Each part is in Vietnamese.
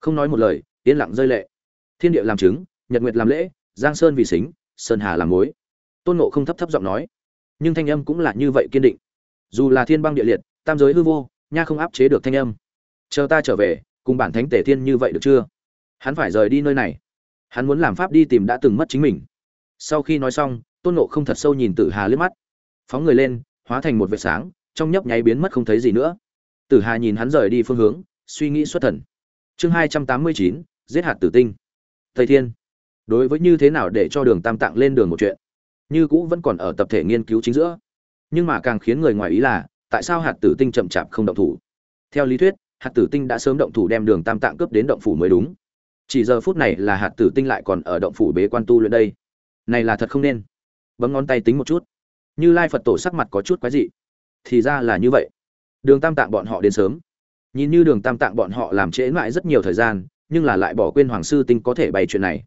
không nói một lời, yên lặng rơi lệ. Thiên địa làm chứng, nhật nguyệt làm lễ, giang sơn vì xính sơn hà làm mối. Tôn nộ không thấp thấp giọng nói. Nhưng thanh âm cũng là như vậy kiên định. Dù là thiên băng địa liệt, tam giới hư vô, nha không áp chế được thanh âm. Chờ ta trở về, cùng bản thánh tể thiên như vậy được chưa? Hắn phải rời đi nơi này. Hắn muốn làm pháp đi tìm đã từng mất chính mình. Sau khi nói xong, tôn nộ không thật sâu nhìn tử hà liếc mắt. Phóng người lên, hóa thành một vệt sáng, trong nhấp nháy biến mất không thấy gì nữa. Tử hà nhìn hắn rời đi phương hướng, suy nghĩ xuất thần chương hai trăm tám mươi chín, giết hạt tử tinh. Thầy thiên, đối với như thế nào để cho đường tam tạng lên đường một chuyện? Như cũ vẫn còn ở tập thể nghiên cứu chính giữa. Nhưng mà càng khiến người ngoài ý là, tại sao hạt tử tinh chậm chạp không động thủ? Theo lý thuyết, hạt tử tinh đã sớm động thủ đem đường tam tạng cướp đến động phủ mới đúng. Chỉ giờ phút này là hạt tử tinh lại còn ở động phủ bế quan tu luyện đây. Này là thật không nên? Bấm ngón tay tính một chút. Như lai phật tổ sắc mặt có chút quái dị. Thì ra là như vậy. Đường tam tạng bọn họ đến sớm nhìn như đường tam tạng bọn họ làm trễ mãi rất nhiều thời gian, nhưng là lại bỏ quên hoàng sư tinh có thể bày chuyện này.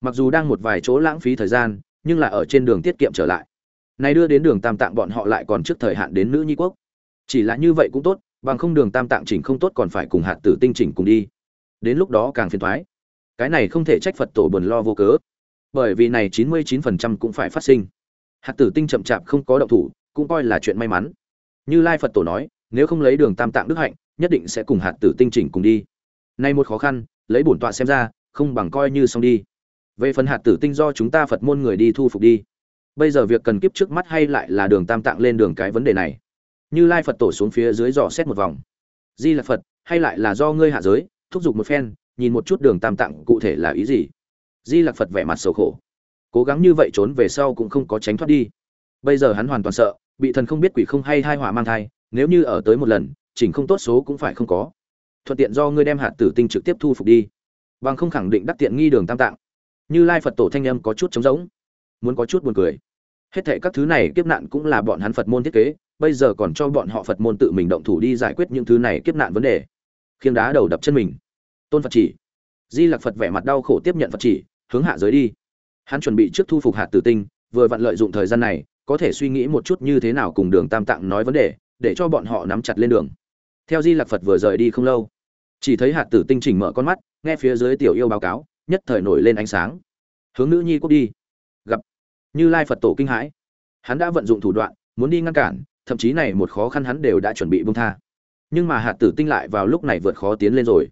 Mặc dù đang một vài chỗ lãng phí thời gian, nhưng là ở trên đường tiết kiệm trở lại. Này đưa đến đường tam tạng bọn họ lại còn trước thời hạn đến nữ nhi quốc. Chỉ là như vậy cũng tốt, bằng không đường tam tạng chỉnh không tốt còn phải cùng hạt tử tinh chỉnh cùng đi. Đến lúc đó càng phiền thoái cái này không thể trách phật tổ buồn lo vô cớ. Bởi vì này chín mươi chín phần trăm cũng phải phát sinh. Hạt tử tinh chậm chạp không có động thủ, cũng coi là chuyện may mắn. Như lai phật tổ nói, nếu không lấy đường tam tạng đức hạnh nhất định sẽ cùng hạt tử tinh chỉnh cùng đi. Nay một khó khăn, lấy bổn tọa xem ra, không bằng coi như xong đi. Về phần hạt tử tinh do chúng ta phật môn người đi thu phục đi. Bây giờ việc cần kiếp trước mắt hay lại là đường tam tạng lên đường cái vấn đề này? Như lai phật tổ xuống phía dưới dò xét một vòng. Di là phật, hay lại là do ngươi hạ giới, thúc giục một phen, nhìn một chút đường tam tạng cụ thể là ý gì? Di lặc phật vẻ mặt sầu khổ. Cố gắng như vậy trốn về sau cũng không có tránh thoát đi. Bây giờ hắn hoàn toàn sợ, bị thần không biết quỷ không hay hai hỏa mang thai, nếu như ở tới một lần chỉnh không tốt số cũng phải không có. Thuận tiện do ngươi đem hạt tử tinh trực tiếp thu phục đi. Bằng không khẳng định đắc tiện nghi đường tam tạng. Như lai phật tổ thanh âm có chút trống rỗng, muốn có chút buồn cười. Hết thệ các thứ này kiếp nạn cũng là bọn hắn phật môn thiết kế, bây giờ còn cho bọn họ phật môn tự mình động thủ đi giải quyết những thứ này kiếp nạn vấn đề. Khiêng đá đầu đập chân mình. Tôn phật chỉ. Di lặc phật vẻ mặt đau khổ tiếp nhận phật chỉ, hướng hạ giới đi. Hắn chuẩn bị trước thu phục hạt tử tinh, vừa vặn lợi dụng thời gian này, có thể suy nghĩ một chút như thế nào cùng đường tam tạng nói vấn đề, để cho bọn họ nắm chặt lên đường theo di lạc phật vừa rời đi không lâu, chỉ thấy hạt tử tinh chỉnh mở con mắt, nghe phía dưới tiểu yêu báo cáo, nhất thời nổi lên ánh sáng. Hướng nữ nhi quốc đi. Gặp như lai phật tổ kinh hãi. Hắn đã vận dụng thủ đoạn, muốn đi ngăn cản, thậm chí này một khó khăn hắn đều đã chuẩn bị bông tha. Nhưng mà hạt tử tinh lại vào lúc này vượt khó tiến lên rồi.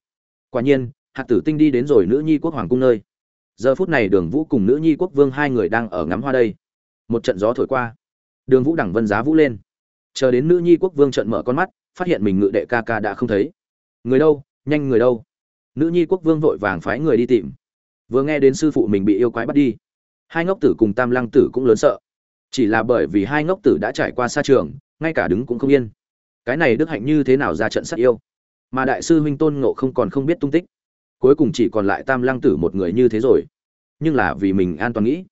Quả nhiên, hạt tử tinh đi đến rồi nữ nhi quốc hoàng cung nơi. Giờ phút này đường vũ cùng nữ nhi quốc vương hai người đang ở ngắm hoa đây. Một trận gió thổi qua. Đường vũ đẳng vân giá vũ lên. Chờ đến nữ nhi quốc vương trận mở con mắt phát hiện mình ngự đệ ca ca đã không thấy. Người đâu? Nhanh người đâu? Nữ nhi quốc vương vội vàng phái người đi tìm. Vừa nghe đến sư phụ mình bị yêu quái bắt đi, hai ngốc tử cùng tam lăng tử cũng lớn sợ. Chỉ là bởi vì hai ngốc tử đã trải qua xa trường, ngay cả đứng cũng không yên. Cái này đức hạnh như thế nào ra trận sát yêu? Mà đại sư huynh tôn ngộ không còn không biết tung tích. Cuối cùng chỉ còn lại tam lăng tử một người như thế rồi. Nhưng là vì mình an toàn nghĩ.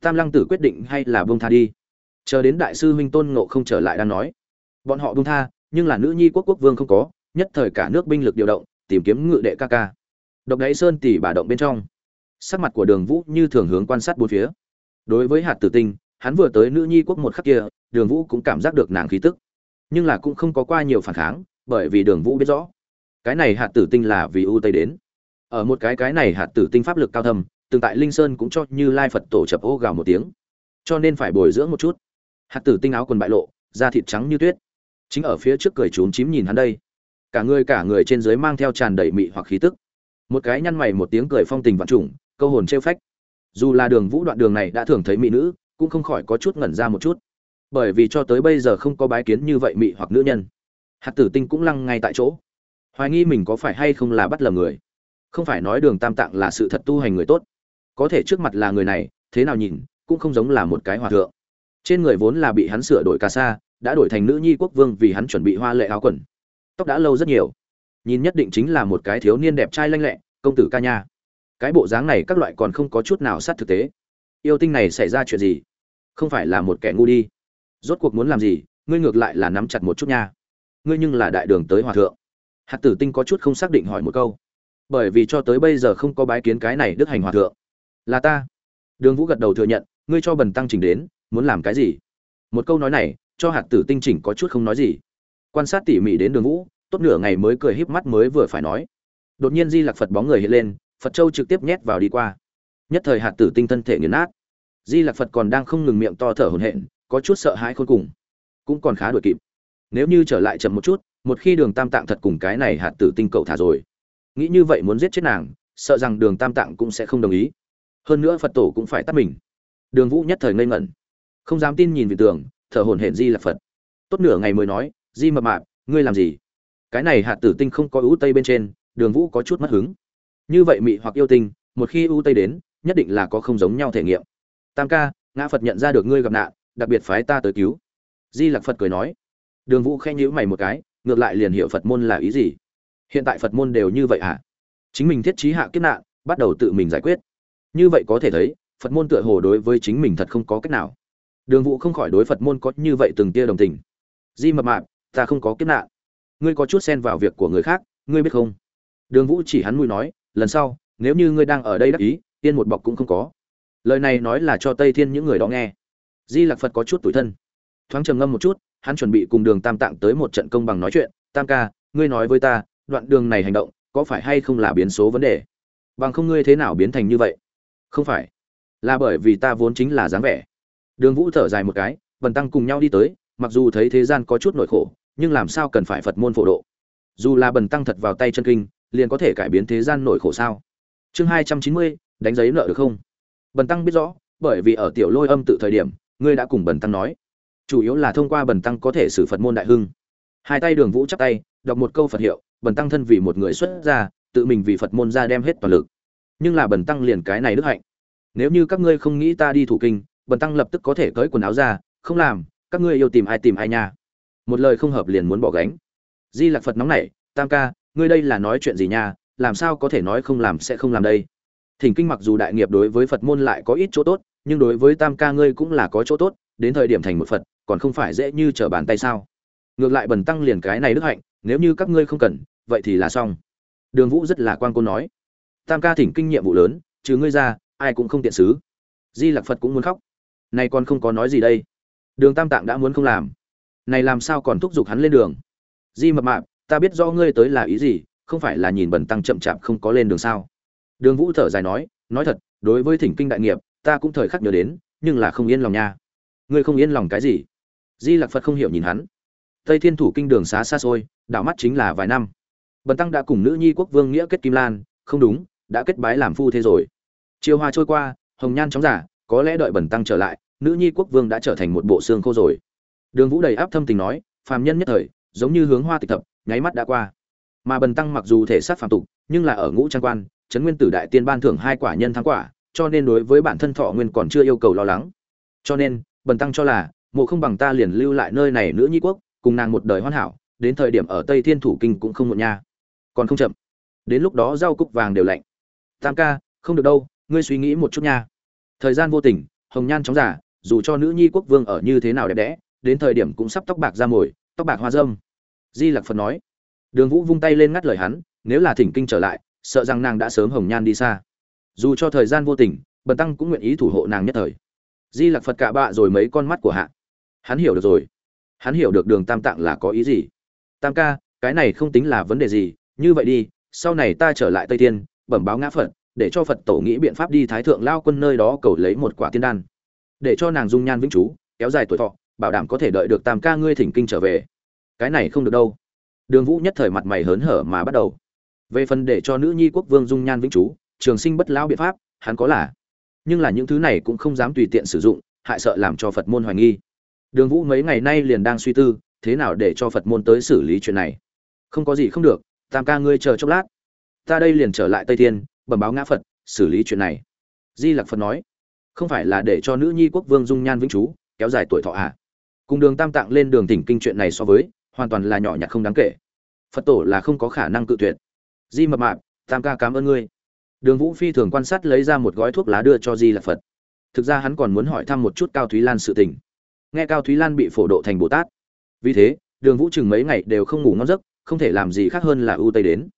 Tam lăng tử quyết định hay là bông tha đi. Chờ đến đại sư huynh tôn ngộ không trở lại đang nói. Bọn họ bông tha nhưng là nữ nhi quốc quốc vương không có, nhất thời cả nước binh lực điều động, tìm kiếm ngự đệ ca ca. Độc đáy sơn tỉ bà động bên trong, sắc mặt của đường vũ như thường hướng quan sát bốn phía. Đối với hạt tử tinh, hắn vừa tới nữ nhi quốc một khắc kia, đường vũ cũng cảm giác được nàng khí tức. Nhưng là cũng không có qua nhiều phản kháng, bởi vì đường vũ biết rõ, cái này hạt tử tinh là vì ưu tây đến. Ở một cái cái này hạt tử tinh pháp lực cao thầm từng tại linh sơn cũng cho như lai phật tổ chập ô gào một tiếng. Cho nên phải bồi dưỡng một chút. Hạt tử tinh áo quần bại lộ, da thịt trắng như tuyết chính ở phía trước cười trốn chím nhìn hắn đây. Cả người cả người trên dưới mang theo tràn đầy mị hoặc khí tức. Một cái nhăn mày một tiếng cười phong tình vạn trùng, câu hồn trêu phách. Dù là đường vũ đoạn đường này đã thường thấy mỹ nữ, cũng không khỏi có chút ngẩn ra một chút. Bởi vì cho tới bây giờ không có bái kiến như vậy mị hoặc nữ nhân. Hạt tử tinh cũng lăng ngay tại chỗ. Hoài nghi mình có phải hay không là bắt lầm người. Không phải nói đường tam tạng là sự thật tu hành người tốt. Có thể trước mặt là người này, thế nào nhìn, cũng không giống là một cái hòa thượng. Trên người vốn là bị hắn sửa đổi ca sa đã đổi thành nữ nhi quốc vương vì hắn chuẩn bị hoa lệ áo quần. Tóc đã lâu rất nhiều. Nhìn nhất định chính là một cái thiếu niên đẹp trai lanh lẹ, công tử ca nha. Cái bộ dáng này các loại còn không có chút nào sát thực tế. Yêu tinh này xảy ra chuyện gì? Không phải là một kẻ ngu đi. Rốt cuộc muốn làm gì? Ngươi ngược lại là nắm chặt một chút nha. Ngươi nhưng là đại đường tới hòa thượng. Hạt tử tinh có chút không xác định hỏi một câu. Bởi vì cho tới bây giờ không có bái kiến cái này đức hành hòa thượng. Là ta. Đường vũ gật đầu thừa nhận, ngươi cho bần tăng trình đến, muốn làm cái gì? Một câu nói này cho hạt tử tinh chỉnh có chút không nói gì. Quan sát tỉ mỉ đến đường vũ, tốt nửa ngày mới cười híp mắt mới vừa phải nói. Đột nhiên di lạc phật bóng người hiện lên, phật châu trực tiếp nhét vào đi qua. Nhất thời hạt tử tinh thân thể nghiền nát. Di lạc phật còn đang không ngừng miệng to thở hổn hển, có chút sợ hãi khôn cùng. Cũng còn khá đuổi kịp. Nếu như trở lại chậm một chút, một khi đường tam tạng thật cùng cái này hạt tử tinh cậu thả rồi. Nghĩ như vậy muốn giết chết nàng, sợ rằng đường tam tạng cũng sẽ không đồng ý. Hơn nữa phật tổ cũng phải tắt mình. Đường vũ nhất thời ngây ngẩn. Không dám tin nhìn vì tường thở hổn hển di là phật. Tốt nửa ngày mới nói, di mập mạp, ngươi làm gì? Cái này hạt tử tinh không có ưu tây bên trên, đường vũ có chút mất hứng. Như vậy mị hoặc yêu tinh, một khi ưu tây đến, nhất định là có không giống nhau thể nghiệm. Tam ca, ngã phật nhận ra được ngươi gặp nạn, đặc biệt phái ta tới cứu. Di lặc phật cười nói. Đường vũ khen nhữ mày một cái, ngược lại liền hiểu phật môn là ý gì. Hiện tại phật môn đều như vậy hả chính mình thiết trí hạ kiếp nạn, bắt đầu tự mình giải quyết. Như vậy có thể thấy, phật môn tựa hồ đối với chính mình thật không có cách nào đường vũ không khỏi đối phật môn có như vậy từng tia đồng tình. Di mập mạp, ta không có kiếp nạn. Ngươi có chút xen vào việc của người khác, ngươi biết không? Đường vũ chỉ hắn mùi nói, lần sau, nếu như ngươi đang ở đây đắc ý, tiên một bọc cũng không có. Lời này nói là cho tây thiên những người đó nghe. Di lạc phật có chút tủi thân. Thoáng trầm ngâm một chút, hắn chuẩn bị cùng đường tam tạng tới một trận công bằng nói chuyện. Tam ca, ngươi nói với ta, đoạn đường này hành động, có phải hay không là biến số vấn đề? Bằng không ngươi thế nào biến thành như vậy? Không phải. Là bởi vì ta vốn chính là dáng vẻ đường vũ thở dài một cái, bần tăng cùng nhau đi tới, mặc dù thấy thế gian có chút nỗi khổ, nhưng làm sao cần phải phật môn phổ độ? Dù là bần tăng thật vào tay chân kinh, liền có thể cải biến thế gian nỗi khổ sao? Chương hai trăm chín mươi, đánh giấy nợ được không? Bần tăng biết rõ, bởi vì ở tiểu lôi âm tự thời điểm, ngươi đã cùng bần tăng nói. Chủ yếu là thông qua bần tăng có thể xử phật môn đại hưng. Hai tay đường vũ chắp tay, đọc một câu phật hiệu, bần tăng thân vì một người xuất gia, tự mình vì phật môn ra đem hết toàn lực. Nhưng là bần tăng liền cái này đức hạnh. Nếu như các ngươi không nghĩ ta đi thủ kinh bần tăng lập tức có thể cởi quần áo ra, không làm, các ngươi yêu tìm ai tìm ai nha. Một lời không hợp liền muốn bỏ gánh. Di lạc phật nóng nảy, tam ca, ngươi đây là nói chuyện gì nha? Làm sao có thể nói không làm sẽ không làm đây? Thỉnh kinh mặc dù đại nghiệp đối với phật môn lại có ít chỗ tốt, nhưng đối với tam ca ngươi cũng là có chỗ tốt, đến thời điểm thành một phật, còn không phải dễ như trở bàn tay sao? Ngược lại bần tăng liền cái này đức hạnh, nếu như các ngươi không cần, vậy thì là xong. Đường vũ rất là quan côn nói. Tam ca thỉnh kinh nhiệm vụ lớn, trừ ngươi ra, ai cũng không tiện xứ. Di lạc phật cũng muốn khóc này còn không có nói gì đây. Đường tam tạng đã muốn không làm. Này làm sao còn thúc giục hắn lên đường? Di mập mạp, ta biết do ngươi tới là ý gì, không phải là nhìn bần tăng chậm chạp không có lên đường sao? Đường vũ thở dài nói nói thật, đối với thỉnh kinh đại nghiệp, ta cũng thời khắc nhớ đến, nhưng là không yên lòng nha. Ngươi không yên lòng cái gì? Di Lạc phật không hiểu nhìn hắn. Tây thiên thủ kinh đường xá xa xôi, đảo mắt chính là vài năm. Bần tăng đã cùng nữ nhi quốc vương nghĩa kết kim lan, không đúng, đã kết bái làm phu thế rồi. Chiều hoa trôi qua, hồng nhan chóng giả có lẽ đợi bần tăng trở lại, nữ nhi quốc vương đã trở thành một bộ xương khô rồi. Đường vũ đầy áp thâm tình nói, phàm nhân nhất thời, giống như hướng hoa tịch thập, nháy mắt đã qua. Mà bần tăng mặc dù thể xác phàm tục, nhưng là ở ngũ trang quan, trấn nguyên tử đại tiên ban thưởng hai quả nhân thắng quả, cho nên đối với bản thân thọ nguyên còn chưa yêu cầu lo lắng. Cho nên, bần tăng cho là, mộ không bằng ta liền lưu lại nơi này nữ nhi quốc, cùng nàng một đời hoàn hảo, đến thời điểm ở tây thiên thủ kinh cũng không muộn nha. Còn không chậm. Đến lúc đó rau cúc vàng đều lạnh. Tam ca, không được đâu, ngươi suy nghĩ một chút nha thời gian vô tình, hồng nhan chóng giả dù cho nữ nhi quốc vương ở như thế nào đẹp đẽ, đến thời điểm cũng sắp tóc bạc ra mồi, tóc bạc hoa dâm. Di lặc phật nói. Đường vũ vung tay lên ngắt lời hắn, nếu là thỉnh kinh trở lại, sợ rằng nàng đã sớm hồng nhan đi xa. Dù cho thời gian vô tình, bần tăng cũng nguyện ý thủ hộ nàng nhất thời. Di lặc phật cạ bạ rồi mấy con mắt của hạ. Hắn hiểu được rồi. Hắn hiểu được đường tam tạng là có ý gì. Tam ca, cái này không tính là vấn đề gì, như vậy đi, sau này ta trở lại tây tiên bẩm báo ngã phật để cho phật tổ nghĩ biện pháp đi thái thượng lao quân nơi đó cầu lấy một quả tiên đan. Để cho nàng dung nhan vĩnh chú, kéo dài tuổi thọ, bảo đảm có thể đợi được tam ca ngươi thỉnh kinh trở về. Cái này không được đâu. Đường vũ nhất thời mặt mày hớn hở mà bắt đầu. Về phần để cho nữ nhi quốc vương dung nhan vĩnh chú, trường sinh bất lao biện pháp, hắn có là. Nhưng là những thứ này cũng không dám tùy tiện sử dụng, hại sợ làm cho phật môn hoài nghi. Đường vũ mấy ngày nay liền đang suy tư, thế nào để cho phật môn tới xử lý chuyện này. Không có gì không được, tam ca ngươi chờ chốc lát. Ta đây liền trở lại tây thiên bẩm báo ngã phật, xử lý chuyện này. Di lặc phật nói, không phải là để cho nữ nhi quốc vương dung nhan vĩnh chú, kéo dài tuổi thọ à? Cùng đường tam tạng lên đường tỉnh kinh chuyện này so với, hoàn toàn là nhỏ nhặt không đáng kể. Phật tổ là không có khả năng cự tuyệt. Di mập mạp, tam ca cảm ơn ngươi. Đường vũ phi thường quan sát lấy ra một gói thuốc lá đưa cho di lạc phật. Thực ra hắn còn muốn hỏi thăm một chút cao thúy lan sự tình. Nghe cao thúy lan bị phổ độ thành bồ tát. Vì thế, đường vũ chừng mấy ngày đều không ngủ ngon giấc, không thể làm gì khác hơn là ưu tây đến.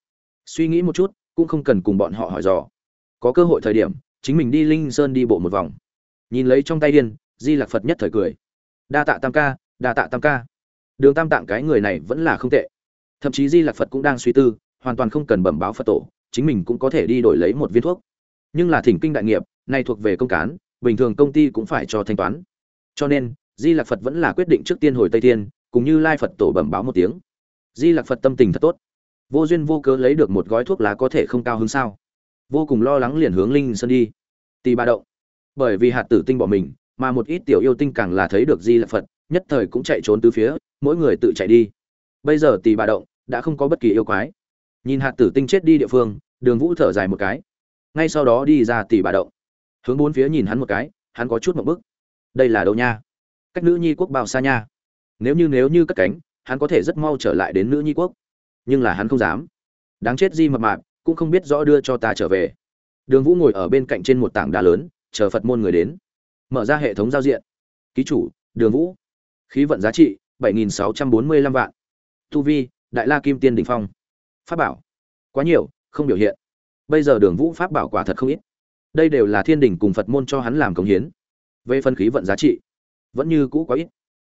Suy nghĩ một chút cũng không cần cùng bọn họ hỏi dò. Có cơ hội thời điểm, chính mình đi linh sơn đi bộ một vòng. Nhìn lấy trong tay điên, di lạc phật nhất thời cười. Đa tạ tam ca, đa tạ tam ca. Đường tam tạng cái người này vẫn là không tệ. Thậm chí di lạc phật cũng đang suy tư, hoàn toàn không cần bẩm báo phật tổ, chính mình cũng có thể đi đổi lấy một viên thuốc. Nhưng là thỉnh kinh đại nghiệp này thuộc về công cán, bình thường công ty cũng phải cho thanh toán. Cho nên, di lạc phật vẫn là quyết định trước tiên hồi tây thiên cũng như lai phật tổ bẩm báo một tiếng. Di lạc phật tâm tình thật tốt vô duyên vô cớ lấy được một gói thuốc lá có thể không cao hứng sao? Vô cùng lo lắng liền hướng linh sơn đi. Tì ba động. Bởi vì hạt tử tinh bỏ mình, mà một ít tiểu yêu tinh càng là thấy được di lạc phật, nhất thời cũng chạy trốn từ phía, mỗi người tự chạy đi. Bây giờ tì bà động đã không có bất kỳ yêu quái. Nhìn hạt tử tinh chết đi địa phương, đường vũ thở dài một cái. Ngay sau đó đi ra tì bà động. Hướng bốn phía nhìn hắn một cái, hắn có chút một bức. Đây là đâu nha? Cách nữ nhi quốc bao xa nha? Nếu như nếu như cất cánh, hắn có thể rất mau trở lại đến nữ nhi quốc nhưng là hắn không dám. Đáng chết di mập mạp, cũng không biết rõ đưa cho ta trở về. Đường vũ ngồi ở bên cạnh trên một tảng đá lớn, chờ phật môn người đến. Mở ra hệ thống giao diện. Ký chủ, đường vũ. Khí vận giá trị 7.645 vạn. Tu vi, đại la kim tiên đỉnh phong. Pháp bảo, quá nhiều, không biểu hiện. Bây giờ đường vũ pháp bảo quả thật không ít. Đây đều là thiên đình cùng phật môn cho hắn làm công hiến. Về phân khí vận giá trị, vẫn như cũ quá ít.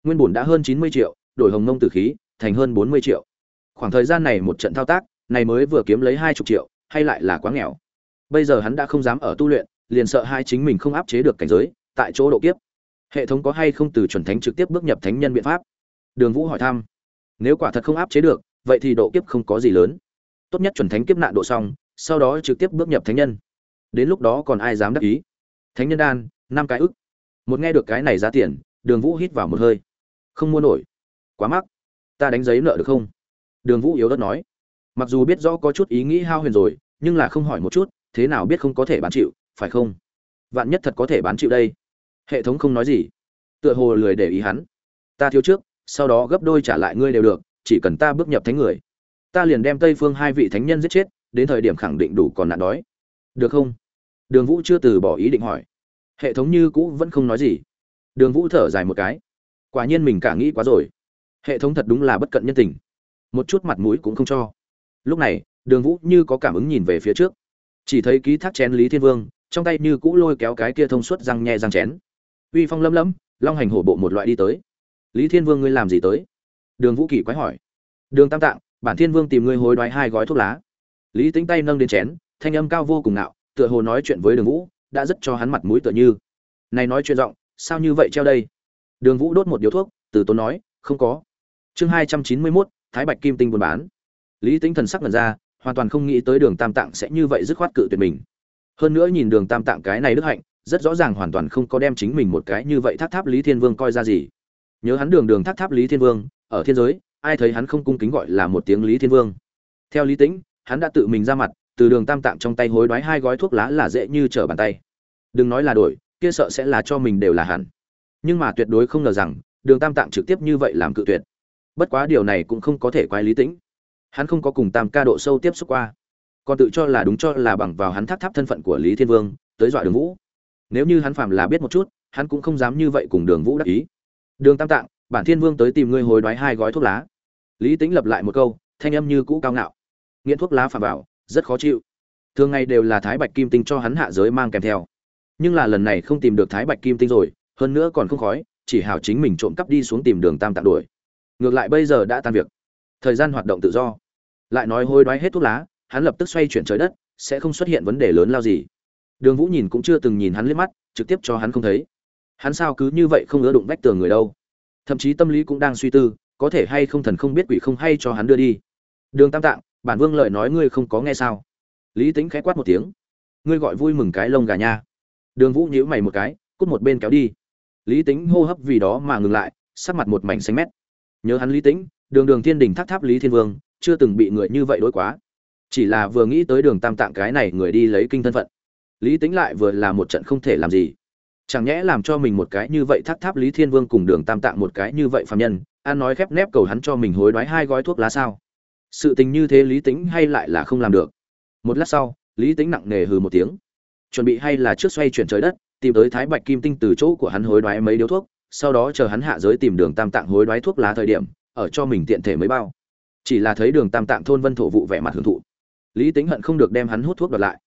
Nguyên bổn đã hơn chín mươi triệu, đổi hồng nông tử khí, thành hơn bốn mươi triệu khoảng thời gian này một trận thao tác, này mới vừa kiếm lấy hai chục triệu, hay lại là quá nghèo. Bây giờ hắn đã không dám ở tu luyện, liền sợ hai chính mình không áp chế được cảnh giới, tại chỗ độ kiếp. Hệ thống có hay không từ chuẩn thánh trực tiếp bước nhập thánh nhân biện pháp? Đường vũ hỏi thăm. Nếu quả thật không áp chế được, vậy thì độ kiếp không có gì lớn. Tốt nhất chuẩn thánh kiếp nạn độ xong, sau đó trực tiếp bước nhập thánh nhân. Đến lúc đó còn ai dám đắc ý? Thánh nhân đan, năm cái ức. Một nghe được cái này giá tiền, đường vũ hít vào một hơi. Không mua nổi. Quá mắc. Ta đánh giấy nợ được không? Đường vũ yếu đất nói. Mặc dù biết rõ có chút ý nghĩ hao huyền rồi, nhưng là không hỏi một chút, thế nào biết không có thể bán chịu, phải không? Vạn nhất thật có thể bán chịu đây. Hệ thống không nói gì. Tựa hồ lười để ý hắn. Ta thiếu trước, sau đó gấp đôi trả lại ngươi đều được, chỉ cần ta bước nhập thánh người. Ta liền đem tây phương hai vị thánh nhân giết chết, đến thời điểm khẳng định đủ còn nạn đói. Được không? Đường vũ chưa từ bỏ ý định hỏi. Hệ thống như cũ vẫn không nói gì. Đường vũ thở dài một cái. Quả nhiên mình cả nghĩ quá rồi. Hệ thống thật đúng là bất cận nhân tình một chút mặt mũi cũng không cho. Lúc này đường vũ như có cảm ứng nhìn về phía trước. Chỉ thấy ký thác chén lý thiên vương trong tay như cũ lôi kéo cái kia thông suốt răng nhẹ răng chén. Uy phong lâm lâm, long hành hổ bộ một loại đi tới. Lý thiên vương ngươi làm gì tới? Đường vũ kỳ quái hỏi. Đường tam tạng bản thiên vương tìm ngươi hối đoái hai gói thuốc lá. Lý tính tay nâng đến chén thanh âm cao vô cùng nạo tựa hồ nói chuyện với đường vũ đã rất cho hắn mặt mũi tựa như. Này nói chuyện giọng sao như vậy treo đây? Đường vũ đốt một điếu thuốc từ tốn nói không có. Chương hai trăm chín mươi mốt thái bạch kim tinh buôn bán. Lý tính thần sắc lần ra, hoàn toàn không nghĩ tới đường tam tạng sẽ như vậy dứt khoát cự tuyệt mình. Hơn nữa nhìn đường tam tạng cái này đức hạnh, rất rõ ràng hoàn toàn không có đem chính mình một cái như vậy tháp tháp lý thiên vương coi ra gì. Nhớ hắn đường đường tháp tháp lý thiên vương, ở thiên giới, ai thấy hắn không cung kính gọi là một tiếng lý thiên vương. Theo lý tĩnh, hắn đã tự mình ra mặt, từ đường tam tạng trong tay hối đoái hai gói thuốc lá là dễ như trở bàn tay. Đừng nói là đổi, kia sợ sẽ là cho mình đều là hắn nhưng mà tuyệt đối không ngờ rằng, đường tam tạng trực tiếp như vậy làm cự tuyệt bất quá điều này cũng không có thể quái lý tĩnh. Hắn không có cùng tam ca độ sâu tiếp xúc qua. Còn tự cho là đúng cho là bằng vào hắn tháp tháp thân phận của lý thiên vương, tới dọa đường vũ. Nếu như hắn phạm là biết một chút, hắn cũng không dám như vậy cùng đường vũ đắc ý. Đường tam tạng, bản thiên vương tới tìm ngươi hối đoái hai gói thuốc lá. Lý tính lập lại một câu, thanh âm như cũ cao ngạo. Nghiện thuốc lá phạm vào, rất khó chịu. Thường ngày đều là thái bạch kim tinh cho hắn hạ giới mang kèm theo. Nhưng là lần này không tìm được thái bạch kim tinh rồi, hơn nữa còn không khói, chỉ hào chính mình trộm cắp đi xuống tìm đường tam tạng đuổi ngược lại bây giờ đã tan việc. Thời gian hoạt động tự do. Lại nói hối đoái hết thuốc lá, hắn lập tức xoay chuyển trời đất, sẽ không xuất hiện vấn đề lớn lao gì. Đường vũ nhìn cũng chưa từng nhìn hắn liếc mắt, trực tiếp cho hắn không thấy. Hắn sao cứ như vậy không ưa đụng vách tường người đâu? Thậm chí tâm lý cũng đang suy tư, có thể hay không thần không biết quỷ không hay cho hắn đưa đi. Đường tam tạng, bản vương lợi nói ngươi không có nghe sao? Lý tính khẽ quát một tiếng. Ngươi gọi vui mừng cái lông gà nha. Đường vũ nhíu mày một cái, cút một bên kéo đi. Lý tính hô hấp vì đó mà ngừng lại, sắc mặt một mảnh xanh mét nhớ hắn lý Tĩnh, đường đường thiên đình tháp tháp lý thiên vương chưa từng bị người như vậy đối quá. Chỉ là vừa nghĩ tới đường tam tạng cái này người đi lấy kinh thân phận. Lý tính lại vừa là một trận không thể làm gì. Chẳng nhẽ làm cho mình một cái như vậy tháp tháp lý thiên vương cùng đường tam tạng một cái như vậy phạm nhân an nói khép nép cầu hắn cho mình hối đoái hai gói thuốc lá sao? Sự tình như thế lý tính hay lại là không làm được. Một lát sau lý tính nặng nề hừ một tiếng. Chuẩn bị hay là trước xoay chuyển trời đất tìm tới thái bạch kim tinh từ chỗ của hắn hối đoái mấy điếu thuốc sau đó chờ hắn hạ giới tìm đường tam tạng hối đoái thuốc lá thời điểm, ở cho mình tiện thể mới bao. Chỉ là thấy đường tam tạng thôn vân thổ vụ vẻ mặt hưởng thụ. Lý tính hận không được đem hắn hút thuốc đoạt lại.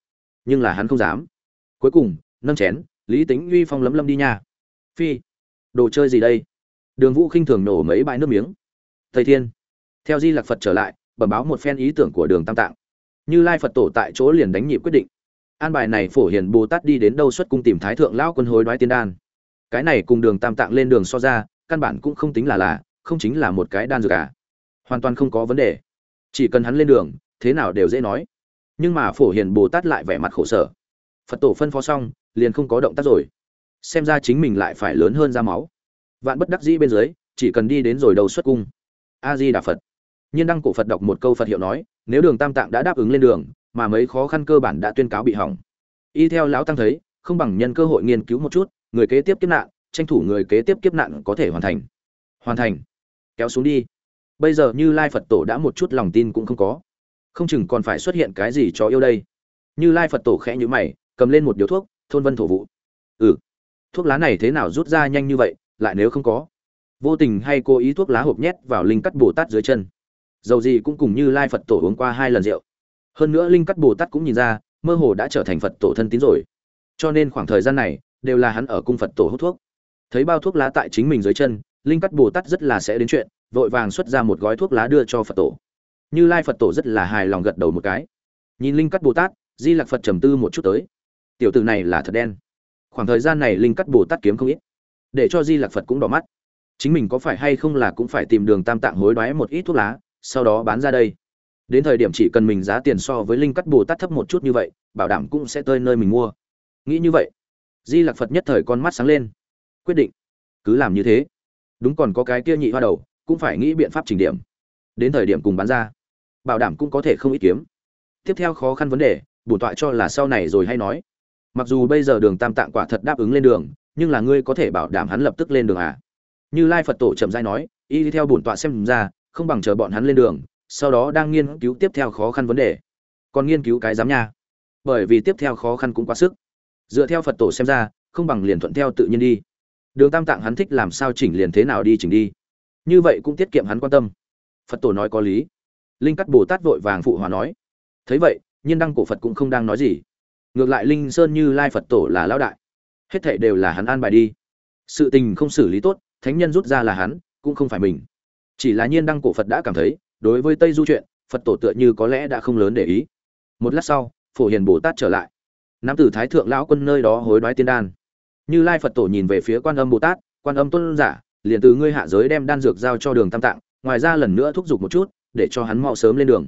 Nhưng là hắn không dám. Cuối cùng, nâng chén, lý tính uy phong lấm lâm đi nha. Phi, đồ chơi gì đây? Đường vũ khinh thường nổ mấy bãi nước miếng. Thầy thiên, theo di lạc phật trở lại, bẩm báo một phen ý tưởng của đường tam tạng. Như lai phật tổ tại chỗ liền đánh nhịp quyết định. An bài này phổ hiền bồ tát đi đến đâu xuất cung tìm thái thượng lão quân hối đoái tiên đan cái này cùng đường tam tạng lên đường so ra, căn bản cũng không tính là là, không chính là một cái đan dược cả à. hoàn toàn không có vấn đề. Chỉ cần hắn lên đường, thế nào đều dễ nói. Nhưng mà phổ hiền bồ tát lại vẻ mặt khổ sở. Phật tổ phân phó xong, liền không có động tác rồi. Xem ra chính mình lại phải lớn hơn ra máu. Vạn bất đắc dĩ bên dưới, chỉ cần đi đến rồi đầu xuất cung. A di đà phật. Nhiên đăng cổ phật đọc một câu phật hiệu nói, nếu đường tam tạng đã đáp ứng lên đường, mà mấy khó khăn cơ bản đã tuyên cáo bị hỏng. Y theo lão tăng thấy, không bằng nhân cơ hội nghiên cứu một chút người kế tiếp kiếp nạn, tranh thủ người kế tiếp kiếp nạn có thể hoàn thành. Hoàn thành. Kéo xuống đi. Bây giờ như lai phật tổ đã một chút lòng tin cũng không có. Không chừng còn phải xuất hiện cái gì cho yêu đây. Như lai phật tổ khẽ nhữ mày, cầm lên một điếu thuốc, thôn vân thổ vụ ừ. Thuốc lá này thế nào rút ra nhanh như vậy, lại nếu không có? Vô tình hay cố ý thuốc lá hộp nhét vào linh cắt bồ tát dưới chân? Dầu gì cũng cùng như lai phật tổ uống qua hai lần rượu. Hơn nữa linh cắt bồ tát cũng nhìn ra, mơ hồ đã trở thành phật tổ thân tín rồi. Cho nên khoảng thời gian này đều là hắn ở cung phật tổ hút thuốc. Thấy bao thuốc lá tại chính mình dưới chân, linh cắt bồ tát rất là sẽ đến chuyện, vội vàng xuất ra một gói thuốc lá đưa cho phật tổ. Như lai phật tổ rất là hài lòng gật đầu một cái. Nhìn linh cắt bồ tát, di lặc phật trầm tư một chút tới. Tiểu tử này là thật đen. Khoảng thời gian này linh cắt bồ tát kiếm không ít. Để cho di lặc phật cũng đỏ mắt. Chính mình có phải hay không là cũng phải tìm đường tam tạng hối đoái một ít thuốc lá, sau đó bán ra đây. Đến thời điểm chỉ cần mình giá tiền so với linh cắt bồ tát thấp một chút như vậy, bảo đảm cũng sẽ tơi nơi mình mua. Nghĩ như vậy di lặc phật nhất thời con mắt sáng lên. Quyết định. Cứ làm như thế. Đúng còn có cái kia nhị hoa đầu, cũng phải nghĩ biện pháp trình điểm. Đến thời điểm cùng bán ra. Bảo đảm cũng có thể không ít kiếm. Tiếp theo khó khăn vấn đề, bổn tọa cho là sau này rồi hay nói. Mặc dù bây giờ đường tam tạng quả thật đáp ứng lên đường, nhưng là ngươi có thể bảo đảm hắn lập tức lên đường à? Như lai phật tổ chậm dai nói, y đi theo bổn tọa xem ra, không bằng chờ bọn hắn lên đường, sau đó đang nghiên cứu tiếp theo khó khăn vấn đề. Còn nghiên cứu cái giám nha. Bởi vì tiếp theo khó khăn cũng quá sức dựa theo phật tổ xem ra, không bằng liền thuận theo tự nhiên đi. Đường tam tạng hắn thích làm sao chỉnh liền thế nào đi chỉnh đi. Như vậy cũng tiết kiệm hắn quan tâm. Phật tổ nói có lý. Linh cắt bồ tát vội vàng phụ hòa nói. Thấy vậy, nhiên đăng cổ phật cũng không đang nói gì. Ngược lại linh sơn như lai phật tổ là lão đại. Hết thệ đều là hắn an bài đi. Sự tình không xử lý tốt, thánh nhân rút ra là hắn, cũng không phải mình. Chỉ là nhiên đăng cổ phật đã cảm thấy, đối với tây du chuyện, phật tổ tựa như có lẽ đã không lớn để ý. Một lát sau, phổ hiền bồ tát trở lại nam tử thái thượng lão quân nơi đó hối đoái tiên đan. Như lai phật tổ nhìn về phía quan âm bồ tát, quan âm tôn giả, liền từ ngươi hạ giới đem đan dược giao cho đường tam tạng, ngoài ra lần nữa thúc giục một chút, để cho hắn mau sớm lên đường.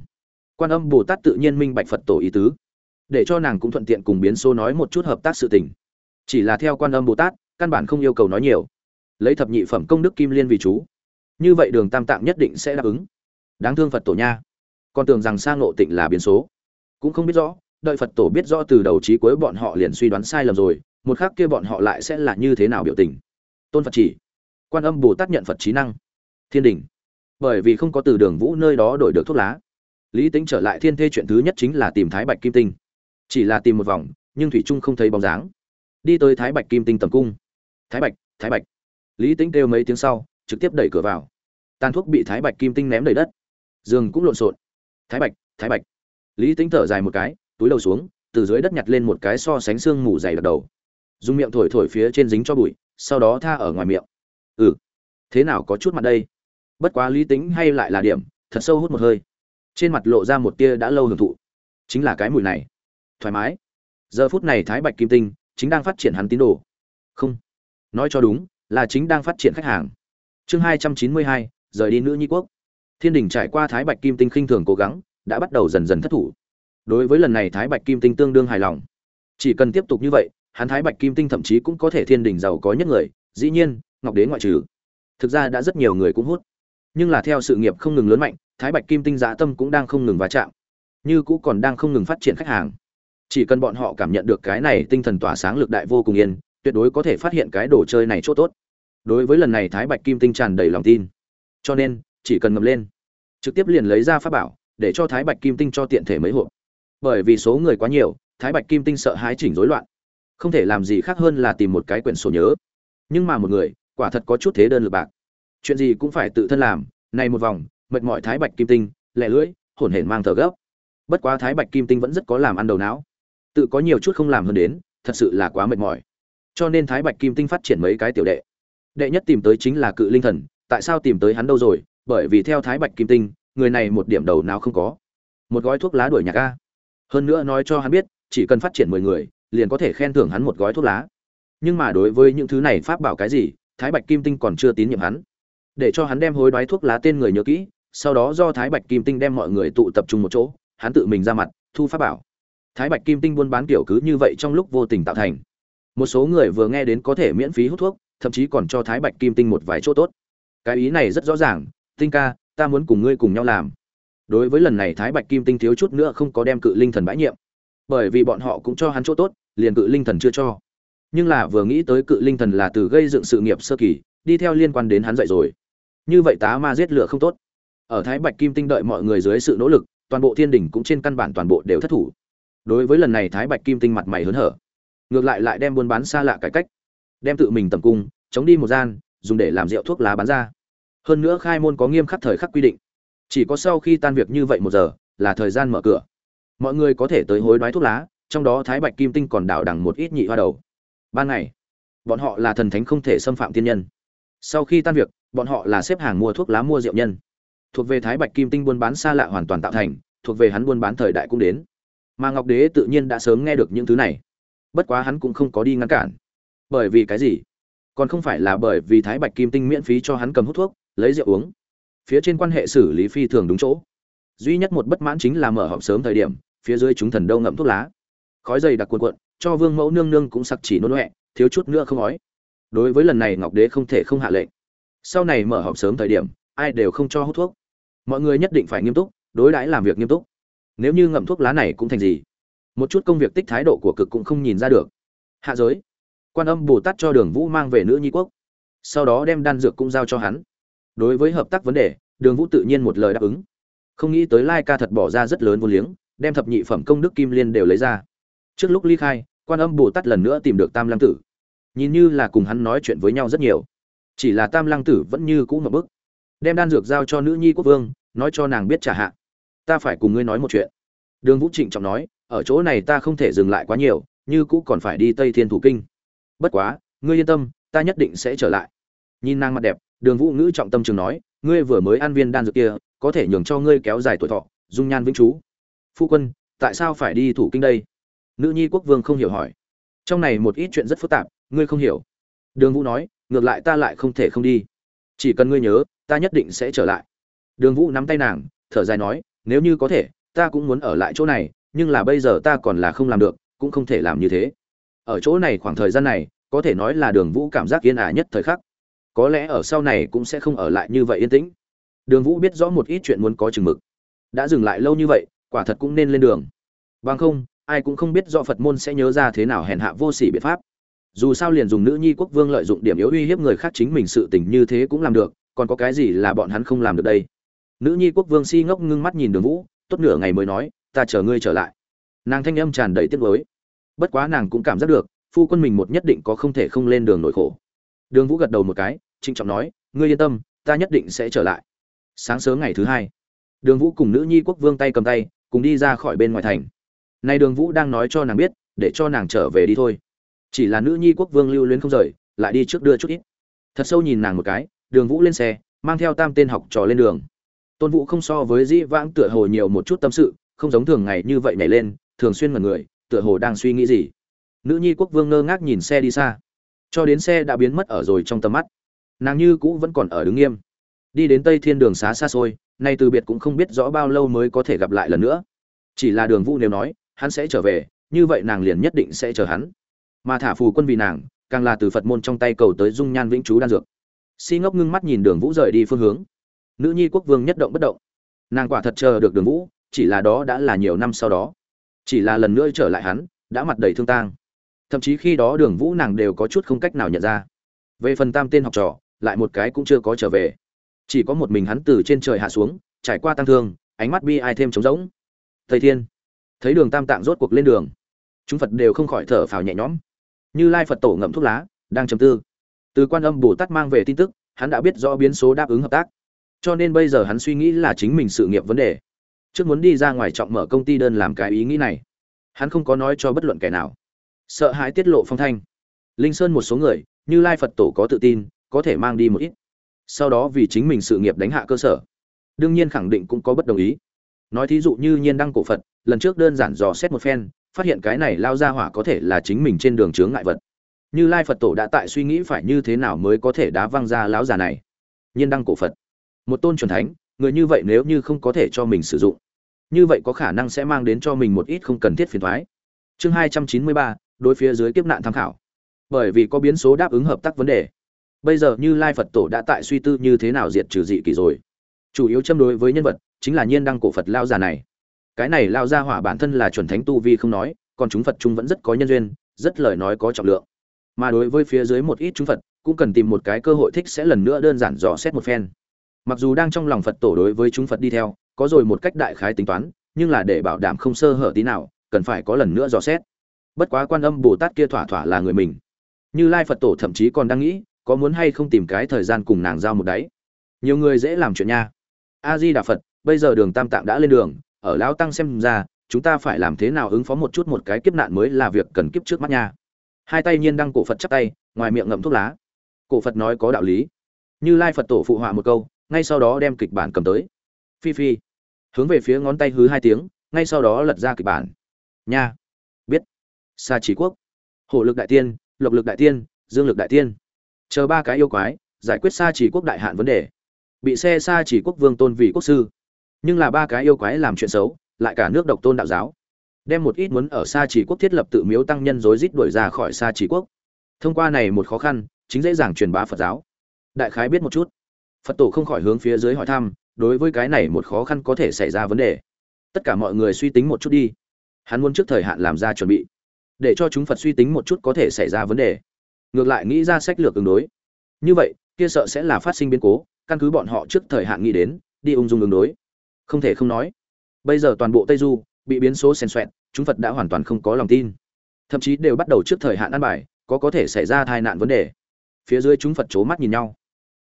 Quan âm bồ tát tự nhiên minh bạch phật tổ ý tứ, để cho nàng cũng thuận tiện cùng biến số nói một chút hợp tác sự tình. Chỉ là theo quan âm bồ tát, căn bản không yêu cầu nói nhiều. Lấy thập nhị phẩm công đức kim liên vì chú, như vậy đường tam tạng nhất định sẽ đáp ứng. Đáng thương phật tổ nha. Còn tưởng rằng sang ngộ tịnh là biến số, cũng không biết rõ đợi phật tổ biết rõ từ đầu trí cuối bọn họ liền suy đoán sai lầm rồi, một khác kia bọn họ lại sẽ là như thế nào biểu tình? Tôn phật chỉ, quan âm bồ tát nhận phật trí năng. Thiên đình. Bởi vì không có từ đường vũ nơi đó đổi được thuốc lá. Lý tính trở lại thiên thê chuyện thứ nhất chính là tìm thái bạch kim tinh. Chỉ là tìm một vòng, nhưng thủy trung không thấy bóng dáng. Đi tới thái bạch kim tinh tầm cung. Thái bạch thái bạch. Lý tính kêu mấy tiếng sau, trực tiếp đẩy cửa vào. Tàn thuốc bị thái bạch kim tinh ném đầy đất. Giường cũng lộn xộn. Thái bạch thái bạch. Lý tính thở dài một cái túi đầu xuống, từ dưới đất nhặt lên một cái so sánh xương mù dày đặc đầu. Dùng miệng thổi thổi phía trên dính cho bụi, sau đó tha ở ngoài miệng. Ừ thế nào có chút mặt đây? Bất quá lý tính hay lại là điểm, thật sâu hút một hơi. Trên mặt lộ ra một tia đã lâu hưởng thụ. Chính là cái mùi này. Thoải mái. Giờ phút này thái bạch kim tinh chính đang phát triển hắn tín đồ. Không. Nói cho đúng, là chính đang phát triển khách hàng. Chương hai trăm chín mươi hai, rời đi nữ nhi quốc. Thiên đình trải qua thái bạch kim tinh khinh thường cố gắng, đã bắt đầu dần dần thất thủ đối với lần này thái bạch kim tinh tương đương hài lòng. Chỉ cần tiếp tục như vậy, hắn thái bạch kim tinh thậm chí cũng có thể thiên đình giàu có nhất người, dĩ nhiên, ngọc đế ngoại trừ. Thực ra đã rất nhiều người cũng hút. Nhưng là theo sự nghiệp không ngừng lớn mạnh, thái bạch kim tinh dã tâm cũng đang không ngừng va chạm. Như cũ còn đang không ngừng phát triển khách hàng. Chỉ cần bọn họ cảm nhận được cái này tinh thần tỏa sáng lực đại vô cùng yên, tuyệt đối có thể phát hiện cái đồ chơi này chỗ tốt. Đối với lần này thái bạch kim tinh tràn đầy lòng tin. Cho nên, chỉ cần ngầm lên. Trực tiếp liền lấy ra pháp bảo, để cho thái bạch kim tinh cho tiện thể mấy hộp bởi vì số người quá nhiều, thái bạch kim tinh sợ hái chỉnh rối loạn. Không thể làm gì khác hơn là tìm một cái quyển sổ nhớ. Nhưng mà một người, quả thật có chút thế đơn lực bạc. Chuyện gì cũng phải tự thân làm này một vòng, mệt mỏi thái bạch kim tinh lẹ lưỡi, hổn hển mang thở gấp. Bất quá thái bạch kim tinh vẫn rất có làm ăn đầu não. Tự có nhiều chút không làm hơn đến, thật sự là quá mệt mỏi. Cho nên thái bạch kim tinh phát triển mấy cái tiểu đệ. Đệ nhất tìm tới chính là cự linh thần, tại sao tìm tới hắn đâu rồi? Bởi vì theo thái bạch kim tinh, người này một điểm đầu nào không có. Một gói thuốc lá đuổi nhạc a hơn nữa nói cho hắn biết, chỉ cần phát triển mười người, liền có thể khen thưởng hắn một gói thuốc lá. Nhưng mà đối với những thứ này pháp bảo cái gì, thái bạch kim tinh còn chưa tín nhiệm hắn. Để cho hắn đem hối đoái thuốc lá tên người nhớ kỹ, sau đó do thái bạch kim tinh đem mọi người tụ tập trung một chỗ, hắn tự mình ra mặt, thu pháp bảo. Thái bạch kim tinh buôn bán kiểu cứ như vậy trong lúc vô tình tạo thành. Một số người vừa nghe đến có thể miễn phí hút thuốc, thậm chí còn cho thái bạch kim tinh một vài chỗ tốt. Cái ý này rất rõ ràng, tinh ca, ta muốn cùng ngươi cùng nhau làm đối với lần này thái bạch kim tinh thiếu chút nữa không có đem cự linh thần bãi nhiệm. Bởi vì bọn họ cũng cho hắn chỗ tốt, liền cự linh thần chưa cho. Nhưng là vừa nghĩ tới cự linh thần là từ gây dựng sự nghiệp sơ kỳ, đi theo liên quan đến hắn dạy rồi. Như vậy tá ma giết lửa không tốt. Ở thái bạch kim tinh đợi mọi người dưới sự nỗ lực, toàn bộ thiên đỉnh cũng trên căn bản toàn bộ đều thất thủ. Đối với lần này thái bạch kim tinh mặt mày hớn hở, ngược lại lại đem buôn bán xa lạ cải cách, đem tự mình tầm cung, chống đi một gian, dùng để làm rượu thuốc lá bán ra. Hơn nữa khai môn có nghiêm khắc thời khắc quy định chỉ có sau khi tan việc như vậy một giờ, là thời gian mở cửa. Mọi người có thể tới hối đoái thuốc lá, trong đó thái bạch kim tinh còn đảo đằng một ít nhị hoa đầu. Ban ngày, bọn họ là thần thánh không thể xâm phạm thiên nhân. Sau khi tan việc, bọn họ là xếp hàng mua thuốc lá mua rượu nhân. Thuộc về thái bạch kim tinh buôn bán xa lạ hoàn toàn tạo thành, thuộc về hắn buôn bán thời đại cũng đến. Mà ngọc đế tự nhiên đã sớm nghe được những thứ này. Bất quá hắn cũng không có đi ngăn cản. Bởi vì cái gì? Còn không phải là bởi vì thái bạch kim tinh miễn phí cho hắn cầm hút thuốc, lấy rượu uống phía trên quan hệ xử lý phi thường đúng chỗ. Duy nhất một bất mãn chính là mở họp sớm thời điểm, phía dưới chúng thần đâu ngậm thuốc lá. Khói dày đặc cuộn cuộn, cho vương mẫu nương nương cũng sặc chỉ nôn huệ thiếu chút nữa không ói. Đối với lần này ngọc đế không thể không hạ lệnh. Sau này mở họp sớm thời điểm, ai đều không cho hút thuốc. Mọi người nhất định phải nghiêm túc, đối đãi làm việc nghiêm túc. Nếu như ngậm thuốc lá này cũng thành gì? Một chút công việc tích thái độ của cực cũng không nhìn ra được. Hạ giới. Quan âm bồ tát cho đường vũ mang về nữ nhi quốc. Sau đó đem đan dược cũng giao cho hắn đối với hợp tác vấn đề, đường vũ tự nhiên một lời đáp ứng. Không nghĩ tới lai ca thật bỏ ra rất lớn vô liếng, đem thập nhị phẩm công đức kim liên đều lấy ra. Trước lúc ly khai, quan âm bồ tát lần nữa tìm được tam lăng tử. Nhìn như là cùng hắn nói chuyện với nhau rất nhiều. Chỉ là tam lăng tử vẫn như cũ một bức. Đem đan dược giao cho nữ nhi quốc vương, nói cho nàng biết trả hạ. Ta phải cùng ngươi nói một chuyện. Đường vũ trịnh trọng nói, ở chỗ này ta không thể dừng lại quá nhiều, như cũ còn phải đi tây thiên thủ kinh. Bất quá, ngươi yên tâm, ta nhất định sẽ trở lại. Nhìn nàng mặt đẹp đường vũ ngữ trọng tâm trường nói, ngươi vừa mới ăn viên đan dược kia, có thể nhường cho ngươi kéo dài tuổi thọ, dung nhan vĩnh chú. Phu quân, tại sao phải đi thủ kinh đây? Nữ nhi quốc vương không hiểu hỏi. Trong này một ít chuyện rất phức tạp, ngươi không hiểu. Đường vũ nói, ngược lại ta lại không thể không đi. Chỉ cần ngươi nhớ, ta nhất định sẽ trở lại. Đường vũ nắm tay nàng, thở dài nói, nếu như có thể, ta cũng muốn ở lại chỗ này, nhưng là bây giờ ta còn là không làm được, cũng không thể làm như thế. Ở chỗ này khoảng thời gian này, có thể nói là đường vũ cảm giác yên ả nhất thời khắc có lẽ ở sau này cũng sẽ không ở lại như vậy yên tĩnh. Đường vũ biết rõ một ít chuyện muốn có chừng mực. Đã dừng lại lâu như vậy, quả thật cũng nên lên đường. Bằng không, ai cũng không biết do phật môn sẽ nhớ ra thế nào hèn hạ vô sỉ biện pháp. Dù sao liền dùng nữ nhi quốc vương lợi dụng điểm yếu uy hiếp người khác chính mình sự tình như thế cũng làm được, còn có cái gì là bọn hắn không làm được đây? Nữ nhi quốc vương si ngốc ngưng mắt nhìn đường vũ, tốt nửa ngày mới nói, ta chờ ngươi trở lại. Nàng thanh âm tràn đầy tiếc nuối. Bất quá nàng cũng cảm giác được, phu quân mình một nhất định có không thể không lên đường nổi khổ. Đường vũ gật đầu một cái trịnh trọng nói, ngươi yên tâm, ta nhất định sẽ trở lại. Sáng sớm ngày thứ hai, đường vũ cùng nữ nhi quốc vương tay cầm tay, cùng đi ra khỏi bên ngoài thành. Nay đường vũ đang nói cho nàng biết, để cho nàng trở về đi thôi. Chỉ là nữ nhi quốc vương lưu luyến không rời, lại đi trước đưa chút ít. Thật sâu nhìn nàng một cái, đường vũ lên xe, mang theo tam tên học trò lên đường. Tôn vũ không so với dĩ vãng tựa hồ nhiều một chút tâm sự, không giống thường ngày như vậy nhảy lên, thường xuyên mật người, tựa hồ đang suy nghĩ gì. Nữ nhi quốc vương ngơ ngác nhìn xe đi xa. Cho đến xe đã biến mất ở rồi trong tầm mắt nàng như cũ vẫn còn ở đứng nghiêm. Đi đến tây thiên đường xá xa xôi, nay từ biệt cũng không biết rõ bao lâu mới có thể gặp lại lần nữa. Chỉ là đường vũ nếu nói, hắn sẽ trở về, như vậy nàng liền nhất định sẽ chờ hắn. Mà thả phù quân vì nàng, càng là từ phật môn trong tay cầu tới dung nhan vĩnh chú đan dược. Si ngốc ngưng mắt nhìn đường vũ rời đi phương hướng. Nữ nhi quốc vương nhất động bất động. Nàng quả thật chờ được đường vũ, chỉ là đó đã là nhiều năm sau đó. Chỉ là lần nữa trở lại hắn, đã mặt đầy thương tang. Thậm chí khi đó đường vũ nàng đều có chút không cách nào nhận ra. Về phần tam tên học trò lại một cái cũng chưa có trở về. Chỉ có một mình hắn từ trên trời hạ xuống, trải qua tăng thương, ánh mắt bi ai thêm trống rỗng. Thầy thiên, thấy đường tam tạng rốt cuộc lên đường. Chúng phật đều không khỏi thở phào nhẹ nhõm. Như lai phật tổ ngậm thuốc lá, đang trầm tư. Từ quan âm bồ tát mang về tin tức, hắn đã biết rõ biến số đáp ứng hợp tác. Cho nên bây giờ hắn suy nghĩ là chính mình sự nghiệp vấn đề. Trước muốn đi ra ngoài trọng mở công ty đơn làm cái ý nghĩ này. Hắn không có nói cho bất luận kẻ nào. Sợ hãi tiết lộ phong thanh. Linh sơn một số người, như lai phật tổ có tự tin có thể mang đi một ít. Sau đó vì chính mình sự nghiệp đánh hạ cơ sở. Đương nhiên khẳng định cũng có bất đồng ý. Nói thí dụ như nhiên đăng cổ phật, lần trước đơn giản dò xét một phen, phát hiện cái này lao ra hỏa có thể là chính mình trên đường chướng ngại vật. Như lai phật tổ đã tại suy nghĩ phải như thế nào mới có thể đá văng ra lão già này. Nhiên đăng cổ phật. Một tôn truyền thánh, người như vậy nếu như không có thể cho mình sử dụng, như vậy có khả năng sẽ mang đến cho mình một ít không cần thiết phiền thoái. Chương hai trăm chín mươi ba, đối phía dưới kiếp nạn tham khảo. Bởi vì có biến số đáp ứng hợp tác vấn đề bây giờ như lai phật tổ đã tại suy tư như thế nào diệt trừ dị kỳ rồi. Chủ yếu châm đối với nhân vật, chính là nhiên đăng cổ phật lao già này. Cái này lao ra hỏa bản thân là chuẩn thánh tu vi không nói, còn chúng phật chúng vẫn rất có nhân duyên, rất lời nói có trọng lượng. Mà đối với phía dưới một ít chúng phật, cũng cần tìm một cái cơ hội thích sẽ lần nữa đơn giản dò xét một phen. Mặc dù đang trong lòng phật tổ đối với chúng phật đi theo, có rồi một cách đại khái tính toán, nhưng là để bảo đảm không sơ hở tí nào, cần phải có lần nữa dò xét. Bất quá quan âm bồ tát kia thỏa thỏa là người mình. Như lai phật tổ thậm chí còn đang nghĩ có muốn hay không tìm cái thời gian cùng nàng giao một đáy? Nhiều người dễ làm chuyện nha. A di đà phật, bây giờ đường tam tạng đã lên đường, ở lão tăng xem ra, chúng ta phải làm thế nào ứng phó một chút một cái kiếp nạn mới là việc cần kiếp trước mắt nha. Hai tay nhiên đăng cổ phật chắp tay, ngoài miệng ngậm thuốc lá. Cổ phật nói có đạo lý. Như lai phật tổ phụ họa một câu, ngay sau đó đem kịch bản cầm tới. Phi phi. Hướng về phía ngón tay hứ hai tiếng, ngay sau đó lật ra kịch bản. Nha. Biết. Sa chỉ quốc. Hổ lực đại tiên, lộc lực đại tiên, dương lực đại tiên chờ ba cái yêu quái, giải quyết sa chỉ quốc đại hạn vấn đề. Bị xe sa chỉ quốc vương tôn vị quốc sư. Nhưng là ba cái yêu quái làm chuyện xấu, lại cả nước độc tôn đạo giáo. Đem một ít muốn ở xa chỉ quốc thiết lập tự miếu tăng nhân rối rít đuổi ra khỏi xa chỉ quốc. Thông qua này một khó khăn, chính dễ dàng truyền bá phật giáo. Đại khái biết một chút. Phật tổ không khỏi hướng phía dưới hỏi thăm, đối với cái này một khó khăn có thể xảy ra vấn đề. Tất cả mọi người suy tính một chút đi. Hắn muốn trước thời hạn làm ra chuẩn bị. Để cho chúng phật suy tính một chút có thể xảy ra vấn đề ngược lại nghĩ ra sách lược tương đối. Như vậy kia sợ sẽ là phát sinh biến cố căn cứ bọn họ trước thời hạn nghĩ đến đi ung dung ứng đối. Không thể không nói bây giờ toàn bộ tây du bị biến số xen xoẹt, chúng phật đã hoàn toàn không có lòng tin. Thậm chí đều bắt đầu trước thời hạn ăn bài có có thể xảy ra tai nạn vấn đề. Phía dưới chúng phật c mắt nhìn nhau.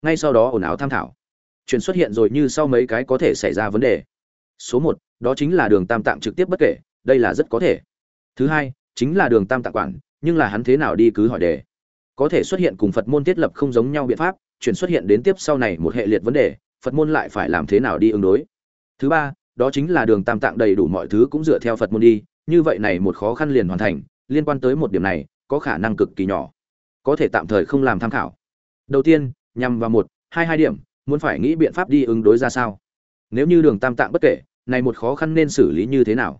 Ngay sau đó ồn ào tham thảo. Chuyện xuất hiện rồi như sau mấy cái có thể xảy ra vấn đề. Số một đó chính là đường tam tạng trực tiếp bất kể đây là rất có thể. Thứ hai chính là đường tam tạng quản nhưng là hắn thế nào đi cứ hỏi đề có thể xuất hiện cùng phật môn thiết lập không giống nhau biện pháp, chuyển xuất hiện đến tiếp sau này một hệ liệt vấn đề, phật môn lại phải làm thế nào đi ứng đối? Thứ ba, đó chính là đường tam tạng đầy đủ mọi thứ cũng dựa theo phật môn đi, như vậy này một khó khăn liền hoàn thành, liên quan tới một điểm này, có khả năng cực kỳ nhỏ, có thể tạm thời không làm tham khảo. Đầu tiên, nhằm vào một, hai hai điểm, muốn phải nghĩ biện pháp đi ứng đối ra sao? Nếu như đường tam tạng bất kể, này một khó khăn nên xử lý như thế nào?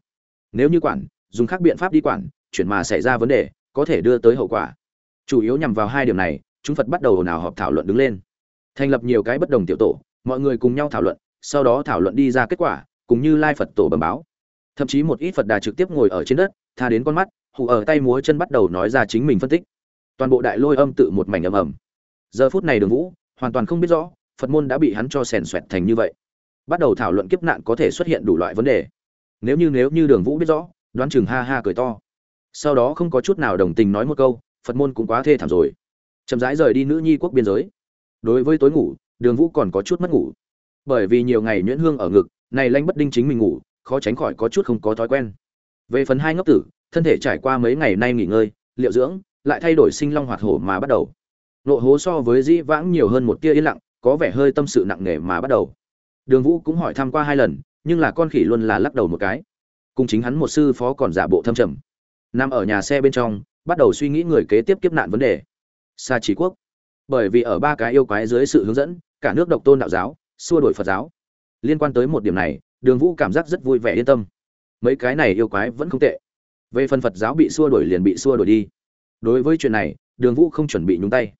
Nếu như quản, dùng khác biện pháp đi quản, chuyển mà xảy ra vấn đề, có thể đưa tới hậu quả chủ yếu nhằm vào hai điểm này, chúng phật bắt đầu ồn ào họp thảo luận đứng lên. Thành lập nhiều cái bất đồng tiểu tổ, mọi người cùng nhau thảo luận, sau đó thảo luận đi ra kết quả, cùng như lai phật tổ bẩm báo. Thậm chí một ít phật đà trực tiếp ngồi ở trên đất, tha đến con mắt hụ ở tay múa chân bắt đầu nói ra chính mình phân tích. Toàn bộ đại lôi âm tự một mảnh ầm ầm. Giờ phút này đường vũ hoàn toàn không biết rõ, phật môn đã bị hắn cho sèn xoẹt thành như vậy. Bắt đầu thảo luận kiếp nạn có thể xuất hiện đủ loại vấn đề. Nếu như nếu như đường vũ biết rõ, đoán chừng ha ha cười to. Sau đó không có chút nào đồng tình nói một câu phật môn cũng quá thê thảm rồi. Chậm rãi rời đi nữ nhi quốc biên giới. Đối với tối ngủ, đường vũ còn có chút mất ngủ. Bởi vì nhiều ngày nhuyễn hương ở ngực, này lanh bất đinh chính mình ngủ, khó tránh khỏi có chút không có thói quen. Về phần hai ngốc tử, thân thể trải qua mấy ngày nay nghỉ ngơi, liệu dưỡng, lại thay đổi sinh long hoạt hổ mà bắt đầu. Nộ hố so với dĩ vãng nhiều hơn một tia yên lặng, có vẻ hơi tâm sự nặng nề mà bắt đầu. Đường vũ cũng hỏi thăm qua hai lần, nhưng là con khỉ luôn là lắc đầu một cái. Cùng chính hắn một sư phó còn giả bộ thâm trầm. Nằm ở nhà xe bên trong bắt đầu suy nghĩ người kế tiếp kiếp nạn vấn đề. Xa chỉ quốc. Bởi vì ở ba cái yêu quái dưới sự hướng dẫn, cả nước độc tôn đạo giáo, xua đổi phật giáo. Liên quan tới một điểm này, đường vũ cảm giác rất vui vẻ yên tâm. Mấy cái này yêu quái vẫn không tệ. Về phần phật giáo bị xua đổi liền bị xua đổi đi. Đối với chuyện này, đường vũ không chuẩn bị nhúng tay.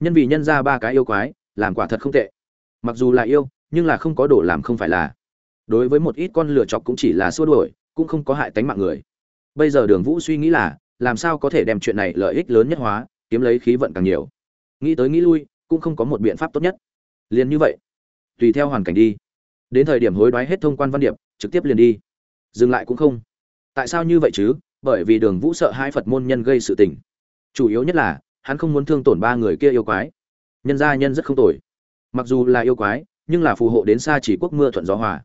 Nhân vì nhân ra ba cái yêu quái, làm quả thật không tệ. Mặc dù là yêu, nhưng là không có đồ làm không phải là. Đối với một ít con lựa chọc cũng chỉ là xua đuổi, cũng không có hại tánh mạng người. Bây giờ đường vũ suy nghĩ là làm sao có thể đem chuyện này lợi ích lớn nhất hóa, kiếm lấy khí vận càng nhiều. Nghĩ tới nghĩ lui, cũng không có một biện pháp tốt nhất. Liền như vậy, tùy theo hoàn cảnh đi. Đến thời điểm hối đoái hết thông quan văn điệp, trực tiếp liền đi. Dừng lại cũng không. Tại sao như vậy chứ? Bởi vì đường vũ sợ hai phật môn nhân gây sự tình. Chủ yếu nhất là, hắn không muốn thương tổn ba người kia yêu quái. Nhân gia nhân rất không tồi. Mặc dù là yêu quái, nhưng là phù hộ đến xa chỉ quốc mưa thuận gió hòa.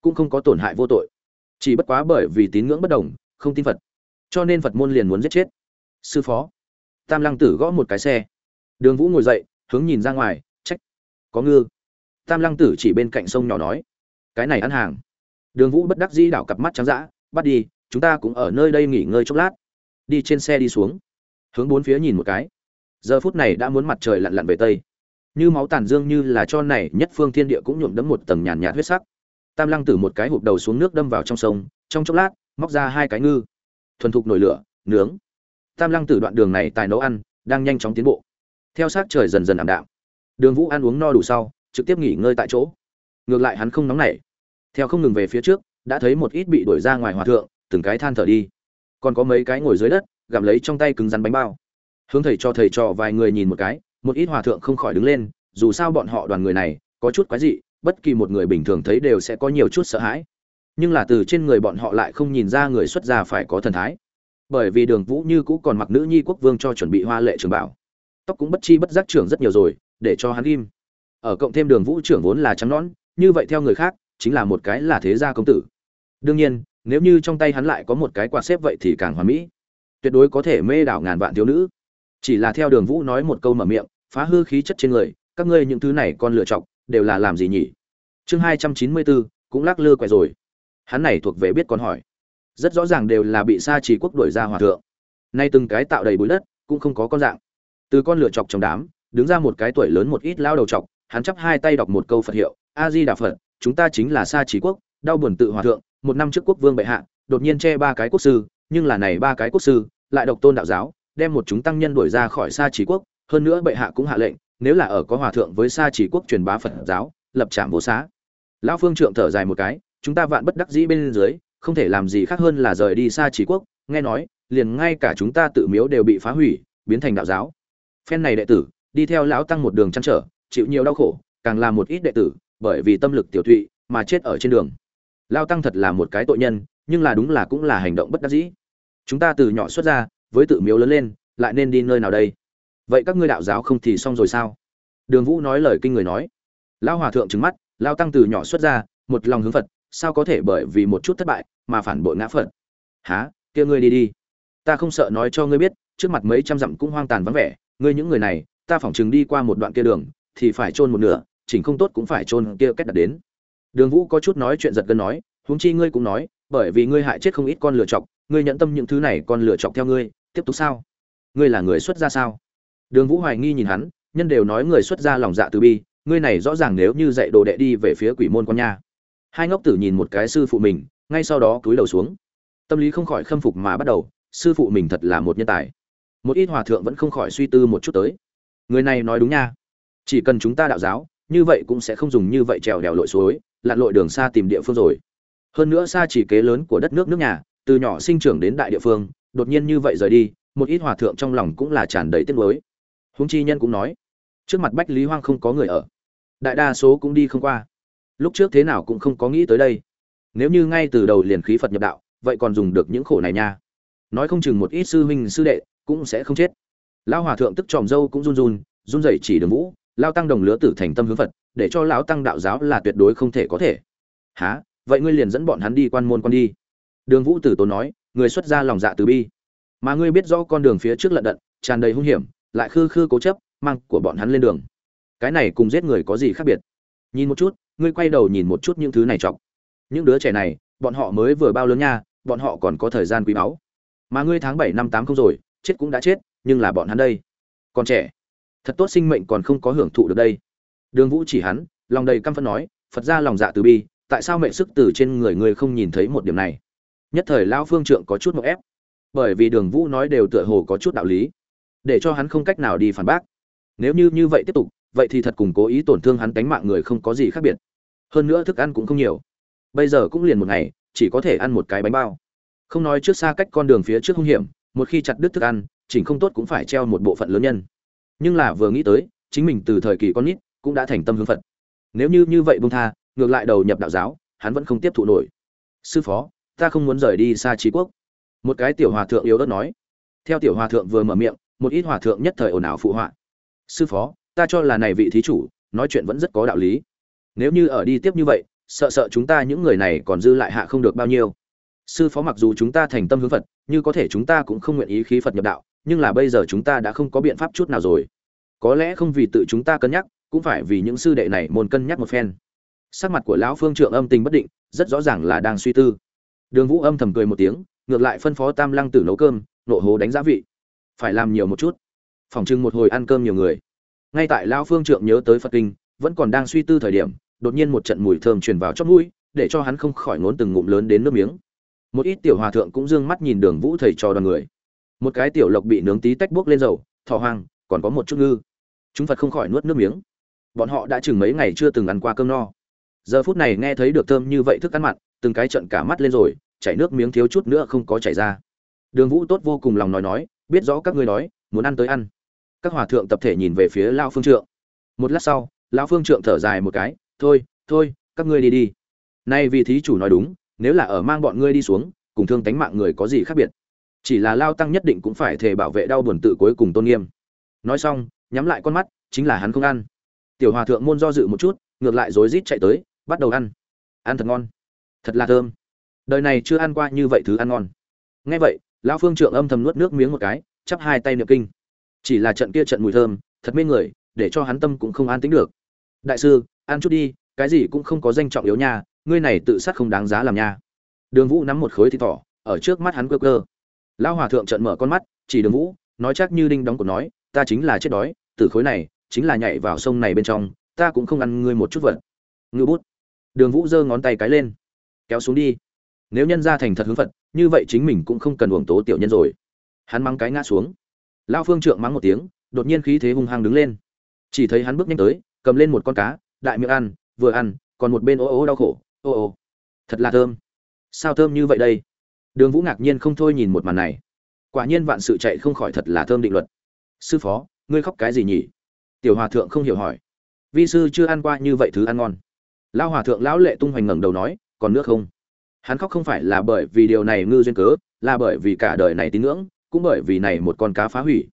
Cũng không có tổn hại vô tội. Chỉ bất quá bởi vì tín ngưỡng bất đồng, không tin phật cho nên phật môn liền muốn giết chết. Sư phó, tam lăng tử gõ một cái xe. Đường vũ ngồi dậy, hướng nhìn ra ngoài, trách. Có ngư. Tam lăng tử chỉ bên cạnh sông nhỏ nói, cái này ăn hàng. Đường vũ bất đắc dĩ đảo cặp mắt trắng dã, bắt đi, chúng ta cũng ở nơi đây nghỉ ngơi chốc lát. Đi trên xe đi xuống. Hướng bốn phía nhìn một cái. Giờ phút này đã muốn mặt trời lặn lặn về tây. Như máu tàn dương như là cho này nhất phương thiên địa cũng nhuộm đẫm một tầng nhàn nhạt huyết sắc. Tam lăng tử một cái hụp đầu xuống nước đâm vào trong sông, trong chốc lát, móc ra hai cái ngư thuần thục nổi lửa, nướng. Tam lăng tử đoạn đường này tài nấu ăn, đang nhanh chóng tiến bộ. Theo sát trời dần dần ảm đạm. Đường vũ ăn uống no đủ sau, trực tiếp nghỉ ngơi tại chỗ. Ngược lại hắn không nóng nảy. Theo không ngừng về phía trước, đã thấy một ít bị đuổi ra ngoài hòa thượng, từng cái than thở đi. Còn có mấy cái ngồi dưới đất, gặm lấy trong tay cứng rắn bánh bao. Hướng thầy cho thầy trò vài người nhìn một cái, một ít hòa thượng không khỏi đứng lên, dù sao bọn họ đoàn người này, có chút quái dị, bất kỳ một người bình thường thấy đều sẽ có nhiều chút sợ hãi nhưng là từ trên người bọn họ lại không nhìn ra người xuất gia phải có thần thái. Bởi vì đường vũ như cũ còn mặc nữ nhi quốc vương cho chuẩn bị hoa lệ trường bảo. Tóc cũng bất chi bất giác trưởng rất nhiều rồi, để cho hắn ghim ở cộng thêm đường vũ trưởng vốn là trắng nõn, như vậy theo người khác, chính là một cái là thế gia công tử. Đương nhiên, nếu như trong tay hắn lại có một cái quạt xếp vậy thì càng hoàn mỹ. Tuyệt đối có thể mê đảo ngàn vạn thiếu nữ. Chỉ là theo đường vũ nói một câu mở miệng, phá hư khí chất trên người, các ngươi những thứ này con lựa chọc đều là làm gì nhỉ? Chương hai trăm chín mươi bốn, cũng lắc lư quẹt rồi hắn này thuộc về biết còn hỏi. Rất rõ ràng đều là bị sa chỉ quốc đuổi ra hòa thượng. Nay từng cái tạo đầy bụi đất, cũng không có con dạng. Từ con lựa chọc trong đám, đứng ra một cái tuổi lớn một ít lao đầu chọc, hắn chắp hai tay đọc một câu phật hiệu a di đà phật, chúng ta chính là sa chỉ quốc, đau buồn tự hòa thượng, một năm trước quốc vương bệ hạ, đột nhiên che ba cái quốc sư, nhưng là này ba cái quốc sư, lại độc tôn đạo giáo, đem một chúng tăng nhân đuổi ra khỏi sa chỉ quốc, hơn nữa bệ hạ cũng hạ lệnh, nếu là ở có hòa thượng với sa chỉ quốc truyền bá phật giáo, lập trạm vô xá. Lão phương trượng thở dài một cái chúng ta vạn bất đắc dĩ bên dưới, không thể làm gì khác hơn là rời đi xa chỉ quốc, nghe nói, liền ngay cả chúng ta tự miếu đều bị phá hủy, biến thành đạo giáo. Phen này đệ tử, đi theo lão tăng một đường chăn trở, chịu nhiều đau khổ, càng là một ít đệ tử, bởi vì tâm lực tiểu thụy, mà chết ở trên đường. Lao tăng thật là một cái tội nhân, nhưng là đúng là cũng là hành động bất đắc dĩ. Chúng ta từ nhỏ xuất ra, với tự miếu lớn lên, lại nên đi nơi nào đây? Vậy các ngươi đạo giáo không thì xong rồi sao? Đường vũ nói lời kinh người nói. Lão hòa thượng trứng mắt lao tăng từ nhỏ xuất ra, một lòng hướng phật sao có thể bởi vì một chút thất bại mà phản bội ngã phật? Há kia ngươi đi đi. Ta không sợ nói cho ngươi biết, trước mặt mấy trăm dặm cũng hoang tàn vắng vẻ, ngươi những người này, ta phỏng chừng đi qua một đoạn kia đường, thì phải chôn một nửa, chỉnh không tốt cũng phải chôn kia cách đặt đến. Đường vũ có chút nói chuyện giật gân nói, huống chi ngươi cũng nói, bởi vì ngươi hại chết không ít con lựa chọc, ngươi nhận tâm những thứ này con lựa chọc theo ngươi, tiếp tục sao? Ngươi là người xuất gia sao? Đường vũ hoài nghi nhìn hắn, nhân đều nói người xuất gia lòng dạ từ bi, ngươi này rõ ràng nếu như dạy đồ đệ đi về phía quỷ môn con nha hai ngốc tử nhìn một cái sư phụ mình, ngay sau đó cúi đầu xuống. Tâm lý không khỏi khâm phục mà bắt đầu, sư phụ mình thật là một nhân tài. Một ít hòa thượng vẫn không khỏi suy tư một chút tới. Người này nói đúng nha. Chỉ cần chúng ta đạo giáo, như vậy cũng sẽ không dùng như vậy trèo đèo lội suối, lặn lội đường xa tìm địa phương rồi. Hơn nữa xa chỉ kế lớn của đất nước nước nhà, từ nhỏ sinh trưởng đến đại địa phương, đột nhiên như vậy rời đi, một ít hòa thượng trong lòng cũng là tràn đầy tiếc nuối. Huống chi nhân cũng nói, trước mặt bách lý hoang không có người ở. Đại đa số cũng đi không qua lúc trước thế nào cũng không có nghĩ tới đây. Nếu như ngay từ đầu liền khí phật nhập đạo, vậy còn dùng được những khổ này nha. Nói không chừng một ít sư huynh, sư đệ cũng sẽ không chết. Lão hòa thượng tức tròm dâu cũng run run run rẩy chỉ đường vũ, lao tăng đồng lứa tử thành tâm hướng phật, để cho lão tăng đạo giáo là tuyệt đối không thể có thể. Há vậy ngươi liền dẫn bọn hắn đi quan môn con đi. Đường vũ tử tốn nói, người xuất ra lòng dạ từ bi. Mà ngươi biết rõ con đường phía trước lận đận, tràn đầy hung hiểm, lại khư khư cố chấp, mang của bọn hắn lên đường. Cái này cùng giết người có gì khác biệt? Nhìn một chút, ngươi quay đầu nhìn một chút những thứ này chọc. Những đứa trẻ này, bọn họ mới vừa bao lớn nha, bọn họ còn có thời gian quý báu. Mà ngươi tháng bảy năm tám không rồi, chết cũng đã chết, nhưng là bọn hắn đây. Còn trẻ. Thật tốt sinh mệnh còn không có hưởng thụ được đây. Đường vũ chỉ hắn, lòng đầy căm phẫn nói, phật ra lòng dạ từ bi, tại sao mệnh sức từ trên người ngươi không nhìn thấy một điểm này? Nhất thời lão phương trượng có chút một ép. Bởi vì đường vũ nói đều tựa hồ có chút đạo lý, để cho hắn không cách nào đi phản bác. Nếu như như vậy tiếp tục vậy thì thật cùng cố ý tổn thương hắn tánh mạng người không có gì khác biệt. Hơn nữa thức ăn cũng không nhiều. Bây giờ cũng liền một ngày, chỉ có thể ăn một cái bánh bao. Không nói trước xa cách con đường phía trước hung hiểm, một khi chặt đứt thức ăn, chỉnh không tốt cũng phải treo một bộ phận lớn nhân. Nhưng là vừa nghĩ tới, chính mình từ thời kỳ con nít cũng đã thành tâm hướng phật. Nếu như như vậy bông tha, ngược lại đầu nhập đạo giáo, hắn vẫn không tiếp thụ nổi. Sư phó, ta không muốn rời đi xa trí quốc. Một cái tiểu hòa thượng yếu đất nói. Theo tiểu hòa thượng vừa mở miệng, một ít hòa thượng nhất thời ồn ào phụ họa. Sư phó ta cho là này vị thí chủ, nói chuyện vẫn rất có đạo lý. Nếu như ở đi tiếp như vậy, sợ sợ chúng ta những người này còn dư lại hạ không được bao nhiêu. Sư phó mặc dù chúng ta thành tâm hướng phật, như có thể chúng ta cũng không nguyện ý khí phật nhập đạo, nhưng là bây giờ chúng ta đã không có biện pháp chút nào rồi. Có lẽ không vì tự chúng ta cân nhắc, cũng phải vì những sư đệ này môn cân nhắc một phen. Sắc mặt của lão phương trượng âm tình bất định, rất rõ ràng là đang suy tư. Đường vũ âm thầm cười một tiếng, ngược lại phân phó tam lăng tử nấu cơm, nộ hố đánh giá vị. Phải làm nhiều một chút. Phòng trưng một hồi ăn cơm nhiều người ngay tại lão phương trượng nhớ tới phật kinh, vẫn còn đang suy tư thời điểm, đột nhiên một trận mùi thơm truyền vào chót mũi, để cho hắn không khỏi ngốn từng ngụm lớn đến nước miếng. Một ít tiểu hòa thượng cũng dương mắt nhìn đường vũ thầy cho đoàn người. Một cái tiểu lộc bị nướng tí tách buốc lên dầu thọ hoang, còn có một chút ngư. Chúng phật không khỏi nuốt nước miếng. Bọn họ đã chừng mấy ngày chưa từng ăn qua cơm no. Giờ phút này nghe thấy được thơm như vậy thức ăn mặn, từng cái trận cả mắt lên rồi, chảy nước miếng thiếu chút nữa không có chảy ra. Đường vũ tốt vô cùng lòng nói nói, biết rõ các ngươi nói muốn ăn tới ăn các hòa thượng tập thể nhìn về phía lao phương trượng. Một lát sau, lão phương trượng thở dài một cái, thôi thôi, các ngươi đi đi. Nay vì thí chủ nói đúng, nếu là ở mang bọn ngươi đi xuống, cùng thương tánh mạng người có gì khác biệt? Chỉ là lao tăng nhất định cũng phải thể bảo vệ đau buồn tự cuối cùng tôn nghiêm. Nói xong, nhắm lại con mắt, chính là hắn không ăn. Tiểu hòa thượng môn do dự một chút, ngược lại rối rít chạy tới, bắt đầu ăn. Ăn thật ngon. Thật là thơm. Đời này chưa ăn qua như vậy thứ ăn ngon. Nghe vậy, lão phương trượng âm thầm nuốt nước miếng một cái, chắp hai tay niệm kinh chỉ là trận kia trận mùi thơm, thật mê người, để cho hắn tâm cũng không an tính được. Đại sư, ăn chút đi, cái gì cũng không có danh trọng yếu nha, ngươi này tự sát không đáng giá làm nha. Đường vũ nắm một khối thịt thỏ, ở trước mắt hắn cơ cơ lão hòa thượng trận mở con mắt, chỉ đường vũ, nói chắc như đinh đóng cột nói, ta chính là chết đói, từ khối này, chính là nhảy vào sông này bên trong, ta cũng không ăn ngươi một chút vật. Ngư bút. Đường vũ giơ ngón tay cái lên. Kéo xuống đi. Nếu nhân ra thành thật hướng phật, như vậy chính mình cũng không cần uổng tố tiểu nhân rồi. Hắn mang cái ngã xuống lao phương trượng mắng một tiếng, đột nhiên khí thế hung hăng đứng lên. Chỉ thấy hắn bước nhanh tới, cầm lên một con cá, đại miệng ăn, vừa ăn, còn một bên ô ô đau khổ, ô ô. Thật là thơm. Sao thơm như vậy đây? Đường vũ ngạc nhiên không thôi nhìn một màn này. Quả nhiên vạn sự chạy không khỏi thật là thơm định luật. Sư phó, ngươi khóc cái gì nhỉ? Tiểu hòa thượng không hiểu hỏi. Vi sư chưa ăn qua như vậy thứ ăn ngon. Lao hòa thượng lão lệ tung hoành ngẩng đầu nói, còn nước không? Hắn khóc không phải là bởi vì điều này ngư duyên cớ, là bởi vì cả đời này tín ngưỡng cũng bởi vì này một con cá phá hủy.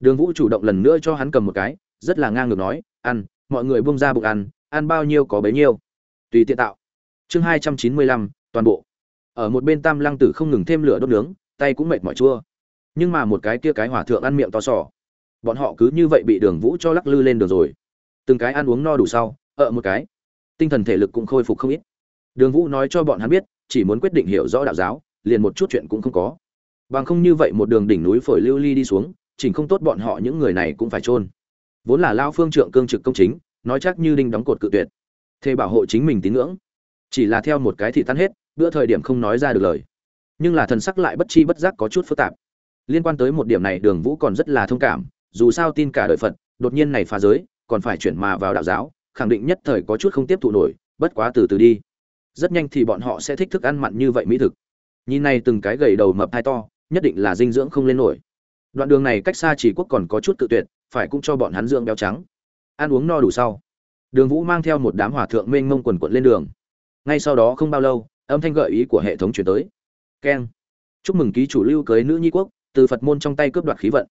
Đường vũ chủ động lần nữa cho hắn cầm một cái, rất là ngang ngược nói, ăn, mọi người buông ra bụng ăn ăn bao nhiêu có bấy nhiêu. Tùy tiện tạo. Chương hai trăm chín mươi lăm, toàn bộ. Ở một bên tam lăng tử không ngừng thêm lửa đốt nướng, tay cũng mệt mỏi chua. Nhưng mà một cái kia cái hỏa thượng ăn miệng to sò. Bọn họ cứ như vậy bị đường vũ cho lắc lư lên được rồi. Từng cái ăn uống no đủ sau ở một cái. Tinh thần thể lực cũng khôi phục không ít. Đường vũ nói cho bọn hắn biết, chỉ muốn quyết định hiểu rõ đạo giáo, liền một chút chuyện cũng không có bằng không như vậy một đường đỉnh núi phổi lưu ly đi xuống, chỉnh không tốt bọn họ những người này cũng phải chôn. Vốn là lao phương trượng cương trực công chính, nói chắc như đinh đóng cột cự tuyệt. Thế bảo hộ chính mình tín ngưỡng. Chỉ là theo một cái thị tan hết, bữa thời điểm không nói ra được lời. Nhưng là thần sắc lại bất chi bất giác có chút phức tạp. Liên quan tới một điểm này đường vũ còn rất là thông cảm, dù sao tin cả đời phật, đột nhiên này phá giới, còn phải chuyển mà vào đạo giáo, khẳng định nhất thời có chút không tiếp thụ nổi, bất quá từ từ đi. Rất nhanh thì bọn họ sẽ thích thức ăn mặn như vậy mỹ thực. Nhìn này từng cái gầy đầu mập hai to nhất định là dinh dưỡng không lên nổi. Đoạn đường này cách xa chỉ quốc còn có chút tự tuyệt, phải cũng cho bọn hắn dưỡng béo trắng. Ăn uống no đủ sau, đường vũ mang theo một đám hỏa thượng mênh mông quần quận lên đường. Ngay sau đó không bao lâu, âm thanh gợi ý của hệ thống chuyển tới. Keng. Chúc mừng ký chủ lưu cưới nữ nhi quốc, từ phật môn trong tay cướp đoạt khí vận.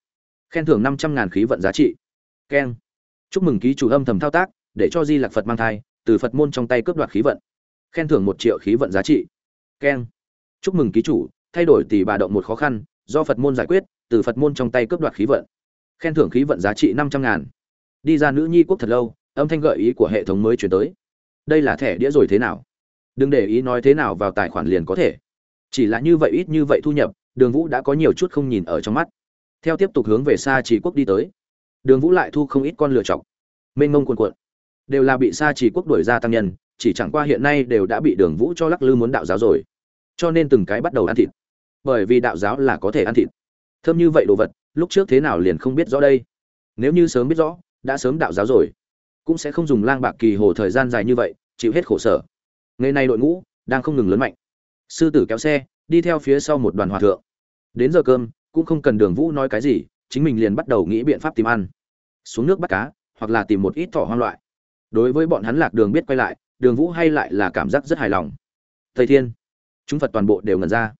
Khen thưởng năm trăm ngàn khí vận giá trị. Keng. Chúc mừng ký chủ âm thầm thao tác, để cho di lạc phật mang thai, từ phật môn trong tay cướp đoạt khí vận. Khen thưởng một triệu khí vận giá trị. Keng. Chúc mừng ký chủ thay đổi tỷ bà động một khó khăn, do phật môn giải quyết, từ phật môn trong tay cướp đoạt khí vận. Khen thưởng khí vận giá trị năm trăm ngàn. Đi ra nữ nhi quốc thật lâu, âm thanh gợi ý của hệ thống mới chuyển tới. Đây là thẻ đĩa rồi thế nào? Đừng để ý nói thế nào vào tài khoản liền có thể. Chỉ là như vậy ít như vậy thu nhập, đường vũ đã có nhiều chút không nhìn ở trong mắt. Theo tiếp tục hướng về xa chỉ quốc đi tới. Đường vũ lại thu không ít con lựa chọc mênh mông cuồn cuộn. Đều là bị xa chỉ quốc đuổi ra tăng nhân, chỉ chẳng qua hiện nay đều đã bị đường vũ cho lắc lư muốn đạo giáo rồi. Cho nên từng cái bắt đầu ăn thịt bởi vì đạo giáo là có thể ăn thịt. Thơm như vậy đồ vật, lúc trước thế nào liền không biết rõ đây. Nếu như sớm biết rõ, đã sớm đạo giáo rồi, cũng sẽ không dùng lang bạc kỳ hồ thời gian dài như vậy, chịu hết khổ sở. Ngày nay đội ngũ đang không ngừng lớn mạnh. Sư tử kéo xe, đi theo phía sau một đoàn hòa thượng. Đến giờ cơm, cũng không cần đường vũ nói cái gì, chính mình liền bắt đầu nghĩ biện pháp tìm ăn. Xuống nước bắt cá, hoặc là tìm một ít thỏ hoang loại. Đối với bọn hắn lạc đường biết quay lại, đường vũ hay lại là cảm giác rất hài lòng. Thầy thiên, chúng phật toàn bộ đều ngần ra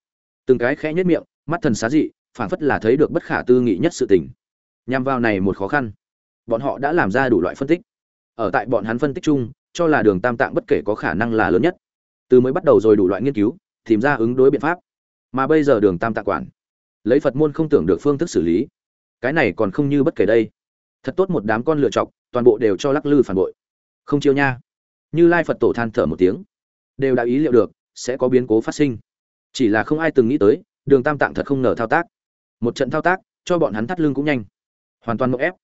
từng cái khẽ nhất miệng, mắt thần xá dị, phảng phất là thấy được bất khả tư nghị nhất sự tình. Nhằm vào này một khó khăn, bọn họ đã làm ra đủ loại phân tích. Ở tại bọn hắn phân tích chung, cho là đường tam tạng bất kể có khả năng là lớn nhất. Từ mới bắt đầu rồi đủ loại nghiên cứu, tìm ra ứng đối biện pháp. Mà bây giờ đường tam tạng quản, lấy phật môn không tưởng được phương thức xử lý. Cái này còn không như bất kể đây. Thật tốt một đám con lựa chọc, toàn bộ đều cho lắc lư phản bội. Không chiêu nha. Như lai phật tổ than thở một tiếng. Đều đã ý liệu được, sẽ có biến cố phát sinh chỉ là không ai từng nghĩ tới, đường tam tạng thật không ngờ thao tác. Một trận thao tác, cho bọn hắn thắt lưng cũng nhanh. Hoàn toàn mộng ép.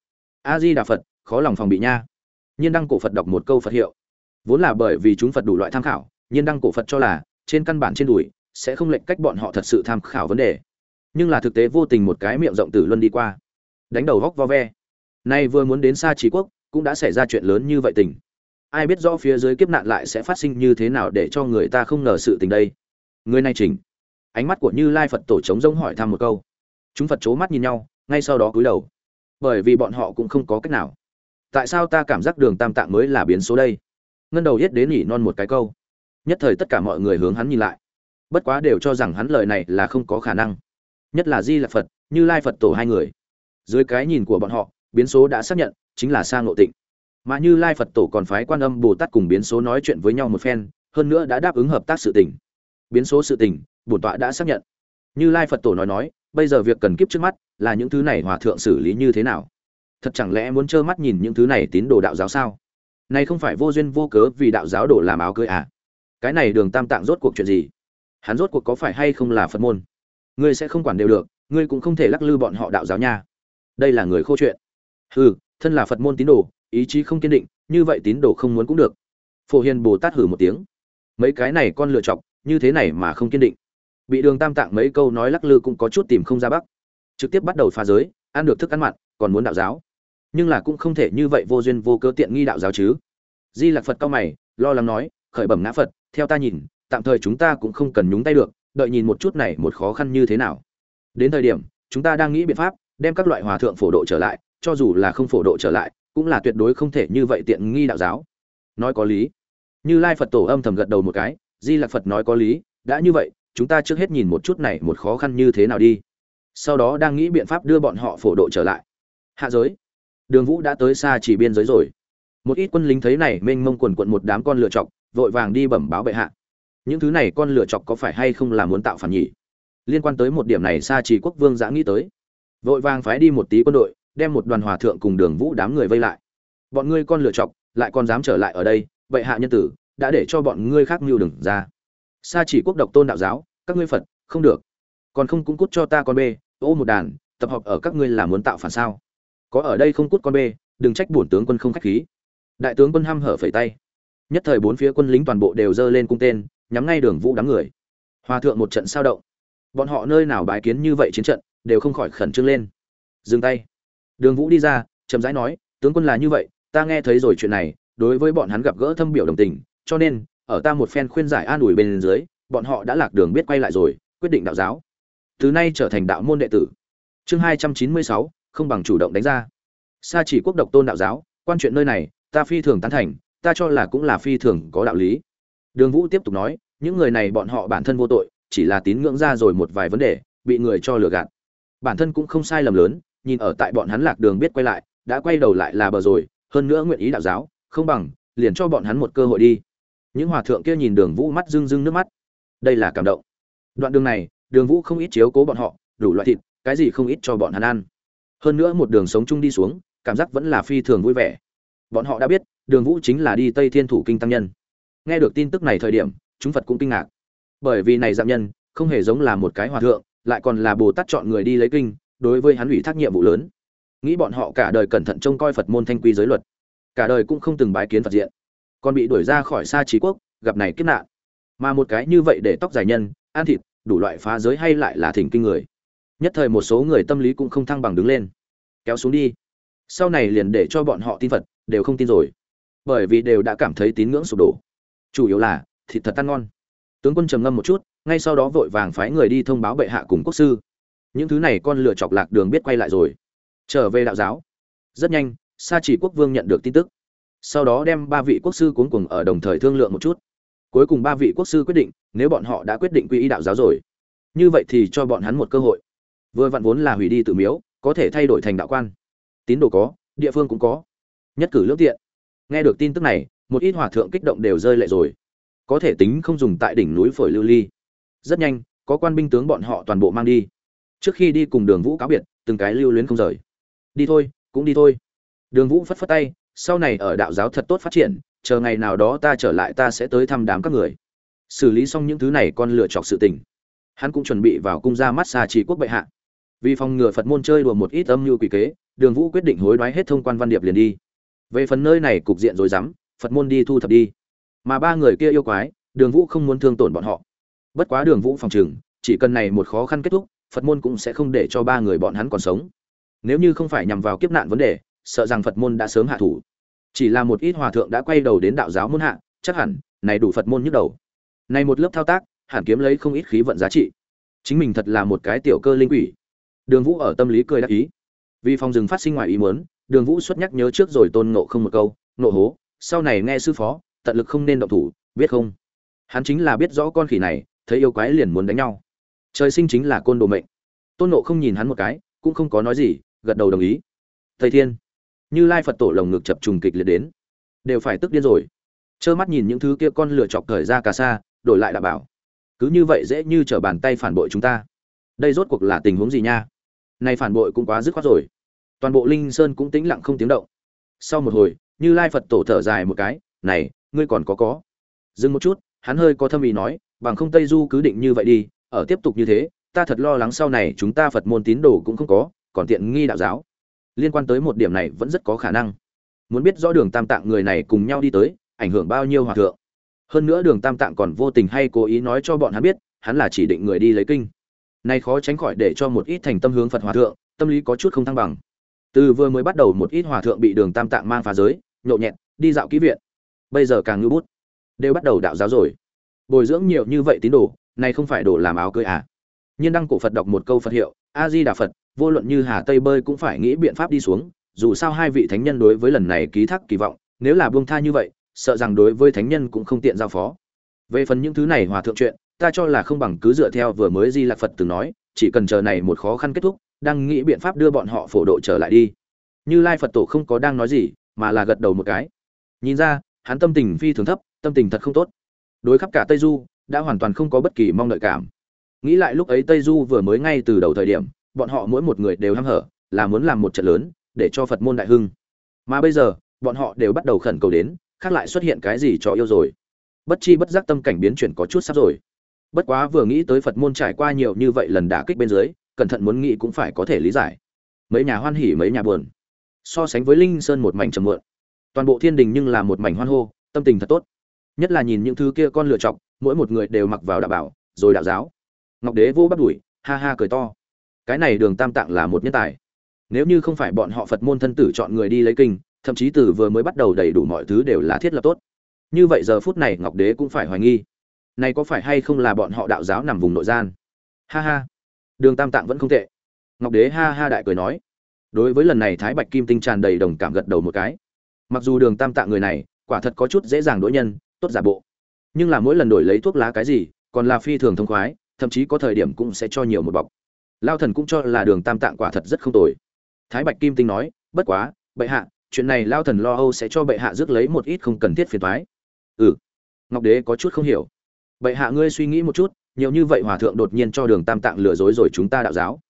A di đà phật khó lòng phòng bị nha. Nhiên đăng cổ phật đọc một câu phật hiệu. Vốn là bởi vì chúng phật đủ loại tham khảo, nhiên đăng cổ phật cho là, trên căn bản trên đùi, sẽ không lệnh cách bọn họ thật sự tham khảo vấn đề. Nhưng là thực tế vô tình một cái miệng rộng tử luân đi qua. Đánh đầu góc vo ve. Nay vừa muốn đến xa trí quốc, cũng đã xảy ra chuyện lớn như vậy tình. Ai biết rõ phía dưới kiếp nạn lại sẽ phát sinh như thế nào để cho người ta không ngờ sự tình đây người này chỉnh. Ánh mắt của như lai phật tổ trống rỗng hỏi thăm một câu. Chúng phật c mắt nhìn nhau, ngay sau đó cúi đầu. Bởi vì bọn họ cũng không có cách nào. Tại sao ta cảm giác đường tam tạng mới là biến số đây? Ngân đầu yết đến nhỉ non một cái câu. Nhất thời tất cả mọi người hướng hắn nhìn lại. Bất quá đều cho rằng hắn lời này là không có khả năng. Nhất là di là phật, như lai phật tổ hai người. Dưới cái nhìn của bọn họ, biến số đã xác nhận, chính là sang ngộ tịnh. Mà như lai phật tổ còn phái quan âm bồ tát cùng biến số nói chuyện với nhau một phen, hơn nữa đã đáp ứng hợp tác sự tình biến số sự tình, bổn tọa đã xác nhận. Như lai phật tổ nói nói, bây giờ việc cần kiếp trước mắt là những thứ này hòa thượng xử lý như thế nào? Thật chẳng lẽ muốn trơ mắt nhìn những thứ này tín đồ đạo giáo sao? Này không phải vô duyên vô cớ vì đạo giáo đổ làm áo cưới à? Cái này đường tam tạng rốt cuộc chuyện gì? Hắn rốt cuộc có phải hay không là phật môn? Ngươi sẽ không quản đều được, ngươi cũng không thể lắc lư bọn họ đạo giáo nha. Đây là người khô chuyện. Hừ, thân là phật môn tín đồ, ý chí không kiên định, như vậy tín đồ không muốn cũng được. Phổ hiền bồ tát hử một tiếng. Mấy cái này con lựa chọc như thế này mà không kiên định. Bị đường tam tạng mấy câu nói lắc lư cũng có chút tìm không ra bắc. Trực tiếp bắt đầu phá giới, ăn được thức ăn mặn, còn muốn đạo giáo. Nhưng là cũng không thể như vậy vô duyên vô cớ tiện nghi đạo giáo chứ. Di lạc phật cao mày, lo lắng nói, khởi bẩm ngã phật, theo ta nhìn, tạm thời chúng ta cũng không cần nhúng tay được, đợi nhìn một chút này một khó khăn như thế nào. Đến thời điểm, chúng ta đang nghĩ biện pháp, đem các loại hòa thượng phổ độ trở lại, cho dù là không phổ độ trở lại, cũng là tuyệt đối không thể như vậy tiện nghi đạo giáo. Nói có lý. Như lai phật tổ âm thầm gật đầu một cái di lạc phật nói có lý, đã như vậy, chúng ta trước hết nhìn một chút này một khó khăn như thế nào đi. Sau đó đang nghĩ biện pháp đưa bọn họ phổ độ trở lại. Hạ giới. Đường vũ đã tới xa chỉ biên giới rồi. Một ít quân lính thấy này mênh mông quần quận một đám con lựa chọc, vội vàng đi bẩm báo bệ hạ. Những thứ này con lựa chọc có phải hay không là muốn tạo phản nhỉ? Liên quan tới một điểm này xa chỉ quốc vương giã nghĩ tới. Vội vàng phái đi một tí quân đội, đem một đoàn hòa thượng cùng đường vũ đám người vây lại. Bọn ngươi con lựa chọc, lại còn dám trở lại ở đây vậy hạ nhân tử đã để cho bọn ngươi khác mưu đừng ra. Xa chỉ quốc độc tôn đạo giáo, các ngươi phật, không được. Còn không cũng cút cho ta con bê, ô một đàn, tập hợp ở các ngươi là muốn tạo phản sao? Có ở đây không cút con bê, đừng trách bổn tướng quân không khách khí. Đại tướng quân hăm hở phẩy tay. Nhất thời bốn phía quân lính toàn bộ đều dơ lên cung tên, nhắm ngay đường vũ đám người. Hòa thượng một trận sao động. Bọn họ nơi nào bái kiến như vậy chiến trận, đều không khỏi khẩn trương lên. Dừng tay. Đường vũ đi ra, chậm rãi nói, tướng quân là như vậy, ta nghe thấy rồi chuyện này, đối với bọn hắn gặp gỡ thâm biểu đồng tình cho nên, ở ta một phen khuyên giải an ủi bên dưới, bọn họ đã lạc đường biết quay lại rồi, quyết định đạo giáo. Từ nay trở thành đạo môn đệ tử. Chương hai trăm chín mươi sáu, không bằng chủ động đánh ra. Xa chỉ quốc độc tôn đạo giáo, quan chuyện nơi này, ta phi thường tán thành, ta cho là cũng là phi thường có đạo lý. Đường vũ tiếp tục nói, những người này bọn họ bản thân vô tội, chỉ là tín ngưỡng ra rồi một vài vấn đề, bị người cho lừa gạt. Bản thân cũng không sai lầm lớn, nhìn ở tại bọn hắn lạc đường biết quay lại, đã quay đầu lại là bờ rồi, hơn nữa nguyện ý đạo giáo, không bằng, liền cho bọn hắn một cơ hội đi những hòa thượng kia nhìn đường vũ mắt rưng rưng nước mắt. Đây là cảm động. Đoạn đường này, đường vũ không ít chiếu cố bọn họ, đủ loại thịt, cái gì không ít cho bọn hắn ăn. Hơn nữa một đường sống chung đi xuống, cảm giác vẫn là phi thường vui vẻ. Bọn họ đã biết, đường vũ chính là đi tây thiên thủ kinh tăng nhân. Nghe được tin tức này thời điểm, chúng phật cũng kinh ngạc. Bởi vì này dạng nhân, không hề giống là một cái hòa thượng, lại còn là bồ tát chọn người đi lấy kinh, đối với hắn ủy thác nhiệm vụ lớn. Nghĩ bọn họ cả đời cẩn thận trông coi phật môn thanh quy giới luật. Cả đời cũng không từng bái kiến phật diện còn bị đuổi ra khỏi xa trí quốc, gặp này kiếp nạn. Mà một cái như vậy để tóc dài nhân, ăn thịt, đủ loại phá giới hay lại là thỉnh kinh người. Nhất thời một số người tâm lý cũng không thăng bằng đứng lên. Kéo xuống đi. Sau này liền để cho bọn họ tin phật, đều không tin rồi. Bởi vì đều đã cảm thấy tín ngưỡng sụp đổ. Chủ yếu là, thịt thật ăn ngon. Tướng quân trầm ngâm một chút, ngay sau đó vội vàng phái người đi thông báo bệ hạ cùng quốc sư. Những thứ này con lựa chọc lạc đường biết quay lại rồi. Trở về đạo giáo. Rất nhanh, sa chỉ quốc vương nhận được tin tức sau đó đem ba vị quốc sư cuốn cùng ở đồng thời thương lượng một chút. Cuối cùng ba vị quốc sư quyết định, nếu bọn họ đã quyết định quy y đạo giáo rồi, như vậy thì cho bọn hắn một cơ hội. Vừa vặn vốn là hủy đi tự miếu, có thể thay đổi thành đạo quan. Tín đồ có, địa phương cũng có. Nhất cử lương tiện. Nghe được tin tức này, một ít hòa thượng kích động đều rơi lệ rồi. Có thể tính không dùng tại đỉnh núi phổi lưu ly. Rất nhanh, có quan binh tướng bọn họ toàn bộ mang đi. Trước khi đi cùng đường vũ cáo biệt, từng cái lưu luyến không rời. Đi thôi, cũng đi thôi. Đường vũ phất phất tay sau này ở đạo giáo thật tốt phát triển, chờ ngày nào đó ta trở lại ta sẽ tới thăm đám các người. Xử lý xong những thứ này con lựa chọc sự tình. Hắn cũng chuẩn bị vào cung ra mắt xa trí quốc bệ hạ. Vì phòng ngừa phật môn chơi đùa một ít âm mưu quỷ kế, đường vũ quyết định hối đoái hết thông quan văn điệp liền đi. Về phần nơi này cục diện rồi dám phật môn đi thu thập đi. Mà ba người kia yêu quái, đường vũ không muốn thương tổn bọn họ. Bất quá đường vũ phòng trừng, chỉ cần này một khó khăn kết thúc, phật môn cũng sẽ không để cho ba người bọn hắn còn sống. Nếu như không phải nhằm vào kiếp nạn vấn đề sợ rằng phật môn đã sớm hạ thủ. Chỉ là một ít hòa thượng đã quay đầu đến đạo giáo môn hạ, chắc hẳn, này đủ phật môn nhức đầu. Này một lớp thao tác, hẳn kiếm lấy không ít khí vận giá trị. Chính mình thật là một cái tiểu cơ linh quỷ. Đường vũ ở tâm lý cười đắc ý. Vì phòng rừng phát sinh ngoài ý muốn, đường vũ xuất nhắc nhớ trước rồi tôn nộ không một câu nộ hố, sau này nghe sư phó, tận lực không nên động thủ, biết không? Hắn chính là biết rõ con khỉ này, thấy yêu quái liền muốn đánh nhau. Trời sinh chính là côn đồ mệnh. Tôn nộ không nhìn hắn một cái, cũng không có nói gì, gật đầu đồng ý. Thầy thiên như lai phật tổ lồng ngực chập trùng kịch liệt đến. Đều phải tức điên rồi. Trơ mắt nhìn những thứ kia con lửa chọc thời ra cà sa đổi lại đảm bảo, cứ như vậy dễ như trở bàn tay phản bội chúng ta. Đây rốt cuộc là tình huống gì nha? Này phản bội cũng quá dứt khoát rồi. Toàn bộ linh sơn cũng tĩnh lặng không tiếng động. Sau một hồi, như lai phật tổ thở dài một cái, này, ngươi còn có có. Dừng một chút, hắn hơi có thâm ý nói, bằng không tây du cứ định như vậy đi, ở tiếp tục như thế, ta thật lo lắng sau này chúng ta phật môn tín đồ cũng không có, còn tiện nghi đạo giáo liên quan tới một điểm này vẫn rất có khả năng. Muốn biết rõ đường tam tạng người này cùng nhau đi tới, ảnh hưởng bao nhiêu hòa thượng. Hơn nữa đường tam tạng còn vô tình hay cố ý nói cho bọn hắn biết, hắn là chỉ định người đi lấy kinh. Nay khó tránh khỏi để cho một ít thành tâm hướng phật hòa thượng, tâm lý có chút không thăng bằng. Từ vừa mới bắt đầu một ít hòa thượng bị đường tam tạng mang phá giới nhộn nhẹt, đi dạo kỹ viện. Bây giờ càng ngư bút. Đều bắt đầu đạo giáo rồi. Bồi dưỡng nhiều như vậy tín đồ, này không phải đồ làm áo cưới à? Nhiên đăng cổ phật đọc một câu phật hiệu, a di đà phật vô luận như hà tây bơi cũng phải nghĩ biện pháp đi xuống, dù sao hai vị thánh nhân đối với lần này ký thác kỳ vọng, nếu là buông tha như vậy, sợ rằng đối với thánh nhân cũng không tiện giao phó. Về phần những thứ này hòa thượng chuyện, ta cho là không bằng cứ dựa theo vừa mới di lạc phật từng nói, chỉ cần chờ này một khó khăn kết thúc, đang nghĩ biện pháp đưa bọn họ phổ độ trở lại đi. Như lai phật tổ không có đang nói gì, mà là gật đầu một cái. Nhìn ra, hắn tâm tình phi thường thấp, tâm tình thật không tốt. Đối khắp cả tây du, đã hoàn toàn không có bất kỳ mong đợi cảm. Nghĩ lại lúc ấy tây du vừa mới ngay từ đầu thời điểm bọn họ mỗi một người đều hăm hở, là muốn làm một trận lớn, để cho phật môn đại hưng. Mà bây giờ, bọn họ đều bắt đầu khẩn cầu đến, khác lại xuất hiện cái gì cho yêu rồi. Bất chi bất giác tâm cảnh biến chuyển có chút sắp rồi. Bất quá vừa nghĩ tới phật môn trải qua nhiều như vậy lần đả kích bên dưới, cẩn thận muốn nghĩ cũng phải có thể lý giải. Mấy nhà hoan hỉ, mấy nhà buồn. So sánh với linh sơn một mảnh trầm muộn. Toàn bộ thiên đình nhưng là một mảnh hoan hô, tâm tình thật tốt. Nhất là nhìn những thứ kia con lựa chọc mỗi một người đều mặc vào đạo bảo, rồi đạo giáo. Ngọc đế vô bắt đuổi, ha ha cười to cái này đường tam tạng là một nhân tài. Nếu như không phải bọn họ phật môn thân tử chọn người đi lấy kinh, thậm chí từ vừa mới bắt đầu đầy đủ mọi thứ đều là thiết lập tốt. Như vậy giờ phút này ngọc đế cũng phải hoài nghi. Này có phải hay không là bọn họ đạo giáo nằm vùng nội gian? Ha ha. Đường tam tạng vẫn không tệ. Ngọc đế ha ha đại cười nói. Đối với lần này thái bạch kim tinh tràn đầy đồng cảm gật đầu một cái. Mặc dù đường tam tạng người này, quả thật có chút dễ dàng đối nhân, tốt giả bộ. Nhưng là mỗi lần đổi lấy thuốc lá cái gì, còn là phi thường thông khoái, thậm chí có thời điểm cũng sẽ cho nhiều một bọc lao thần cũng cho là đường tam tạng quả thật rất không tồi. Thái bạch kim tinh nói, bất quá, bệ hạ, chuyện này lao thần lo âu sẽ cho bệ hạ rước lấy một ít không cần thiết phiền thoái ừ. Ngọc đế có chút không hiểu. Bệ hạ ngươi suy nghĩ một chút, nhiều như vậy hòa thượng đột nhiên cho đường tam tạng lừa dối rồi chúng ta đạo giáo.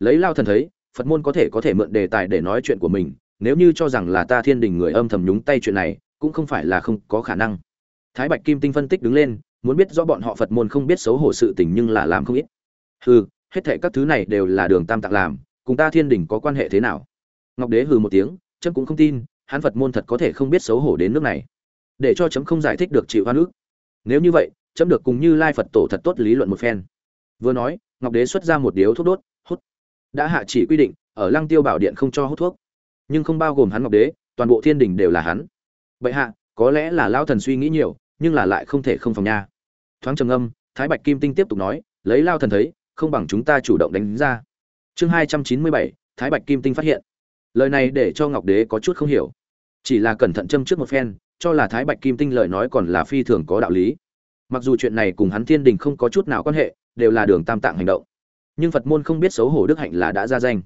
Lấy lao thần thấy, phật môn có thể có thể mượn đề tài để nói chuyện của mình, nếu như cho rằng là ta thiên đình người âm thầm nhúng tay chuyện này, cũng không phải là không có khả năng. Thái bạch kim tinh phân tích đứng lên, muốn biết rõ bọn họ phật môn không biết xấu hổ sự tình nhưng là làm không ít. Ừ hết thệ các thứ này đều là đường tam tạng làm, cùng ta thiên đình có quan hệ thế nào? Ngọc đế hừ một tiếng, chấm cũng không tin, hắn phật môn thật có thể không biết xấu hổ đến nước này. Để cho chấm không giải thích được chịu hoa nước nếu như vậy, chấm được cùng như lai phật tổ thật tốt lý luận một phen. Vừa nói, ngọc đế xuất ra một điếu thuốc đốt, hút. Đã hạ chỉ quy định, ở lăng tiêu bảo điện không cho hút thuốc. Nhưng không bao gồm hắn ngọc đế, toàn bộ thiên đình đều là hắn. Bệ hạ, có lẽ là lao thần suy nghĩ nhiều, nhưng là lại không thể không phòng nha. Thoáng trầm âm thái bạch kim tinh tiếp tục nói, lấy lao thần thấy không bằng chúng ta chủ động đánh ra. Chương hai trăm chín mươi bảy, thái bạch kim tinh phát hiện. Lời này để cho ngọc đế có chút không hiểu. Chỉ là cẩn thận châm trước một phen, cho là thái bạch kim tinh lời nói còn là phi thường có đạo lý. Mặc dù chuyện này cùng hắn thiên đình không có chút nào quan hệ, đều là đường tam tạng hành động. Nhưng phật môn không biết xấu hổ đức hạnh là đã ra danh.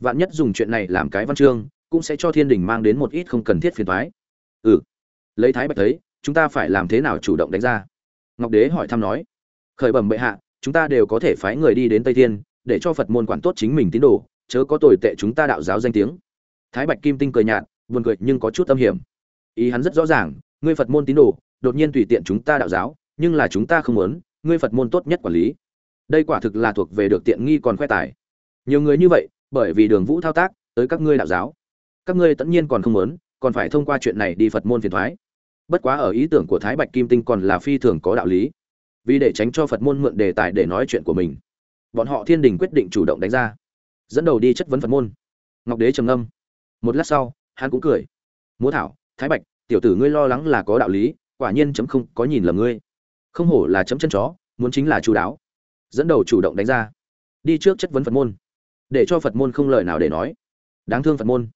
Vạn nhất dùng chuyện này làm cái văn chương, cũng sẽ cho thiên đình mang đến một ít không cần thiết phiền thoái ừ. Lấy thái bạch thấy, chúng ta phải làm thế nào chủ động đánh ra? Ngọc đế hỏi thăm nói. Khởi bẩm bệ hạ chúng ta đều có thể phái người đi đến tây thiên, để cho phật môn quản tốt chính mình tín đồ, chớ có tồi tệ chúng ta đạo giáo danh tiếng. Thái bạch kim tinh cười nhạt, buồn cười nhưng có chút âm hiểm. Ý hắn rất rõ ràng, ngươi phật môn tín đồ, đột nhiên tùy tiện chúng ta đạo giáo, nhưng là chúng ta không muốn, ngươi phật môn tốt nhất quản lý. Đây quả thực là thuộc về được tiện nghi còn khoe tài. Nhiều người như vậy, bởi vì đường vũ thao tác, tới các ngươi đạo giáo. Các ngươi tất nhiên còn không muốn, còn phải thông qua chuyện này đi phật môn phiền thoái. Bất quá ở ý tưởng của thái bạch kim tinh còn là phi thường có đạo lý vì để tránh cho phật môn mượn đề tài để nói chuyện của mình. Bọn họ thiên đình quyết định chủ động đánh ra, dẫn đầu đi chất vấn phật môn. Ngọc đế trầm ngâm. Một lát sau, hắn cũng cười. Múa thảo, thái bạch, tiểu tử ngươi lo lắng là có đạo lý, quả nhiên chấm không có nhìn lầm ngươi. Không hổ là chấm chân chó, muốn chính là chú đáo. Dẫn đầu chủ động đánh ra. Đi trước chất vấn phật môn. Để cho phật môn không lời nào để nói. Đáng thương phật môn.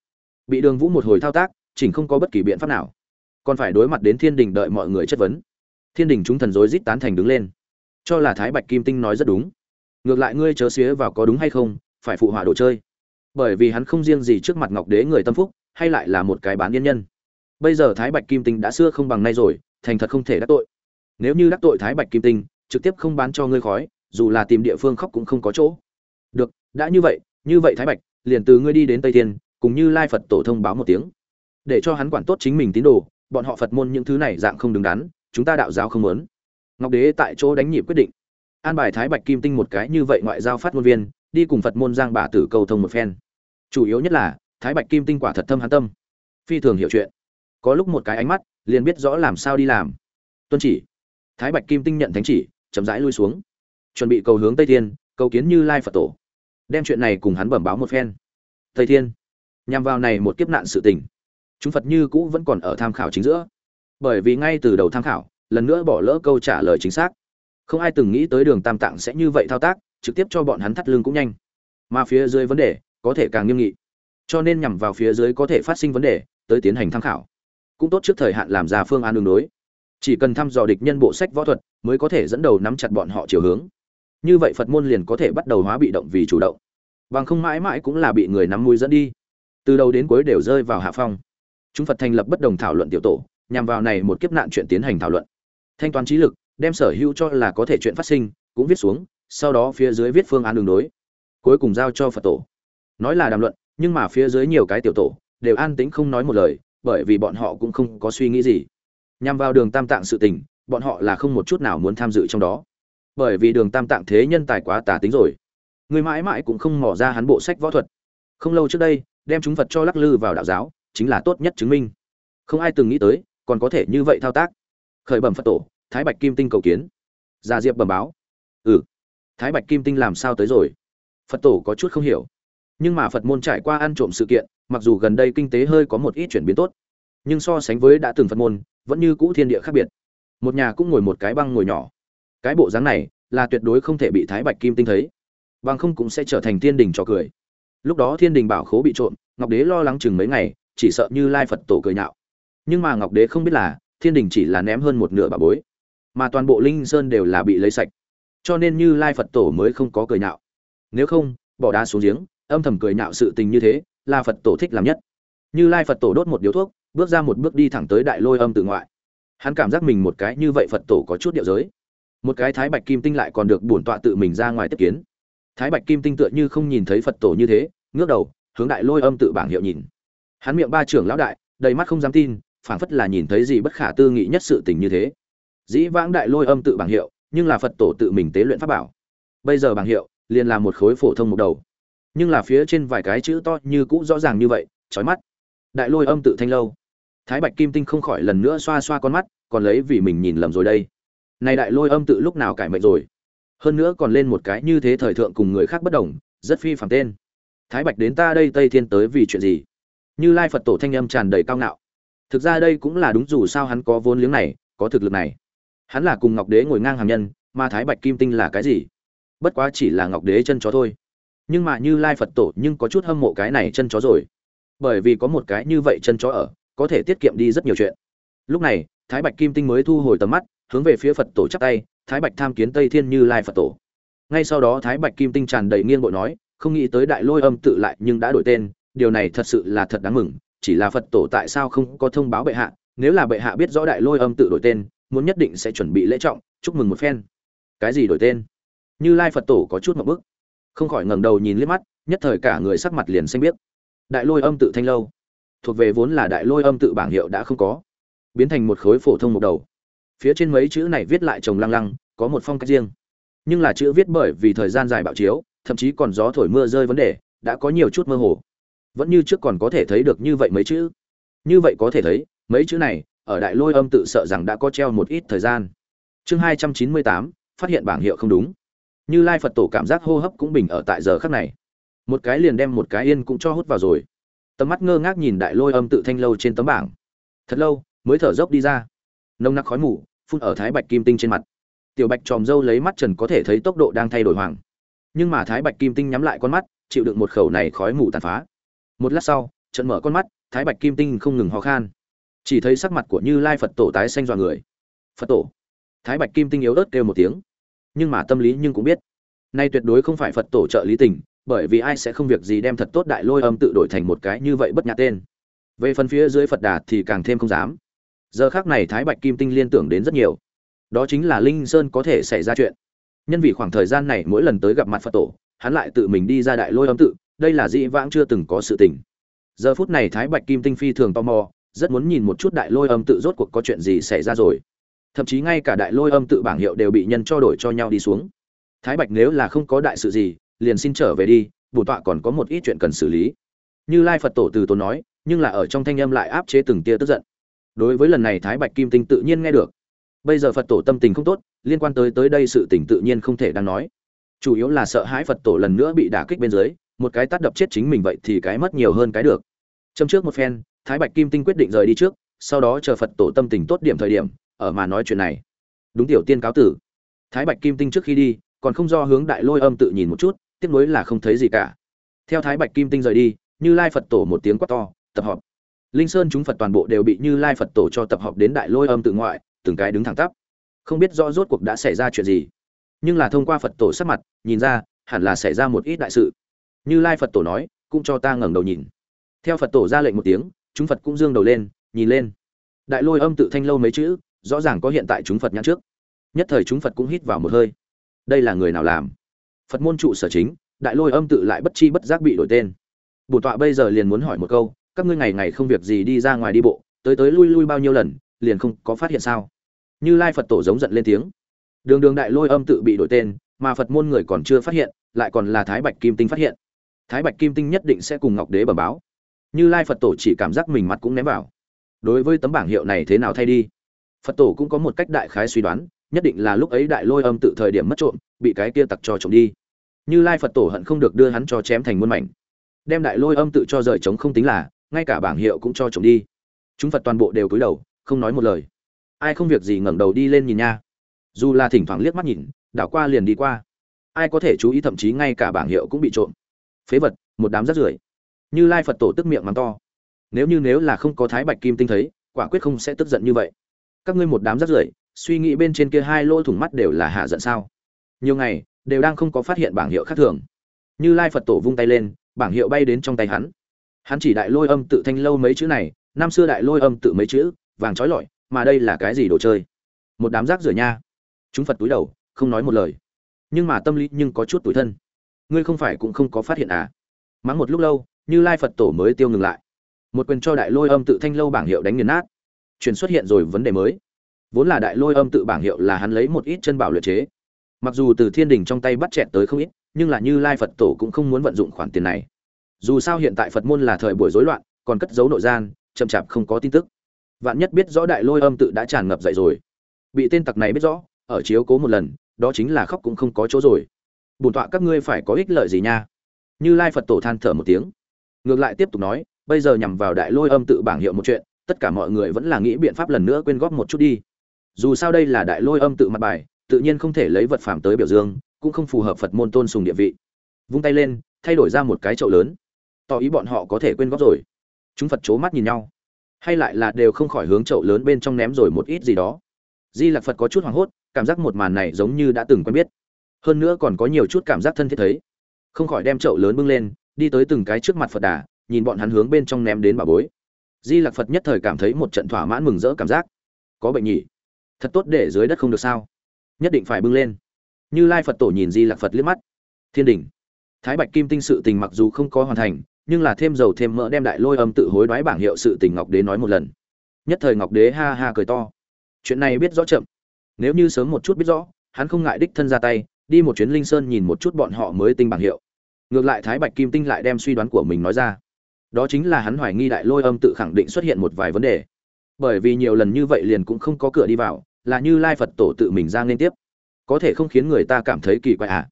Bị đường vũ một hồi thao tác, chỉnh không có bất kỳ biện pháp nào. Còn phải đối mặt đến thiên đình đợi mọi người chất vấn thiên đình chúng thần rối rít tán thành đứng lên. Cho là thái bạch kim tinh nói rất đúng. Ngược lại ngươi chớ xía vào có đúng hay không, phải phụ họa đồ chơi. Bởi vì hắn không riêng gì trước mặt ngọc đế người tâm phúc, hay lại là một cái bán nhân nhân. Bây giờ thái bạch kim tinh đã xưa không bằng nay rồi, thành thật không thể đắc tội. Nếu như đắc tội thái bạch kim tinh, trực tiếp không bán cho ngươi khói, dù là tìm địa phương khóc cũng không có chỗ. Được, đã như vậy như vậy thái bạch, liền từ ngươi đi đến tây thiên, cùng như lai phật tổ thông báo một tiếng. Để cho hắn quản tốt chính mình tín đồ, bọn họ phật môn những thứ này dạng không đứng đắn chúng ta đạo giáo không muốn. Ngọc đế tại chỗ đánh nhịp quyết định. An bài thái bạch kim tinh một cái như vậy ngoại giao phát ngôn viên, đi cùng phật môn giang bà tử cầu thông một phen. Chủ yếu nhất là, thái bạch kim tinh quả thật thâm hán tâm. Phi thường hiểu chuyện. Có lúc một cái ánh mắt, liền biết rõ làm sao đi làm. Tuân chỉ. Thái bạch kim tinh nhận thánh chỉ, chậm rãi lui xuống. Chuẩn bị cầu hướng tây thiên, cầu kiến như lai phật tổ. Đem chuyện này cùng hắn bẩm báo một phen. Tây thiên. Nhằm vào này một kiếp nạn sự tình. Chúng phật như cũ vẫn còn ở tham khảo chính giữa bởi vì ngay từ đầu tham khảo, lần nữa bỏ lỡ câu trả lời chính xác. Không ai từng nghĩ tới đường tam tạng sẽ như vậy thao tác, trực tiếp cho bọn hắn thắt lưng cũng nhanh. Mà phía dưới vấn đề, có thể càng nghiêm nghị. Cho nên nhằm vào phía dưới có thể phát sinh vấn đề, tới tiến hành tham khảo. Cũng tốt trước thời hạn làm ra phương án đường đối. Chỉ cần thăm dò địch nhân bộ sách võ thuật, mới có thể dẫn đầu nắm chặt bọn họ chiều hướng. Như vậy phật môn liền có thể bắt đầu hóa bị động vì chủ động. Bằng không mãi mãi cũng là bị người nắm mũi dẫn đi. Từ đầu đến cuối đều rơi vào hạ phong. Chúng phật thành lập bất đồng thảo luận tiểu tổ nhằm vào này một kiếp nạn chuyện tiến hành thảo luận. Thanh toán trí lực, đem sở hữu cho là có thể chuyện phát sinh, cũng viết xuống, sau đó phía dưới viết phương án đường đối. Cuối cùng giao cho phật tổ. Nói là đàm luận, nhưng mà phía dưới nhiều cái tiểu tổ, đều an tĩnh không nói một lời, bởi vì bọn họ cũng không có suy nghĩ gì. Nhằm vào đường tam tạng sự tình, bọn họ là không một chút nào muốn tham dự trong đó. Bởi vì đường tam tạng thế nhân tài quá tà tính rồi. Người mãi mãi cũng không mỏ ra hắn bộ sách võ thuật. Không lâu trước đây, đem chúng phật cho lắc lư vào đạo giáo, chính là tốt nhất chứng minh. Không ai từng nghĩ tới còn có thể như vậy thao tác. Khởi bẩm phật tổ, thái bạch kim tinh cầu kiến. Gia diệp bẩm báo. Ừ. Thái bạch kim tinh làm sao tới rồi? Phật tổ có chút không hiểu. Nhưng mà phật môn trải qua ăn trộm sự kiện, mặc dù gần đây kinh tế hơi có một ít chuyển biến tốt, nhưng so sánh với đã từng phật môn, vẫn như cũ thiên địa khác biệt. Một nhà cũng ngồi một cái băng ngồi nhỏ. Cái bộ dáng này là tuyệt đối không thể bị thái bạch kim tinh thấy. Bằng không cũng sẽ trở thành thiên đình trò cười. Lúc đó thiên đình bảo khố bị trộm, ngọc đế lo lắng chừng mấy ngày, chỉ sợ như lai phật tổ cười nhạo nhưng mà ngọc đế không biết là, thiên đình chỉ là ném hơn một nửa bà bối, mà toàn bộ linh sơn đều là bị lấy sạch. Cho nên như lai phật tổ mới không có cười nhạo. Nếu không, bỏ đá xuống giếng, âm thầm cười nhạo sự tình như thế, là phật tổ thích làm nhất. Như lai phật tổ đốt một điếu thuốc, bước ra một bước đi thẳng tới đại lôi âm tự ngoại. Hắn cảm giác mình một cái như vậy phật tổ có chút điệu giới. Một cái thái bạch kim tinh lại còn được bổn tọa tự mình ra ngoài tiếp kiến. Thái bạch kim tinh tựa như không nhìn thấy phật tổ như thế, ngước đầu, hướng đại lôi âm tự bảng hiệu nhìn. Hắn miệng ba trưởng lão đại, đầy mắt không dám tin phảng phất là nhìn thấy gì bất khả tư nghị nhất sự tình như thế. Dĩ vãng đại lôi âm tự bảng hiệu, nhưng là phật tổ tự mình tế luyện pháp bảo. Bây giờ bảng hiệu, liền là một khối phổ thông một đầu. Nhưng là phía trên vài cái chữ to như cũ rõ ràng như vậy trói mắt. Đại lôi âm tự thanh lâu. Thái bạch kim tinh không khỏi lần nữa xoa xoa con mắt, còn lấy vì mình nhìn lầm rồi đây. Này đại lôi âm tự lúc nào cải mệnh rồi? Hơn nữa còn lên một cái như thế thời thượng cùng người khác bất đồng, rất phi phẳng tên. Thái bạch đến ta đây tây thiên tới vì chuyện gì? Như lai phật tổ thanh âm tràn đầy cao ngạo thực ra đây cũng là đúng dù sao hắn có vốn liếng này, có thực lực này. Hắn là cùng ngọc đế ngồi ngang hàng nhân, mà thái bạch kim tinh là cái gì? Bất quá chỉ là ngọc đế chân chó thôi. Nhưng mà như lai phật tổ nhưng có chút hâm mộ cái này chân chó rồi. Bởi vì có một cái như vậy chân chó ở, có thể tiết kiệm đi rất nhiều chuyện. Lúc này, thái bạch kim tinh mới thu hồi tầm mắt, hướng về phía phật tổ chắp tay, thái bạch tham kiến tây thiên như lai phật tổ. Ngay sau đó thái bạch kim tinh tràn đầy nghiêng bội nói, không nghĩ tới đại lôi âm tự lại nhưng đã đổi tên, điều này thật sự là thật đáng mừng chỉ là phật tổ tại sao không có thông báo bệ hạ, nếu là bệ hạ biết rõ đại lôi âm tự đổi tên, muốn nhất định sẽ chuẩn bị lễ trọng, chúc mừng một phen. Cái gì đổi tên? Như lai phật tổ có chút một bức. Không khỏi ngẩng đầu nhìn liếc mắt, nhất thời cả người sắc mặt liền xanh biết đại lôi âm tự thanh lâu. Thuộc về vốn là đại lôi âm tự bảng hiệu đã không có. Biến thành một khối phổ thông một đầu. Phía trên mấy chữ này viết lại chồng lăng lăng, có một phong cách riêng. Nhưng là chữ viết bởi vì thời gian dài bạo chiếu, thậm chí còn gió thổi mưa rơi vấn đề, đã có nhiều chút mơ hồ vẫn như trước còn có thể thấy được như vậy mấy chữ. Như vậy có thể thấy, mấy chữ này, ở đại lôi âm tự sợ rằng đã có treo một ít thời gian. Chương hai trăm chín mươi tám, phát hiện bảng hiệu không đúng. Như lai phật tổ cảm giác hô hấp cũng bình ở tại giờ khắc này. Một cái liền đem một cái yên cũng cho hút vào rồi. Tầm mắt ngơ ngác nhìn đại lôi âm tự thanh lâu trên tấm bảng. Thật lâu, mới thở dốc đi ra. Nông nặc khói mù, phun ở thái bạch kim tinh trên mặt. Tiểu bạch tròm dâu lấy mắt trần có thể thấy tốc độ đang thay đổi hoàng nhưng mà thái bạch kim tinh nhắm lại con mắt, chịu đựng một khẩu này khói mù tàn phá một lát sau, trận mở con mắt, thái bạch kim tinh không ngừng ho khan. Chỉ thấy sắc mặt của như lai phật tổ tái xanh dọa người. Phật tổ? Thái bạch kim tinh yếu ớt kêu một tiếng. Nhưng mà tâm lý nhưng cũng biết. Nay tuyệt đối không phải phật tổ trợ lý tình, bởi vì ai sẽ không việc gì đem thật tốt đại lôi âm tự đổi thành một cái như vậy bất nhã tên. Về phần phía dưới phật đà thì càng thêm không dám. Giờ khác này thái bạch kim tinh liên tưởng đến rất nhiều. Đó chính là linh sơn có thể xảy ra chuyện. Nhân vì khoảng thời gian này mỗi lần tới gặp mặt phật tổ, hắn lại tự mình đi ra đại lôi âm tự đây là dĩ vãng chưa từng có sự tình. Giờ phút này thái bạch kim tinh phi thường tò mò, rất muốn nhìn một chút đại lôi âm tự rốt cuộc có chuyện gì xảy ra rồi. Thậm chí ngay cả đại lôi âm tự bảng hiệu đều bị nhân cho đổi cho nhau đi xuống. Thái bạch nếu là không có đại sự gì, liền xin trở về đi, bổn tọa còn có một ít chuyện cần xử lý. Như lai phật tổ từ tốn nói, nhưng là ở trong thanh âm lại áp chế từng tia tức giận. Đối với lần này thái bạch kim tinh tự nhiên nghe được. Bây giờ phật tổ tâm tình không tốt, liên quan tới tới đây sự tình tự nhiên không thể đang nói. Chủ yếu là sợ hãi phật tổ lần nữa bị đả kích bên dưới một cái tát đập chết chính mình vậy thì cái mất nhiều hơn cái được. Châm trước một phen, thái bạch kim tinh quyết định rời đi trước, sau đó chờ phật tổ tâm tình tốt điểm thời điểm, ở mà nói chuyện này. Đúng tiểu tiên cáo tử. Thái bạch kim tinh trước khi đi, còn không do hướng đại lôi âm tự nhìn một chút, tiếc nuối là không thấy gì cả. Theo thái bạch kim tinh rời đi, như lai phật tổ một tiếng quát to, tập họp. Linh sơn chúng phật toàn bộ đều bị như lai phật tổ cho tập họp đến đại lôi âm tự ngoại, từng cái đứng thẳng tắp. Không biết rõ rốt cuộc đã xảy ra chuyện gì. Nhưng là thông qua phật tổ sắc mặt, nhìn ra, hẳn là xảy ra một ít đại sự như lai phật tổ nói, cũng cho ta ngẩng đầu nhìn. Theo phật tổ ra lệnh một tiếng, chúng phật cũng dương đầu lên, nhìn lên. Đại lôi âm tự thanh lâu mấy chữ, rõ ràng có hiện tại chúng phật nhãn trước. Nhất thời chúng phật cũng hít vào một hơi. Đây là người nào làm? Phật môn trụ sở chính, đại lôi âm tự lại bất chi bất giác bị đổi tên. Bổn tọa bây giờ liền muốn hỏi một câu, các ngươi ngày ngày không việc gì đi ra ngoài đi bộ, tới tới lui lui bao nhiêu lần, liền không có phát hiện sao? Như lai phật tổ giống giận lên tiếng. Đường đường đại lôi âm tự bị đổi tên, mà phật môn người còn chưa phát hiện, lại còn là thái bạch kim tinh phát hiện thái bạch kim tinh nhất định sẽ cùng ngọc đế bẩm báo. Như lai phật tổ chỉ cảm giác mình mặt cũng ném vào. Đối với tấm bảng hiệu này thế nào thay đi? Phật tổ cũng có một cách đại khái suy đoán, nhất định là lúc ấy đại lôi âm tự thời điểm mất trộm, bị cái kia tặc cho trộm đi. Như lai phật tổ hận không được đưa hắn cho chém thành muôn mảnh. Đem đại lôi âm tự cho rời trống không tính là, ngay cả bảng hiệu cũng cho trộm đi. Chúng phật toàn bộ đều cúi đầu, không nói một lời. Ai không việc gì ngẩng đầu đi lên nhìn nha. Dù là thỉnh thoảng liếc mắt nhìn, đảo qua liền đi qua. Ai có thể chú ý thậm chí ngay cả bảng hiệu cũng bị trộm phế vật, một đám rác rưởi. Như lai phật tổ tức miệng mắng to. Nếu như nếu là không có thái bạch kim tinh thấy, quả quyết không sẽ tức giận như vậy. Các ngươi một đám rác rưởi, suy nghĩ bên trên kia hai lỗ thủng mắt đều là hạ giận sao? Nhiều ngày, đều đang không có phát hiện bảng hiệu khác thường. Như lai phật tổ vung tay lên, bảng hiệu bay đến trong tay hắn. Hắn chỉ đại lôi âm tự thanh lâu mấy chữ này, năm xưa đại lôi âm tự mấy chữ, vàng trói lọi, mà đây là cái gì đồ chơi? Một đám rác rưởi nha. Chúng phật túi đầu, không nói một lời. Nhưng mà tâm lý nhưng có chút tủi thân ngươi không phải cũng không có phát hiện à? Mắng một lúc lâu, như lai phật tổ mới tiêu ngừng lại. Một quyền cho đại lôi âm tự thanh lâu bảng hiệu đánh nghiền nát. Chuyển xuất hiện rồi vấn đề mới. Vốn là đại lôi âm tự bảng hiệu là hắn lấy một ít chân bảo luyện chế. Mặc dù từ thiên đình trong tay bắt chẹt tới không ít, nhưng là như lai phật tổ cũng không muốn vận dụng khoản tiền này. Dù sao hiện tại phật môn là thời buổi rối loạn, còn cất giấu nội gian, chậm chạp không có tin tức. Vạn nhất biết rõ đại lôi âm tự đã tràn ngập dậy rồi. Bị tên tặc này biết rõ, ở chiếu cố một lần, đó chính là khóc cũng không có chỗ rồi bổn tọa các ngươi phải có ích lợi gì nha? Như lai phật tổ than thở một tiếng. Ngược lại tiếp tục nói, bây giờ nhằm vào đại lôi âm tự bảng hiệu một chuyện, tất cả mọi người vẫn là nghĩ biện pháp lần nữa quyên góp một chút đi. Dù sao đây là đại lôi âm tự mặt bài, tự nhiên không thể lấy vật phẩm tới biểu dương, cũng không phù hợp phật môn tôn sùng địa vị. Vung tay lên, thay đổi ra một cái chậu lớn. Tỏ ý bọn họ có thể quyên góp rồi. Chúng phật c mắt nhìn nhau. Hay lại là đều không khỏi hướng chậu lớn bên trong ném rồi một ít gì đó. Di lạc phật có chút hoảng hốt, cảm giác một màn này giống như đã từng quen biết hơn nữa còn có nhiều chút cảm giác thân thiết thấy. Không khỏi đem chậu lớn bưng lên, đi tới từng cái trước mặt phật đà, nhìn bọn hắn hướng bên trong ném đến bà bối. Di lạc phật nhất thời cảm thấy một trận thỏa mãn mừng rỡ cảm giác. Có bệnh nhỉ? Thật tốt để dưới đất không được sao? Nhất định phải bưng lên. Như lai phật tổ nhìn di lạc phật liếc mắt. Thiên đình thái bạch kim tinh sự tình mặc dù không có hoàn thành, nhưng là thêm dầu thêm mỡ đem đại lôi âm tự hối đoái bảng hiệu sự tình ngọc đế nói một lần. Nhất thời ngọc đế ha ha cười to. Chuyện này biết rõ chậm. Nếu như sớm một chút biết rõ, hắn không ngại đích thân ra tay đi một chuyến linh sơn nhìn một chút bọn họ mới tinh bảng hiệu. Ngược lại thái bạch kim tinh lại đem suy đoán của mình nói ra. Đó chính là hắn hoài nghi đại lôi âm tự khẳng định xuất hiện một vài vấn đề. Bởi vì nhiều lần như vậy liền cũng không có cửa đi vào, là như lai phật tổ tự mình ra liên tiếp. Có thể không khiến người ta cảm thấy kỳ quái à?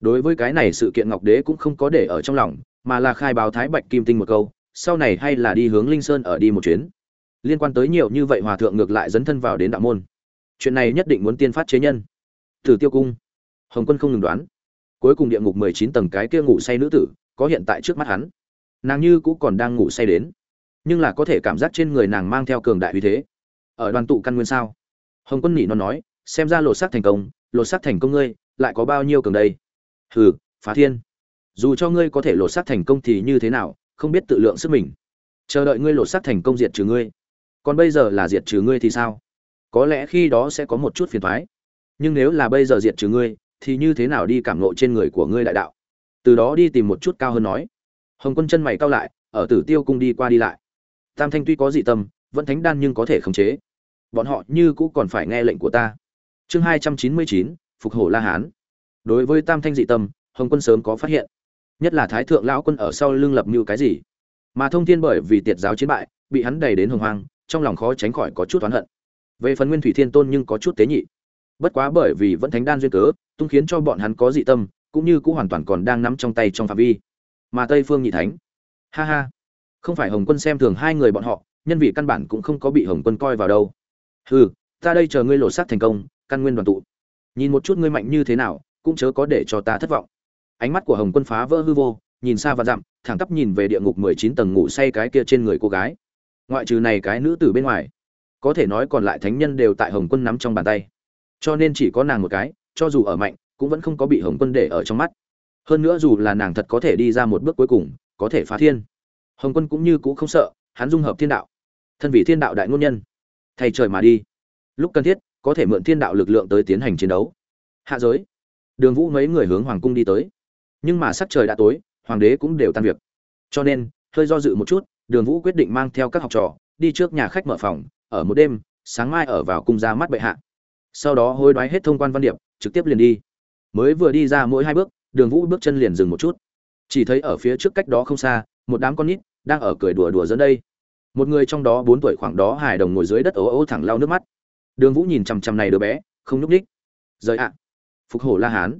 Đối với cái này sự kiện ngọc đế cũng không có để ở trong lòng, mà là khai báo thái bạch kim tinh một câu, sau này hay là đi hướng linh sơn ở đi một chuyến. Liên quan tới nhiều như vậy hòa thượng ngược lại dấn thân vào đến đạo môn. Chuyện này nhất định muốn tiên phát chế nhân. Thử tiêu cung hồng quân không ngừng đoán. Cuối cùng địa ngục mười chín tầng cái kia ngủ say nữ tử, có hiện tại trước mắt hắn. Nàng như cũng còn đang ngủ say đến. Nhưng là có thể cảm giác trên người nàng mang theo cường đại uy thế. Ở đoàn tụ căn nguyên sao? Hồng quân nỉ nó nói, xem ra lột xác thành công, lột xác thành công ngươi, lại có bao nhiêu cường đây? Hừ, phá thiên. Dù cho ngươi có thể lột xác thành công thì như thế nào, không biết tự lượng sức mình. Chờ đợi ngươi lột xác thành công diệt trừ ngươi. Còn bây giờ là diệt trừ ngươi thì sao? Có lẽ khi đó sẽ có một chút phiền thoái nhưng nếu là bây giờ diệt trừ ngươi thì như thế nào đi cảm ngộ trên người của ngươi đại đạo? Từ đó đi tìm một chút cao hơn nói. Hồng quân chân mày cao lại, ở tử tiêu cung đi qua đi lại. Tam thanh tuy có dị tâm, vẫn thánh đan nhưng có thể khống chế. Bọn họ như cũ còn phải nghe lệnh của ta. Chương hai trăm chín mươi chín, phục hổ la hán. Đối với tam thanh dị tâm, hồng quân sớm có phát hiện. Nhất là thái thượng lão quân ở sau lưng lập mưu cái gì? Mà thông thiên bởi vì tiệt giáo chiến bại, bị hắn đẩy đến hồng hoang, trong lòng khó tránh khỏi có chút oán hận. Về phần nguyên thủy thiên tôn nhưng có chút tế nhị bất quá bởi vì vẫn thánh đan duyên cớ, tung khiến cho bọn hắn có dị tâm, cũng như cũng hoàn toàn còn đang nắm trong tay trong phạm vi. Mà tây phương nhị thánh, ha ha, không phải hồng quân xem thường hai người bọn họ, nhân vị căn bản cũng không có bị hồng quân coi vào đâu. Hừ, ta đây chờ ngươi lột xác thành công, căn nguyên đoàn tụ. Nhìn một chút ngươi mạnh như thế nào, cũng chớ có để cho ta thất vọng. Ánh mắt của hồng quân phá vỡ hư vô, nhìn xa và dặm, thẳng tắp nhìn về địa ngục mười chín tầng ngủ say cái kia trên người cô gái. Ngoại trừ này cái nữ tử bên ngoài, có thể nói còn lại thánh nhân đều tại hồng quân nắm trong bàn tay cho nên chỉ có nàng một cái, cho dù ở mạnh, cũng vẫn không có bị hồng quân để ở trong mắt. Hơn nữa dù là nàng thật có thể đi ra một bước cuối cùng, có thể phá thiên. Hồng quân cũng như cũ không sợ, hắn dung hợp thiên đạo. Thân vị thiên đạo đại ngôn nhân. Thay trời mà đi. Lúc cần thiết, có thể mượn thiên đạo lực lượng tới tiến hành chiến đấu. Hạ giới. Đường vũ mấy người hướng hoàng cung đi tới. Nhưng mà sắc trời đã tối, hoàng đế cũng đều tan việc. Cho nên, hơi do dự một chút, đường vũ quyết định mang theo các học trò, đi trước nhà khách mở phòng, ở một đêm, sáng mai ở vào cung ra mắt bệ hạ sau đó hối đoái hết thông quan văn điệp, trực tiếp liền đi. Mới vừa đi ra mỗi hai bước, đường vũ bước chân liền dừng một chút. Chỉ thấy ở phía trước cách đó không xa, một đám con nít đang ở cười đùa đùa dẫn đây. Một người trong đó bốn tuổi khoảng đó hài đồng ngồi dưới đất ố ố thẳng lau nước mắt. Đường vũ nhìn chằm chằm này đứa bé, không nhúc ních rời ạ. Phục hổ la hán.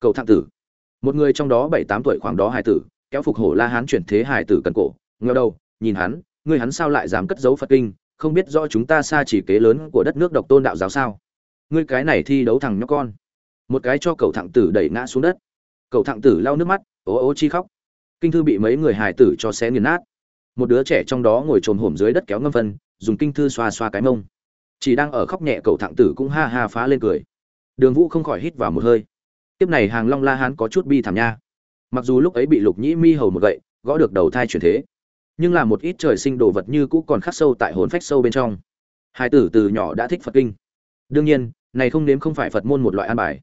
Cầu thạng tử. Một người trong đó bảy tám tuổi khoảng đó hài tử, kéo phục hổ la hán chuyển thế hài tử cần cổ, ngheo đầu, nhìn hắn, ngươi hắn sao lại dám cất giấu phật kinh? Không biết rõ chúng ta xa chỉ kế lớn của đất nước độc tôn đạo giáo sao? Ngươi cái này thi đấu thằng nhóc con. Một cái cho cậu thẳng tử đẩy ngã xuống đất. Cậu thẳng tử lau nước mắt, ố ố chi khóc. Kinh thư bị mấy người hài tử cho xé nghiền nát. Một đứa trẻ trong đó ngồi trồm hổm dưới đất kéo ngâm phân dùng kinh thư xoa xoa cái mông. Chỉ đang ở khóc nhẹ cậu thẳng tử cũng ha ha phá lên cười. Đường vũ không khỏi hít vào một hơi. Tiếp này hàng long la hán có chút bi thảm nha. Mặc dù lúc ấy bị lục nhĩ mi hầu một gậy, gõ được đầu thai chuyển thế, nhưng là một ít trời sinh đồ vật như cũ còn khắc sâu tại hồn phách sâu bên trong. Hai tử từ nhỏ đã thích phật kinh. Đương nhiên này không nếm không phải phật môn một loại an bài.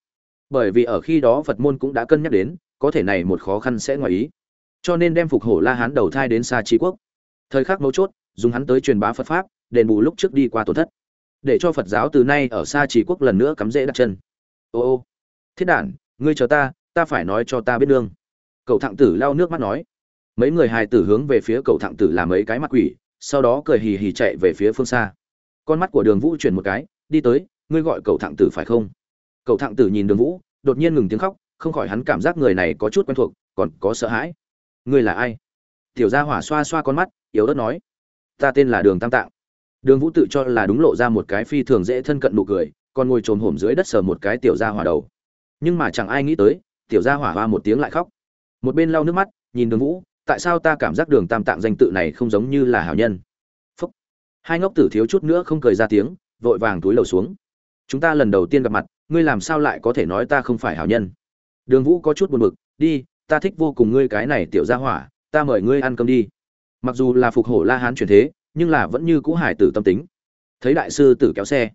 Bởi vì ở khi đó phật môn cũng đã cân nhắc đến, có thể này một khó khăn sẽ ngoài ý. Cho nên đem phục hổ la hán đầu thai đến xa trí quốc. Thời khắc mấu chốt, dùng hắn tới truyền bá phật pháp, đền bù lúc trước đi qua tổn thất. Để cho phật giáo từ nay ở xa trí quốc lần nữa cắm rễ đặt chân. Ô ô, thiết đản, ngươi chờ ta ta phải nói cho ta biết đương cậu thạng tử lau nước mắt nói. Mấy người hài tử hướng về phía cậu thạng tử làm mấy cái mặt quỷ, sau đó cười hì hì chạy về phía phương xa. Con mắt của đường vũ chuyển một cái, đi tới ngươi gọi cậu thạng tử phải không? Cậu thạng tử nhìn đường vũ, đột nhiên ngừng tiếng khóc, không khỏi hắn cảm giác người này có chút quen thuộc, còn có sợ hãi. Ngươi là ai? Tiểu gia hỏa xoa xoa con mắt, yếu ớt nói. Ta tên là đường tam tạng. Đường vũ tự cho là đúng lộ ra một cái phi thường dễ thân cận nụ cười, còn ngồi trồm hổm dưới đất sờ một cái tiểu gia hỏa đầu. Nhưng mà chẳng ai nghĩ tới, tiểu gia hỏa hoa một tiếng lại khóc. Một bên lau nước mắt, nhìn đường vũ, tại sao ta cảm giác đường tam tạng danh tự này không giống như là hảo nhân? Phúc. Hai ngốc tử thiếu chút nữa không cười ra tiếng, vội vàng túi lầu xuống chúng ta lần đầu tiên gặp mặt, ngươi làm sao lại có thể nói ta không phải hảo nhân? Đường vũ có chút buồn bực, đi, ta thích vô cùng ngươi cái này tiểu gia hỏa, ta mời ngươi ăn cơm đi. Mặc dù là phục hổ la hán truyền thế, nhưng là vẫn như cũ hải tử tâm tính. Thấy đại sư tử kéo xe,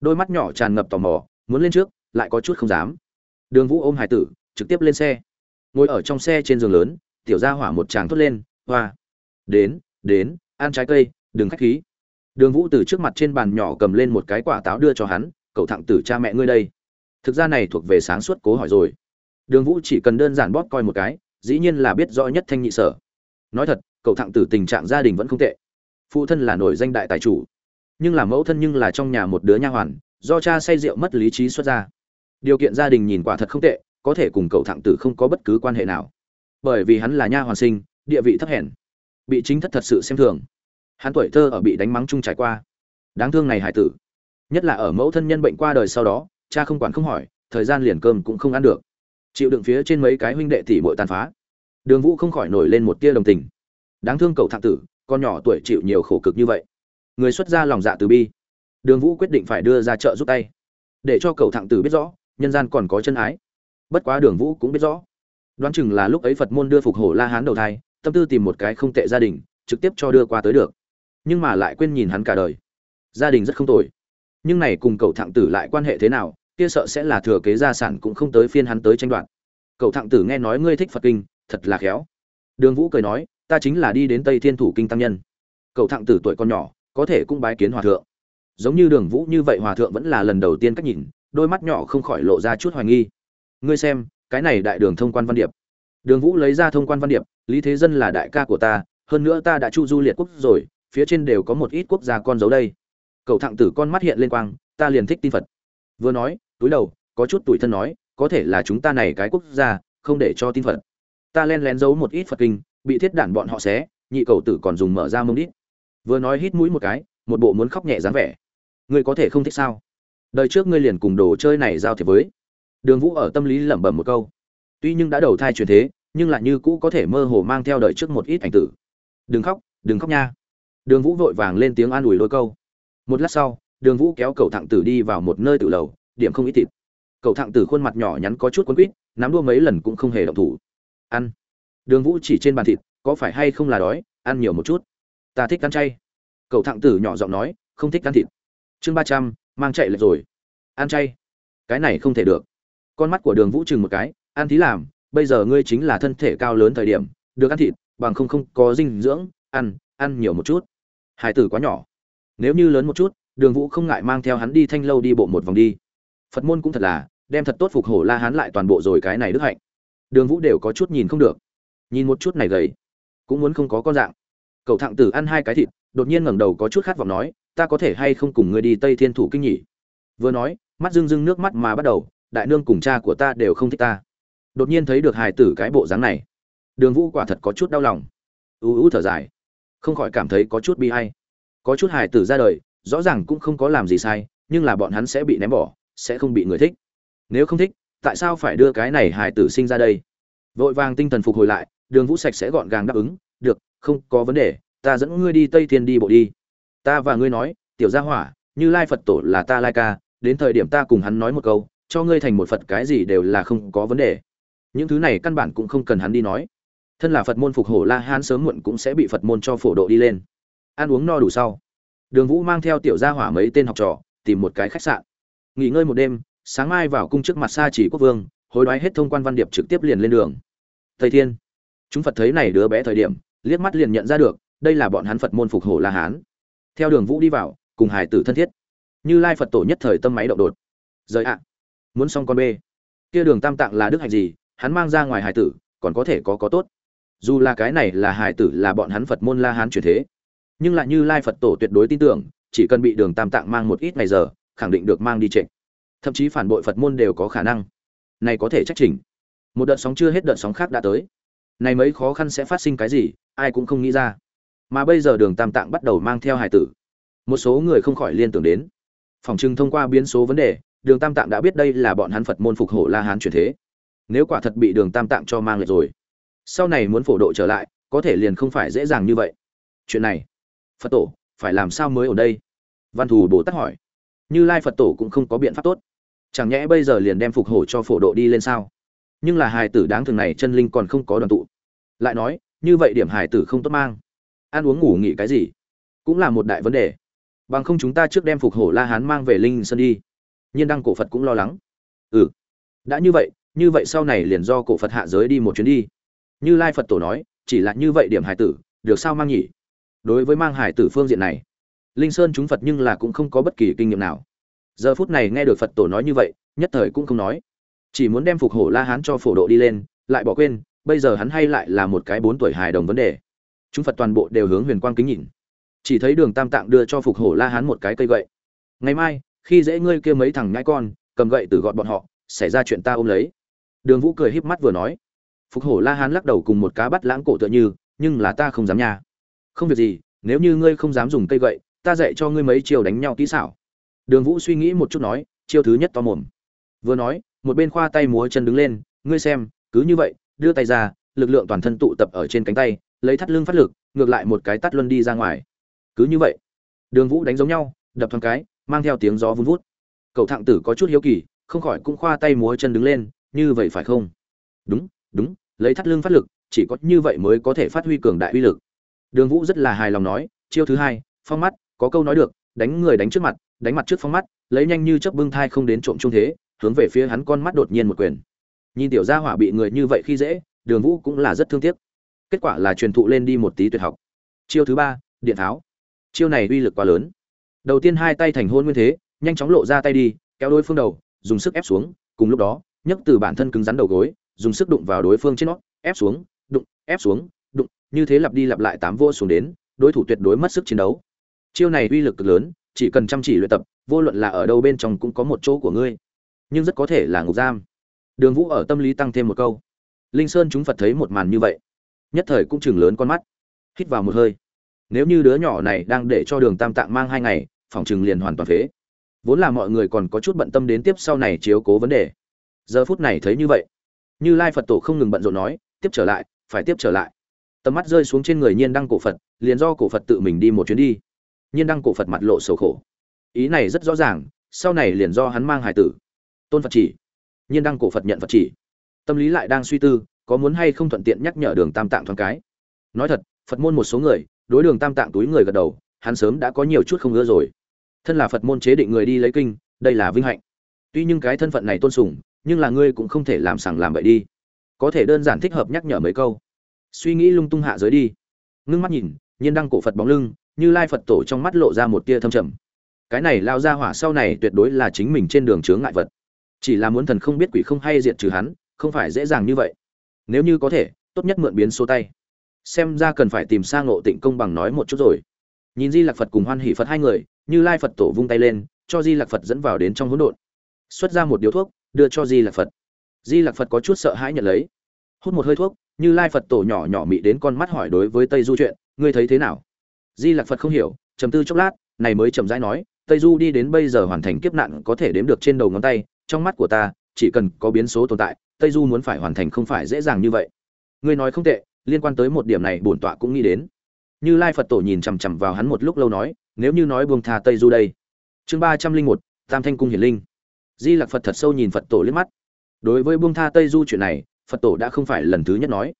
đôi mắt nhỏ tràn ngập tò mò, muốn lên trước, lại có chút không dám. Đường vũ ôm hải tử, trực tiếp lên xe. Ngồi ở trong xe trên giường lớn, tiểu gia hỏa một tràng thốt lên, hoa, đến đến, ăn trái cây, đừng khách khí. Đường vũ từ trước mặt trên bàn nhỏ cầm lên một cái quả táo đưa cho hắn cậu thẳng tử cha mẹ ngươi đây. Thực ra này thuộc về sáng suốt cố hỏi rồi. Đường vũ chỉ cần đơn giản bóp coi một cái, dĩ nhiên là biết rõ nhất thanh nhị sở. Nói thật cậu thẳng tử tình trạng gia đình vẫn không tệ. Phụ thân là nổi danh đại tài chủ. Nhưng là mẫu thân nhưng là trong nhà một đứa nha hoàn, do cha say rượu mất lý trí xuất ra. Điều kiện gia đình nhìn quả thật không tệ, có thể cùng cậu thẳng tử không có bất cứ quan hệ nào. Bởi vì hắn là nha hoàn sinh, địa vị thấp hèn. Bị chính thất thật sự xem thường. Hắn tuổi thơ ở bị đánh mắng chung trải qua. Đáng thương này hải tử nhất là ở mẫu thân nhân bệnh qua đời sau đó, cha không quản không hỏi, thời gian liền cơm cũng không ăn được. Chịu đựng phía trên mấy cái huynh đệ tỷ bội tàn phá. Đường vũ không khỏi nổi lên một tia đồng tình. Đáng thương cậu thạng tử, con nhỏ tuổi chịu nhiều khổ cực như vậy. Người xuất ra lòng dạ từ bi. Đường vũ quyết định phải đưa ra chợ giúp tay. Để cho cậu thạng tử biết rõ, nhân gian còn có chân ái. Bất quá đường vũ cũng biết rõ. Đoán chừng là lúc ấy phật môn đưa phục hổ la hán đầu thai, tâm tư tìm một cái không tệ gia đình, trực tiếp cho đưa qua tới được. Nhưng mà lại quên nhìn hắn cả đời. Gia đình rất không tồi nhưng này cùng cậu thạng tử lại quan hệ thế nào, kia sợ sẽ là thừa kế gia sản cũng không tới phiên hắn tới tranh đoạt. Cậu thạng tử nghe nói ngươi thích phật kinh, thật là khéo. Đường vũ cười nói, ta chính là đi đến tây thiên thủ kinh tăng nhân. Cậu thạng tử tuổi con nhỏ, có thể cũng bái kiến hòa thượng. Giống như đường vũ như vậy hòa thượng vẫn là lần đầu tiên cách nhìn, đôi mắt nhỏ không khỏi lộ ra chút hoài nghi. Ngươi xem, cái này đại đường thông quan văn điệp. Đường vũ lấy ra thông quan văn điệp, lý thế dân là đại ca của ta, hơn nữa ta đã chu du liệt quốc rồi, phía trên đều có một ít quốc gia con dấu đây cậu thạng tử con mắt hiện lên quang, ta liền thích tin phật. Vừa nói, túi đầu, có chút tuổi thân nói, có thể là chúng ta này cái quốc gia, không để cho tin phật. Ta len lén giấu một ít phật kinh, bị thiết đản bọn họ xé, nhị cầu tử còn dùng mở ra mông đít. Vừa nói hít mũi một cái, một bộ muốn khóc nhẹ dáng vẻ. Ngươi có thể không thích sao? Đời trước ngươi liền cùng đồ chơi này giao thiệp với. Đường vũ ở tâm lý lẩm bẩm một câu. Tuy nhưng đã đầu thai truyền thế, nhưng lại như cũ có thể mơ hồ mang theo đời trước một ít ảnh tử. Đừng khóc đừng khóc nha. Đường vũ vội vàng lên tiếng an ủi đôi câu một lát sau, đường vũ kéo cậu thẳng tử đi vào một nơi tự lầu, điểm không ít thịt. Cậu thẳng tử khuôn mặt nhỏ nhắn có chút quấn quýt, nắm đua mấy lần cũng không hề động thủ. Ăn. Đường vũ chỉ trên bàn thịt, có phải hay không là đói? Ăn nhiều một chút. Ta thích ăn chay. Cậu thẳng tử nhỏ giọng nói, không thích ăn thịt. Chương ba trăm, mang chạy lệch rồi. Ăn chay. Cái này không thể được. Con mắt của đường vũ chừng một cái, ăn thí làm, bây giờ ngươi chính là thân thể cao lớn thời điểm, được ăn thịt, bằng không không có dinh dưỡng, ăn ăn nhiều một chút. Hải tử quá nhỏ nếu như lớn một chút, đường vũ không ngại mang theo hắn đi thanh lâu đi bộ một vòng đi. Phật môn cũng thật là, đem thật tốt phục hổ la hán lại toàn bộ rồi cái này đức hạnh. Đường vũ đều có chút nhìn không được. Nhìn một chút này gầy, cũng muốn không có con dạng. Cậu thạng tử ăn hai cái thịt, đột nhiên ngẩng đầu có chút khát vọng nói, ta có thể hay không cùng ngươi đi tây thiên thủ kinh nhỉ? Vừa nói, mắt rưng rưng nước mắt mà bắt đầu, đại nương cùng cha của ta đều không thích ta. Đột nhiên thấy được hài tử cái bộ dáng này. Đường vũ quả thật có chút đau lòng. Ưu ưu thở dài. Không khỏi cảm thấy có chút bi hay có chút hài tử ra đời, rõ ràng cũng không có làm gì sai, nhưng là bọn hắn sẽ bị ném bỏ, sẽ không bị người thích. Nếu không thích, tại sao phải đưa cái này hài tử sinh ra đây? Vội vàng tinh thần phục hồi lại, đường vũ sạch sẽ gọn gàng đáp ứng, được, không có vấn đề, ta dẫn ngươi đi tây thiên đi bộ đi. Ta và ngươi nói, tiểu gia hỏa, như lai phật tổ là ta lai ca, đến thời điểm ta cùng hắn nói một câu, cho ngươi thành một phật cái gì đều là không có vấn đề. Những thứ này căn bản cũng không cần hắn đi nói. Thân là phật môn phục hổ la hán sớm muộn cũng sẽ bị phật môn cho phổ độ đi lên ăn uống no đủ sau. Đường vũ mang theo tiểu gia hỏa mấy tên học trò, tìm một cái khách sạn. Nghỉ ngơi một đêm, sáng mai vào cung trước mặt xa chỉ quốc vương, hối đoái hết thông quan văn điệp trực tiếp liền lên đường. Thầy thiên. Chúng phật thấy này đứa bé thời điểm, liếc mắt liền nhận ra được, đây là bọn hắn phật môn phục hổ la hán. Theo đường vũ đi vào, cùng hải tử thân thiết. Như lai phật tổ nhất thời tâm máy động đột. Rời ạ. Muốn xong con bê. Kia đường tam tạng là đức hạnh gì, hắn mang ra ngoài hải tử, còn có thể có có tốt. Dù là cái này là hải tử là bọn hắn phật môn la hán chuyển thế nhưng lại như lai phật tổ tuyệt đối tin tưởng, chỉ cần bị đường tam tạng mang một ít ngày giờ, khẳng định được mang đi trịnh. Thậm chí phản bội phật môn đều có khả năng. Này có thể trách trình một đợt sóng chưa hết đợt sóng khác đã tới. Này mấy khó khăn sẽ phát sinh cái gì, ai cũng không nghĩ ra. Mà bây giờ đường tam tạng bắt đầu mang theo hải tử. Một số người không khỏi liên tưởng đến. Phòng trưng thông qua biến số vấn đề, đường tam tạng đã biết đây là bọn hắn phật môn phục hổ la hán chuyển thế. Nếu quả thật bị đường tam tạng cho mang lại rồi, sau này muốn phổ độ trở lại, có thể liền không phải dễ dàng như vậy. Chuyện này phật tổ, phải làm sao mới ở đây? Văn thù bồ tát hỏi. Như lai phật tổ cũng không có biện pháp tốt. Chẳng nhẽ bây giờ liền đem phục hổ cho phổ độ đi lên sao? Nhưng là hài tử đáng thường này chân linh còn không có đoàn tụ. Lại nói, như vậy điểm hài tử không tốt mang. Ăn uống ngủ nghỉ cái gì? Cũng là một đại vấn đề. Bằng không chúng ta trước đem phục hổ la hán mang về linh sơn đi. Nhiên đăng cổ phật cũng lo lắng. Ừ. Đã như vậy như vậy sau này liền do cổ phật hạ giới đi một chuyến đi. Như lai phật tổ nói, chỉ là như vậy điểm hải tử, được sao mang nhỉ? Đối với mang hải tử phương diện này. Linh sơn chúng phật nhưng là cũng không có bất kỳ kinh nghiệm nào. Giờ phút này nghe được phật tổ nói như vậy, nhất thời cũng không nói. Chỉ muốn đem phục hổ la hán cho phổ độ đi lên, lại bỏ quên, bây giờ hắn hay lại là một cái bốn tuổi hài đồng vấn đề. Chúng phật toàn bộ đều hướng huyền quang kính nhìn. Chỉ thấy đường tam tạng đưa cho phục hổ la hán một cái cây gậy. Ngày mai, khi dễ ngươi kia mấy thằng nhãi con, cầm gậy từ gọn bọn họ, xảy ra chuyện ta ôm lấy. Đường vũ cười híp mắt vừa nói. Phục hổ la hán lắc đầu cùng một cá bắt lãng cổ tựa như, nhưng là ta không dám nha không việc gì, nếu như ngươi không dám dùng cây gậy, ta dạy cho ngươi mấy chiều đánh nhau kỹ xảo. Đường vũ suy nghĩ một chút nói, chiêu thứ nhất to mồm. Vừa nói, một bên khoa tay múa chân đứng lên, ngươi xem, cứ như vậy, đưa tay ra, lực lượng toàn thân tụ tập ở trên cánh tay, lấy thắt lưng phát lực, ngược lại một cái tắt luân đi ra ngoài. Cứ như vậy, đường vũ đánh giống nhau, đập thoáng cái, mang theo tiếng gió vun vút. Cậu thạng tử có chút hiếu kỳ, không khỏi cũng khoa tay múa chân đứng lên, như vậy phải không? Đúng đúng, lấy thắt lưng phát lực, chỉ có như vậy mới có thể phát huy cường đại uy lực đường vũ rất là hài lòng nói, chiêu thứ hai, phong mắt, có câu nói được, đánh người đánh trước mặt, đánh mặt trước phong mắt, lấy nhanh như chớp bưng thai không đến trộm trung thế, hướng về phía hắn con mắt đột nhiên một quyền. Nhìn tiểu gia hỏa bị người như vậy khi dễ, đường vũ cũng là rất thương tiếc. Kết quả là truyền thụ lên đi một tí tuyệt học. Chiêu thứ ba, điện tháo. Chiêu này uy lực quá lớn. Đầu tiên hai tay thành hôn nguyên thế, nhanh chóng lộ ra tay đi, kéo đối phương đầu, dùng sức ép xuống, cùng lúc đó, nhấc từ bản thân cứng rắn đầu gối, dùng sức đụng vào đối phương trên nó, ép xuống, đụng, ép xuống như thế lặp đi lặp lại tám vô xuống đến, đối thủ tuyệt đối mất sức chiến đấu. Chiêu này uy lực cực lớn, chỉ cần chăm chỉ luyện tập, vô luận là ở đâu bên trong cũng có một chỗ của ngươi. Nhưng rất có thể là ngục giam. Đường vũ ở tâm lý tăng thêm một câu. Linh sơn chúng phật thấy một màn như vậy, nhất thời cũng chừng lớn con mắt, hít vào một hơi. Nếu như đứa nhỏ này đang để cho đường tam tạng mang hai ngày, phòng chừng liền hoàn toàn phế. Vốn là mọi người còn có chút bận tâm đến tiếp sau này chiếu cố vấn đề. Giờ phút này thấy như vậy, như lai phật tổ không ngừng bận rộn nói, tiếp trở lại, phải tiếp trở lại tầm mắt rơi xuống trên người nhiên đăng cổ phật, liền do cổ phật tự mình đi một chuyến đi. Nhiên đăng cổ phật mặt lộ sầu khổ. Ý này rất rõ ràng, sau này liền do hắn mang hải tử. Tôn phật chỉ. Nhiên đăng cổ phật nhận phật chỉ. Tâm lý lại đang suy tư, có muốn hay không thuận tiện nhắc nhở đường tam tạng thoáng cái. Nói thật, phật môn một số người, đối đường tam tạng túi người gật đầu, hắn sớm đã có nhiều chút không ưa rồi. Thân là phật môn chế định người đi lấy kinh, đây là vinh hạnh. Tuy nhưng cái thân phận này tôn sùng, nhưng là ngươi cũng không thể làm sằng làm bậy đi. Có thể đơn giản thích hợp nhắc nhở mấy câu suy nghĩ lung tung hạ giới đi. Ngưng mắt nhìn, nhiên đăng cổ phật bóng lưng, như lai phật tổ trong mắt lộ ra một tia thâm trầm. Cái này lao ra hỏa sau này tuyệt đối là chính mình trên đường chướng ngại vật. Chỉ là muốn thần không biết quỷ không hay diệt trừ hắn, không phải dễ dàng như vậy. Nếu như có thể, tốt nhất mượn biến số tay. Xem ra cần phải tìm sang ngộ tịnh công bằng nói một chút rồi. Nhìn di lạc phật cùng hoan hỷ phật hai người, như lai phật tổ vung tay lên, cho di lạc phật dẫn vào đến trong hỗn độn. Xuất ra một điếu thuốc, đưa cho di lạc phật. Di lạc phật có chút sợ hãi nhận lấy. Hút một hơi thuốc như lai phật tổ nhỏ nhỏ mị đến con mắt hỏi đối với tây du chuyện, ngươi thấy thế nào? Di lạc phật không hiểu, trầm tư chốc lát, này mới chậm rãi nói, tây du đi đến bây giờ hoàn thành kiếp nạn có thể đếm được trên đầu ngón tay, trong mắt của ta, chỉ cần có biến số tồn tại, tây du muốn phải hoàn thành không phải dễ dàng như vậy. Ngươi nói không tệ, liên quan tới một điểm này bổn tọa cũng nghĩ đến. Như lai phật tổ nhìn chằm chằm vào hắn một lúc lâu nói, nếu như nói buông tha tây du đây. Chương ba trăm linh một, tam thanh cung hiển linh. Di lặc phật thật sâu nhìn phật tổ liếc mắt. Đối với buông tha tây du chuyện này phật tổ đã không phải lần thứ nhất nói.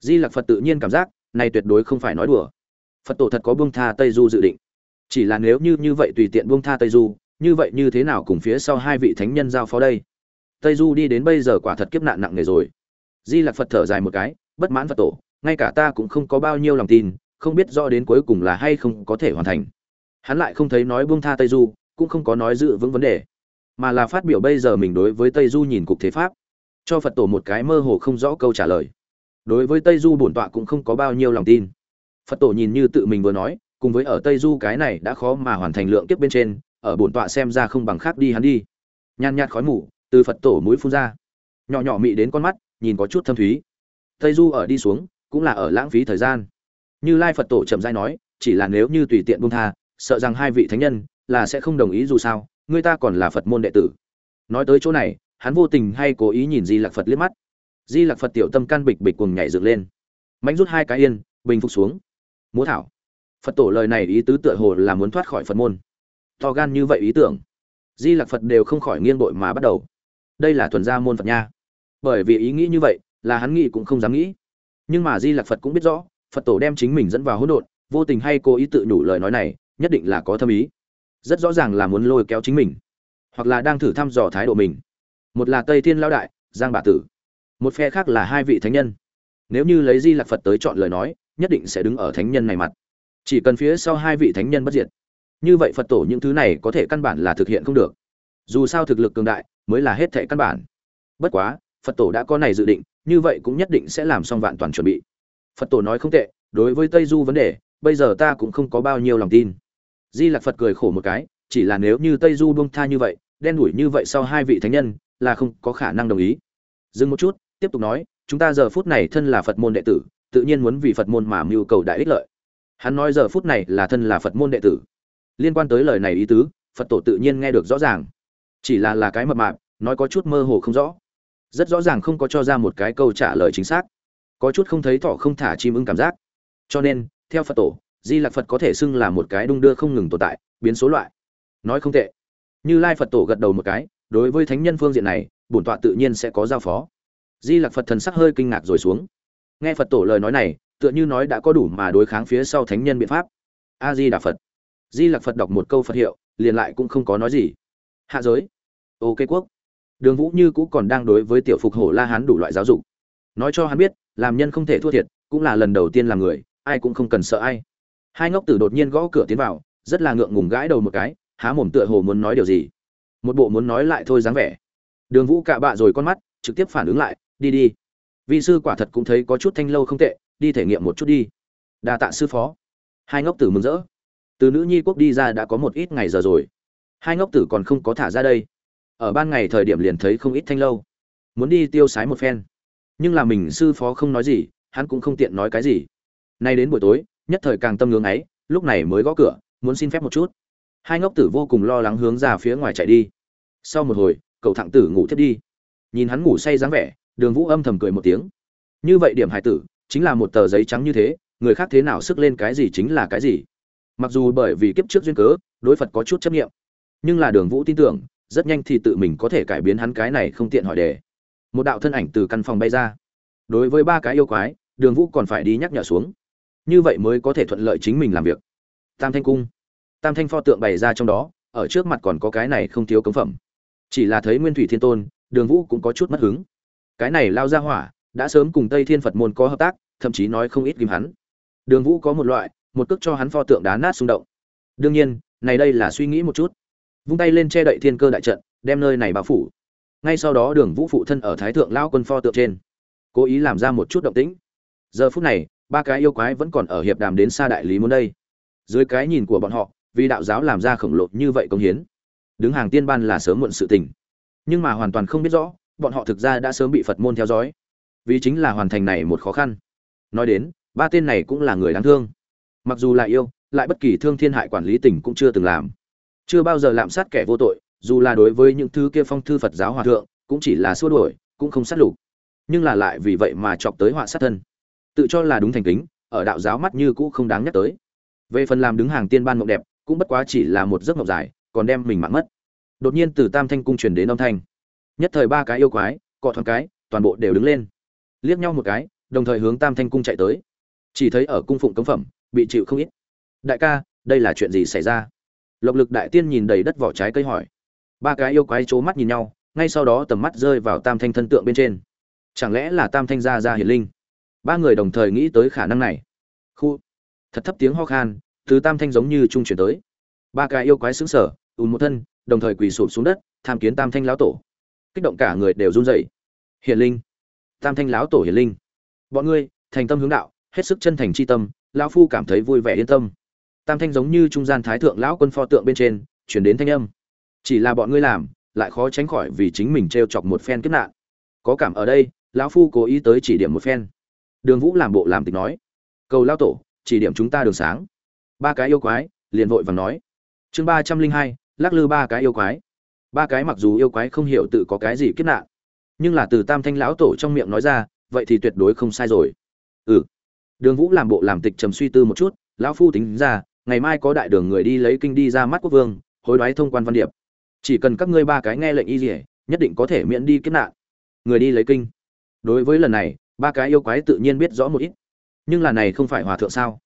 Di lặc phật tự nhiên cảm giác, này tuyệt đối không phải nói đùa. Phật tổ thật có buông tha tây du dự định. Chỉ là nếu như như vậy tùy tiện buông tha tây du, như vậy như thế nào cùng phía sau hai vị thánh nhân giao phó đây? Tây du đi đến bây giờ quả thật kiếp nạn nặng nề rồi. Di lặc phật thở dài một cái, bất mãn phật tổ, ngay cả ta cũng không có bao nhiêu lòng tin, không biết rõ đến cuối cùng là hay không có thể hoàn thành. Hắn lại không thấy nói buông tha tây du, cũng không có nói dự vững vấn đề. Mà là phát biểu bây giờ mình đối với tây du nhìn cục thế pháp cho phật tổ một cái mơ hồ không rõ câu trả lời. Đối với tây du bổn tọa cũng không có bao nhiêu lòng tin. Phật tổ nhìn như tự mình vừa nói, cùng với ở tây du cái này đã khó mà hoàn thành lượng kiếp bên trên, ở bổn tọa xem ra không bằng khác đi hắn đi. Nhàn nhạt khói mù, từ phật tổ mũi phun ra. Nhỏ nhỏ mị đến con mắt, nhìn có chút thâm thúy. Tây du ở đi xuống, cũng là ở lãng phí thời gian. Như lai phật tổ chậm dai nói, chỉ là nếu như tùy tiện buông tha, sợ rằng hai vị thánh nhân là sẽ không đồng ý dù sao, người ta còn là phật môn đệ tử. Nói tới chỗ này hắn vô tình hay cố ý nhìn di lạc phật liếc mắt. Di lạc phật tiểu tâm can bịch bịch cùng nhảy dựng lên. Mạnh rút hai cái yên, bình phục xuống. Múa thảo. Phật tổ lời này ý tứ tựa hồ là muốn thoát khỏi phật môn. To gan như vậy ý tưởng. Di lạc phật đều không khỏi nghiêng bội mà bắt đầu. Đây là thuần gia môn phật nha. Bởi vì ý nghĩ như vậy, là hắn nghĩ cũng không dám nghĩ. Nhưng mà di lạc phật cũng biết rõ, phật tổ đem chính mình dẫn vào hỗn độn, vô tình hay cố ý tự nhủ lời nói này, nhất định là có thâm ý. Rất rõ ràng là muốn lôi kéo chính mình, hoặc là đang thử thăm dò thái độ mình một là tây thiên lao đại, giang bà tử. Một phe khác là hai vị thánh nhân. Nếu như lấy di lạc phật tới chọn lời nói, nhất định sẽ đứng ở thánh nhân này mặt. Chỉ cần phía sau hai vị thánh nhân bất diệt. Như vậy phật tổ những thứ này có thể căn bản là thực hiện không được. Dù sao thực lực cường đại mới là hết thệ căn bản. Bất quá, phật tổ đã có này dự định, như vậy cũng nhất định sẽ làm xong vạn toàn chuẩn bị. Phật tổ nói không tệ, đối với tây du vấn đề, bây giờ ta cũng không có bao nhiêu lòng tin. Di lặc phật cười khổ một cái, chỉ là nếu như tây du buông tha như vậy, đen đủi như vậy sau hai vị thánh nhân là không có khả năng đồng ý. Dừng một chút, tiếp tục nói, chúng ta giờ phút này thân là phật môn đệ tử, tự nhiên muốn vì phật môn mà mưu cầu đại ích lợi. Hắn nói giờ phút này là thân là phật môn đệ tử. Liên quan tới lời này ý tứ, phật tổ tự nhiên nghe được rõ ràng. Chỉ là là cái mập mạp, nói có chút mơ hồ không rõ. Rất rõ ràng không có cho ra một cái câu trả lời chính xác. Có chút không thấy thỏ không thả chim ưng cảm giác. Cho nên, theo phật tổ, di lạc phật có thể xưng là một cái đung đưa không ngừng tồn tại, biến số loại. Nói không tệ. Như lai phật tổ gật đầu một cái đối với thánh nhân phương diện này, bổn tọa tự nhiên sẽ có giao phó. Di lạc phật thần sắc hơi kinh ngạc rồi xuống. Nghe phật tổ lời nói này, tựa như nói đã có đủ mà đối kháng phía sau thánh nhân biện pháp. A di đà phật. Di lạc phật đọc một câu phật hiệu, liền lại cũng không có nói gì. Hạ giới. Ok quốc. Đường vũ như cũng còn đang đối với tiểu phục hổ la hán đủ loại giáo dục. Nói cho hắn biết, làm nhân không thể thua thiệt, cũng là lần đầu tiên làm người, ai cũng không cần sợ ai. Hai ngốc tử đột nhiên gõ cửa tiến vào, rất là ngượng ngùng gãi đầu một cái, há mồm tựa hồ muốn nói điều gì một bộ muốn nói lại thôi dáng vẻ. Đường vũ cạ bạ rồi con mắt, trực tiếp phản ứng lại, đi đi. Vị sư quả thật cũng thấy có chút thanh lâu không tệ, đi thể nghiệm một chút đi. Đa tạ sư phó. Hai ngốc tử mừng rỡ. Từ nữ nhi quốc đi ra đã có một ít ngày giờ rồi. Hai ngốc tử còn không có thả ra đây. Ở ban ngày thời điểm liền thấy không ít thanh lâu. Muốn đi tiêu sái một phen. Nhưng là mình sư phó không nói gì, hắn cũng không tiện nói cái gì. Nay đến buổi tối, nhất thời càng tâm ngưỡng ấy, lúc này mới gõ cửa, muốn xin phép một chút hai ngốc tử vô cùng lo lắng hướng ra phía ngoài chạy đi. Sau một hồi, cậu thẳng tử ngủ thiếp đi. Nhìn hắn ngủ say dáng vẻ, đường vũ âm thầm cười một tiếng. Như vậy điểm hải tử, chính là một tờ giấy trắng như thế, người khác thế nào sức lên cái gì chính là cái gì. Mặc dù bởi vì kiếp trước duyên cớ, đối phật có chút chấp nghiệm nhưng là đường vũ tin tưởng, rất nhanh thì tự mình có thể cải biến hắn cái này không tiện hỏi đề. Một đạo thân ảnh từ căn phòng bay ra. Đối với ba cái yêu quái, đường vũ còn phải đi nhắc nhở xuống. Như vậy mới có thể thuận lợi chính mình làm việc. Tam thanh cung tam thanh pho tượng bày ra trong đó, ở trước mặt còn có cái này không thiếu cống phẩm. Chỉ là thấy nguyên thủy thiên tôn, đường vũ cũng có chút mất hứng. Cái này lao ra hỏa, đã sớm cùng tây thiên phật môn có hợp tác, thậm chí nói không ít ghim hắn. Đường vũ có một loại, một cước cho hắn pho tượng đá nát xung động. Đương nhiên, này đây là suy nghĩ một chút. Vung tay lên che đậy thiên cơ đại trận, đem nơi này bao phủ. Ngay sau đó đường vũ phụ thân ở thái thượng lao quân pho tượng trên, cố ý làm ra một chút động tĩnh. Giờ phút này, ba cái yêu quái vẫn còn ở hiệp đàm đến xa đại lý muốn đây. Dưới cái nhìn của bọn họ vì đạo giáo làm ra khổng lồ như vậy công hiến. Đứng hàng tiên ban là sớm muộn sự tình. Nhưng mà hoàn toàn không biết rõ, bọn họ thực ra đã sớm bị phật môn theo dõi. Vì chính là hoàn thành này một khó khăn. Nói đến, ba tên này cũng là người đáng thương. Mặc dù là yêu, lại bất kỳ thương thiên hại quản lý tỉnh cũng chưa từng làm. Chưa bao giờ lạm sát kẻ vô tội, dù là đối với những thứ kia phong thư phật giáo hòa thượng, cũng chỉ là xua đuổi, cũng không sát lục. Nhưng là lại vì vậy mà chọc tới họa sát thân. Tự cho là đúng thành kính, ở đạo giáo mắt như cũ không đáng nhắc tới. Về phần làm đứng hàng tiên ban mộng đẹp cũng bất quá chỉ là một giấc mộng dài, còn đem mình mạng mất. Đột nhiên từ tam thanh cung truyền đến âm thanh. Nhất thời ba cái yêu quái, cọ thoáng cái, toàn bộ đều đứng lên. Liếc nhau một cái, đồng thời hướng tam thanh cung chạy tới. Chỉ thấy ở cung phụng cấm phẩm, bị chịu không ít. Đại ca, đây là chuyện gì xảy ra? Lộc lực đại tiên nhìn đầy đất vỏ trái cây hỏi. Ba cái yêu quái c mắt nhìn nhau, ngay sau đó tầm mắt rơi vào tam thanh thân tượng bên trên. Chẳng lẽ là tam thanh gia gia hiển linh? Ba người đồng thời nghĩ tới khả năng này. Khu. Thật thấp tiếng ho khan thứ tam thanh giống như trung chuyển tới. Ba cái yêu quái xứng sở ùn một thân, đồng thời quỳ sụp xuống đất, tham kiến tam thanh lão tổ. Kích động cả người đều run rẩy. Hiển linh. Tam thanh lão tổ hiển linh. Bọn ngươi, thành tâm hướng đạo, hết sức chân thành chi tâm, lão phu cảm thấy vui vẻ yên tâm. Tam thanh giống như trung gian thái thượng lão quân pho tượng bên trên, chuyển đến thanh âm. Chỉ là bọn ngươi làm, lại khó tránh khỏi vì chính mình t chọc một phen kiếp nạn. Có cảm ở đây, lão phu cố ý tới chỉ điểm một phen. Đường vũ làm bộ làm tịch nói. Cầu lao tổ, chỉ điểm chúng ta đường sáng ba cái yêu quái, liền vội vàng nói. Chương ba trăm linh hai, lắc lư ba cái yêu quái. Ba cái mặc dù yêu quái không hiểu tự có cái gì kết nạn, nhưng là từ tam thanh lão tổ trong miệng nói ra, vậy thì tuyệt đối không sai rồi. Ừ. Đường vũ làm bộ làm tịch trầm suy tư một chút, lão phu tính ra, ngày mai có đại đường người đi lấy kinh đi ra mắt quốc vương, hối đoái thông quan văn điệp. Chỉ cần các ngươi ba cái nghe lệnh y dỉa nhất định có thể miễn đi kết nạn. Người đi lấy kinh. Đối với lần này, ba cái yêu quái tự nhiên biết rõ một ít. Nhưng là này không phải hòa thượng sao?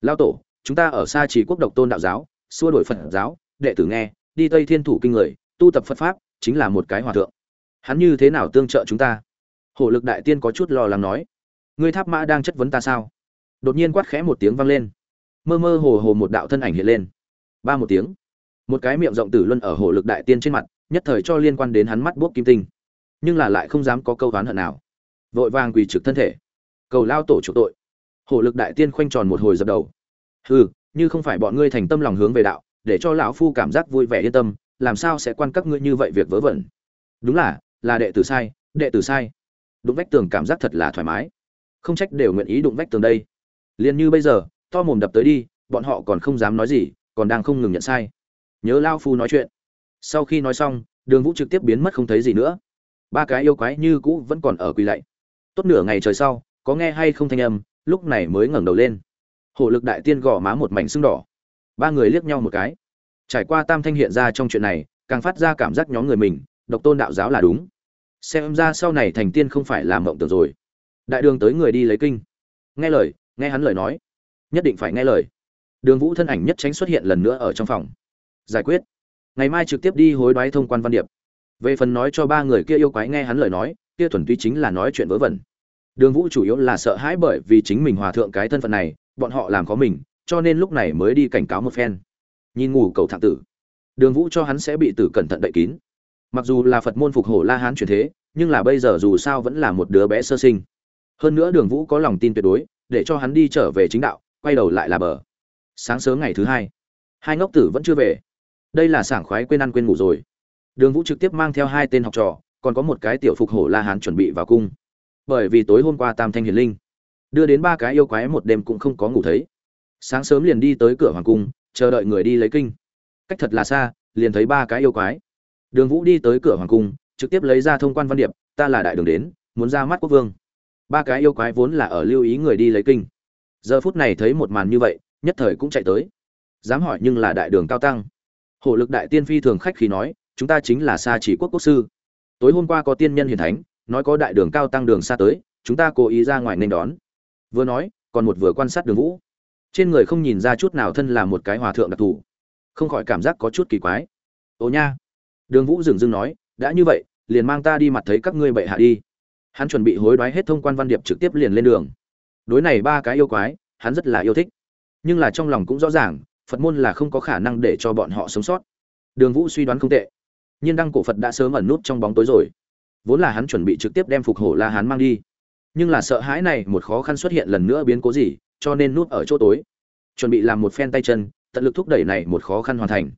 Lao tổ chúng ta ở xa chỉ quốc độc tôn đạo giáo, xua đổi phật giáo, đệ tử nghe, đi tây thiên thủ kinh người, tu tập phật pháp, chính là một cái hòa thượng. Hắn như thế nào tương trợ chúng ta? Hổ lực đại tiên có chút lo lắng nói. Ngươi tháp mã đang chất vấn ta sao? Đột nhiên quát khẽ một tiếng vang lên. Mơ mơ hồ hồ một đạo thân ảnh hiện lên. Ba một tiếng. Một cái miệng rộng tử luân ở hổ lực đại tiên trên mặt, nhất thời cho liên quan đến hắn mắt buốc kim tinh. Nhưng là lại không dám có câu oán hận nào. Vội vàng quỳ trực thân thể. Cầu lao tổ chủ tội. Hổ lực đại tiên khoanh tròn một hồi dập đầu hừ, như không phải bọn ngươi thành tâm lòng hướng về đạo, để cho lão phu cảm giác vui vẻ yên tâm, làm sao sẽ quan các ngươi như vậy việc vớ vẩn? Đúng là là đệ tử sai, đệ tử sai. Đụng vách tường cảm giác thật là thoải mái. Không trách đều nguyện ý đụng vách tường đây. Liền như bây giờ, to mồm đập tới đi, bọn họ còn không dám nói gì, còn đang không ngừng nhận sai. Nhớ lão phu nói chuyện. Sau khi nói xong, đường vũ trực tiếp biến mất không thấy gì nữa. Ba cái yêu quái như cũ vẫn còn ở quỳ lạy. Tốt nửa ngày trời sau, có nghe hay không thanh âm, lúc này mới ngẩng đầu lên hổ lực đại tiên gõ má một mảnh sưng đỏ. Ba người liếc nhau một cái. Trải qua tam thanh hiện ra trong chuyện này, càng phát ra cảm giác nhóm người mình, độc tôn đạo giáo là đúng. Xem ra sau này thành tiên không phải làm mộng tưởng rồi. Đại đường tới người đi lấy kinh. Nghe lời, nghe hắn lời nói. Nhất định phải nghe lời. Đường vũ thân ảnh nhất tránh xuất hiện lần nữa ở trong phòng. Giải quyết. Ngày mai trực tiếp đi hối đoái thông quan văn điệp. Về phần nói cho ba người kia yêu quái nghe hắn lời nói, kia thuần túy chính là nói chuyện vớ vẩn. Đường vũ chủ yếu là sợ hãi bởi vì chính mình hòa thượng cái thân phận này bọn họ làm có mình, cho nên lúc này mới đi cảnh cáo một phen. Nhìn ngủ cầu thạng tử. Đường vũ cho hắn sẽ bị tử cẩn thận đậy kín. Mặc dù là phật môn phục hổ la hán truyền thế, nhưng là bây giờ dù sao vẫn là một đứa bé sơ sinh. Hơn nữa đường vũ có lòng tin tuyệt đối, để cho hắn đi trở về chính đạo, quay đầu lại là bờ. Sáng sớm ngày thứ hai hai ngốc tử vẫn chưa về. Đây là sảng khoái quên ăn quên ngủ rồi. Đường vũ trực tiếp mang theo hai tên học trò, còn có một cái tiểu phục hổ la hán chuẩn bị vào cung. Bởi vì tối hôm qua tam thanh hiền linh đưa đến ba cái yêu quái một đêm cũng không có ngủ thấy. Sáng sớm liền đi tới cửa hoàng cung, chờ đợi người đi lấy kinh. Cách thật là xa, liền thấy ba cái yêu quái. Đường vũ đi tới cửa hoàng cung, trực tiếp lấy ra thông quan văn điệp, ta là đại đường đến, muốn ra mắt quốc vương. Ba cái yêu quái vốn là ở lưu ý người đi lấy kinh. Giờ phút này thấy một màn như vậy, nhất thời cũng chạy tới. Dám hỏi nhưng là đại đường cao tăng. Hổ lực đại tiên phi thường khách khi nói, chúng ta chính là xa chỉ quốc quốc sư. Tối hôm qua có tiên nhân hiền thánh, nói có đại đường cao tăng đường xa tới, chúng ta cố ý ra ngoài nên đón vừa nói, còn một vừa quan sát đường vũ. Trên người không nhìn ra chút nào thân là một cái hòa thượng đặc thù. Không khỏi cảm giác có chút kỳ quái. Ồ nha. Đường vũ dừng dưng nói, đã như vậy, liền mang ta đi mặt thấy các ngươi bệ hạ đi. Hắn chuẩn bị hối đoái hết thông quan văn điệp trực tiếp liền lên đường. Đối này ba cái yêu quái, hắn rất là yêu thích. Nhưng là trong lòng cũng rõ ràng, phật môn là không có khả năng để cho bọn họ sống sót. Đường vũ suy đoán không tệ. Nhưng đăng cổ phật đã sớm ẩn nút trong bóng tối rồi. Vốn là hắn chuẩn bị trực tiếp đem phục hổ la hán mang đi nhưng là sợ hãi này một khó khăn xuất hiện lần nữa biến cố gì, cho nên nút ở chỗ tối. Chuẩn bị làm một phen tay chân, tận lực thúc đẩy này một khó khăn hoàn thành.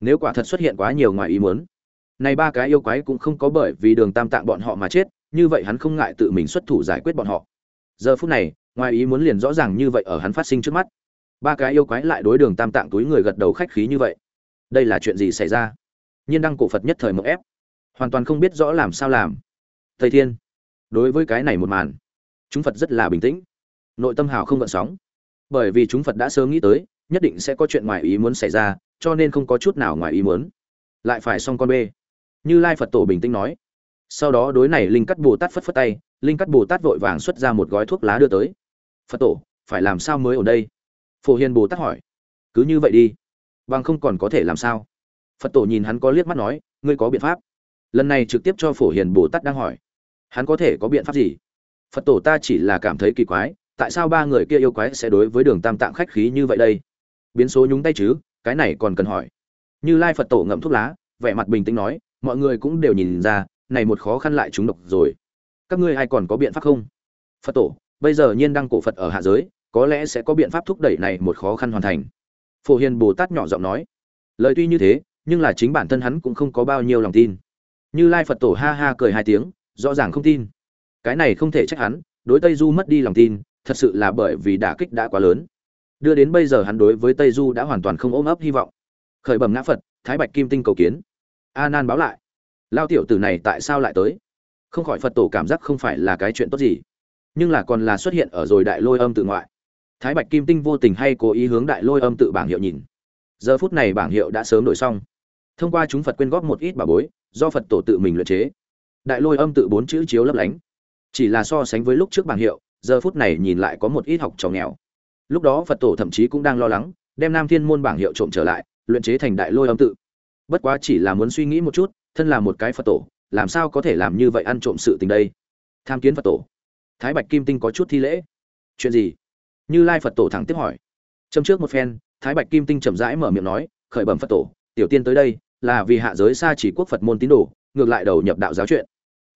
Nếu quả thật xuất hiện quá nhiều ngoài ý muốn, này ba cái yêu quái cũng không có bởi vì đường tam tạng bọn họ mà chết, như vậy hắn không ngại tự mình xuất thủ giải quyết bọn họ. Giờ phút này, ngoài ý muốn liền rõ ràng như vậy ở hắn phát sinh trước mắt. Ba cái yêu quái lại đối đường tam tạng túi người gật đầu khách khí như vậy. Đây là chuyện gì xảy ra? Nhiên đăng cổ phật nhất thời mộng ép, hoàn toàn không biết rõ làm sao làm. Thầy thiên đối với cái này một màn, chúng phật rất là bình tĩnh. Nội tâm hào không gợn sóng. Bởi vì chúng phật đã sớm nghĩ tới, nhất định sẽ có chuyện ngoài ý muốn xảy ra, cho nên không có chút nào ngoài ý muốn. Lại phải xong con bê. Như lai phật tổ bình tĩnh nói. Sau đó đối này linh cắt bồ tát phất phất tay, linh cắt bồ tát vội vàng xuất ra một gói thuốc lá đưa tới. Phật tổ, phải làm sao mới ở đây? Phổ hiền bồ tát hỏi. Cứ như vậy đi. Bằng không còn có thể làm sao? Phật tổ nhìn hắn có liếc mắt nói, ngươi có biện pháp. Lần này trực tiếp cho phổ hiền bồ tát đang hỏi hắn có thể có biện pháp gì? Phật tổ ta chỉ là cảm thấy kỳ quái, tại sao ba người kia yêu quái sẽ đối với đường tam tạng khách khí như vậy đây? Biến số nhúng tay chứ, cái này còn cần hỏi. Như lai phật tổ ngậm thuốc lá, vẻ mặt bình tĩnh nói, mọi người cũng đều nhìn ra, này một khó khăn lại chúng độc rồi. Các ngươi ai còn có biện pháp không? Phật tổ, bây giờ nhiên đăng cổ phật ở hạ giới, có lẽ sẽ có biện pháp thúc đẩy này một khó khăn hoàn thành. Phổ hiền bồ tát nhỏ giọng nói. Lời tuy như thế, nhưng là chính bản thân hắn cũng không có bao nhiêu lòng tin. Như lai phật tổ ha ha cười hai tiếng rõ ràng không tin. Cái này không thể trách hắn, đối tây du mất đi lòng tin, thật sự là bởi vì đả kích đã quá lớn. Đưa đến bây giờ hắn đối với tây du đã hoàn toàn không ôm ấp hy vọng. Khởi bẩm ngã phật, thái bạch kim tinh cầu kiến. A nan báo lại. Lao tiểu tử này tại sao lại tới? Không khỏi phật tổ cảm giác không phải là cái chuyện tốt gì, nhưng là còn là xuất hiện ở rồi đại lôi âm tự ngoại. Thái bạch kim tinh vô tình hay cố ý hướng đại lôi âm tự bảng hiệu nhìn. Giờ phút này bảng hiệu đã sớm đổi xong. Thông qua chúng phật quyên góp một ít bà bối, do phật tổ tự mình luyện chế đại lôi âm tự bốn chữ chiếu lấp lánh. Chỉ là so sánh với lúc trước bảng hiệu, giờ phút này nhìn lại có một ít học trò nghèo. Lúc đó phật tổ thậm chí cũng đang lo lắng, đem nam thiên môn bảng hiệu trộm trở lại, luyện chế thành đại lôi âm tự. Bất quá chỉ là muốn suy nghĩ một chút, thân là một cái phật tổ, làm sao có thể làm như vậy ăn trộm sự tình đây? Tham kiến phật tổ. Thái bạch kim tinh có chút thi lễ. Chuyện gì? Như lai phật tổ thẳng tiếp hỏi. Châm trước một phen, thái bạch kim tinh chậm rãi mở miệng nói, khởi bẩm phật tổ, tiểu tiên tới đây, là vì hạ giới xa chỉ quốc phật môn tín đồ, ngược lại đầu nhập đạo giáo chuyện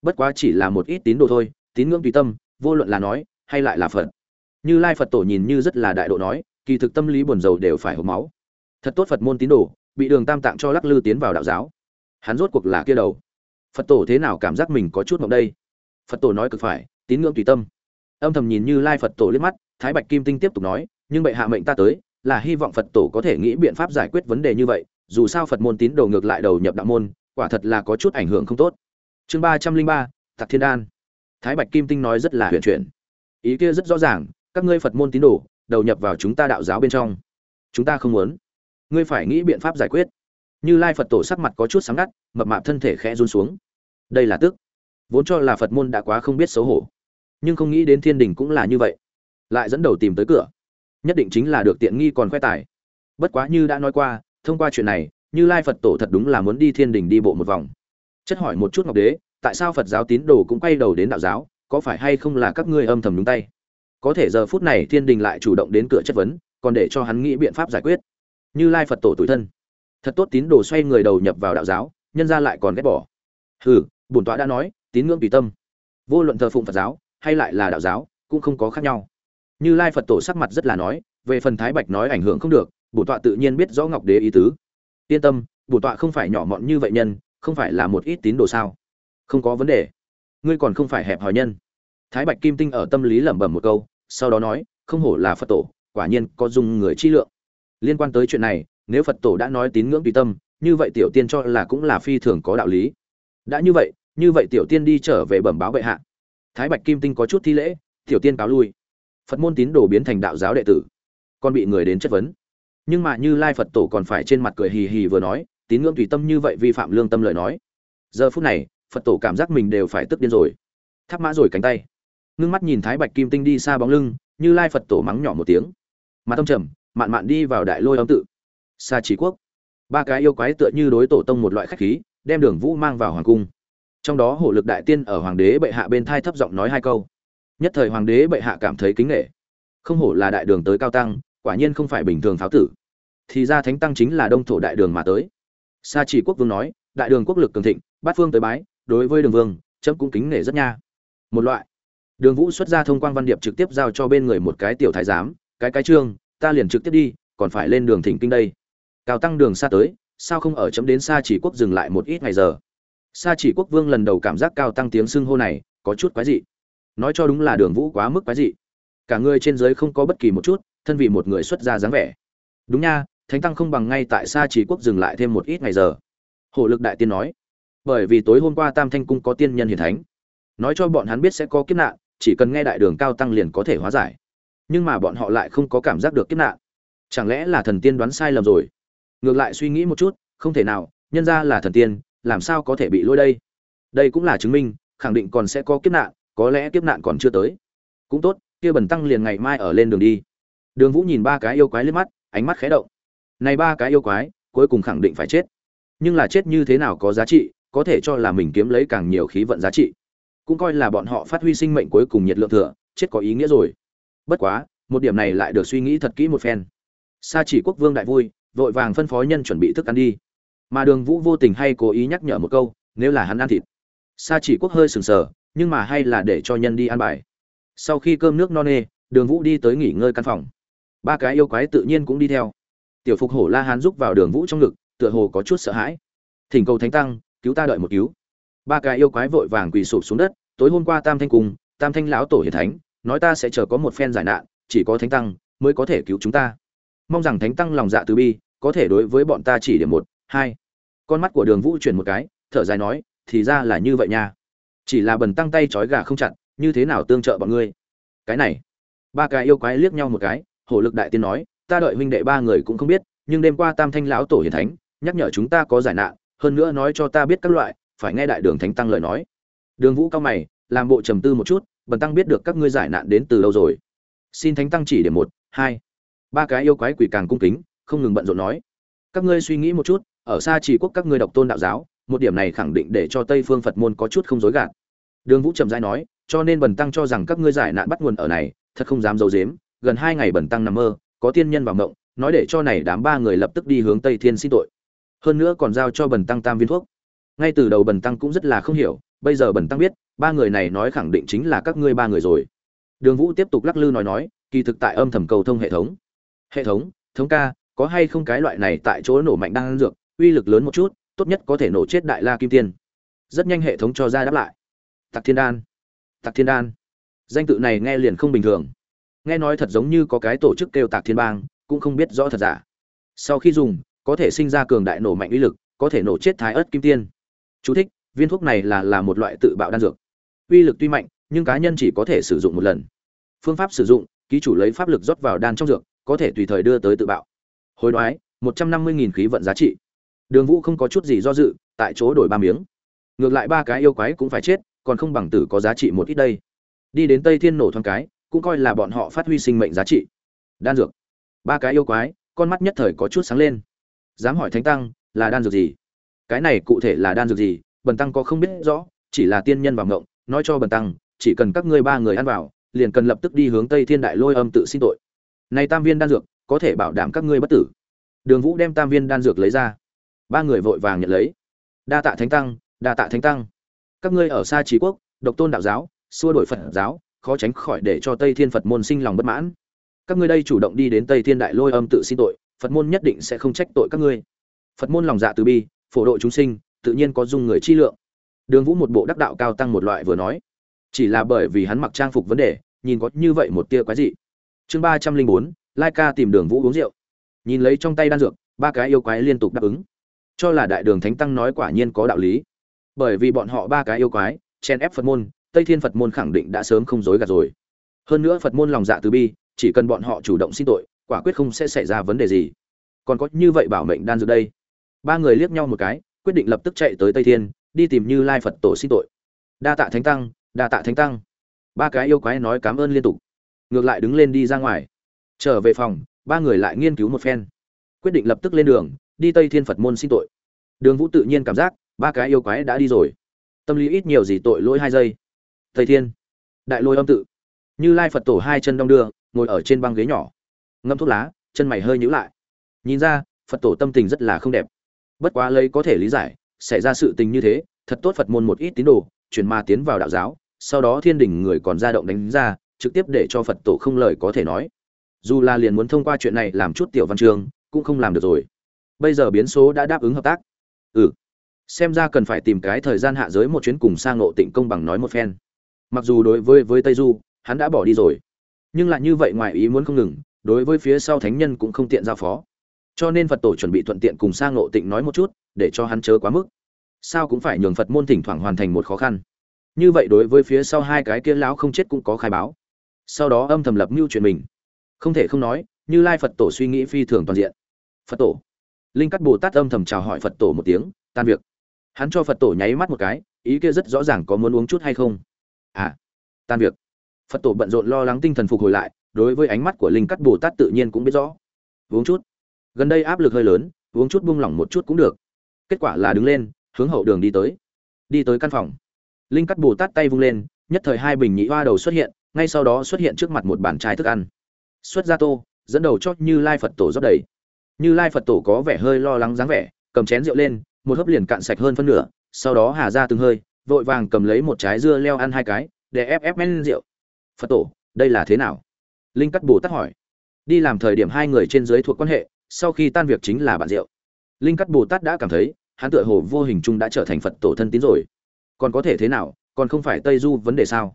bất quá chỉ là một ít tín đồ thôi, tín ngưỡng tùy tâm, vô luận là nói hay lại là phật. Như lai phật tổ nhìn như rất là đại độ nói, kỳ thực tâm lý buồn rầu đều phải hộp máu. Thật tốt phật môn tín đồ, bị đường tam tạng cho lắc lư tiến vào đạo giáo. Hắn rốt cuộc là kia đầu. Phật tổ thế nào cảm giác mình có chút mộng đây? Phật tổ nói cực phải, tín ngưỡng tùy tâm. Âm thầm nhìn như lai phật tổ liếc mắt, thái bạch kim tinh tiếp tục nói, nhưng bệ hạ mệnh ta tới, là hy vọng phật tổ có thể nghĩ biện pháp giải quyết vấn đề như vậy, dù sao phật môn tín đồ ngược lại đầu nhập đạo môn, quả thật là có chút ảnh hưởng không tốt chương ba trăm linh ba tặc thiên đan. Thái bạch kim tinh nói rất là huyền chuyển. Ý kia rất rõ ràng, các ngươi phật môn tín đồ, đầu nhập vào chúng ta đạo giáo bên trong. Chúng ta không muốn. Ngươi phải nghĩ biện pháp giải quyết. Như lai phật tổ sắc mặt có chút sáng ngắt, mập mạp thân thể khẽ run xuống. Đây là tức. Vốn cho là phật môn đã quá không biết xấu hổ. Nhưng không nghĩ đến thiên đình cũng là như vậy. Lại dẫn đầu tìm tới cửa. Nhất định chính là được tiện nghi còn khoe tài. Bất quá như đã nói qua, thông qua chuyện này, như lai phật tổ thật đúng là muốn đi thiên đình đi bộ một vòng chất hỏi một chút ngọc đế, tại sao phật giáo tín đồ cũng quay đầu đến đạo giáo, có phải hay không là các ngươi âm thầm đúng tay? Có thể giờ phút này thiên đình lại chủ động đến cửa chất vấn, còn để cho hắn nghĩ biện pháp giải quyết. Như lai phật tổ tuổi thân. Thật tốt tín đồ xoay người đầu nhập vào đạo giáo, nhân ra lại còn ghét bỏ. Hừ, bổn tọa đã nói, tín ngưỡng tùy tâm. Vô luận thờ phụng phật giáo, hay lại là đạo giáo, cũng không có khác nhau. Như lai phật tổ sắc mặt rất là nói, về phần thái bạch nói ảnh hưởng không được, bổn tọa tự nhiên biết rõ ngọc đế ý tứ. Yên tâm, bổn tọa không phải nhỏ mọn như vậy nhân không phải là một ít tín đồ sao? Không có vấn đề. Ngươi còn không phải hẹp hòi nhân. Thái bạch kim tinh ở tâm lý lẩm bẩm một câu, sau đó nói, không hổ là phật tổ, quả nhiên có dùng người chi lượng. Liên quan tới chuyện này, nếu phật tổ đã nói tín ngưỡng tùy tâm, như vậy tiểu tiên cho là cũng là phi thường có đạo lý. Đã như vậy như vậy tiểu tiên đi trở về bẩm báo bệ hạ. Thái bạch kim tinh có chút thi lễ, tiểu tiên cáo lui. Phật môn tín đồ biến thành đạo giáo đệ tử, còn bị người đến chất vấn. Nhưng mà như lai phật tổ còn phải trên mặt cười hì hì vừa nói tín ngưỡng tùy tâm như vậy vi phạm lương tâm lời nói. Giờ phút này, phật tổ cảm giác mình đều phải tức điên rồi. Thắp mã rồi cánh tay. Ngưng mắt nhìn thái bạch kim tinh đi xa bóng lưng, như lai phật tổ mắng nhỏ một tiếng. Mà tâm trầm, mạn mạn đi vào đại lôi âm tự. Xa trí quốc. Ba cái yêu quái tựa như đối tổ tông một loại khách khí, đem đường vũ mang vào hoàng cung. Trong đó hổ lực đại tiên ở hoàng đế bệ hạ bên thai thấp giọng nói hai câu. Nhất thời hoàng đế bệ hạ cảm thấy kính nghệ không hổ là đại đường tới cao tăng, quả nhiên không phải bình thường pháo tử. Thì ra thánh tăng chính là đông thổ đại đường mà tới sa chỉ quốc vương nói, đại đường quốc lực cường thịnh, bát phương tới bái, đối với đường vương, chấm cũng kính nể rất nha. Một loại. Đường vũ xuất ra thông quan văn điệp trực tiếp giao cho bên người một cái tiểu thái giám, cái cái trương, ta liền trực tiếp đi, còn phải lên đường thỉnh kinh đây. Cao tăng đường xa tới, sao không ở chấm đến xa chỉ quốc dừng lại một ít ngày giờ? Xa chỉ quốc vương lần đầu cảm giác cao tăng tiếng xưng hô này có chút quái dị. Nói cho đúng là đường vũ quá mức quái dị. Cả người trên dưới không có bất kỳ một chút, thân vì một người xuất gia dáng vẻ. Đúng nha thánh tăng không bằng ngay tại xa chỉ quốc dừng lại thêm một ít ngày giờ. Hổ lực đại tiên nói, bởi vì tối hôm qua tam thanh cung có tiên nhân hiền thánh. Nói cho bọn hắn biết sẽ có kiếp nạn, chỉ cần nghe đại đường cao tăng liền có thể hóa giải. Nhưng mà bọn họ lại không có cảm giác được kiếp nạn. Chẳng lẽ là thần tiên đoán sai lầm rồi? Ngược lại suy nghĩ một chút, không thể nào, nhân ra là thần tiên, làm sao có thể bị lôi đây? Đây cũng là chứng minh, khẳng định còn sẽ có kiếp nạn, có lẽ kiếp nạn còn chưa tới. Cũng tốt, kia bẩn tăng liền ngày mai ở lên đường đi. Đường vũ nhìn ba cái yêu quái liếc mắt, ánh mắt khé động này ba cái yêu quái, cuối cùng khẳng định phải chết. Nhưng là chết như thế nào có giá trị, có thể cho là mình kiếm lấy càng nhiều khí vận giá trị. Cũng coi là bọn họ phát huy sinh mệnh cuối cùng nhiệt lượng thừa, chết có ý nghĩa rồi. Bất quá, một điểm này lại được suy nghĩ thật kỹ một phen. Sa chỉ quốc vương đại vui, vội vàng phân phó nhân chuẩn bị thức ăn đi. Mà đường vũ vô tình hay cố ý nhắc nhở một câu, nếu là hắn ăn thịt. Sa chỉ quốc hơi sừng sờ, nhưng mà hay là để cho nhân đi ăn bài. Sau khi cơm nước no nê, đường vũ đi tới nghỉ ngơi căn phòng. Ba cái yêu quái tự nhiên cũng đi theo tiểu phục hổ la hán giúp vào đường vũ trong ngực, tựa hồ có chút sợ hãi. Thỉnh cầu thánh tăng, cứu ta đợi một cứu. Ba cái yêu quái vội vàng quỳ sụp xuống đất, tối hôm qua tam thanh cùng, tam thanh lão tổ hiền thánh, nói ta sẽ chờ có một phen giải nạn, chỉ có thánh tăng mới có thể cứu chúng ta. Mong rằng thánh tăng lòng dạ từ bi, có thể đối với bọn ta chỉ điểm một, hai. Con mắt của đường vũ chuyển một cái, thở dài nói, thì ra là như vậy nha. Chỉ là bần tăng tay trói gà không chặt, như thế nào tương trợ bọn ngươi? Cái này. Ba cái yêu quái liếc nhau một cái, hổ lực đại tiên nói ta đợi huynh đệ ba người cũng không biết, nhưng đêm qua tam thanh lão tổ hiền thánh, nhắc nhở chúng ta có giải nạn, hơn nữa nói cho ta biết các loại, phải nghe đại đường thánh tăng lời nói. Đường vũ cao mày, làm bộ trầm tư một chút, bần tăng biết được các ngươi giải nạn đến từ lâu rồi. Xin thánh tăng chỉ điểm một, hai. Ba cái yêu quái quỷ càng cung kính, không ngừng bận rộn nói. Các ngươi suy nghĩ một chút, ở xa chỉ quốc các ngươi độc tôn đạo giáo, một điểm này khẳng định để cho tây phương phật môn có chút không dối gạt. Đường vũ trầm dai nói, cho nên bần tăng cho rằng các ngươi giải nạn bắt nguồn ở này, thật không dám giấu dếm gần hai ngày bần tăng nằm mơ có tiên nhân vào ngộng nói để cho này đám ba người lập tức đi hướng tây thiên xin tội. Hơn nữa còn giao cho bần tăng tam viên thuốc. Ngay từ đầu bần tăng cũng rất là không hiểu, bây giờ bần tăng biết, ba người này nói khẳng định chính là các ngươi ba người rồi. Đường vũ tiếp tục lắc lư nói nói, kỳ thực tại âm thầm cầu thông hệ thống. Hệ thống thống ca, có hay không cái loại này tại chỗ nổ mạnh đang ăn dược, uy lực lớn một chút, tốt nhất có thể nổ chết đại la kim tiên. Rất nhanh hệ thống cho ra đáp lại. Tặc thiên đan tặc thiên đan. Danh tự này nghe liền không bình thường nghe nói thật giống như có cái tổ chức kêu tạc thiên bang cũng không biết rõ thật giả sau khi dùng có thể sinh ra cường đại nổ mạnh uy lực có thể nổ chết thái ớt kim tiên Chú thích: Viên thuốc này là là một loại tự bạo đan dược. Uy lực tuy mạnh, nhưng cá nhân chỉ có thể sử dụng một lần. Phương pháp sử dụng: ký chủ lấy pháp lực rót vào đan trong dược, có thể tùy thời đưa tới tự bạo. Hồi đoái: 150.000 khí vận giá trị. Đường Vũ không có chút gì do dự, tại chỗ đổi ba miếng. Ngược lại ba cái yêu quái cũng phải chết, còn không bằng tử có giá trị một ít đây. Đi đến Tây Thiên nổ thoáng cái, cũng coi là bọn họ phát huy sinh mệnh giá trị. Đan dược. Ba cái yêu quái, con mắt nhất thời có chút sáng lên. Dám hỏi Thánh Tăng, là đan dược gì? cái này cụ thể là đan dược gì bần tăng có không biết rõ chỉ là tiên nhân vào ngộng nói cho bần tăng chỉ cần các ngươi ba người ăn vào liền cần lập tức đi hướng tây thiên đại lôi âm tự xin tội này tam viên đan dược có thể bảo đảm các ngươi bất tử đường vũ đem tam viên đan dược lấy ra ba người vội vàng nhận lấy đa tạ thánh tăng đa tạ thánh tăng các ngươi ở xa trí quốc độc tôn đạo giáo xua đổi phật giáo khó tránh khỏi để cho tây thiên phật môn sinh lòng bất mãn. Các ngươi đây chủ động đi đến tây thiên đại lôi âm tự xin tội, phật môn nhất định sẽ không trách tội các ngươi. Phật môn lòng dạ từ bi, phổ độ chúng sinh, tự nhiên có dung người chi lượng. Đường vũ một bộ đắc đạo cao tăng một loại vừa nói. Chỉ là bởi vì hắn mặc trang phục vấn đề, nhìn có như vậy một tia quái dị. Chương ba trăm linh bốn, lai ca tìm đường vũ uống rượu. Nhìn lấy trong tay đan dược, ba cái yêu quái liên tục đáp ứng. Cho là đại đường thánh tăng nói quả nhiên có đạo lý. Bởi vì bọn họ ba cái yêu quái chen ép phật môn tây thiên phật môn khẳng định đã sớm không dối gạt rồi. Hơn nữa phật môn lòng dạ từ bi, chỉ cần bọn họ chủ động xin tội, quả quyết không sẽ xảy ra vấn đề gì. Còn có như vậy bảo mệnh đan dược đây. Ba người liếc nhau một cái, quyết định lập tức chạy tới tây thiên, đi tìm như lai phật tổ xin tội. Đa tạ thánh tăng, đa tạ thánh tăng. Ba cái yêu quái nói cảm ơn liên tục. Ngược lại đứng lên đi ra ngoài. Trở về phòng, ba người lại nghiên cứu một phen. Quyết định lập tức lên đường, đi tây thiên phật môn xin tội. Đường vũ tự nhiên cảm giác, ba cái yêu quái đã đi rồi. Tâm lý ít nhiều gì tội lỗi hai giây tây thiên. Đại lôi âm tự. Như lai phật tổ hai chân đong đưa, ngồi ở trên băng ghế nhỏ. Ngâm thuốc lá, chân mày hơi nhữ lại. Nhìn ra, phật tổ tâm tình rất là không đẹp. Bất quá lấy có thể lý giải, xảy ra sự tình như thế, thật tốt phật môn một ít tín đồ, chuyển ma tiến vào đạo giáo, sau đó thiên đình người còn ra động đánh ra, trực tiếp để cho phật tổ không lời có thể nói. Dù là liền muốn thông qua chuyện này làm chút tiểu văn chương, cũng không làm được rồi. Bây giờ biến số đã đáp ứng hợp tác. Ừ. Xem ra cần phải tìm cái thời gian hạ giới một chuyến cùng sang ngộ tịnh công bằng nói một phen mặc dù đối với với tây du, hắn đã bỏ đi rồi. Nhưng lại như vậy ngoài ý muốn không ngừng, đối với phía sau thánh nhân cũng không tiện giao phó. Cho nên phật tổ chuẩn bị thuận tiện cùng sang ngộ tịnh nói một chút, để cho hắn chớ quá mức. Sao cũng phải nhường phật môn thỉnh thoảng hoàn thành một khó khăn. Như vậy đối với phía sau hai cái kia lão không chết cũng có khai báo. Sau đó âm thầm lập mưu chuyện mình. Không thể không nói, như lai phật tổ suy nghĩ phi thường toàn diện. Phật tổ. Linh cắt bồ tát âm thầm chào hỏi phật tổ một tiếng, tan việc. Hắn cho phật tổ nháy mắt một cái, ý kia rất rõ ràng có muốn uống chút hay không à tan việc. Phật tổ bận rộn lo lắng tinh thần phục hồi lại, đối với ánh mắt của linh cắt bồ tát tự nhiên cũng biết rõ. Uống chút. Gần đây áp lực hơi lớn, uống chút buông lỏng một chút cũng được. Kết quả là đứng lên, hướng hậu đường đi tới. Đi tới căn phòng. Linh cắt bồ tát tay vung lên, nhất thời hai bình nhị hoa đầu xuất hiện, ngay sau đó xuất hiện trước mặt một bàn chai thức ăn. Xuất ra tô, dẫn đầu chót như lai phật tổ rót đầy. Như lai phật tổ có vẻ hơi lo lắng dáng vẻ, cầm chén rượu lên, một hớp liền cạn sạch hơn phân nửa, sau đó hà ra từng hơi vội vàng cầm lấy một trái dưa leo ăn hai cái, để ép ép men rượu. Phật tổ, đây là thế nào? Linh cắt bồ tát hỏi. Đi làm thời điểm hai người trên dưới thuộc quan hệ, sau khi tan việc chính là bạn rượu. Linh cắt bồ tát đã cảm thấy, hắn tựa hồ vô hình chung đã trở thành phật tổ thân tín rồi. Còn có thể thế nào, còn không phải tây du vấn đề sao?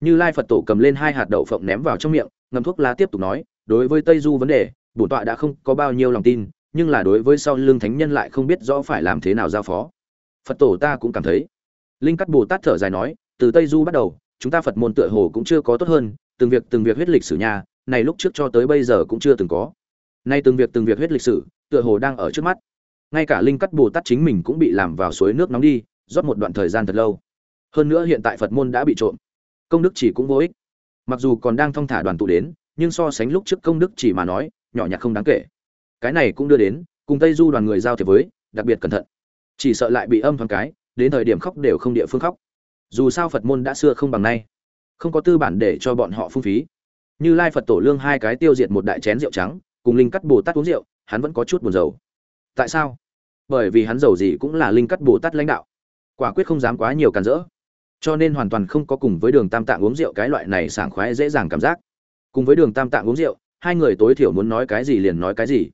Như lai phật tổ cầm lên hai hạt đậu phộng ném vào trong miệng ngầm thuốc lá tiếp tục nói, đối với tây du vấn đề, bổn tọa đã không có bao nhiêu lòng tin, nhưng là đối với sau lưng thánh nhân lại không biết rõ phải làm thế nào giao phó. Phật tổ ta cũng cảm thấy linh cắt bồ tát thở dài nói từ tây du bắt đầu chúng ta phật môn tựa hồ cũng chưa có tốt hơn từng việc từng việc huyết lịch sử nhà này lúc trước cho tới bây giờ cũng chưa từng có Nay từng việc từng việc huyết lịch sử, tựa hồ đang ở trước mắt. Ngay cả linh cắt Bồ Tát chính mình cũng bị làm vào suối nước nóng đi, rót một đoạn thời gian thật lâu. Hơn nữa hiện tại Phật môn đã bị trộm, công đức chỉ cũng vô ích. Mặc dù còn đang thong thả đoàn tụ đến, nhưng so sánh lúc trước công đức chỉ mà nói, nhỏ nhặt không đáng kể. Cái này cũng đưa đến, cùng Tây Du đoàn người giao thiệp với, đặc biệt cẩn thận. Chỉ sợ lại bị âm thoáng cái, đến thời điểm khóc đều không địa phương khóc. Dù sao Phật môn đã xưa không bằng nay, không có tư bản để cho bọn họ phung phí. Như Lai Phật tổ lương hai cái tiêu diệt một đại chén rượu trắng, cùng linh cắt bồ tát uống rượu hắn vẫn có chút buồn rầu. Tại sao? Bởi vì hắn giàu gì cũng là linh cắt bồ tát lãnh đạo. Quả quyết không dám quá nhiều cản rỡ. Cho nên hoàn toàn không có cùng với đường tam tạng uống rượu cái loại này sảng khoái dễ dàng cảm giác. Cùng với đường tam tạng uống rượu hai người tối thiểu muốn nói cái gì liền nói cái gì.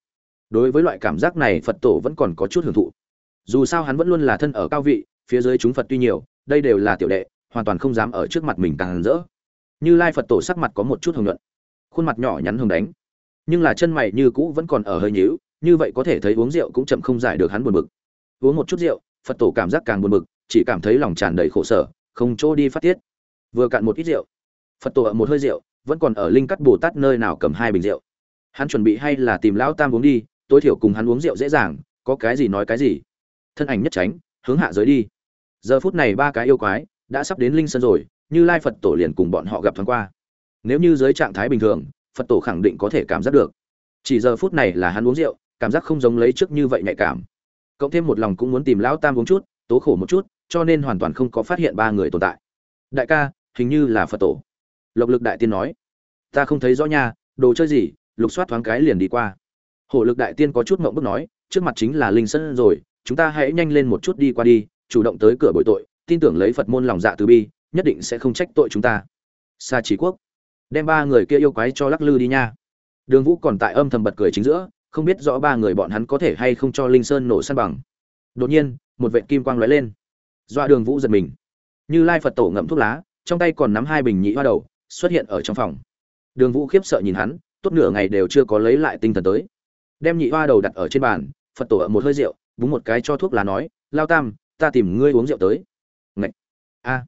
Đối với loại cảm giác này phật tổ vẫn còn có chút hưởng thụ. Dù sao hắn vẫn luôn là thân ở cao vị phía dưới chúng phật tuy nhiều, đây đều là tiểu đệ, hoàn toàn không dám ở trước mặt mình càng rỡ. Như lai phật tổ sắc mặt có một chút hồng nhuận, khuôn mặt nhỏ nhắn hồng đánh. Nhưng là chân mày như cũ vẫn còn ở hơi nhíu, như vậy có thể thấy uống rượu cũng chậm không giải được hắn buồn bực. Uống một chút rượu, phật tổ cảm giác càng buồn bực, chỉ cảm thấy lòng tràn đầy khổ sở, không chỗ đi phát tiết. Vừa cạn một ít rượu, phật tổ ở một hơi rượu, vẫn còn ở linh cắt bồ tát nơi nào cầm hai bình rượu. Hắn chuẩn bị hay là tìm lão tam uống đi, tối thiểu cùng hắn uống rượu dễ dàng, có cái gì nói cái gì. Thân ảnh nhất tránh, hướng hạ giới đi giờ phút này ba cái yêu quái đã sắp đến linh sơn rồi, như lai phật tổ liền cùng bọn họ gặp thoáng qua. Nếu như dưới trạng thái bình thường, phật tổ khẳng định có thể cảm giác được. Chỉ giờ phút này là hắn uống rượu, cảm giác không giống lấy trước như vậy nhạy cảm. Cộng thêm một lòng cũng muốn tìm lão tam uống chút, tố khổ một chút, cho nên hoàn toàn không có phát hiện ba người tồn tại. Đại ca, hình như là phật tổ. Lộc lực đại tiên nói. Ta không thấy rõ nha, đồ chơi gì? Lục soát thoáng cái liền đi qua. Hổ lực đại tiên có chút mộng bức nói, trước mặt chính là linh sân rồi, chúng ta hãy nhanh lên một chút đi qua đi chủ động tới cửa bội tội, tin tưởng lấy phật môn lòng dạ từ bi, nhất định sẽ không trách tội chúng ta. Sa trí quốc, đem ba người kia yêu quái cho lắc lư đi nha. Đường vũ còn tại âm thầm bật cười chính giữa, không biết rõ ba người bọn hắn có thể hay không cho linh sơn nổ săn bằng. Đột nhiên, một vệ kim quang lóe lên. Dọa đường vũ giật mình. Như lai phật tổ ngậm thuốc lá, trong tay còn nắm hai bình nhị hoa đầu, xuất hiện ở trong phòng. Đường vũ khiếp sợ nhìn hắn, tốt nửa ngày đều chưa có lấy lại tinh thần tới. Đem nhị hoa đầu đặt ở trên bàn, phật tổ ở một hơi rượu, búng một cái cho thuốc lá nói, lao tam ta tìm ngươi uống rượu tới. Ngậy! a.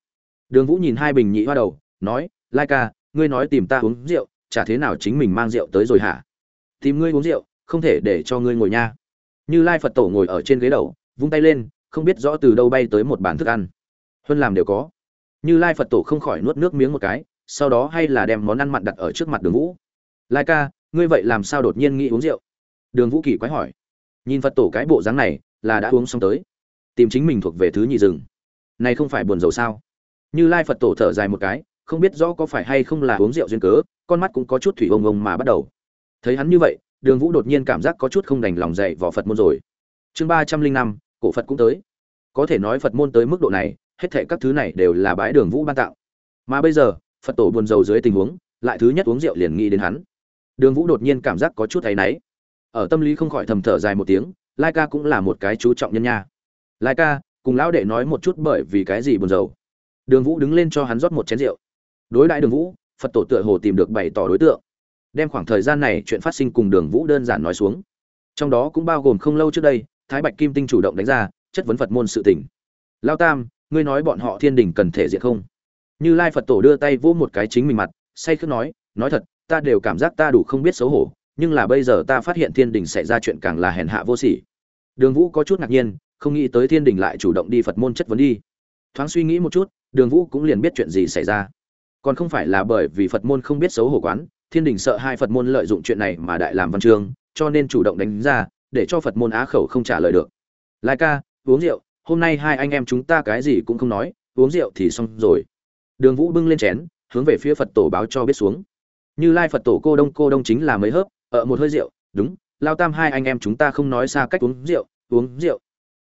Đường vũ nhìn hai bình nhị hoa đầu, nói, lai ca, ngươi nói tìm ta uống rượu, chả thế nào chính mình mang rượu tới rồi hả? Tìm ngươi uống rượu, không thể để cho ngươi ngồi nha. Như lai phật tổ ngồi ở trên ghế đầu, vung tay lên, không biết rõ từ đâu bay tới một bàn thức ăn. Huân làm đều có. Như lai phật tổ không khỏi nuốt nước miếng một cái, sau đó hay là đem món ăn mặn đặt ở trước mặt đường vũ. Lai ca, ngươi vậy làm sao đột nhiên nghĩ uống rượu? Đường vũ kỳ quái hỏi. Nhìn phật tổ cái bộ dáng này, là đã uống xong tới tìm chính mình thuộc về thứ nhị rừng. Này không phải buồn rầu sao? Như lai phật tổ thở dài một cái, không biết rõ có phải hay không là uống rượu duyên cớ, con mắt cũng có chút thủy ông ông mà bắt đầu. Thấy hắn như vậy, đường vũ đột nhiên cảm giác có chút không đành lòng dạy vào phật môn rồi. Chương ba trăm linh năm, cổ phật cũng tới. Có thể nói phật môn tới mức độ này, hết thệ các thứ này đều là bãi đường vũ ban tạo mà bây giờ, phật tổ buồn rầu dưới tình huống, lại thứ nhất uống rượu liền nghĩ đến hắn. Đường vũ đột nhiên cảm giác có chút thấy náy. Ở tâm lý không khỏi thầm thở dài một tiếng, lai ca cũng là một cái chú trọng nhân nha lai ca, cùng lão đệ nói một chút bởi vì cái gì buồn rầu. Đường vũ đứng lên cho hắn rót một chén rượu. Đối đại đường vũ, phật tổ tựa hồ tìm được bày tỏ đối tượng. Đem khoảng thời gian này chuyện phát sinh cùng đường vũ đơn giản nói xuống. Trong đó cũng bao gồm không lâu trước đây, thái bạch kim tinh chủ động đánh ra, chất vấn phật môn sự tình. Lao tam, ngươi nói bọn họ thiên đình cần thể diện không? Như lai phật tổ đưa tay vỗ một cái chính mình mặt, say khước nói nói thật, ta đều cảm giác ta đủ không biết xấu hổ, nhưng là bây giờ ta phát hiện thiên đình xảy ra chuyện càng là hèn hạ vô sỉ. Đường vũ có chút ngạc nhiên không nghĩ tới thiên đình lại chủ động đi phật môn chất vấn đi. Thoáng suy nghĩ một chút, đường vũ cũng liền biết chuyện gì xảy ra. Còn không phải là bởi vì phật môn không biết xấu hổ quán, thiên đình sợ hai phật môn lợi dụng chuyện này mà đại làm văn chương, cho nên chủ động đánh ra, để cho phật môn á khẩu không trả lời được. Lai ca, uống rượu, hôm nay hai anh em chúng ta cái gì cũng không nói, uống rượu thì xong rồi. Đường vũ bưng lên chén, hướng về phía phật tổ báo cho biết xuống. Như lai phật tổ cô đông cô đông chính là mấy hớp ở một hơi rượu, đúng, lao tam hai anh em chúng ta không nói xa cách uống rượu uống rượu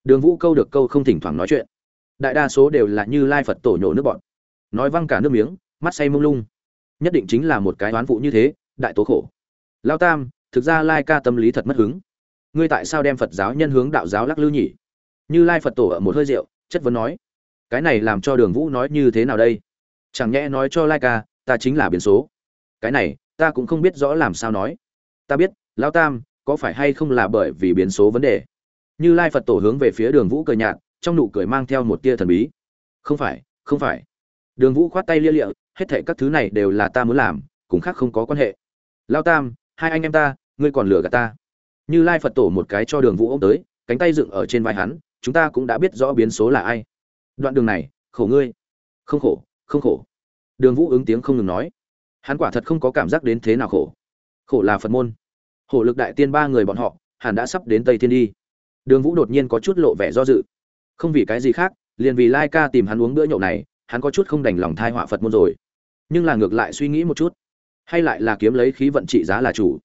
đường vũ câu được câu không thỉnh thoảng nói chuyện. Đại đa số đều là như lai phật tổ nhổ nước bọn nói văng cả nước miếng, mắt say mông lung. Nhất định chính là một cái oán vụ như thế, đại tố khổ. Lao tam, thực ra lai ca tâm lý thật mất hứng. Ngươi tại sao đem phật giáo nhân hướng đạo giáo lắc lư nhỉ? Như lai phật tổ ở một hơi rượu, chất vấn nói. Cái này làm cho đường vũ nói như thế nào đây? Chẳng nhẽ nói cho lai ca, ta chính là biến số. Cái này, ta cũng không biết rõ làm sao nói. Ta biết, lao tam, có phải hay không là bởi vì biến số vấn đề? Như lai phật tổ hướng về phía đường vũ cười nhạt, trong nụ cười mang theo một tia thần bí. Không phải không phải. Đường vũ khoát tay lia lịa, hết thệ các thứ này đều là ta muốn làm, cùng khác không có quan hệ. Lao tam, hai anh em ta, ngươi còn lừa gạt ta. Như lai phật tổ một cái cho đường vũ ô m tới, cánh tay dựng ở trên vai hắn, chúng ta cũng đã biết rõ biến số là ai. Đoạn đường này, khổ ngươi. Không khổ không khổ. Đường vũ ứng tiếng không ngừng nói. Hắn quả thật không có cảm giác đến thế nào khổ. Khổ là phật môn. Hổ lực đại tiên ba người bọn họ, hẳn đã sắp đến tây thiên đi đường vũ đột nhiên có chút lộ vẻ do dự. Không vì cái gì khác, liền vì lai ca tìm hắn uống bữa nhậu này, hắn có chút không đành lòng thai họa phật môn rồi. Nhưng là ngược lại suy nghĩ một chút, hay lại là kiếm lấy khí vận trị giá là chủ.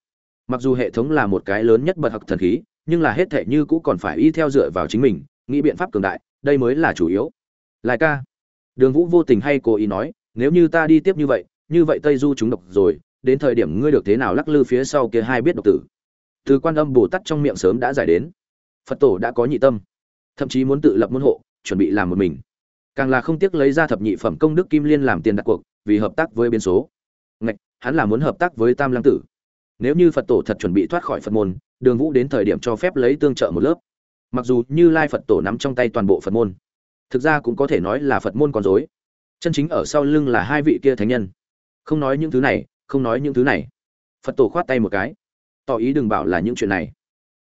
Mặc dù hệ thống là một cái lớn nhất bật học thần khí, nhưng là hết thể như cũ còn phải y theo dựa vào chính mình, nghĩ biện pháp cường đại, đây mới là chủ yếu. Lai ca. Đường vũ vô tình hay cố ý nói, nếu như ta đi tiếp như vậy như vậy tây du chúng độc rồi, đến thời điểm ngươi được thế nào lắc lư phía sau kia hai biết độc tử? Từ quan âm bồ tát trong miệng sớm đã giải đến phật tổ đã có nhị tâm. Thậm chí muốn tự lập môn hộ, chuẩn bị làm một mình. Càng là không tiếc lấy ra thập nhị phẩm công đức kim liên làm tiền đặt cuộc, vì hợp tác với biên số. Ngạch, hắn là muốn hợp tác với tam lăng tử. Nếu như phật tổ thật chuẩn bị thoát khỏi phật môn, đường vũ đến thời điểm cho phép lấy tương trợ một lớp. Mặc dù như lai phật tổ nắm trong tay toàn bộ phật môn, thực ra cũng có thể nói là phật môn còn dối chân chính ở sau lưng là hai vị kia thánh nhân. Không nói những thứ này, không nói những thứ này. Phật tổ khoát tay một cái. Tỏ ý đừng bảo là những chuyện này.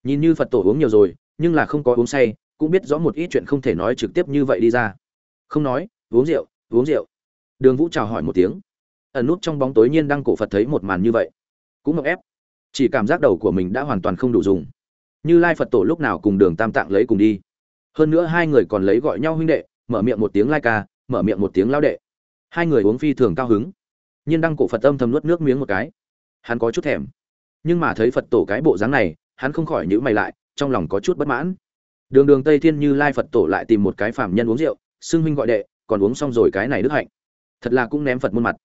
Nhìn như phật tổ uống nhiều rồi nhưng là không có uống say, cũng biết rõ một ít chuyện không thể nói trực tiếp như vậy đi ra. Không nói, uống rượu uống rượu. Đường vũ chào hỏi một tiếng. Ẩn nút trong bóng tối nhiên đăng cổ phật thấy một màn như vậy. Cũng ngọc ép. Chỉ cảm giác đầu của mình đã hoàn toàn không đủ dùng. Như lai phật tổ lúc nào cùng đường tam tạng lấy cùng đi. Hơn nữa hai người còn lấy gọi nhau huynh đệ, mở miệng một tiếng lai ca, mở miệng một tiếng lao đệ. Hai người uống phi thường cao hứng. Nhiên đăng cổ phật âm thầm nuốt nước miếng một cái. Hắn có chút thèm. Nhưng mà thấy phật tổ cái bộ dáng này, hắn không khỏi nhữ mày lại trong lòng có chút bất mãn. Đường đường tây thiên như lai phật tổ lại tìm một cái phạm nhân uống rượu, xưng huynh gọi đệ, còn uống xong rồi cái này đức hạnh. Thật là cũng ném phật muôn mặt.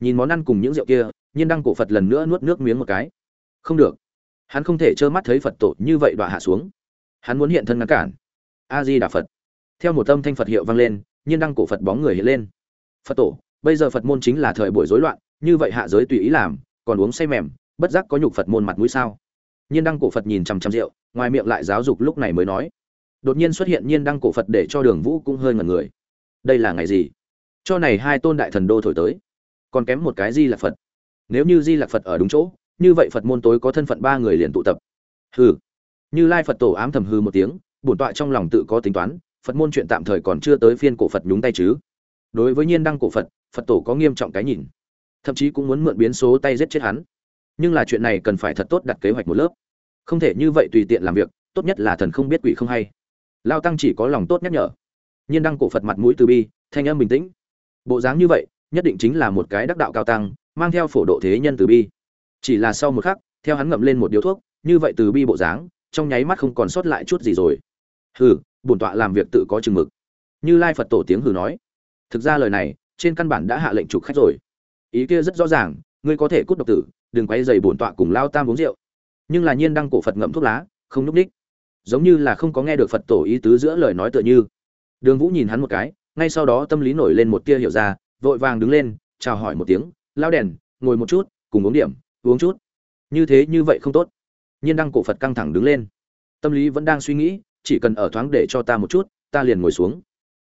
Nhìn món ăn cùng những rượu kia, nhiên đăng cổ phật lần nữa nuốt nước miếng một cái. Không được. Hắn không thể trơ mắt thấy phật tổ như vậy đọa hạ xuống. Hắn muốn hiện thân ngăn cản. A di đà phật. Theo một tâm thanh phật hiệu vang lên, nhiên đăng cổ phật bóng người hiện lên. Phật tổ, bây giờ phật môn chính là thời buổi rối loạn, như vậy hạ giới tùy ý làm, còn uống say mềm, bất giác có nhục phật môn mặt mũi sao? Nhiên đăng cổ phật nhìn chằm chằm rượu, ngoài miệng lại giáo dục lúc này mới nói. Đột nhiên xuất hiện nhiên đăng cổ phật để cho đường vũ cũng hơi ngẩn người. Đây là ngày gì? Cho này hai tôn đại thần đô thổi tới. Còn kém một cái di lạc phật. Nếu như di lạc phật ở đúng chỗ, như vậy phật môn tối có thân phận ba người liền tụ tập. Hừ. Như lai phật tổ ám thầm hư một tiếng, bổn tọa trong lòng tự có tính toán, phật môn chuyện tạm thời còn chưa tới phiên cổ phật nhúng tay chứ. Đối với nhiên đăng cổ phật phật tổ có nghiêm trọng cái nhìn. Thậm chí cũng muốn mượn biến số tay giết chết hắn nhưng là chuyện này cần phải thật tốt đặt kế hoạch một lớp. Không thể như vậy tùy tiện làm việc, tốt nhất là thần không biết quỷ không hay. Lao tăng chỉ có lòng tốt nhắc nhở. Nhiên đăng cổ phật mặt mũi từ bi, thanh âm bình tĩnh. Bộ dáng như vậy, nhất định chính là một cái đắc đạo cao tăng, mang theo phổ độ thế nhân từ bi. Chỉ là sau một khắc, theo hắn ngậm lên một điếu thuốc, như vậy từ bi bộ dáng, trong nháy mắt không còn sót lại chút gì rồi. Hừ, bổn tọa làm việc tự có chừng mực. Như lai phật tổ tiếng hừ nói. Thực ra lời này, trên căn bản đã hạ lệnh trục khách rồi. Ý kia rất rõ ràng, ngươi có thể cút độc tử đừng quay dày bổn tọa cùng lao tam uống rượu. Nhưng là nhiên đăng cổ phật ngậm thuốc lá, không núp đích giống như là không có nghe được phật tổ ý tứ giữa lời nói tựa như. Đường vũ nhìn hắn một cái, ngay sau đó tâm lý nổi lên một tia hiểu ra, vội vàng đứng lên, chào hỏi một tiếng lao đèn, ngồi một chút, cùng uống điểm, uống chút. Như thế như vậy không tốt. Nhiên đăng cổ phật căng thẳng đứng lên. Tâm lý vẫn đang suy nghĩ, chỉ cần ở thoáng để cho ta một chút, ta liền ngồi xuống.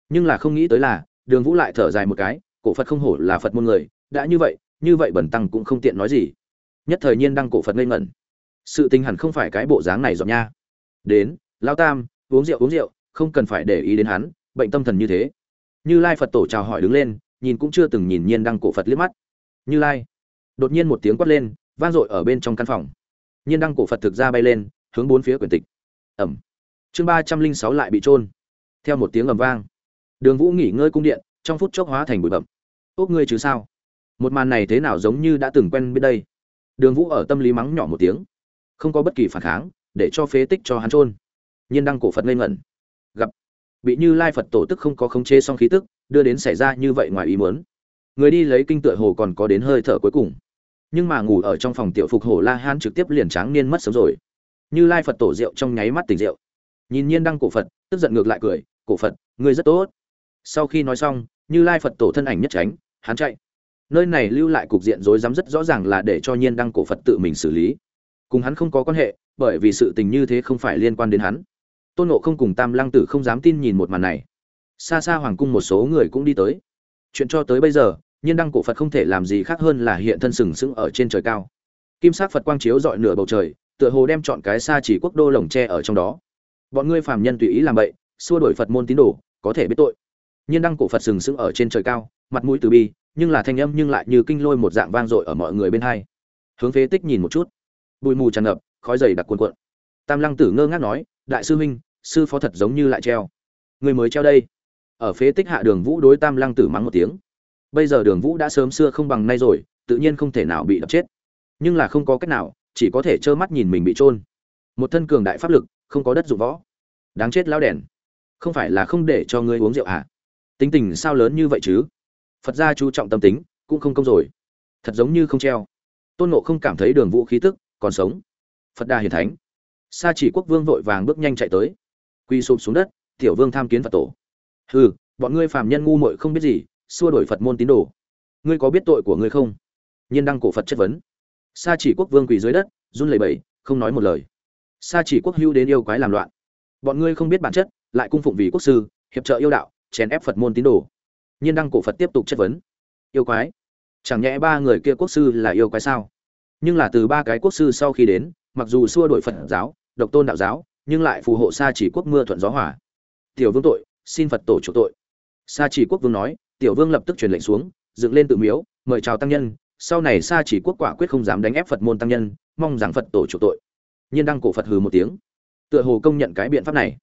Nhưng là không nghĩ tới là, đường vũ lại thở dài một cái, cổ phật không hổ là phật môn người, đã như vậy như vậy bẩn tăng cũng không tiện nói gì nhất thời nhiên đăng cổ phật ngây ngẩn. Sự tình hẳn không phải cái bộ dáng này dọn nha. Đến, lao tam, uống rượu uống rượu, không cần phải để ý đến hắn, bệnh tâm thần như thế. Như lai phật tổ chào hỏi đứng lên, nhìn cũng chưa từng nhìn nhiên đăng cổ phật liếc mắt. Như lai, đột nhiên một tiếng quát lên, vang dội ở bên trong căn phòng. Nhiên đăng cổ phật thực ra bay lên, hướng bốn phía quyển tịch. Ẩm. Chương ba trăm linh sáu lại bị trôn theo một tiếng ầm vang, đường vũ nghỉ ngơi cung điện, trong phút chốc hóa thành bụi bậm ốc ngươi chứ sao? Một màn này thế nào giống như đã từng quen biết đây? Đường vũ ở tâm lý mắng nhỏ một tiếng. Không có bất kỳ phản kháng, để cho phế tích cho hắn trôn nhiên đăng cổ phật ngây ngẩn. Gặp bị như lai phật tổ tức không có khống chế xong khí tức, đưa đến xảy ra như vậy ngoài ý muốn. Người đi lấy kinh tựa hồ còn có đến hơi thở cuối cùng. Nhưng mà ngủ ở trong phòng tiểu phục hồ la hán trực tiếp liền tráng niên mất sớm rồi. Như lai phật tổ rượu trong nháy mắt tỉnh rượu. Nhìn nhiên đăng cổ phật, tức giận ngược lại cười, cổ phật, ngươi rất tốt. Sau khi nói xong, như lai phật tổ thân ảnh nhất tránh, hắn chạy nơi này lưu lại cục diện rối rắm rất rõ ràng là để cho nhiên đăng cổ phật tự mình xử lý. Cùng hắn không có quan hệ, bởi vì sự tình như thế không phải liên quan đến hắn. Tôn nộ không cùng tam lăng tử không dám tin nhìn một màn này. Xa xa hoàng cung một số người cũng đi tới. Chuyện cho tới bây giờ, nhiên đăng cổ phật không thể làm gì khác hơn là hiện thân sừng sững ở trên trời cao. Kim sắc phật quang chiếu dọi nửa bầu trời, tựa hồ đem chọn cái xa chỉ quốc đô lồng tre ở trong đó. Bọn ngươi phàm nhân tùy ý làm bậy, xua đổi phật môn tín đồ, có thể biết tội. Nhiên đăng cổ phật sừng sững ở trên trời cao, mặt mũi từ bi nhưng là thanh âm nhưng lại như kinh lôi một dạng vang dội ở mọi người bên hai. Hướng phế tích nhìn một chút. Bụi mù tràn ngập, khói dày đặc cuồn cuộn. Tam lăng tử ngơ ngác nói, đại sư huynh, sư phó thật giống như lại treo. Người mới treo đây. Ở phế tích hạ đường vũ đối tam lăng tử mắng một tiếng. Bây giờ đường vũ đã sớm xưa không bằng nay rồi, tự nhiên không thể nào bị đập chết. Nhưng là không có cách nào, chỉ có thể trơ mắt nhìn mình bị trôn một thân cường đại pháp lực, không có đất dụng võ. Đáng chết lão đèn. Không phải là không để cho ngươi uống rượu à? Tính tình sao lớn như vậy chứ? Phật gia chú trọng tâm tính, cũng không công rồi. Thật giống như không treo. Tôn nộ không cảm thấy đường vũ khí tức còn sống. Phật đà hiền thánh. Sa chỉ quốc vương vội vàng bước nhanh chạy tới. Quy sụp xuống đất, tiểu vương tham kiến phật tổ. Hừ, bọn ngươi phàm nhân ngu muội không biết gì, xua đổi phật môn tín đồ. Ngươi có biết tội của ngươi không? Nhiên đăng cổ phật chất vấn. Sa chỉ quốc vương quỳ dưới đất, run lẩy bẩy, không nói một lời. Sa chỉ quốc hưu đến yêu quái làm loạn. Bọn ngươi không biết bản chất, lại cung phụng vì quốc sư, hiệp trợ yêu đạo, chèn ép phật môn tín đồ nhiên đăng cổ phật tiếp tục chất vấn. Yêu quái. Chẳng nhẽ ba người kia quốc sư là yêu quái sao? Nhưng là từ ba cái quốc sư sau khi đến, mặc dù xua đổi phật giáo, độc tôn đạo giáo, nhưng lại phù hộ sa chỉ quốc mưa thuận gió hỏa tiểu vương tội, xin phật tổ chủ tội. Sa chỉ quốc vương nói, tiểu vương lập tức truyền lệnh xuống, dựng lên tự miếu, mời chào tăng nhân. Sau này sa chỉ quốc quả quyết không dám đánh ép phật môn tăng nhân, mong rằng phật tổ chủ tội. Nhiên đăng cổ phật hừ một tiếng. Tựa hồ công nhận cái biện pháp này.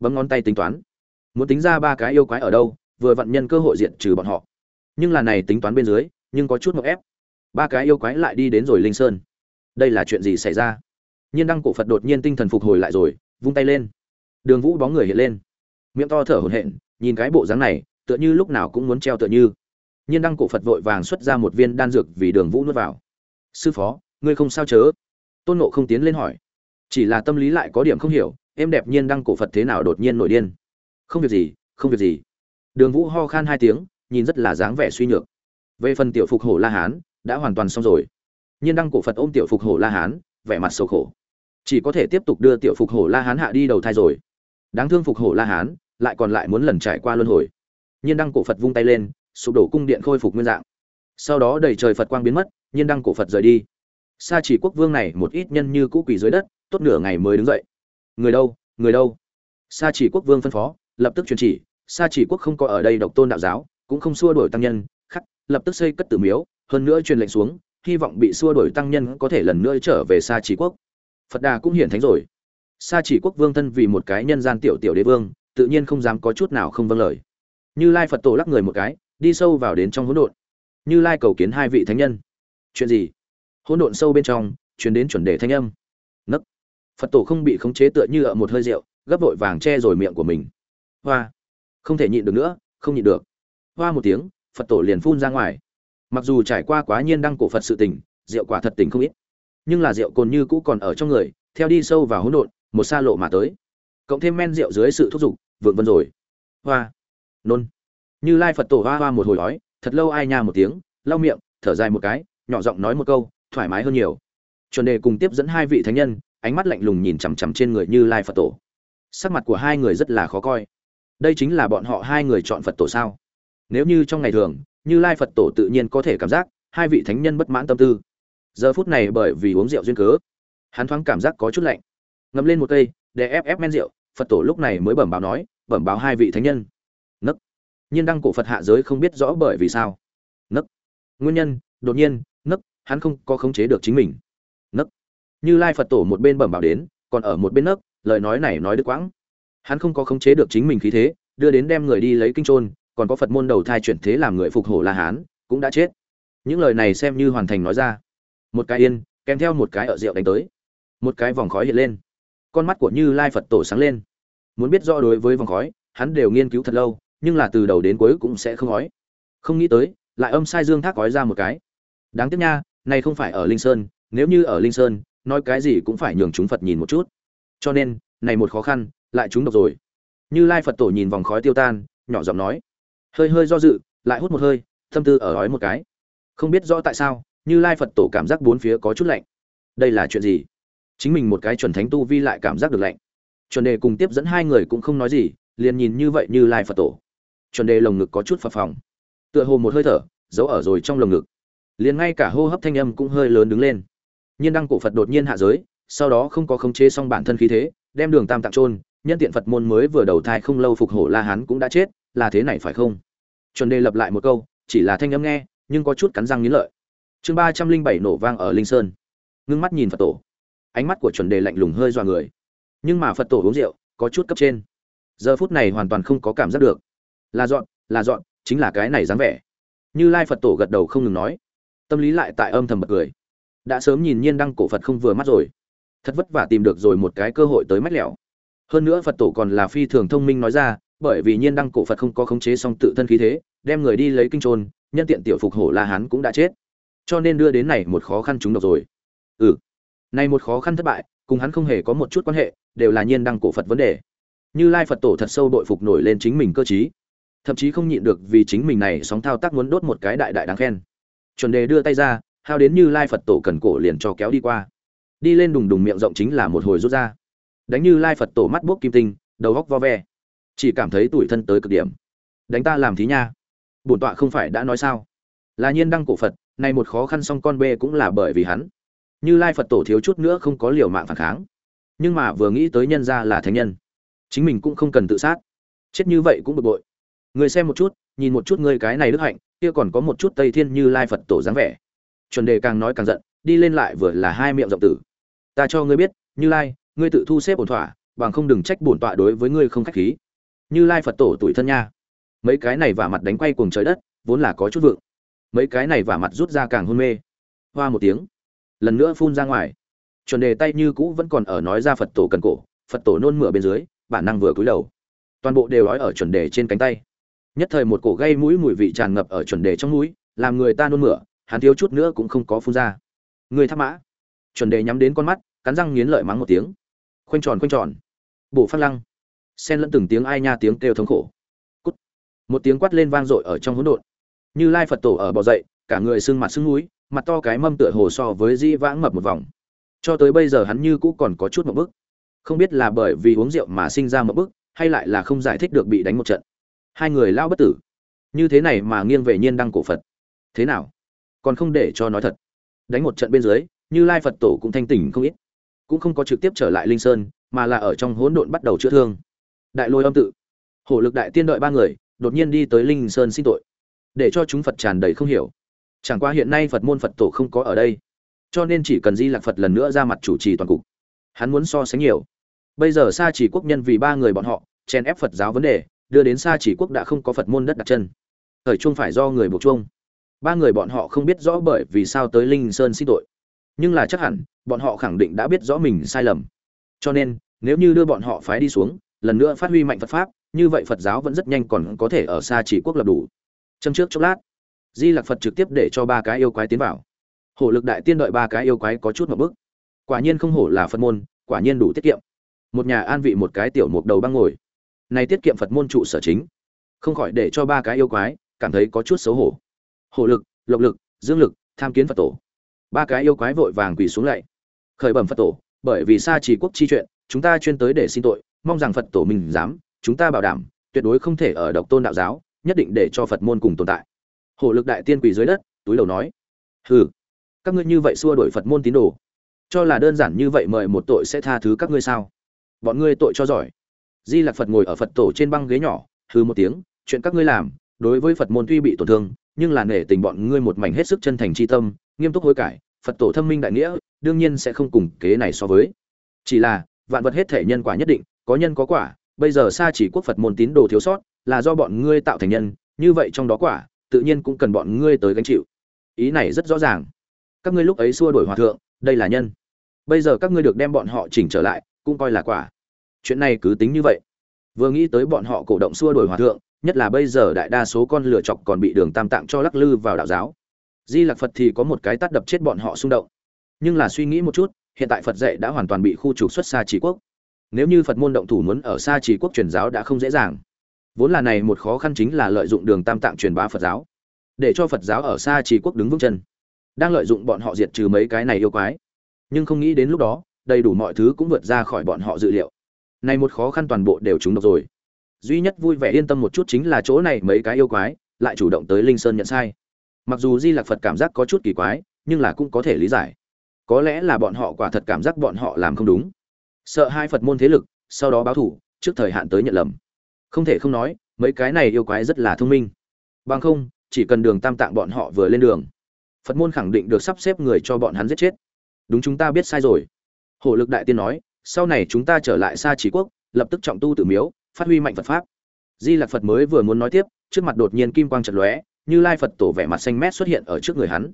Bấm ngón tay tính toán. Muốn tính ra ba cái yêu quái ở đâu? Vừa vận nhân cơ hội diện trừ bọn họ. Nhưng là này tính toán bên dưới, nhưng có chút một ép. Ba cái yêu quái lại đi đến rồi linh sơn. Đây là chuyện gì xảy ra? Nhiên đăng cổ phật đột nhiên tinh thần phục hồi lại rồi, vung tay lên. Đường vũ bóng người hiện lên. Miệng to thở hổn hển, nhìn cái bộ dáng này, tựa như lúc nào cũng muốn treo tựa như. Nhiên đăng cổ phật vội vàng xuất ra một viên đan dược vì đường vũ nuốt vào. Sư phó, ngươi không sao chớ? Tôn nộ không tiến lên hỏi. Chỉ là tâm lý lại có điểm không hiểu, em đẹp nhiên đăng cổ phật thế nào đột nhiên nổi điên? Không việc gì, không việc gì đường vũ ho khan hai tiếng, nhìn rất là dáng vẻ suy nhược. Về phần tiểu phục hổ la hán, đã hoàn toàn xong rồi. Nhiên đăng cổ phật ôm tiểu phục hổ la hán, vẻ mặt sầu khổ. Chỉ có thể tiếp tục đưa tiểu phục hổ la hán hạ đi đầu thai rồi. Đáng thương phục hổ la hán, lại còn lại muốn lần trải qua luân hồi. Nhiên đăng cổ phật vung tay lên, sụp đổ cung điện khôi phục nguyên dạng. Sau đó đầy trời phật quang biến mất, nhiên đăng cổ phật rời đi. Sa chỉ quốc vương này một ít nhân như cũ quỳ dưới đất, tốt nửa ngày mới đứng dậy. Người đâu người đâu? Sa chỉ quốc vương phân phó, lập tức truyền chỉ sa chỉ quốc không có ở đây độc tôn đạo giáo, cũng không xua đuổi tăng nhân, khắc, lập tức xây cất tử miếu, hơn nữa truyền lệnh xuống, hy vọng bị xua đuổi tăng nhân có thể lần nữa trở về sa chỉ quốc. Phật đà cũng hiển thánh rồi. Sa chỉ quốc vương thân vì một cái nhân gian tiểu tiểu đế vương, tự nhiên không dám có chút nào không vâng lời. Như lai phật tổ lắc người một cái, đi sâu vào đến trong hỗn độn. Như lai cầu kiến hai vị thánh nhân. Chuyện gì? Hỗn độn sâu bên trong, truyền đến chuẩn đề thanh âm. Nấc. Phật tổ không bị khống chế tựa như ở một hơi rượu, gấp vội vàng che rồi miệng của mình. Hoa không thể nhịn được nữa không nhịn được. Hoa một tiếng phật tổ liền phun ra ngoài. Mặc dù trải qua quá nhiên đăng cổ phật sự tình rượu quả thật tình không ít. Nhưng là rượu cồn như cũ còn ở trong người theo đi sâu vào hỗn độn một xa lộ mà tới. Cộng thêm men rượu dưới sự thúc giục vượng vân rồi. Hoa. Nôn. Như lai phật tổ hoa hoa một hồi nói, thật lâu ai nha một tiếng lau miệng thở dài một cái nhỏ giọng nói một câu thoải mái hơn nhiều. Chuẩn đề cùng tiếp dẫn hai vị thánh nhân ánh mắt lạnh lùng nhìn chằm chằm trên người như lai phật tổ. Sắc mặt của hai người rất là khó coi đây chính là bọn họ hai người chọn phật tổ sao? Nếu như trong ngày thường, như lai phật tổ tự nhiên có thể cảm giác hai vị thánh nhân bất mãn tâm tư. Giờ phút này bởi vì uống rượu duyên cớ, hắn thoáng cảm giác có chút lạnh. Ngậm lên một cây, để ép ép men rượu, phật tổ lúc này mới bẩm báo nói, bẩm báo hai vị thánh nhân. Nấc. Nhiên đăng cổ phật hạ giới không biết rõ bởi vì sao. Nấc. Nguyên nhân, đột nhiên, nấc, hắn không có khống chế được chính mình. Nấc. Như lai phật tổ một bên bẩm báo đến, còn ở một bên nấc, lời nói này nói đứt quãng hắn không có khống chế được chính mình khí thế, đưa đến đem người đi lấy kinh trôn còn có phật môn đầu thai chuyển thế làm người phục hổ la hán, cũng đã chết. Những lời này xem như hoàn thành nói ra. Một cái yên, kèm theo một cái ở rượu đánh tới. Một cái vòng khói hiện lên. Con mắt của như lai phật tổ sáng lên. Muốn biết rõ đối với vòng khói, hắn đều nghiên cứu thật lâu, nhưng là từ đầu đến cuối cũng sẽ không khói không nghĩ tới, lại âm sai dương thác gói ra một cái. Đáng tiếc nha, này không phải ở linh sơn, nếu như ở linh sơn, nói cái gì cũng phải nhường chúng phật nhìn một chút. Cho nên, này một khó khăn lại chúng độc rồi. Như lai phật tổ nhìn vòng khói tiêu tan, nhỏ giọng nói. Hơi hơi do dự, lại hút một hơi tâm tư ở ói một cái. Không biết rõ tại sao, như lai phật tổ cảm giác bốn phía có chút lạnh. Đây là chuyện gì? Chính mình một cái chuẩn thánh tu vi lại cảm giác được lạnh. Chuẩn đề cùng tiếp dẫn hai người cũng không nói gì, liền nhìn như vậy như lai phật tổ. Chuẩn đề lồng ngực có chút phập phòng tựa hồ một hơi thở, giấu ở rồi trong lồng ngực. Liền ngay cả hô hấp thanh âm cũng hơi lớn đứng lên. Nhiên đăng cổ phật đột nhiên hạ giới, sau đó không có khống chế xong bản thân khí thế, đem đường tam tạng trôn nhân tiện phật môn mới vừa đầu thai không lâu phục hổ la hán cũng đã chết, là thế này phải không? Chuẩn đề lập lại một câu, chỉ là thanh âm nghe, nhưng có chút cắn răng nghiến lợi. Chương ba trăm linh bảy nổ vang ở linh sơn. Ngưng mắt nhìn phật tổ. Ánh mắt của chuẩn đề lạnh lùng hơi dọa người. Nhưng mà phật tổ uống rượu, có chút cấp trên. Giờ phút này hoàn toàn không có cảm giác được. Là dọn là dọn, chính là cái này dáng vẻ. Như lai phật tổ gật đầu không ngừng nói. Tâm lý lại tại âm thầm bật cười. Đã sớm nhìn nhiên đăng cổ phật không vừa mắt rồi. Thật vất vả tìm được rồi một cái cơ hội tới mách lẻo hơn nữa phật tổ còn là phi thường thông minh nói ra, bởi vì nhiên đăng cổ phật không có khống chế xong tự thân khí thế, đem người đi lấy kinh trôn nhân tiện tiểu phục hổ la hán cũng đã chết. Cho nên đưa đến này một khó khăn chúng độc rồi. Ừ này một khó khăn thất bại, cùng hắn không hề có một chút quan hệ, đều là nhiên đăng cổ phật vấn đề. Như lai phật tổ thật sâu đội phục nổi lên chính mình cơ chí thậm chí không nhịn được vì chính mình này sóng thao tác muốn đốt một cái đại đại đáng khen. Chuẩn đề đưa tay ra, hao đến như lai phật tổ cần cổ liền cho kéo đi qua. Đi lên đùng đùng miệng rộng chính là một hồi rút ra đánh như lai phật tổ mắt buốc kim tinh, đầu góc vo ve. Chỉ cảm thấy tủi thân tới cực điểm. Đánh ta làm thí nha. Bổn tọa không phải đã nói sao? Là nhiên đăng cổ phật, nay một khó khăn song con bê cũng là bởi vì hắn. Như lai phật tổ thiếu chút nữa không có liều mạng phản kháng. Nhưng mà vừa nghĩ tới nhân ra là thánh nhân, chính mình cũng không cần tự sát. Chết như vậy cũng bực bội. Người xem một chút, nhìn một chút ngươi cái này đức hạnh, kia còn có một chút tây thiên như lai phật tổ dáng vẻ. Chuẩn đề càng nói càng giận, đi lên lại vừa là hai miệng rộng tử. Ta cho ngươi biết, như lai ngươi tự thu xếp ổn thỏa, bằng không đừng trách bổn tọa đối với ngươi không khách khí. Như lai phật tổ tuổi thân nha. Mấy cái này vả mặt đánh quay cùng trời đất, vốn là có chút vượng. Mấy cái này vả mặt rút ra càng hôn mê. Hoa một tiếng. Lần nữa phun ra ngoài. Chuẩn đề tay như cũ vẫn còn ở nói ra phật tổ cần cổ, phật tổ nôn mửa bên dưới, bản năng vừa cúi đầu. Toàn bộ đều ói ở chuẩn đề trên cánh tay. Nhất thời một cổ gây mũi mùi vị tràn ngập ở chuẩn đề trong mũi, làm người ta nôn mửa, hắn thiếu chút nữa cũng không có phun ra. Người thắc mã. Chuẩn đề nhắm đến con mắt, cắn răng nghiến lợi mắng một tiếng khoanh tròn khoanh tròn. Bổ phát lăng. Xen lẫn từng tiếng ai nha tiếng kêu thống khổ. Cút. một tiếng quát lên vang dội ở trong hỗn độn. Như lai phật tổ ở bò dậy, cả người sưng mặt sưng núi, mặt to cái mâm tựa hồ so với di vãng mập một vòng. Cho tới bây giờ hắn như cũ còn có chút một bức. Không biết là bởi vì uống rượu mà sinh ra một bức, hay lại là không giải thích được bị đánh một trận. Hai người lao bất tử. Như thế này mà nghiêng về nhiên đăng cổ phật. Thế nào? Còn không để cho nói thật. Đánh một trận bên dưới, như lai phật tổ cũng thanh tỉnh không ít cũng không có trực tiếp trở lại linh sơn, mà là ở trong hỗn độn bắt đầu chữa thương. Đại lôi âm tự. Hổ lực đại tiên đợi ba người, đột nhiên đi tới linh sơn xin tội. Để cho chúng phật tràn đầy không hiểu. Chẳng qua hiện nay phật môn phật tổ không có ở đây, cho nên chỉ cần di lạc phật lần nữa ra mặt chủ trì toàn cục. Hắn muốn so sánh nhiều. Bây giờ xa chỉ quốc nhân vì ba người bọn họ chen ép phật giáo vấn đề, đưa đến xa chỉ quốc đã không có phật môn đất đặt chân. Thời chung phải do người buộc chuông. Ba người bọn họ không biết rõ bởi vì sao tới linh sơn xin tội nhưng là chắc hẳn, bọn họ khẳng định đã biết rõ mình sai lầm. Cho nên, nếu như đưa bọn họ phái đi xuống, lần nữa phát huy mạnh phật pháp, như vậy phật giáo vẫn rất nhanh còn có thể ở xa chỉ quốc lập đủ. Châm trước chốc lát, di lặc phật trực tiếp để cho ba cái yêu quái tiến vào. Hổ lực đại tiên đợi ba cái yêu quái có chút một bước. Quả nhiên không hổ là phật môn, quả nhiên đủ tiết kiệm. Một nhà an vị một cái tiểu mục đầu băng ngồi. Này tiết kiệm phật môn trụ sở chính. Không khỏi để cho ba cái yêu quái cảm thấy có chút xấu hổ. Hổ lực, lộc lực, dương lực, tham kiến phật tổ ba cái yêu quái vội vàng quỳ xuống lạy khởi bẩm phật tổ, bởi vì xa chỉ quốc chi chuyện, chúng ta chuyên tới để xin tội, mong rằng phật tổ mình dám, chúng ta bảo đảm, tuyệt đối không thể ở độc tôn đạo giáo, nhất định để cho phật môn cùng tồn tại. Hổ lực đại tiên quỳ dưới đất, túi đầu nói, hừ, các ngươi như vậy xua đuổi phật môn tín đồ, cho là đơn giản như vậy mời một tội sẽ tha thứ các ngươi sao? Bọn ngươi tội cho giỏi. Di lạc phật ngồi ở phật tổ trên băng ghế nhỏ hư một tiếng, chuyện các ngươi làm, đối với phật môn tuy bị tổn thương, nhưng là nể tình bọn ngươi một mảnh hết sức chân thành chi tâm nghiêm túc hối cải, phật tổ thâm minh đại nghĩa, đương nhiên sẽ không cùng kế này so với. Chỉ là, vạn vật hết thể nhân quả nhất định, có nhân có quả, bây giờ xa chỉ quốc phật môn tín đồ thiếu sót, là do bọn ngươi tạo thành nhân, như vậy trong đó quả, tự nhiên cũng cần bọn ngươi tới gánh chịu. Ý này rất rõ ràng. Các ngươi lúc ấy xua đổi hòa thượng, đây là nhân. Bây giờ các ngươi được đem bọn họ chỉnh trở lại, cũng coi là quả. Chuyện này cứ tính như vậy. Vừa nghĩ tới bọn họ cổ động xua đổi hòa thượng, nhất là bây giờ đại đa số con lửa chọc còn bị đường tam tạng cho lắc lư vào đạo giáo di lạc phật thì có một cái tắt đập chết bọn họ xung động. Nhưng là suy nghĩ một chút, hiện tại phật dạy đã hoàn toàn bị khu trục xuất xa chỉ quốc. Nếu như phật môn động thủ muốn ở xa chỉ quốc truyền giáo đã không dễ dàng. Vốn là này một khó khăn chính là lợi dụng đường tam tạng truyền bá phật giáo, để cho phật giáo ở xa chỉ quốc đứng vững chân. Đang lợi dụng bọn họ diệt trừ mấy cái này yêu quái. Nhưng không nghĩ đến lúc đó, đầy đủ mọi thứ cũng vượt ra khỏi bọn họ dự liệu. Này một khó khăn toàn bộ đều trúng độc rồi. Duy nhất vui vẻ yên tâm một chút chính là chỗ này mấy cái yêu quái lại chủ động tới linh sơn nhận sai mặc dù di lạc phật cảm giác có chút kỳ quái, nhưng là cũng có thể lý giải. Có lẽ là bọn họ quả thật cảm giác bọn họ làm không đúng. Sợ hai phật môn thế lực, sau đó báo thủ, trước thời hạn tới nhận lầm. Không thể không nói, mấy cái này yêu quái rất là thông minh. Bằng không, chỉ cần đường tam tạng bọn họ vừa lên đường, phật môn khẳng định được sắp xếp người cho bọn hắn giết chết. Đúng chúng ta biết sai rồi. Hổ lực đại tiên nói, sau này chúng ta trở lại xa chỉ quốc, lập tức trọng tu tự miếu, phát huy mạnh phật pháp. Di lạc phật mới vừa muốn nói tiếp, trước mặt đột nhiên kim quang trận lóe như lai phật tổ vẻ mặt xanh mét xuất hiện ở trước người hắn.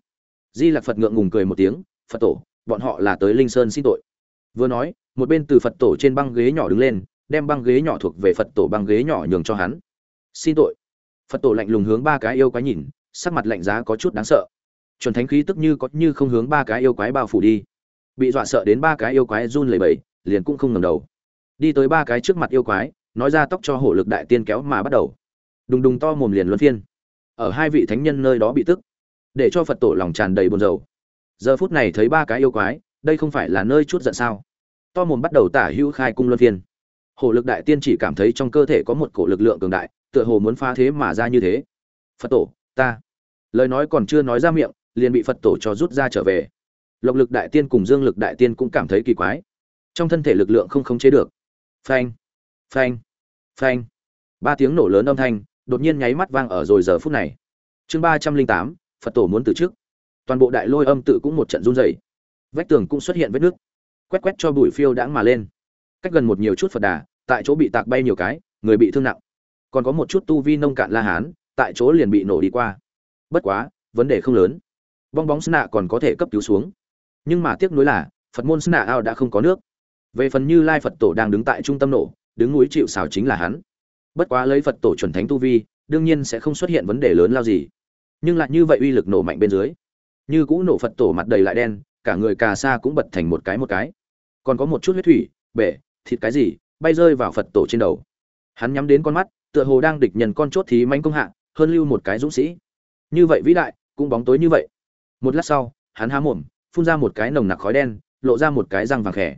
Di lạc phật ngượng ngùng cười một tiếng, phật tổ, bọn họ là tới linh sơn xin tội. Vừa nói, một bên từ phật tổ trên băng ghế nhỏ đứng lên, đem băng ghế nhỏ thuộc về phật tổ băng ghế nhỏ nhường cho hắn. Xin tội. Phật tổ lạnh lùng hướng ba cái yêu quái nhìn, sắc mặt lạnh giá có chút đáng sợ. Chuẩn thánh khí tức như có như không hướng ba cái yêu quái bao phủ đi. Bị dọa sợ đến ba cái yêu quái run lẩy bẩy, liền cũng không ngẩng đầu. Đi tới ba cái trước mặt yêu quái, nói ra tóc cho hổ lực đại tiên kéo mà bắt đầu. Đùng đùng to mồm liền luân phiên ở hai vị thánh nhân nơi đó bị tức, để cho phật tổ lòng tràn đầy buồn rầu. Giờ phút này thấy ba cái yêu quái, đây không phải là nơi chút giận sao? To mồm bắt đầu tả hữu khai cung luân phiên. Hổ lực đại tiên chỉ cảm thấy trong cơ thể có một cổ lực lượng cường đại, tựa hồ muốn phá thế mà ra như thế. Phật tổ, ta. Lời nói còn chưa nói ra miệng, liền bị phật tổ cho rút ra trở về. Lộc lực đại tiên cùng dương lực đại tiên cũng cảm thấy kỳ quái. Trong thân thể lực lượng không khống chế được. Phanh phanh phanh. Ba tiếng nổ lớn âm thanh đột nhiên nháy mắt vang ở rồi giờ phút này. Chương ba trăm linh tám, phật tổ muốn từ trước. Toàn bộ đại lôi âm tự cũng một trận run rẩy. Vách tường cũng xuất hiện vết nước quét quét cho bụi phiêu đãng mà lên. Cách gần một nhiều chút phật đà, tại chỗ bị tạc bay nhiều cái, người bị thương nặng. Còn có một chút tu vi nông cạn la hán, tại chỗ liền bị nổ đi qua. Bất quá, vấn đề không lớn. Bong bóng sna còn có thể cấp cứu xuống. Nhưng mà tiếc nuối là, phật môn sna ao đã không có nước. Về phần như lai phật tổ đang đứng tại trung tâm nổ, đứng núi chịu xào chính là hắn bất quá lấy phật tổ chuẩn thánh tu vi, đương nhiên sẽ không xuất hiện vấn đề lớn lao gì. Nhưng lại như vậy uy lực nổ mạnh bên dưới, như cũ nổ phật tổ mặt đầy lại đen, cả người cà sa cũng bật thành một cái một cái. Còn có một chút huyết thủy, bể, thịt cái gì, bay rơi vào phật tổ trên đầu. Hắn nhắm đến con mắt, tựa hồ đang địch nhận con chốt thí manh công hạ, hơn lưu một cái dũng sĩ. Như vậy vĩ đại, cũng bóng tối như vậy. Một lát sau, hắn há mồm, phun ra một cái nồng nặc khói đen, lộ ra một cái răng vàng khẽ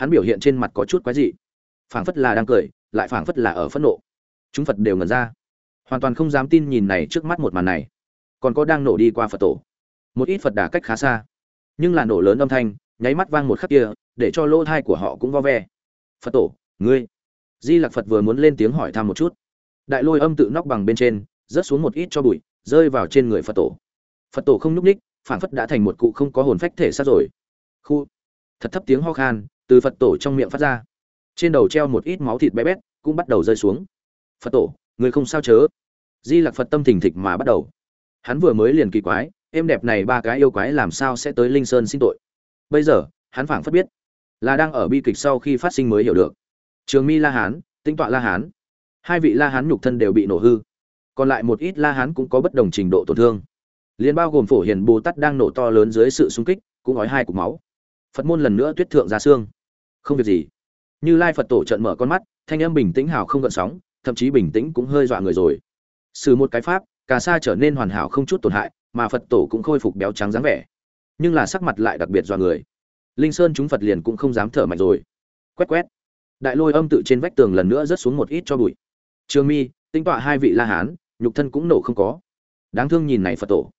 hắn biểu hiện trên mặt có chút quái dị. Phảng phất là đang cười, lại phảng phất là ở phẫn nộ chúng phật đều ngẩn ra. Hoàn toàn không dám tin nhìn này trước mắt một màn này. Còn có đang nổ đi qua phật tổ. Một ít phật đà cách khá xa. Nhưng là nổ lớn âm thanh, nháy mắt vang một khắc kia, để cho lỗ thai của họ cũng vo ve. Phật tổ, ngươi. Di lặc phật vừa muốn lên tiếng hỏi thăm một chút. Đại lôi âm tự nóc bằng bên trên, rớt xuống một ít cho bụi, rơi vào trên người phật tổ. Phật tổ không nhúc ních phản phất đã thành một cụ không có hồn phách thể xác rồi. Khu. Thật thấp tiếng ho khan, từ phật tổ trong miệng phát ra. Trên đầu treo một ít máu thịt bé bét, cũng bắt đầu rơi xuống phật tổ người không sao chớ. Di lặc phật tâm thình thịch mà bắt đầu. Hắn vừa mới liền kỳ quái êm đẹp này ba cái yêu quái làm sao sẽ tới linh sơn xin tội? Bây giờ, hắn phảng phất biết, là đang ở bi kịch sau khi phát sinh mới hiểu được. Trường mi la hán tinh tọa la hán. Hai vị la hán nhục thân đều bị nổ hư. Còn lại một ít la hán cũng có bất đồng trình độ tổn thương. Liền bao gồm phổ hiền bồ tát đang nổ to lớn dưới sự xung kích, cũng nói hai cục máu. Phật môn lần nữa tuyết thượng ra xương. Không việc gì. Như lai phật tổ trận mở con mắt, thanh âm bình tĩnh hào không gợn sóng thậm chí bình tĩnh cũng hơi dọa người rồi. Xử một cái pháp, cà sa trở nên hoàn hảo không chút tổn hại, mà phật tổ cũng khôi phục béo trắng dáng vẻ. Nhưng là sắc mặt lại đặc biệt dọa người. Linh sơn chúng phật liền cũng không dám thở mạnh rồi. Quét quét. Đại lôi âm tự trên vách tường lần nữa rớt xuống một ít cho bụi. Trường mi, tinh tọa hai vị la hán, nhục thân cũng nổ không có. Đáng thương nhìn này phật tổ.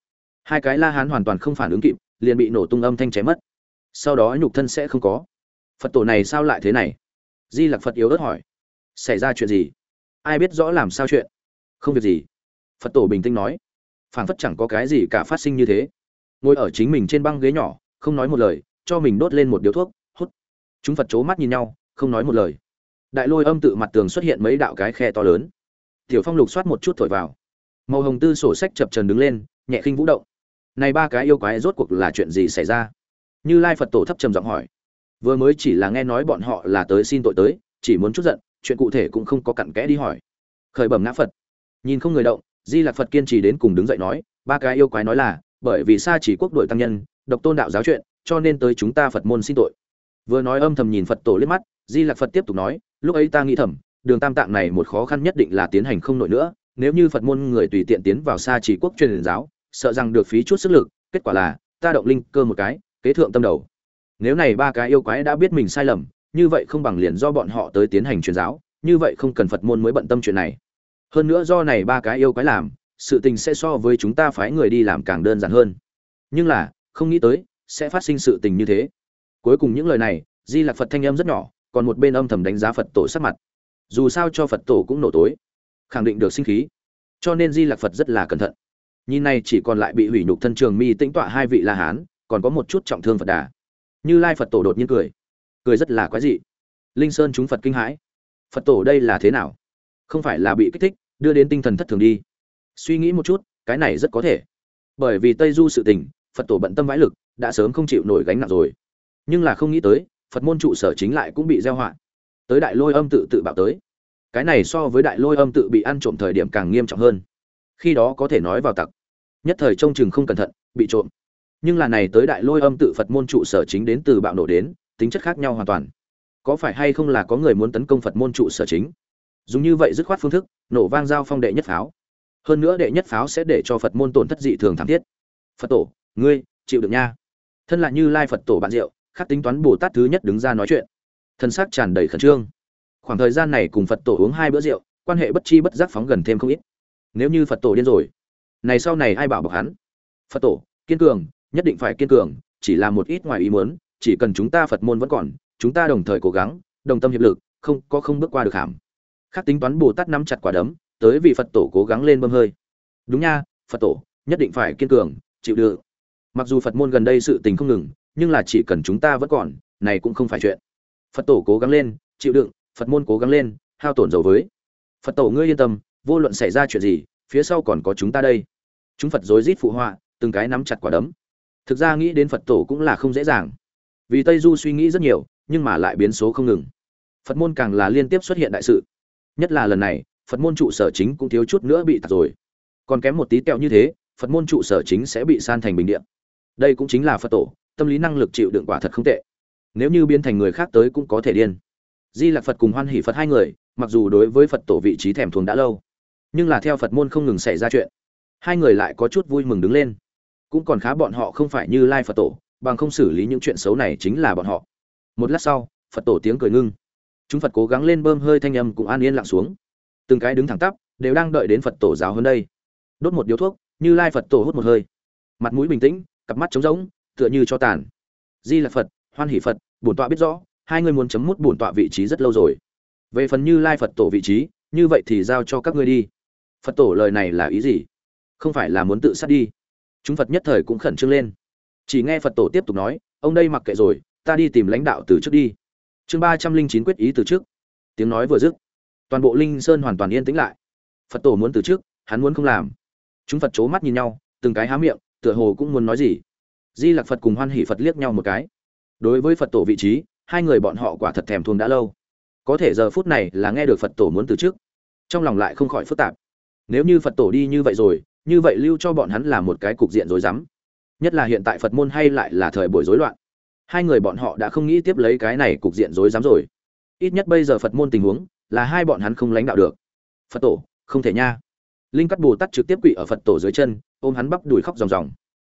Hai cái la hán hoàn toàn không phản ứng kịp, liền bị nổ tung âm thanh chém mất. Sau đó nhục thân sẽ không có. Phật tổ này sao lại thế này? Di lặc phật yếu ớt hỏi. Xảy ra chuyện gì? Ai biết rõ làm sao chuyện. Không việc gì. Phật tổ bình tĩnh nói. Phảng phất chẳng có cái gì cả phát sinh như thế. Ngồi ở chính mình trên băng ghế nhỏ, không nói một lời, cho mình đốt lên một điếu thuốc, hút. Chúng phật c h ố mắt nhìn nhau, không nói một lời. Đại lôi âm tự mặt tường xuất hiện mấy đạo cái khe to lớn. Tiểu phong lục soát một chút thổi vào. Màu hồng tư sổ sách chập trần đứng lên, nhẹ khinh vũ động. Này ba cái yêu quái rốt cuộc là chuyện gì xảy ra? Như lai phật tổ thấp trầm giọng hỏi. Vừa mới chỉ là nghe nói bọn họ là tới xin tội tới, chỉ muốn chút giận chuyện cụ thể cũng không có cặn kẽ đi hỏi. Khởi bẩm ngã phật. Nhìn không người động, di lạc phật kiên trì đến cùng đứng dậy nói, ba cái yêu quái nói là, bởi vì sa chỉ quốc đội tăng nhân, độc tôn đạo giáo chuyện, cho nên tới chúng ta phật môn xin tội. Vừa nói âm thầm nhìn phật tổ liếc mắt, di lạc phật tiếp tục nói, lúc ấy ta nghĩ thầm, đường tam tạng này một khó khăn nhất định là tiến hành không nổi nữa, nếu như phật môn người tùy tiện tiến vào sa chỉ quốc truyền giáo, sợ rằng được phí chút sức lực, kết quả là, ta động linh cơ một cái, kế thượng tâm đầu. Nếu này ba cái yêu quái đã biết mình sai lầm như vậy không bằng liền do bọn họ tới tiến hành truyền giáo, như vậy không cần phật môn mới bận tâm chuyện này. Hơn nữa do này ba cái yêu quái làm, sự tình sẽ so với chúng ta phái người đi làm càng đơn giản hơn. Nhưng là, không nghĩ tới, sẽ phát sinh sự tình như thế. Cuối cùng những lời này, di lạc phật thanh âm rất nhỏ, còn một bên âm thầm đánh giá phật tổ sắc mặt. Dù sao cho phật tổ cũng nổ tối, khẳng định được sinh khí. Cho nên di lạc phật rất là cẩn thận. Nhìn này chỉ còn lại bị hủy nhục thân trường mi tĩnh tọa hai vị la hán, còn có một chút trọng thương phật đà. Như lai phật tổ đột nhiên cười cười rất là quái dị. Linh sơn chúng phật kinh hãi. Phật tổ đây là thế nào? Không phải là bị kích thích, đưa đến tinh thần thất thường đi. Suy nghĩ một chút, cái này rất có thể. Bởi vì tây du sự tình, phật tổ bận tâm vãi lực, đã sớm không chịu nổi gánh nặng rồi. Nhưng là không nghĩ tới, phật môn trụ sở chính lại cũng bị gieo họa. Tới đại lôi âm tự tự bạo tới. Cái này so với đại lôi âm tự bị ăn trộm thời điểm càng nghiêm trọng hơn. Khi đó có thể nói vào tặc. Nhất thời trông chừng không cẩn thận, bị trộm. Nhưng là này tới đại lôi âm tự phật môn trụ sở chính đến từ bạo nổ đến tính chất khác nhau hoàn toàn. Có phải hay không là có người muốn tấn công phật môn trụ sở chính? Dùng như vậy dứt khoát phương thức, nổ vang giao phong đệ nhất pháo. Hơn nữa đệ nhất pháo sẽ để cho phật môn tổn thất dị thường thảm thiết. Phật tổ, ngươi, chịu được nha. Thân là như lai phật tổ bạn diệu khắc tính toán bồ tát thứ nhất đứng ra nói chuyện. Thân xác tràn đầy khẩn trương. Khoảng thời gian này cùng phật tổ uống hai bữa rượu, quan hệ bất chi bất giác phóng gần thêm không ít. Nếu như phật tổ điên rồi, này sau này ai bảo bọc hắn? Phật tổ, kiên cường, nhất định phải kiên cường, chỉ là một ít ngoài ý muốn chỉ cần chúng ta phật môn vẫn còn, chúng ta đồng thời cố gắng, đồng tâm hiệp lực, không, có không bước qua được hàm. Khác tính toán bồ tát nắm chặt quả đấm, tới vì phật tổ cố gắng lên bơm hơi. Đúng nha, phật tổ, nhất định phải kiên cường, chịu đựng. Mặc dù phật môn gần đây sự tình không ngừng, nhưng là chỉ cần chúng ta vẫn còn, này cũng không phải chuyện. Phật tổ cố gắng lên, chịu đựng, phật môn cố gắng lên, hao tổn dầu với. Phật tổ ngươi yên tâm, vô luận xảy ra chuyện gì, phía sau còn có chúng ta đây. Chúng phật rối rít phụ họa, từng cái nắm chặt quả đấm. Thực ra nghĩ đến phật tổ cũng là không dễ dàng vì tây du suy nghĩ rất nhiều, nhưng mà lại biến số không ngừng. Phật môn càng là liên tiếp xuất hiện đại sự. Nhất là lần này, phật môn trụ sở chính cũng thiếu chút nữa bị tạt rồi. Còn kém một tí tẹo như thế, phật môn trụ sở chính sẽ bị san thành bình điện đây cũng chính là phật tổ, tâm lý năng lực chịu đựng quả thật không tệ. Nếu như biến thành người khác tới cũng có thể điên. Di lạc phật cùng hoan hỷ phật hai người, mặc dù đối với phật tổ vị trí thèm thuồng đã lâu, nhưng là theo phật môn không ngừng xảy ra chuyện, hai người lại có chút vui mừng đứng lên. Cũng còn khá bọn họ không phải như lai phật tổ bằng không xử lý những chuyện xấu này chính là bọn họ. Một lát sau, phật tổ tiếng cười ngưng. Chúng phật cố gắng lên bơm hơi thanh âm cũng an yên lặng xuống. Từng cái đứng thẳng tắp, đều đang đợi đến phật tổ giáo hơn đây. Đốt một điếu thuốc, như lai phật tổ hút một hơi. Mặt mũi bình tĩnh, cặp mắt trống rỗng, tựa như cho tàn. Di là phật, hoan hỷ phật, bổn tọa biết rõ, hai người muốn chấm mút bổn tọa vị trí rất lâu rồi. Về phần như lai phật tổ vị trí, như vậy thì giao cho các ngươi đi. Phật tổ lời này là ý gì? Không phải là muốn tự sát đi. Chúng phật nhất thời cũng khẩn trương lên chỉ nghe phật tổ tiếp tục nói, ông đây mặc kệ rồi, ta đi tìm lãnh đạo từ trước đi. Chương ba trăm linh chín quyết ý từ trước. Tiếng nói vừa dứt, toàn bộ linh sơn hoàn toàn yên tĩnh lại. Phật tổ muốn từ trước, hắn muốn không làm. Chúng phật c h ố mắt nhìn nhau, từng cái há miệng, tựa hồ cũng muốn nói gì. Di lặc phật cùng hoan hỷ phật liếc nhau một cái. Đối với phật tổ vị trí, hai người bọn họ quả thật thèm thuồng đã lâu. Có thể giờ phút này là nghe được phật tổ muốn từ trước. Trong lòng lại không khỏi phức tạp. Nếu như phật tổ đi như vậy rồi, như vậy lưu cho bọn hắn là một cái cục diện rối rắm nhất là hiện tại phật môn hay lại là thời buổi rối loạn. Hai người bọn họ đã không nghĩ tiếp lấy cái này cục diện rối rắm rồi. Ít nhất bây giờ phật môn tình huống là hai bọn hắn không lãnh đạo được. Phật tổ, không thể nha. Linh cắt bồ tát trực tiếp quỵ ở phật tổ dưới chân, ôm hắn bắp đùi khóc ròng ròng.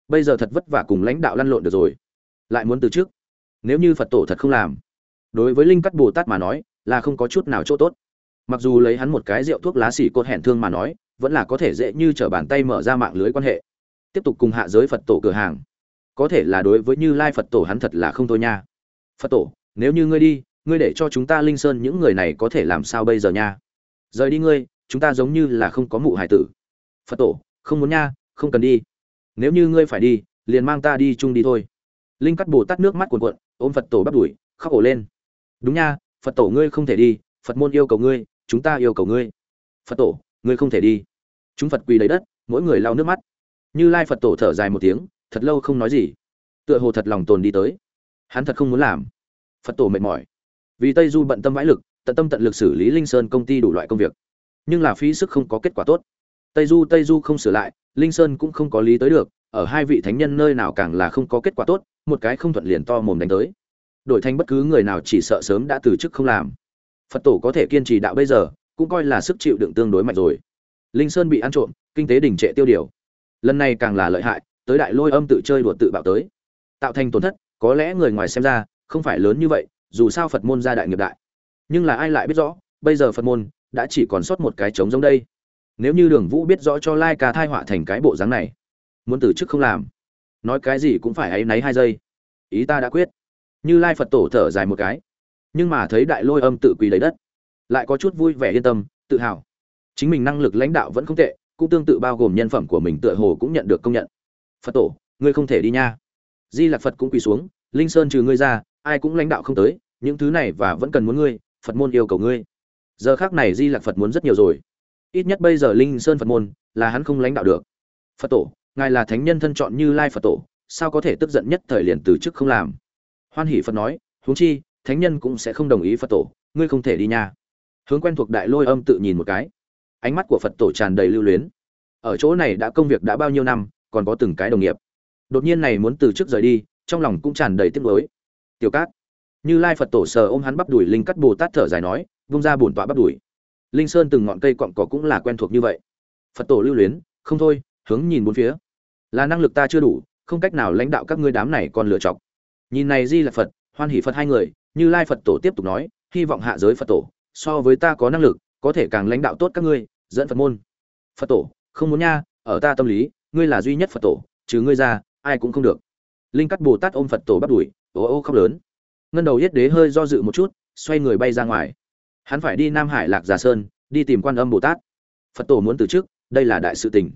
Bây giờ thật vất vả cùng lãnh đạo lăn lộn được rồi. Lại muốn từ trước. Nếu như phật tổ thật không làm, đối với linh cắt bồ tát mà nói, là không có chút nào chỗ tốt. Mặc dù lấy hắn một cái rượu thuốc lá xỉ cột hẹn thương mà nói, vẫn là có thể dễ như t bàn tay mở ra mạng lưới quan hệ tiếp tục cùng hạ giới phật tổ cửa hàng. Có thể là đối với như lai phật tổ hắn thật là không thôi nha. Phật tổ, nếu như ngươi đi, ngươi để cho chúng ta linh sơn những người này có thể làm sao bây giờ nha? Rời đi ngươi, chúng ta giống như là không có mụ hải tử. Phật tổ, không muốn nha, không cần đi. Nếu như ngươi phải đi, liền mang ta đi chung đi thôi. Linh cắt bồ tát nước mắt cuồn cuộn, ôm phật tổ bắt đuổi, khóc ổ lên. Đúng nha, phật tổ ngươi không thể đi, phật môn yêu cầu ngươi, chúng ta yêu cầu ngươi. Phật tổ, ngươi không thể đi. Chúng phật quỳ lấy đất, mỗi người lau nước mắt như lai phật tổ thở dài một tiếng, thật lâu không nói gì. Tựa hồ thật lòng tồn đi tới. Hắn thật không muốn làm. Phật tổ mệt mỏi. Vì tây du bận tâm vãi lực, tận tâm tận lực xử lý linh sơn công ty đủ loại công việc. Nhưng là phí sức không có kết quả tốt. Tây du tây du không sửa lại, linh sơn cũng không có lý tới được, ở hai vị thánh nhân nơi nào càng là không có kết quả tốt, một cái không thuận liền to mồm đánh tới. Đổi thành bất cứ người nào chỉ sợ sớm đã từ chức không làm. Phật tổ có thể kiên trì đạo bây giờ, cũng coi là sức chịu đựng tương đối mạnh rồi. Linh sơn bị ăn trộm, kinh tế đình trệ tiêu điều lần này càng là lợi hại, tới đại lôi âm tự chơi đùa tự bạo tới. Tạo thành tổn thất, có lẽ người ngoài xem ra, không phải lớn như vậy, dù sao phật môn gia đại nghiệp đại. Nhưng là ai lại biết rõ, bây giờ phật môn đã chỉ còn sót một cái trống giống đây. Nếu như đường vũ biết rõ cho lai ca thai họa thành cái bộ dáng này, muốn từ chức không làm. Nói cái gì cũng phải áy náy hai giây. Ý ta đã quyết. Như lai phật tổ thở dài một cái. Nhưng mà thấy đại lôi âm tự quỳ lấy đất, lại có chút vui vẻ yên tâm, tự hào. Chính mình năng lực lãnh đạo vẫn không tệ cũng tương tự bao gồm nhân phẩm của mình tựa hồ cũng nhận được công nhận. Phật tổ, ngươi không thể đi nha. Di lạc phật cũng quỳ xuống, linh sơn trừ ngươi ra, ai cũng lãnh đạo không tới, những thứ này và vẫn cần muốn ngươi, phật môn yêu cầu ngươi. Giờ khác này di lạc phật muốn rất nhiều rồi. Ít nhất bây giờ linh sơn phật môn là hắn không lãnh đạo được. Phật tổ, ngài là thánh nhân thân chọn như lai phật tổ, sao có thể tức giận nhất thời liền từ chức không làm? Hoan hỷ phật nói, huống chi, thánh nhân cũng sẽ không đồng ý phật tổ, ngươi không thể đi nha. Hướng quen thuộc đại lôi âm tự nhìn một cái ánh mắt của phật tổ tràn đầy lưu luyến. Ở chỗ này đã công việc đã bao nhiêu năm, còn có từng cái đồng nghiệp. Đột nhiên này muốn từ chức rời đi, trong lòng cũng tràn đầy tiếc nuối. Tiểu cát. Như lai phật tổ sờ ôm hắn bắp đùi, linh cắt bồ tát thở dài nói, vung ra bổn tọa bắp đùi. Linh sơn từng ngọn cây cọn cỏ cũng là quen thuộc như vậy. Phật tổ lưu luyến, không thôi, hướng nhìn bốn phía. Là năng lực ta chưa đủ, không cách nào lãnh đạo các ngươi đám này còn lựa chọc nhìn này di là phật, hoan hỷ phật hai người, như lai phật tổ tiếp tục nói, hy vọng hạ giới phật tổ, so với ta có năng lực, có thể càng lãnh đạo tốt các ngươi dẫn phật môn. Phật tổ, không muốn nha, ở ta tâm lý, ngươi là duy nhất phật tổ, trừ ngươi ra, ai cũng không được. Linh cắt bồ tát ôm phật tổ bắt đuổi ô ô khóc lớn. Ngân đầu yết đế hơi do dự một chút, xoay người bay ra ngoài. Hắn phải đi nam hải lạc già sơn, đi tìm quan âm bồ tát. Phật tổ muốn từ trước, đây là đại sự tình.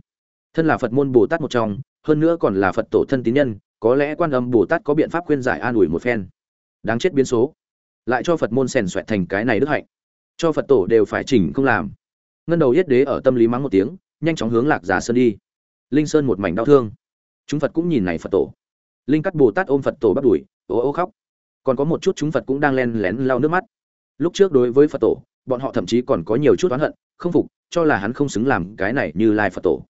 Thân là phật môn bồ tát một trong, hơn nữa còn là phật tổ thân tín nhân, có lẽ quan âm bồ tát có biện pháp khuyên giải an ủi một phen. Đáng chết biến số. Lại cho phật môn xèn xoẹt thành cái này đức hạnh. Cho phật tổ đều phải chỉnh không làm ngân đầu yết đế ở tâm lý mắng một tiếng, nhanh chóng hướng lạc giả sơn đi. Linh sơn một mảnh đau thương. Chúng phật cũng nhìn này phật tổ. Linh cắt bồ tát ôm phật tổ bắt đuổi, ố ô khóc. Còn có một chút chúng phật cũng đang len lén lau nước mắt. Lúc trước đối với phật tổ, bọn họ thậm chí còn có nhiều chút oán hận, không phục, cho là hắn không xứng làm cái này như lai phật tổ.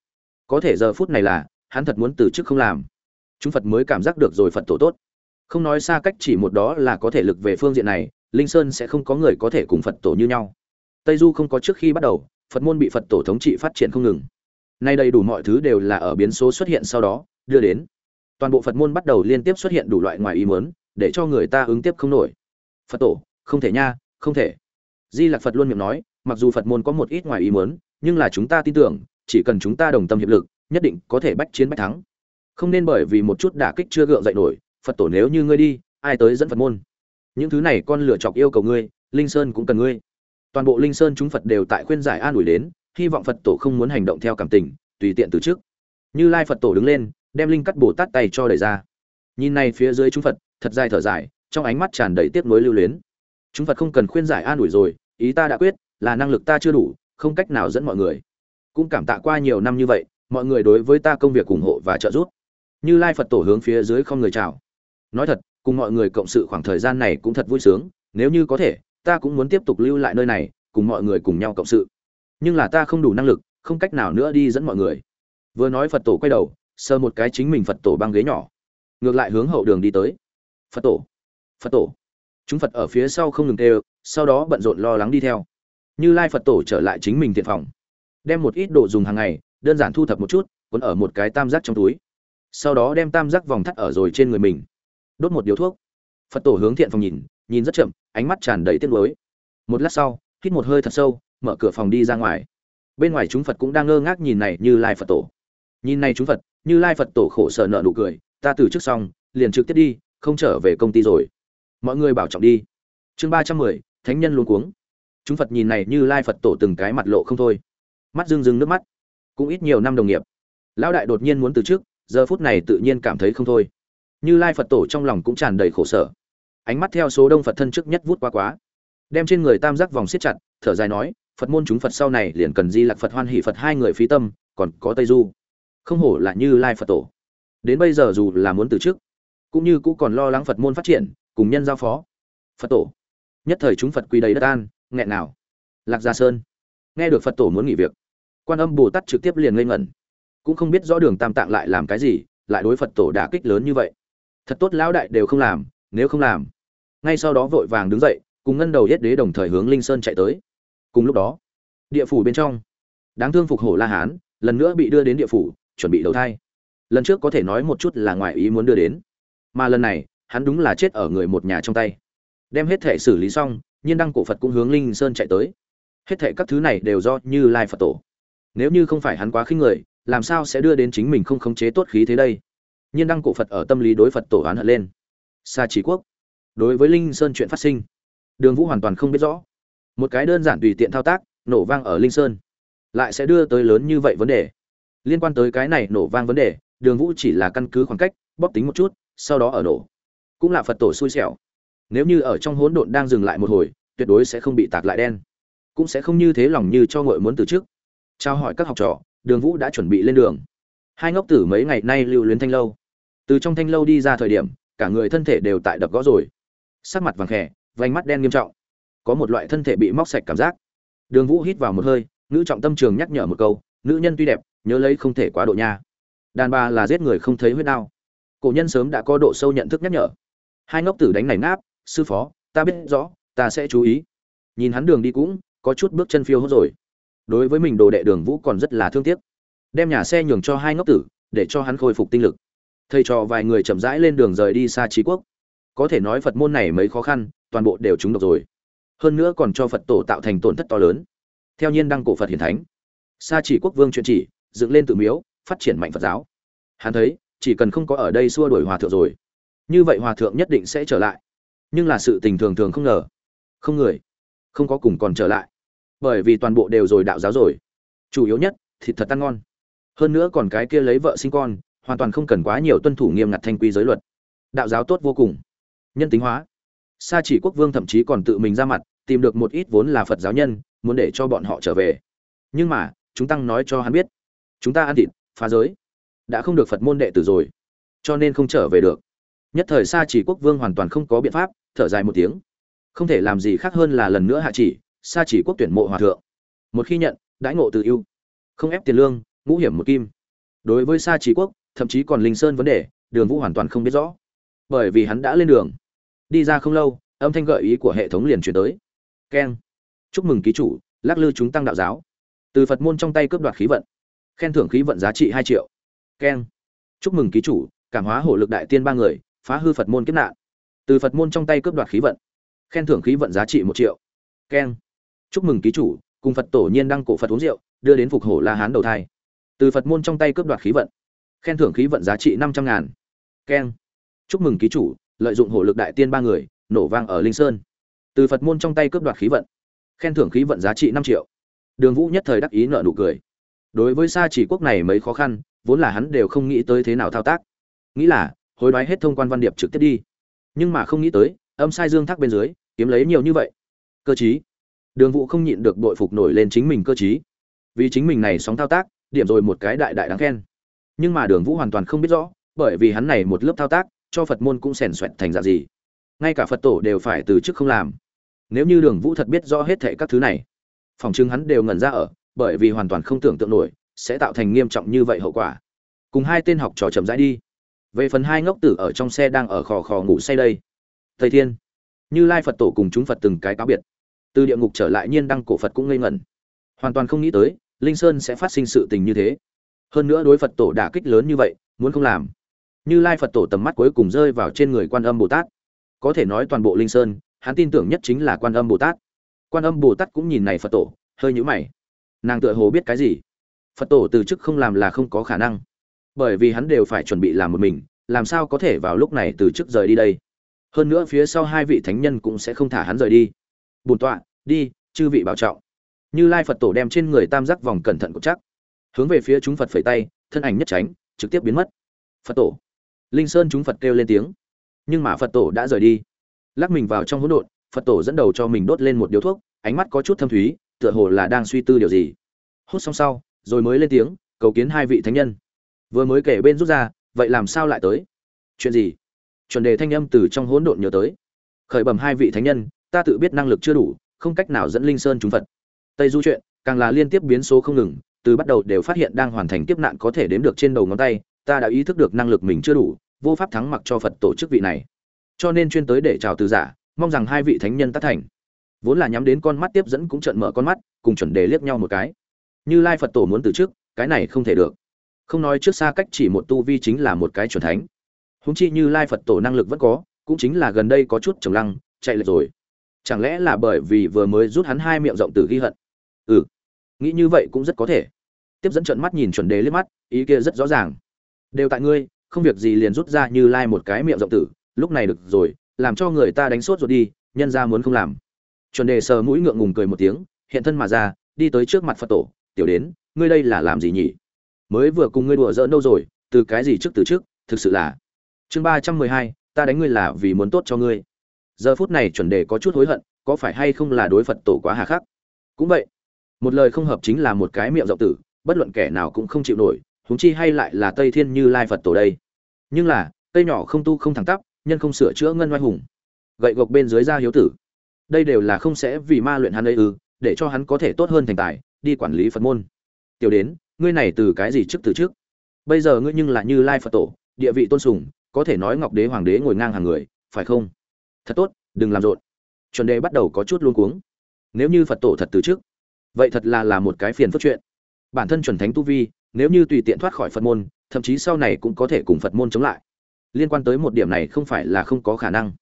Có thể giờ phút này là, hắn thật muốn từ chức không làm. Chúng phật mới cảm giác được rồi phật tổ tốt. Không nói xa cách chỉ một đó là có thể lực về phương diện này, linh sơn sẽ không có người có thể cùng phật tổ như nhau. Tây du không có trước khi bắt đầu phật môn bị phật tổ thống trị phát triển không ngừng. Nay đầy đủ mọi thứ đều là ở biến số xuất hiện sau đó, đưa đến. Toàn bộ phật môn bắt đầu liên tiếp xuất hiện đủ loại ngoài ý muốn, để cho người ta ứng tiếp không nổi. Phật tổ, không thể nha, không thể. Di lặc phật luôn miệng nói, mặc dù phật môn có một ít ngoài ý muốn, nhưng là chúng ta tin tưởng, chỉ cần chúng ta đồng tâm hiệp lực, nhất định có thể bách chiến bách thắng. Không nên bởi vì một chút đả kích chưa gượng dậy nổi, phật tổ nếu như ngươi đi, ai tới dẫn phật môn? Những thứ này con lựa chọc yêu cầu ngươi, linh sơn cũng cần ngươi toàn bộ linh sơn chúng phật đều tại khuyên giải an ủi đến, hy vọng phật tổ không muốn hành động theo cảm tình, tùy tiện từ trước. Như lai phật tổ đứng lên, đem linh cắt bồ tát tay cho đẩy ra. Nhìn này phía dưới chúng phật, thật dài thở dài, trong ánh mắt tràn đầy tiếc nuối lưu luyến. Chúng phật không cần khuyên giải an ủi rồi, ý ta đã quyết, là năng lực ta chưa đủ, không cách nào dẫn mọi người. Cũng cảm tạ qua nhiều năm như vậy, mọi người đối với ta công việc ủng hộ và trợ giúp. Như lai phật tổ hướng phía dưới không người chào. Nói thật, cùng mọi người cộng sự khoảng thời gian này cũng thật vui sướng, nếu như có thể ta cũng muốn tiếp tục lưu lại nơi này, cùng mọi người cùng nhau cộng sự. Nhưng là ta không đủ năng lực, không cách nào nữa đi dẫn mọi người. Vừa nói phật tổ quay đầu, sờ một cái chính mình phật tổ băng ghế nhỏ. Ngược lại hướng hậu đường đi tới. Phật tổ phật tổ. Chúng phật ở phía sau không ngừng kêu, sau đó bận rộn lo lắng đi theo. Như lai phật tổ trở lại chính mình thiện phòng. Đem một ít đồ dùng hàng ngày, đơn giản thu thập một chút còn ở một cái tam giác trong túi. Sau đó đem tam giác vòng thắt ở rồi trên người mình. Đốt một điếu thuốc. Phật tổ hướng thiện phòng nhìn nhìn rất chậm, ánh mắt tràn đầy tiếc nuối. Một lát sau, hít một hơi thật sâu, mở cửa phòng đi ra ngoài. Bên ngoài chúng phật cũng đang ngơ ngác nhìn này như lai phật tổ. Nhìn này chúng phật, như lai phật tổ khổ sở nợ nụ cười, ta từ trước xong, liền trực tiếp đi, không trở về công ty rồi. Mọi người bảo trọng đi. Chương ba trăm mười, thánh nhân luôn cuống. Chúng phật nhìn này như lai phật tổ từng cái mặt lộ không thôi. Mắt rưng rưng nước mắt. Cũng ít nhiều năm đồng nghiệp. Lão đại đột nhiên muốn từ trước, giờ phút này tự nhiên cảm thấy không thôi. Như lai phật tổ trong lòng cũng tràn đầy khổ sở ánh mắt theo số đông phật thân trước nhất vút qua quá, đem trên người tam giác vòng siết chặt, thở dài nói, phật môn chúng phật sau này liền cần di lạc phật hoan hỷ phật hai người phí tâm, còn có tây du. Không hổ là như lai phật tổ. Đến bây giờ dù là muốn từ chức, cũng như cũ còn lo lắng phật môn phát triển, cùng nhân giao phó. Phật tổ. Nhất thời chúng phật quy đầy đất an, nghẹn nào lạc gia sơn. Nghe được phật tổ muốn nghỉ việc, quan âm bồ tát trực tiếp liền ngây ngẩn. Cũng không biết rõ đường tam tạng lại làm cái gì, lại đối phật tổ đả kích lớn như vậy. Thật tốt lão đại đều không làm, nếu không làm ngay sau đó vội vàng đứng dậy, cùng ngân đầu yết đế đồng thời hướng linh sơn chạy tới. Cùng lúc đó, địa phủ bên trong, đáng thương phục hổ la hán, lần nữa bị đưa đến địa phủ, chuẩn bị đầu thai. Lần trước có thể nói một chút là ngoại ý muốn đưa đến, mà lần này, hắn đúng là chết ở người một nhà trong tay. Đem hết thể xử lý xong, nhiên đăng cổ phật cũng hướng linh sơn chạy tới. Hết thể các thứ này đều do như lai phật tổ. Nếu như không phải hắn quá khinh người, làm sao sẽ đưa đến chính mình không khống chế tốt khí thế đây? Nhiên đăng cổ phật ở tâm lý đối phật tổ oán hận lên. Xa trí quốc đối với linh sơn chuyện phát sinh. Đường vũ hoàn toàn không biết rõ. Một cái đơn giản tùy tiện thao tác, nổ vang ở linh sơn, lại sẽ đưa tới lớn như vậy vấn đề. Liên quan tới cái này nổ vang vấn đề, đường vũ chỉ là căn cứ khoảng cách, bóp tính một chút, sau đó ở nổ. Cũng là phật tổ xui xẻo. Nếu như ở trong hỗn độn đang dừng lại một hồi, tuyệt đối sẽ không bị tạc lại đen. Cũng sẽ không như thế lòng như cho ngội muốn từ trước. Trao hỏi các học trò, đường vũ đã chuẩn bị lên đường. Hai ngốc tử mấy ngày nay lưu luyến thanh lâu. Từ trong thanh lâu đi ra thời điểm, cả người thân thể đều tại đập gõ rồi sắc mặt vàng khè, vành mắt đen nghiêm trọng. Có một loại thân thể bị móc sạch cảm giác. Đường vũ hít vào một hơi nữ trọng tâm trường nhắc nhở một câu nữ nhân tuy đẹp nhớ lấy không thể quá độ nha. Đàn bà là giết người không thấy huyết đau. Cổ nhân sớm đã có độ sâu nhận thức nhắc nhở. Hai ngốc tử đánh này ngáp sư phó ta biết rõ ta sẽ chú ý. Nhìn hắn đường đi cũng có chút bước chân phiêu hốt rồi. Đối với mình đồ đệ đường vũ còn rất là thương tiếc. Đem nhà xe nhường cho hai ngốc tử để cho hắn khôi phục tinh lực. Thầy trò vài người chậm rãi lên đường rời đi xa trí quốc có thể nói phật môn này mấy khó khăn, toàn bộ đều trúng độc rồi. Hơn nữa còn cho phật tổ tạo thành tổn thất to lớn. Theo nhiên đăng cổ phật hiển thánh, sa chỉ quốc vương chuyện chỉ, dựng lên tự miếu, phát triển mạnh phật giáo. Hắn thấy, chỉ cần không có ở đây xua đuổi hòa thượng rồi, như vậy hòa thượng nhất định sẽ trở lại. Nhưng là sự tình thường thường không ngờ. Không người, không có cùng còn trở lại. Bởi vì toàn bộ đều rồi đạo giáo rồi. Chủ yếu nhất, thịt thật ăn ngon. Hơn nữa còn cái kia lấy vợ sinh con, hoàn toàn không cần quá nhiều tuân thủ nghiêm ngặt thanh quy giới luật. Đạo giáo tốt vô cùng nhân tính hóa. Sa chỉ quốc vương thậm chí còn tự mình ra mặt, tìm được một ít vốn là phật giáo nhân, muốn để cho bọn họ trở về. Nhưng mà, chúng tăng nói cho hắn biết, chúng ta ăn thịt, phá giới. Đã không được phật môn đệ tử rồi, cho nên không trở về được. Nhất thời sa chỉ quốc vương hoàn toàn không có biện pháp, thở dài một tiếng. Không thể làm gì khác hơn là lần nữa hạ chỉ, sa chỉ quốc tuyển mộ hòa thượng. Một khi nhận, đãi ngộ từ ưu. Không ép tiền lương, ngũ hiểm một kim. Đối với sa chỉ quốc, thậm chí còn linh sơn vấn đề, đường vũ hoàn toàn không biết rõ. Bởi vì hắn đã lên đường đi ra không lâu, âm thanh gợi ý của hệ thống liền chuyển tới. Keng chúc mừng ký chủ, lắc lư chúng tăng đạo giáo. Từ phật môn trong tay cướp đoạt khí vận. Khen thưởng khí vận giá trị hai triệu. Keng chúc mừng ký chủ, cảm hóa hổ lực đại tiên ba người, phá hư phật môn kiếp nạn. Từ phật môn trong tay cướp đoạt khí vận. Khen thưởng khí vận giá trị một triệu. Keng chúc mừng ký chủ, cùng phật tổ nhiên đăng cổ phật uống rượu, đưa đến phục hổ la hán đầu thai. Từ phật môn trong tay cướp đoạt khí vận. Khen thưởng khí vận giá trị năm trăm ngàn. Keng chúc mừng ký chủ lợi dụng hổ lực đại tiên ba người, nổ vang ở linh sơn. Từ phật môn trong tay cướp đoạt khí vận, khen thưởng khí vận giá trị năm triệu. Đường vũ nhất thời đắc ý nợ nụ cười. Đối với xa chỉ quốc này mấy khó khăn, vốn là hắn đều không nghĩ tới thế nào thao tác. Nghĩ là, hối đoái hết thông quan văn điệp trực tiếp đi. Nhưng mà không nghĩ tới, âm sai dương thác bên dưới, kiếm lấy nhiều như vậy. Cơ trí đường vũ không nhịn được bội phục nổi lên chính mình cơ trí vì chính mình này sóng thao tác, điểm rồi một cái đại đại đáng khen. Nhưng mà đường vũ hoàn toàn không biết rõ, bởi vì hắn này một lớp thao tác cho phật môn cũng xèn xoẹt thành dạng gì. Ngay cả phật tổ đều phải từ chức không làm. Nếu như đường vũ thật biết rõ hết thệ các thứ này, phòng chứng hắn đều ngẩn ra ở, bởi vì hoàn toàn không tưởng tượng nổi, sẽ tạo thành nghiêm trọng như vậy hậu quả. Cùng hai tên học trò chậm rãi đi. Về phần hai ngốc tử ở trong xe đang ở khò khò ngủ say đây. Thầy thiên, như lai phật tổ cùng chúng phật từng cái cáo biệt. Từ địa ngục trở lại nhiên đăng cổ phật cũng ngây ngẩn. Hoàn toàn không nghĩ tới, linh sơn sẽ phát sinh sự tình như thế. Hơn nữa đối phật tổ đả kích lớn như vậy, muốn không làm như lai phật tổ tầm mắt cuối cùng rơi vào trên người quan âm bồ tát. Có thể nói toàn bộ linh sơn, hắn tin tưởng nhất chính là quan âm bồ tát. Quan âm bồ tát cũng nhìn này phật tổ, hơi nhũ mày. Nàng tựa hồ biết cái gì? Phật tổ từ chức không làm là không có khả năng. Bởi vì hắn đều phải chuẩn bị làm một mình, làm sao có thể vào lúc này từ chức rời đi đây? Hơn nữa phía sau hai vị thánh nhân cũng sẽ không thả hắn rời đi. Bùn tọa, đi, chư vị bảo trọng. Như lai phật tổ đem trên người tam giác vòng cẩn thận cột chắc, hướng về phía chúng phật phẩy tay, thân ảnh nhất tránh, trực tiếp biến mất. Phật tổ linh sơn chúng phật kêu lên tiếng. Nhưng mà phật tổ đã rời đi. Lắc mình vào trong hỗn độn, phật tổ dẫn đầu cho mình đốt lên một điếu thuốc, ánh mắt có chút thâm thúy, tựa hồ là đang suy tư điều gì. Hút xong sau, rồi mới lên tiếng, cầu kiến hai vị thánh nhân. Vừa mới kể bên rút ra, vậy làm sao lại tới? Chuyện gì? Chuẩn đề thanh âm từ trong hỗn độn nhớ tới. Khởi bẩm hai vị thánh nhân, ta tự biết năng lực chưa đủ, không cách nào dẫn linh sơn chúng phật. Tây du chuyện, càng là liên tiếp biến số không ngừng, từ bắt đầu đều phát hiện đang hoàn thành kiếp nạn có thể đếm được trên đầu ngón tay, ta đã ý thức được năng lực mình chưa đủ vô pháp thắng mặc cho phật tổ chức vị này. Cho nên chuyên tới để chào từ giả, mong rằng hai vị thánh nhân tác thành. Vốn là nhắm đến con mắt tiếp dẫn cũng trợn mở con mắt, cùng chuẩn đề liếc nhau một cái. Như lai phật tổ muốn từ trước, cái này không thể được. Không nói trước xa cách chỉ một tu vi chính là một cái chuẩn thánh. Húng chi như lai phật tổ năng lực vẫn có, cũng chính là gần đây có chút trồng lăng, chạy lệch rồi. Chẳng lẽ là bởi vì vừa mới rút hắn hai miệng rộng từ ghi hận? Ừ. Nghĩ như vậy cũng rất có thể. Tiếp dẫn trận mắt nhìn chuẩn đề liếc mắt, ý kia rất rõ ràng. Đều tại ngươi không việc gì liền rút ra như lai một cái miệng rộng tử, lúc này được rồi, làm cho người ta đánh sốt rồi đi, nhân ra muốn không làm. Chuẩn đề sờ mũi ngượng ngùng cười một tiếng, hiện thân mà ra, đi tới trước mặt phật tổ, tiểu đến, ngươi đây là làm gì nhỉ? Mới vừa cùng ngươi đùa giỡn đâu rồi, từ cái gì trước từ trước, thực sự là chương ba trăm mười hai, ta đánh ngươi là vì muốn tốt cho ngươi. Giờ phút này chuẩn đề có chút hối hận, có phải hay không là đối phật tổ quá hà khắc? Cũng vậy, một lời không hợp chính là một cái miệng rộng tử, bất luận kẻ nào cũng không chịu nổi, huống chi hay lại là tây thiên như lai phật tổ đây nhưng là, cây nhỏ không tu không thẳng tắp, nhân không sửa chữa ngân oai hùng. Gậy gộc bên dưới da hiếu tử. Đây đều là không sẽ vì ma luyện hắn ấy ư, để cho hắn có thể tốt hơn thành tài, đi quản lý phật môn. Tiểu đến, ngươi này từ cái gì trước từ trước? Bây giờ ngươi nhưng là như lai phật tổ, địa vị tôn sùng, có thể nói ngọc đế hoàng đế ngồi ngang hàng người, phải không? Thật tốt, đừng làm rộn. Chuẩn đề bắt đầu có chút luôn cuống. Nếu như phật tổ thật từ trước, vậy thật là là một cái phiền phức chuyện. Bản thân chuẩn thánh tu vi nếu như tùy tiện thoát khỏi phật môn, thậm chí sau này cũng có thể cùng phật môn chống lại. Liên quan tới một điểm này không phải là không có khả năng.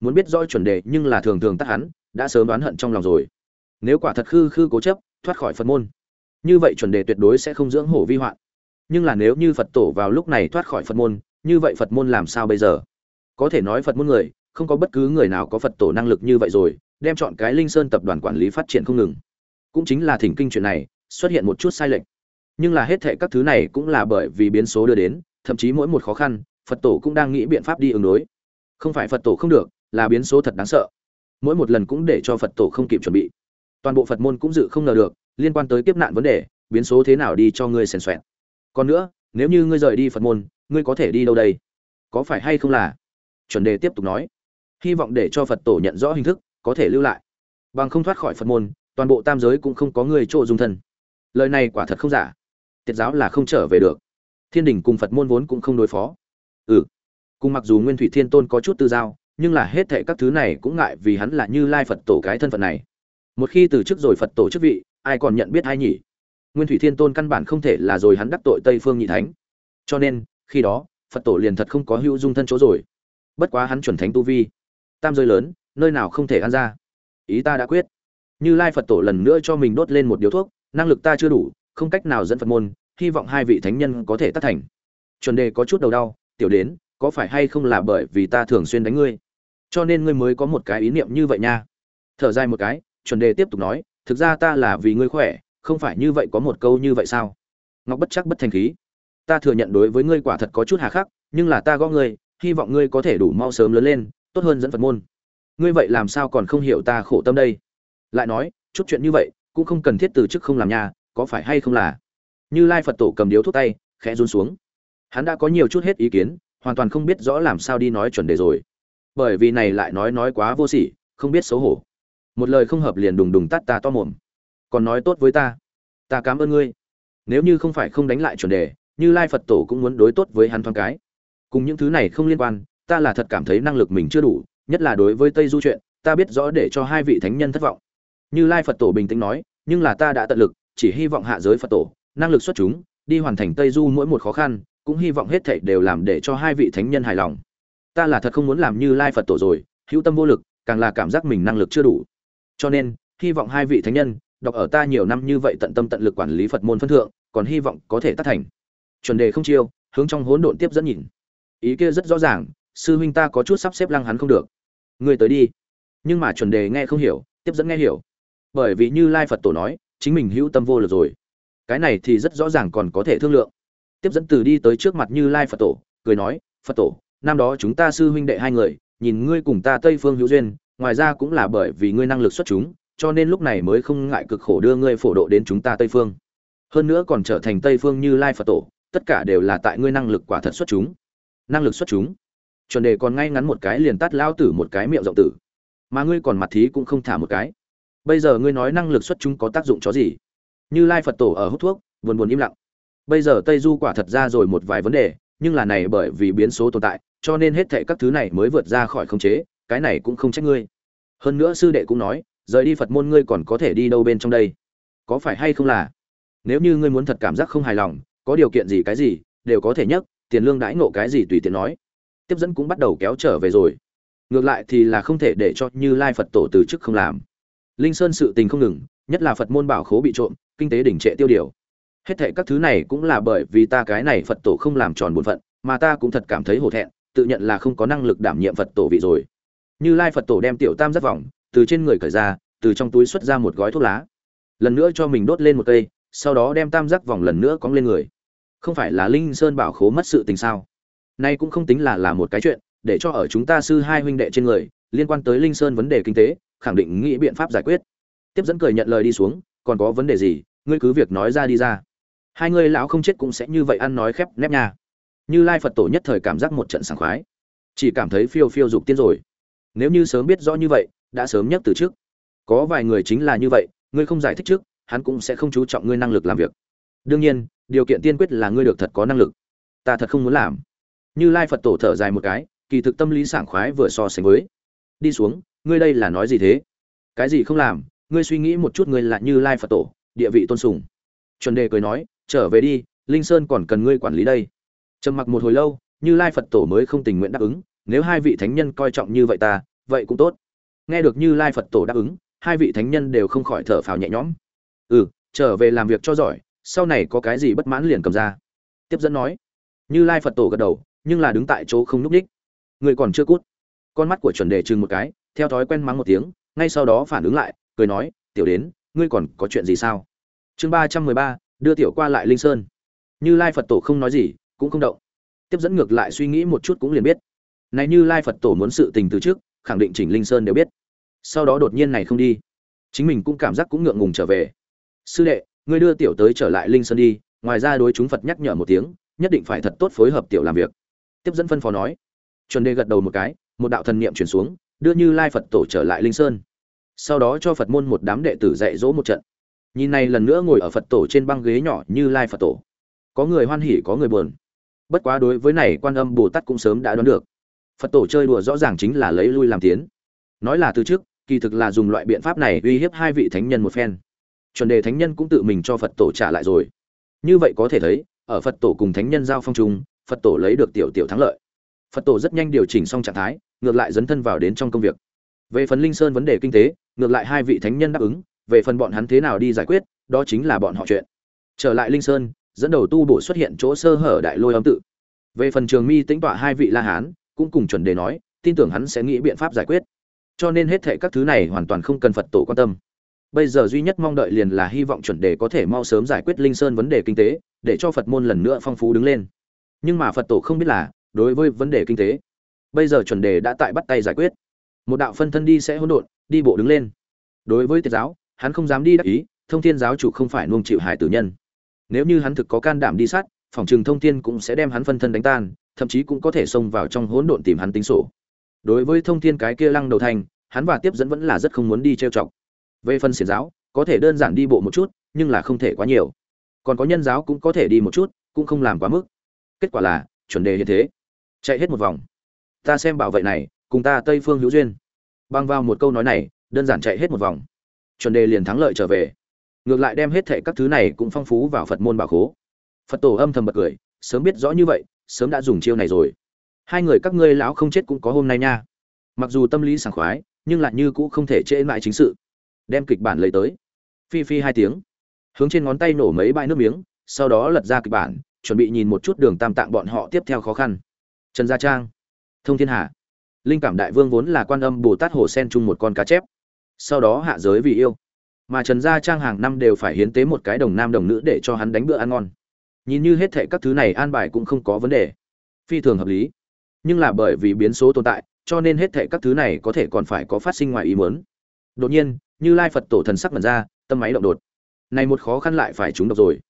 Muốn biết rõ chuẩn đề nhưng là thường thường tắt hắn, đã sớm đoán hận trong lòng rồi. Nếu quả thật khư khư cố chấp, thoát khỏi phật môn, như vậy chuẩn đề tuyệt đối sẽ không dưỡng hổ vi hoạn. Nhưng là nếu như phật tổ vào lúc này thoát khỏi phật môn, như vậy phật môn làm sao bây giờ? Có thể nói phật môn người, không có bất cứ người nào có phật tổ năng lực như vậy rồi, đem chọn cái linh sơn tập đoàn quản lý phát triển không ngừng. Cũng chính là thỉnh kinh chuyện này, xuất hiện một chút sai lệch nhưng là hết thệ các thứ này cũng là bởi vì biến số đưa đến, thậm chí mỗi một khó khăn, phật tổ cũng đang nghĩ biện pháp đi ứng đối. Không phải phật tổ không được, là biến số thật đáng sợ. Mỗi một lần cũng để cho phật tổ không kịp chuẩn bị. Toàn bộ phật môn cũng dự không ngờ được, liên quan tới kiếp nạn vấn đề, biến số thế nào đi cho ngươi xèn xoẹn còn nữa, nếu như ngươi rời đi phật môn, ngươi có thể đi đâu đây? Có phải hay không là? Chuẩn đề tiếp tục nói. Hy vọng để cho phật tổ nhận rõ hình thức, có thể lưu lại. Bằng không thoát khỏi phật môn, toàn bộ tam giới cũng không có người chỗ dung thân. Lời này quả thật không giả tiết giáo là không trở về được. Thiên đình cùng phật môn vốn cũng không đối phó. Ừ. Cùng mặc dù nguyên thủy thiên tôn có chút tư giao, nhưng là hết thệ các thứ này cũng ngại vì hắn là như lai phật tổ cái thân phận này. Một khi từ chức rồi phật tổ chức vị, ai còn nhận biết ai nhỉ? Nguyên thủy thiên tôn căn bản không thể là rồi hắn đắc tội tây phương nhị thánh. Cho nên, khi đó, phật tổ liền thật không có hữu dung thân chỗ rồi. Bất quá hắn chuẩn thánh tu vi. Tam giới lớn, nơi nào không thể ăn ra. Ý ta đã quyết. Như lai phật tổ lần nữa cho mình đốt lên một điếu thuốc, năng lực ta chưa đủ, không cách nào dẫn phật môn hy vọng hai vị thánh nhân có thể tác thành. Chuẩn đề có chút đầu đau, tiểu đến, có phải hay không là bởi vì ta thường xuyên đánh ngươi? Cho nên ngươi mới có một cái ý niệm như vậy nha. Thở dài một cái, chuẩn đề tiếp tục nói, thực ra ta là vì ngươi khỏe, không phải như vậy có một câu như vậy sao? Ngọc bất chắc bất thành khí, ta thừa nhận đối với ngươi quả thật có chút hà khắc, nhưng là ta gõ ngươi, hy vọng ngươi có thể đủ mau sớm lớn lên, tốt hơn dẫn phật môn. Ngươi vậy làm sao còn không hiểu ta khổ tâm đây? Lại nói, chút chuyện như vậy, cũng không cần thiết từ chức không làm nhà, có phải hay không là? Như lai phật tổ cầm điếu thuốc tay, khẽ run xuống. Hắn đã có nhiều chút hết ý kiến, hoàn toàn không biết rõ làm sao đi nói chuẩn đề rồi. Bởi vì này lại nói nói quá vô sỉ, không biết xấu hổ. Một lời không hợp liền đùng đùng tắt ta to mồm. Còn nói tốt với ta. Ta cảm ơn ngươi. Nếu như không phải không đánh lại chuẩn đề, như lai phật tổ cũng muốn đối tốt với hắn thoáng cái. Cùng những thứ này không liên quan, ta là thật cảm thấy năng lực mình chưa đủ, nhất là đối với tây du chuyện, ta biết rõ để cho hai vị thánh nhân thất vọng. Như lai phật tổ bình tĩnh nói, nhưng là ta đã tận lực, chỉ hy vọng hạ giới phật tổ năng lực xuất chúng, đi hoàn thành tây du mỗi một khó khăn, cũng hy vọng hết thảy đều làm để cho hai vị thánh nhân hài lòng. Ta là thật không muốn làm như lai phật tổ rồi, hữu tâm vô lực, càng là cảm giác mình năng lực chưa đủ. Cho nên, hy vọng hai vị thánh nhân, đọc ở ta nhiều năm như vậy tận tâm tận lực quản lý phật môn phân thượng, còn hy vọng có thể tác thành. Chuẩn đề không chiêu, hướng trong hỗn độn tiếp dẫn nhìn. Ý kia rất rõ ràng, sư huynh ta có chút sắp xếp lăng hắn không được. Người tới đi. Nhưng mà chuẩn đề nghe không hiểu, tiếp dẫn nghe hiểu. Bởi vì như lai phật tổ nói, chính mình hữu tâm vô lực rồi cái này thì rất rõ ràng còn có thể thương lượng. Tiếp dẫn từ đi tới trước mặt như lai phật tổ, cười nói, phật tổ, năm đó chúng ta sư huynh đệ hai người, nhìn ngươi cùng ta tây phương hữu duyên, ngoài ra cũng là bởi vì ngươi năng lực xuất chúng, cho nên lúc này mới không ngại cực khổ đưa ngươi phổ độ đến chúng ta tây phương. Hơn nữa còn trở thành tây phương như lai phật tổ, tất cả đều là tại ngươi năng lực quả thật xuất chúng. Năng lực xuất chúng? Chuẩn đề còn ngay ngắn một cái liền tắt lao tử một cái miệng rộng tử. Mà ngươi còn mặt thí cũng không thả một cái. Bây giờ ngươi nói năng lực xuất chúng có tác dụng cho gì? Như lai phật tổ ở hút thuốc, buồn buồn im lặng. Bây giờ tây du quả thật ra rồi một vài vấn đề, nhưng là này bởi vì biến số tồn tại, cho nên hết thệ các thứ này mới vượt ra khỏi khống chế, cái này cũng không trách ngươi. Hơn nữa sư đệ cũng nói, rời đi phật môn ngươi còn có thể đi đâu bên trong đây? Có phải hay không là? Nếu như ngươi muốn thật cảm giác không hài lòng, có điều kiện gì cái gì, đều có thể nhắc tiền lương đãi ngộ cái gì tùy tiện nói. Tiếp dẫn cũng bắt đầu kéo trở về rồi. Ngược lại thì là không thể để cho như lai phật tổ từ chức không làm. Linh sơn sự tình không ngừng, nhất là phật môn bảo khố bị trộm kinh tế đỉnh trệ tiêu điều. Hết thệ các thứ này cũng là bởi vì ta cái này phật tổ không làm tròn bổn phận, mà ta cũng thật cảm thấy hổ thẹn, tự nhận là không có năng lực đảm nhiệm phật tổ vị rồi. Như lai phật tổ đem tiểu tam rất vòng từ trên người cởi ra, từ trong túi xuất ra một gói thuốc lá. Lần nữa cho mình đốt lên một cây, sau đó đem tam giác vòng lần nữa cóng lên người. Không phải là linh sơn bảo khố mất sự tình sao? Nay cũng không tính là là một cái chuyện, để cho ở chúng ta sư hai huynh đệ trên người, liên quan tới linh sơn vấn đề kinh tế, khẳng định nghĩ biện pháp giải quyết. Tiếp dẫn cười nhận lời đi xuống, còn có vấn đề gì? Ngươi cứ việc nói ra đi ra. Hai ngươi lão không chết cũng sẽ như vậy ăn nói khép nép nha. Như lai phật tổ nhất thời cảm giác một trận sảng khoái. Chỉ cảm thấy phiêu phiêu dục tiên rồi. Nếu như sớm biết rõ như vậy, đã sớm nhất từ trước. Có vài người chính là như vậy, ngươi không giải thích trước, hắn cũng sẽ không chú trọng ngươi năng lực làm việc. Đương nhiên, điều kiện tiên quyết là ngươi được thật có năng lực. Ta thật không muốn làm. Như lai phật tổ thở dài một cái, kỳ thực tâm lý sảng khoái vừa so sánh với. Đi xuống, ngươi đây là nói gì thế? Cái gì không làm? Ngươi suy nghĩ một chút ngươi là như lai phật tổ địa vị tôn sùng. Chuẩn đề cười nói, trở về đi, linh sơn còn cần ngươi quản lý đây. Trầm mặc một hồi lâu, như lai phật tổ mới không tình nguyện đáp ứng, nếu hai vị thánh nhân coi trọng như vậy ta, vậy cũng tốt. Nghe được như lai phật tổ đáp ứng, hai vị thánh nhân đều không khỏi thở phào nhẹ nhõm. Ừ trở về làm việc cho giỏi, sau này có cái gì bất mãn liền cầm ra. Tiếp dẫn nói. Như lai phật tổ gật đầu, nhưng là đứng tại chỗ không núp ních. Người còn chưa cút. Con mắt của chuẩn đề chừng một cái, theo thói quen mắng một tiếng, ngay sau đó phản ứng lại, cười nói, tiểu đến ngươi còn có chuyện gì sao? Chương ba trăm mười ba, đưa tiểu qua lại linh sơn. Như lai phật tổ không nói gì, cũng không động. Tiếp dẫn ngược lại suy nghĩ một chút cũng liền biết. Này như lai phật tổ muốn sự tình từ trước, khẳng định chỉnh linh sơn đều biết. Sau đó đột nhiên này không đi. Chính mình cũng cảm giác cũng ngượng ngùng trở về. Sư đệ, ngươi đưa tiểu tới trở lại linh sơn đi, ngoài ra đối chúng phật nhắc nhở một tiếng, nhất định phải thật tốt phối hợp tiểu làm việc. Tiếp dẫn phân phó nói. Chuẩn đề gật đầu một cái, một đạo thần niệm chuyển xuống, đưa như lai phật tổ trở lại linh sơn sau đó cho phật môn một đám đệ tử dạy dỗ một trận. Nhìn này lần nữa ngồi ở phật tổ trên băng ghế nhỏ như lai phật tổ. Có người hoan hỉ, có người buồn. Bất quá đối với này quan âm bồ tát cũng sớm đã đoán được. Phật tổ chơi đùa rõ ràng chính là lấy lui làm tiến. Nói là từ trước, kỳ thực là dùng loại biện pháp này uy hiếp hai vị thánh nhân một phen. Chuẩn đề thánh nhân cũng tự mình cho phật tổ trả lại rồi. Như vậy có thể thấy, ở phật tổ cùng thánh nhân giao phong trung phật tổ lấy được tiểu tiểu thắng lợi. Phật tổ rất nhanh điều chỉnh xong trạng thái, ngược lại dấn thân vào đến trong công việc về phần linh sơn vấn đề kinh tế, ngược lại hai vị thánh nhân đáp ứng, về phần bọn hắn thế nào đi giải quyết, đó chính là bọn họ chuyện. Trở lại linh sơn, dẫn đầu tu bổ xuất hiện chỗ sơ hở đại lôi âm tự. Về phần trường mi tính tọa hai vị la hán, cũng cùng chuẩn đề nói, tin tưởng hắn sẽ nghĩ biện pháp giải quyết. Cho nên hết thệ các thứ này hoàn toàn không cần phật tổ quan tâm. Bây giờ duy nhất mong đợi liền là hy vọng chuẩn đề có thể mau sớm giải quyết linh sơn vấn đề kinh tế, để cho phật môn lần nữa phong phú đứng lên. Nhưng mà phật tổ không biết là, đối với vấn đề kinh tế, bây giờ chuẩn đề đã tại bắt tay giải quyết một đạo phân thân đi sẽ hỗn độn, đi bộ đứng lên. Đối với tiệt giáo, hắn không dám đi đắc ý, thông thiên giáo chủ không phải nuông chịu hải tử nhân. Nếu như hắn thực có can đảm đi sát, phòng trường thông thiên cũng sẽ đem hắn phân thân đánh tan, thậm chí cũng có thể xông vào trong hỗn độn tìm hắn tính sổ. Đối với thông thiên cái kia lăng đầu thành, hắn và tiếp dẫn vẫn là rất không muốn đi trêu chọc. Về phần xiển giáo, có thể đơn giản đi bộ một chút, nhưng là không thể quá nhiều. Còn có nhân giáo cũng có thể đi một chút, cũng không làm quá mức. Kết quả là, chuẩn đề như thế. Chạy hết một vòng. Ta xem bảo vệ này cùng ta tây phương hữu duyên. Băng vào một câu nói này, đơn giản chạy hết một vòng. Chuẩn đề liền thắng lợi trở về. Ngược lại đem hết thệ các thứ này cũng phong phú vào phật môn bảo khố. Phật tổ âm thầm bật cười, sớm biết rõ như vậy, sớm đã dùng chiêu này rồi. Hai người các ngươi lão không chết cũng có hôm nay nha. Mặc dù tâm lý sảng khoái, nhưng lại như cũ không thể trễ lại chính sự. Đem kịch bản lấy tới. Phi phi hai tiếng. Hướng trên ngón tay nổ mấy bãi nước miếng, sau đó lật ra kịch bản, chuẩn bị nhìn một chút đường tam tạng bọn họ tiếp theo khó khăn. Trần gia trang. Thông thiên hà linh cảm đại vương vốn là quan âm bồ tát hồ sen chung một con cá chép. Sau đó hạ giới vì yêu. Mà trần gia trang hàng năm đều phải hiến tế một cái đồng nam đồng nữ để cho hắn đánh bữa ăn ngon. Nhìn như hết thệ các thứ này an bài cũng không có vấn đề. Phi thường hợp lý. Nhưng là bởi vì biến số tồn tại, cho nên hết thệ các thứ này có thể còn phải có phát sinh ngoài ý muốn. Đột nhiên, như lai phật tổ thần sắc mật ra, tâm máy động đột. Này một khó khăn lại phải chúng độc rồi.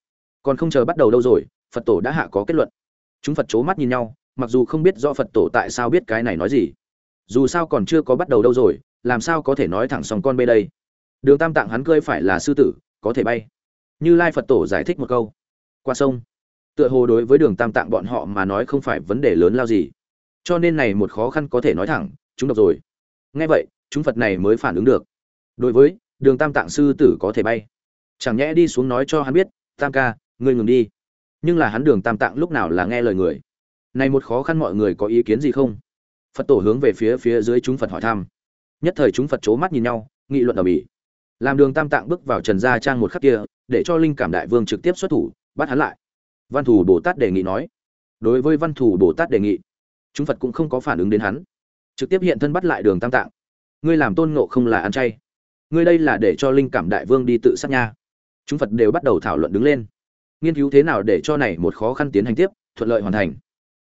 Còn không chờ bắt đầu đâu rồi, phật tổ đã hạ có kết luận. Chúng phật c mắt nhìn nhau, mặc dù không biết do phật tổ tại sao biết cái này nói gì dù sao còn chưa có bắt đầu đâu rồi, làm sao có thể nói thẳng xong con bê đây? Đường tam tạng hắn cơi phải là sư tử, có thể bay. Như lai phật tổ giải thích một câu. Qua sông. Tựa hồ đối với đường tam tạng bọn họ mà nói không phải vấn đề lớn lao gì. Cho nên này một khó khăn có thể nói thẳng, chúng đọc rồi. Nghe vậy, chúng phật này mới phản ứng được. Đối với, đường tam tạng sư tử có thể bay. Chẳng nhẽ đi xuống nói cho hắn biết, tam ca, ngươi ngừng đi. Nhưng là hắn đường tam tạng lúc nào là nghe lời người. Này một khó khăn mọi người có ý kiến gì không? Phật tổ hướng về phía phía dưới chúng phật hỏi thăm. Nhất thời chúng phật c h ố mắt nhìn nhau, nghị luận ở mỹ. Làm đường tam tạng bước vào trần gia trang một khắc kia, để cho linh cảm đại vương trực tiếp xuất thủ, bắt hắn lại. Văn thủ bồ tát đề nghị nói. Đối với văn thủ bồ tát đề nghị, chúng phật cũng không có phản ứng đến hắn. Trực tiếp hiện thân bắt lại đường tam tạng. Ngươi làm tôn ngộ không là ăn chay. Ngươi đây là để cho linh cảm đại vương đi tự sát nha. Chúng phật đều bắt đầu thảo luận đứng lên. Nghiên cứu thế nào để cho này một khó khăn tiến hành tiếp, thuận lợi hoàn thành.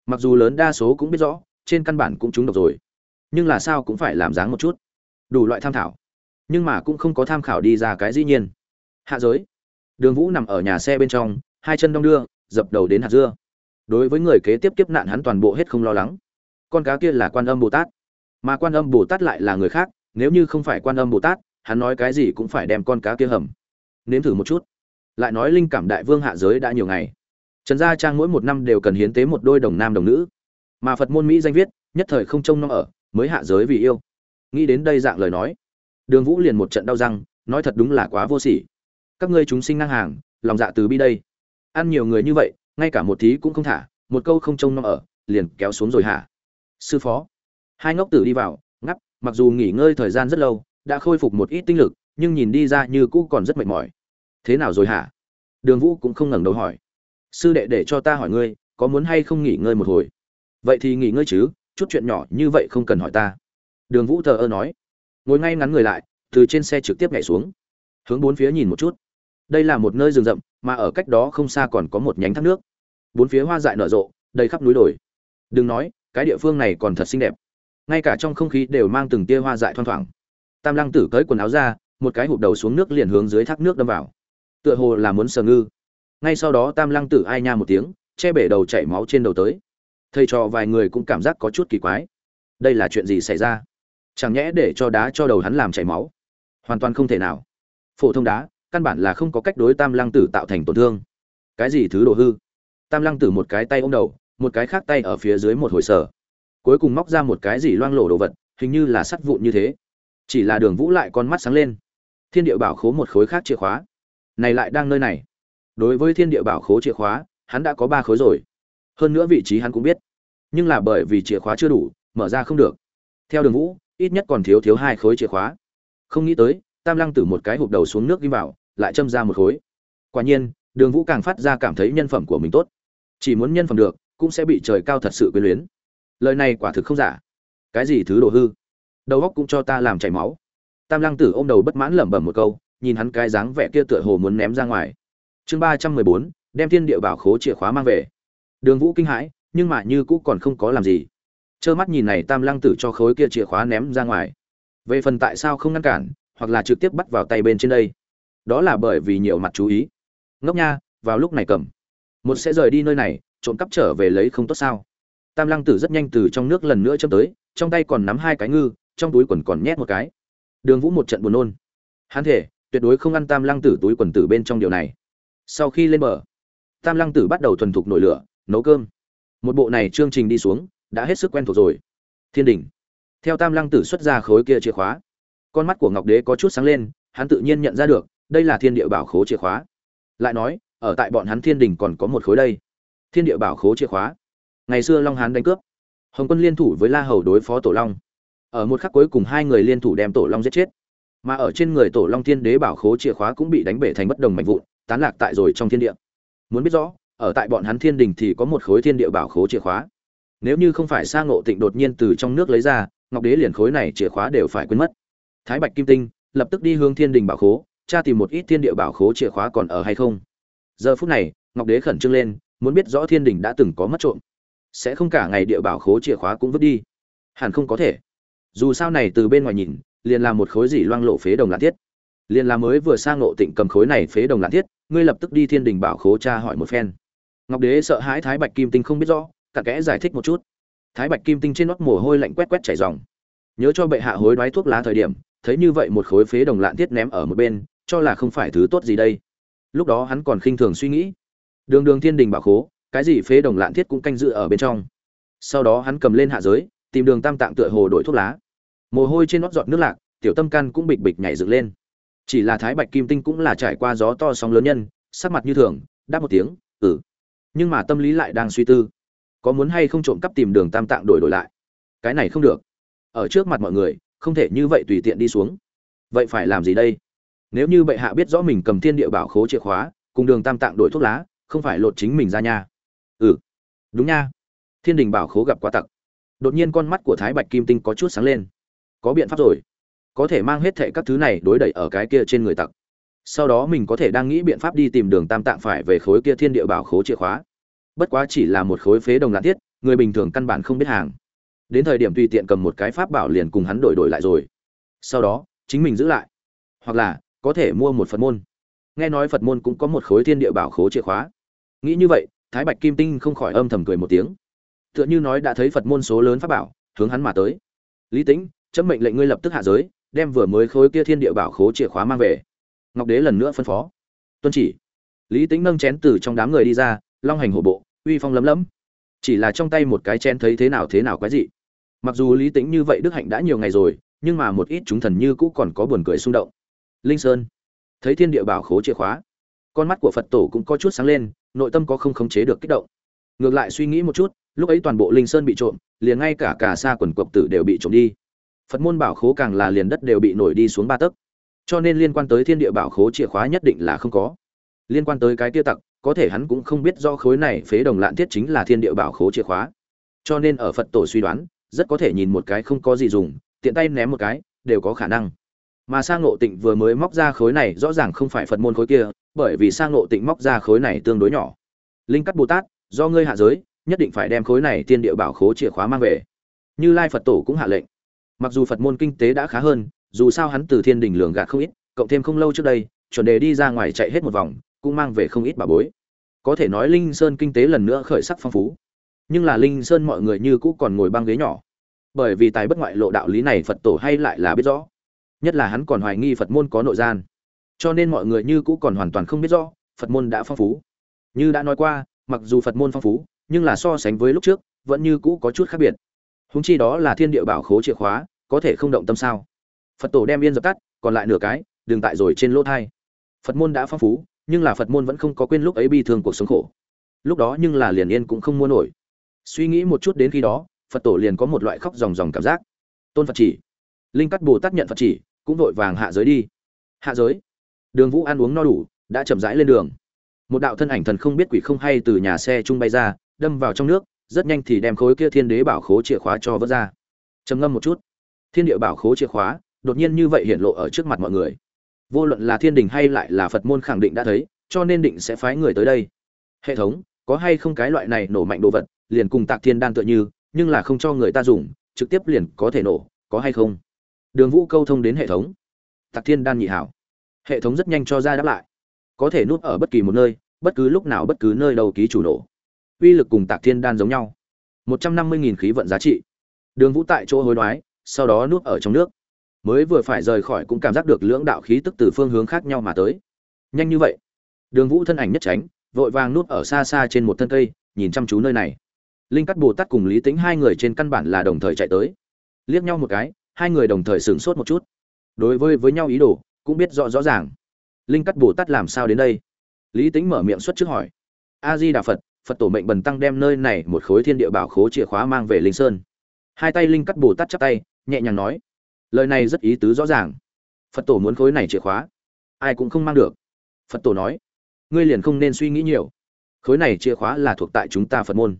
Mặc dù lớn đa số cũng biết rõ trên căn bản cũng trúng độc rồi. Nhưng là sao cũng phải làm dáng một chút. Đủ loại tham thảo nhưng mà cũng không có tham khảo đi ra cái dĩ nhiên. Hạ giới. Đường vũ nằm ở nhà xe bên trong, hai chân đong đưa, dập đầu đến hạt dưa. Đối với người kế tiếp kiếp nạn hắn toàn bộ hết không lo lắng. Con cá kia là quan âm bồ tát. Mà quan âm bồ tát lại là người khác, nếu như không phải quan âm bồ tát, hắn nói cái gì cũng phải đem con cá kia hầm. Nếm thử một chút. Lại nói linh cảm đại vương hạ giới đã nhiều ngày. Trần gia trang mỗi một năm đều cần hiến tế một đôi đồng nam đồng nữ mà phật môn mỹ danh viết, nhất thời không trông nom ở, mới hạ giới vì yêu. Nghĩ đến đây dạng lời nói, đường vũ liền một trận đau răng, nói thật đúng là quá vô sỉ. Các ngươi chúng sinh ngang hàng, lòng dạ từ bi đây. Ăn nhiều người như vậy, ngay cả một thí cũng không thả, một câu không trông nom ở, liền kéo xuống rồi hả? Sư phó. Hai ngốc tử đi vào, ngắp, mặc dù nghỉ ngơi thời gian rất lâu, đã khôi phục một ít tinh lực, nhưng nhìn đi ra như cũ còn rất mệt mỏi. Thế nào rồi hả? Đường vũ cũng không ngẩng đầu hỏi. Sư đệ để cho ta hỏi ngươi, có muốn hay không nghỉ ngơi một hồi? Vậy thì nghỉ ngơi chứ, chút chuyện nhỏ như vậy không cần hỏi ta. Đường vũ thờ ơ nói. Ngồi ngay ngắn người lại, từ trên xe trực tiếp nhảy xuống. Hướng bốn phía nhìn một chút. Đây là một nơi rừng rậm, mà ở cách đó không xa còn có một nhánh thác nước. Bốn phía hoa dại nở rộ, đầy khắp núi đồi. Đừng nói, cái địa phương này còn thật xinh đẹp. Ngay cả trong không khí đều mang từng tia hoa dại thoang thoảng. Tam lăng tử cởi quần áo ra, một cái hụp đầu xuống nước liền hướng dưới thác nước đâm vào. Tựa hồ là muốn sờ ngư. Ngay sau đó tam lăng tử ai nha một tiếng, che bể đầu chảy máu trên đầu tới thầy trò vài người cũng cảm giác có chút kỳ quái. Đây là chuyện gì xảy ra? Chẳng nhẽ để cho đá cho đầu hắn làm chảy máu? Hoàn toàn không thể nào. Phổ thông đá, căn bản là không có cách đối tam lăng tử tạo thành tổn thương. Cái gì thứ đồ hư? Tam lăng tử một cái tay ôm đầu, một cái khác tay ở phía dưới một hồi sở cuối cùng móc ra một cái gì loang lổ đồ vật, hình như là sắt vụn như thế. Chỉ là đường vũ lại con mắt sáng lên. Thiên địa bảo khố một khối khác chìa khóa. Này lại đang nơi này. Đối với thiên địa bảo khố chìa khóa, hắn đã có ba khối rồi hơn nữa vị trí hắn cũng biết. Nhưng là bởi vì chìa khóa chưa đủ, mở ra không được. Theo đường vũ, ít nhất còn thiếu thiếu hai khối chìa khóa. Không nghĩ tới, tam lăng tử một cái hộp đầu xuống nước đi vào, lại châm ra một khối. Quả nhiên, đường vũ càng phát ra cảm thấy nhân phẩm của mình tốt. Chỉ muốn nhân phẩm được, cũng sẽ bị trời cao thật sự quyến luyến. Lời này quả thực không giả. Cái gì thứ đồ hư? Đầu góc cũng cho ta làm chảy máu. Tam lăng tử ôm đầu bất mãn lẩm bẩm một câu, nhìn hắn cái dáng vẻ kia tựa hồ muốn ném ra ngoài. Chương ba trăm mười bốn, đem thiên địa bảo khố chìa khóa mang về đường vũ kinh hãi, nhưng mà như cũ còn không có làm gì. Trơ mắt nhìn này tam lăng tử cho khối kia chìa khóa ném ra ngoài. Về phần tại sao không ngăn cản, hoặc là trực tiếp bắt vào tay bên trên đây? Đó là bởi vì nhiều mặt chú ý. Ngốc nha, vào lúc này cầm. Một sẽ rời đi nơi này, trộm cắp trở về lấy không tốt sao? Tam lăng tử rất nhanh từ trong nước lần nữa châm tới, trong tay còn nắm hai cái ngư, trong túi quần còn nhét một cái. Đường vũ một trận buồn nôn. Hắn thể tuyệt đối không ăn tam lăng tử túi quần tử bên trong điều này. Sau khi lên bờ, tam lăng tử bắt đầu thuần thục nổi lửa nấu cơm. Một bộ này chương trình đi xuống, đã hết sức quen thuộc rồi. Thiên đình. Theo tam lăng tử xuất ra khối kia chìa khóa, con mắt của ngọc đế có chút sáng lên, hắn tự nhiên nhận ra được, đây là thiên địa bảo khố chìa khóa. Lại nói, ở tại bọn hắn thiên đình còn có một khối đây. Thiên địa bảo khố chìa khóa. Ngày xưa long hán đánh cướp. Hồng quân liên thủ với la hầu đối phó tổ long. Ở một khắc cuối cùng hai người liên thủ đem tổ long giết chết. Mà ở trên người tổ long thiên đế bảo khố chìa khóa cũng bị đánh bể thành bất đồng mạnh vụn, tán lạc tại rồi trong thiên địa. Muốn biết rõ ở tại bọn hắn thiên đình thì có một khối thiên địa bảo khố chìa khóa. Nếu như không phải sang ngộ tịnh đột nhiên từ trong nước lấy ra, ngọc đế liền khối này chìa khóa đều phải quên mất. Thái bạch kim tinh lập tức đi hướng thiên đình bảo khố, tra tìm một ít thiên địa bảo khố chìa khóa còn ở hay không. Giờ phút này, ngọc đế khẩn trương lên, muốn biết rõ thiên đình đã từng có mất trộm. Sẽ không cả ngày địa bảo khố chìa khóa cũng vứt đi. Hẳn không có thể. Dù sao này từ bên ngoài nhìn, liền là một khối gì loang lộ phế đồng lạ thiết. Liền là mới vừa sang ngộ tịnh cầm khối này phế đồng lạ thiết, ngươi lập tức đi thiên đình bảo khố tra hỏi một phen ngọc đế sợ hãi thái bạch kim tinh không biết rõ cặn kẽ giải thích một chút. Thái bạch kim tinh trên nót mồ hôi lạnh quét quét chảy dòng nhớ cho bệ hạ hối đoái thuốc lá thời điểm, thấy như vậy một khối phế đồng lạn thiết ném ở một bên, cho là không phải thứ tốt gì đây. Lúc đó hắn còn khinh thường suy nghĩ. Đường đường thiên đình bảo khố, cái gì phế đồng lạn thiết cũng canh dự ở bên trong. Sau đó hắn cầm lên hạ giới, tìm đường tam tạng tựa hồ đổi thuốc lá. Mồ hôi trên nót giọt nước lạc, tiểu tâm can cũng bịch bịch nhảy dựng lên. Chỉ là thái bạch kim tinh cũng là trải qua gió to sóng lớn nhân, sắc mặt như thường, đáp một tiếng ừ nhưng mà tâm lý lại đang suy tư. Có muốn hay không trộm cắp tìm đường tam tạng đổi đổi lại? Cái này không được. Ở trước mặt mọi người, không thể như vậy tùy tiện đi xuống. Vậy phải làm gì đây? Nếu như bệ hạ biết rõ mình cầm thiên địa bảo khố chìa khóa, cùng đường tam tạng đổi thuốc lá, không phải lột chính mình ra nha. Ừ. Đúng nha. Thiên đình bảo khố gặp quá tặc. Đột nhiên con mắt của thái bạch kim tinh có chút sáng lên. Có biện pháp rồi. Có thể mang hết thệ các thứ này đối đẩy ở cái kia trên người tặc sau đó mình có thể đang nghĩ biện pháp đi tìm đường tam tạng phải về khối kia thiên địa bảo khố chìa khóa. Bất quá chỉ là một khối phế đồng lạ thiết, người bình thường căn bản không biết hàng. Đến thời điểm tùy tiện cầm một cái pháp bảo liền cùng hắn đổi đổi lại rồi. Sau đó, chính mình giữ lại. Hoặc là, có thể mua một phật môn. Nghe nói phật môn cũng có một khối thiên địa bảo khố chìa khóa. Nghĩ như vậy, thái bạch kim tinh không khỏi âm thầm cười một tiếng. Tựa như nói đã thấy phật môn số lớn pháp bảo, hướng hắn mà tới. Lý tĩnh, chấm mệnh lệnh ngươi lập tức hạ giới, đem vừa mới khối kia thiên địa bảo khố chìa khóa mang về ngọc đế lần nữa phân phó. Tuân chỉ. Lý tĩnh nâng chén từ trong đám người đi ra, long hành hổ bộ, uy phong lấm lấm. Chỉ là trong tay một cái chén thấy thế nào thế nào quái dị. Mặc dù lý tĩnh như vậy đức hạnh đã nhiều ngày rồi, nhưng mà một ít chúng thần như cũ còn có buồn cười xung động. Linh sơn. Thấy thiên địa bảo khố chìa khóa, con mắt của phật tổ cũng có chút sáng lên, nội tâm có không khống chế được kích động. Ngược lại suy nghĩ một chút, lúc ấy toàn bộ linh sơn bị trộm, liền ngay cả cả xa quần cộc tử đều bị trộm đi. Phật môn bảo khố càng là liền đất đều bị nổi đi xuống ba tấc cho nên liên quan tới thiên địa bảo khố chìa khóa nhất định là không có. Liên quan tới cái tia tặc, có thể hắn cũng không biết do khối này phế đồng lạn thiết chính là thiên địa bảo khố chìa khóa. Cho nên ở phật tổ suy đoán, rất có thể nhìn một cái không có gì dùng, tiện tay ném một cái, đều có khả năng. Mà sang ngộ tịnh vừa mới móc ra khối này, rõ ràng không phải phật môn khối kia, bởi vì sang ngộ tịnh móc ra khối này tương đối nhỏ. Linh cắt bồ tát, do ngươi hạ giới, nhất định phải đem khối này tiên địa bảo khố chìa khóa mang về. Như lai phật tổ cũng hạ lệnh. Mặc dù phật môn kinh tế đã khá hơn dù sao hắn từ thiên đình lường gạt không ít, cộng thêm không lâu trước đây, chuẩn đề đi ra ngoài chạy hết một vòng, cũng mang về không ít bà bối. Có thể nói linh sơn kinh tế lần nữa khởi sắc phong phú. Nhưng là linh sơn mọi người như cũ còn ngồi băng ghế nhỏ. Bởi vì tài bất ngoại lộ đạo lý này phật tổ hay lại là biết rõ. Nhất là hắn còn hoài nghi phật môn có nội gian. Cho nên mọi người như cũ còn hoàn toàn không biết rõ, phật môn đã phong phú. Như đã nói qua, mặc dù phật môn phong phú, nhưng là so sánh với lúc trước, vẫn như cũ có chút khác biệt. Húng chi đó là thiên địa bảo khố chìa khóa, có thể không động tâm sao? Phật tổ đem yên dập tắt, còn lại nửa cái đừng tại rồi trên lỗ thai. Phật môn đã phong phú, nhưng là phật môn vẫn không có quên lúc ấy bi thương cuộc sống khổ. Lúc đó nhưng là liền yên cũng không mua nổi. Suy nghĩ một chút đến khi đó, phật tổ liền có một loại khóc ròng ròng cảm giác. Tôn phật chỉ. Linh cắt bồ tát nhận phật chỉ, cũng vội vàng hạ giới đi. Hạ giới? Đường vũ ăn uống no đủ, đã chậm rãi lên đường. Một đạo thân ảnh thần không biết quỷ không hay từ nhà xe trung bay ra, đâm vào trong nước, rất nhanh thì đem khối kia thiên đế bảo khố chìa khóa cho vớt ra. Trầm ngâm một chút. Thiên địa bảo khố chìa khóa đột nhiên như vậy hiện lộ ở trước mặt mọi người. Vô luận là thiên đình hay lại là phật môn khẳng định đã thấy, cho nên định sẽ phái người tới đây. Hệ thống, có hay không cái loại này nổ mạnh đồ vật, liền cùng tạc thiên đan tựa như, nhưng là không cho người ta dùng, trực tiếp liền có thể nổ, có hay không? Đường vũ câu thông đến hệ thống. Tạc thiên đan nhị hảo. Hệ thống rất nhanh cho ra đáp lại. Có thể núp ở bất kỳ một nơi, bất cứ lúc nào bất cứ nơi đầu ký chủ nổ. Uy lực cùng tạc thiên đan giống nhau. Một trăm năm mươi nghìn khí vận giá trị. Đường vũ tại chỗ hối đoái, sau đó núp ở trong nước mới vừa phải rời khỏi cũng cảm giác được lưỡng đạo khí tức từ phương hướng khác nhau mà tới. Nhanh như vậy. Đường vũ thân ảnh nhất tránh, vội vàng nuốt ở xa xa trên một thân cây, nhìn chăm chú nơi này. Linh cắt bồ tát cùng lý tính hai người trên căn bản là đồng thời chạy tới. Liếc nhau một cái, hai người đồng thời sửng sốt một chút. Đối với với nhau ý đồ, cũng biết rõ rõ ràng. Linh cắt bồ tát làm sao đến đây? Lý tính mở miệng xuất trước hỏi. A di đà phật phật tổ mệnh bần tăng đem nơi này một khối thiên địa bảo khố chìa khóa mang về linh sơn. Hai tay linh cắt bồ tát chắp tay, nhẹ nhàng nói lời này rất ý tứ rõ ràng. Phật tổ muốn khối này chìa khóa. Ai cũng không mang được. Phật tổ nói, ngươi liền không nên suy nghĩ nhiều. Khối này chìa khóa là thuộc tại chúng ta phật môn.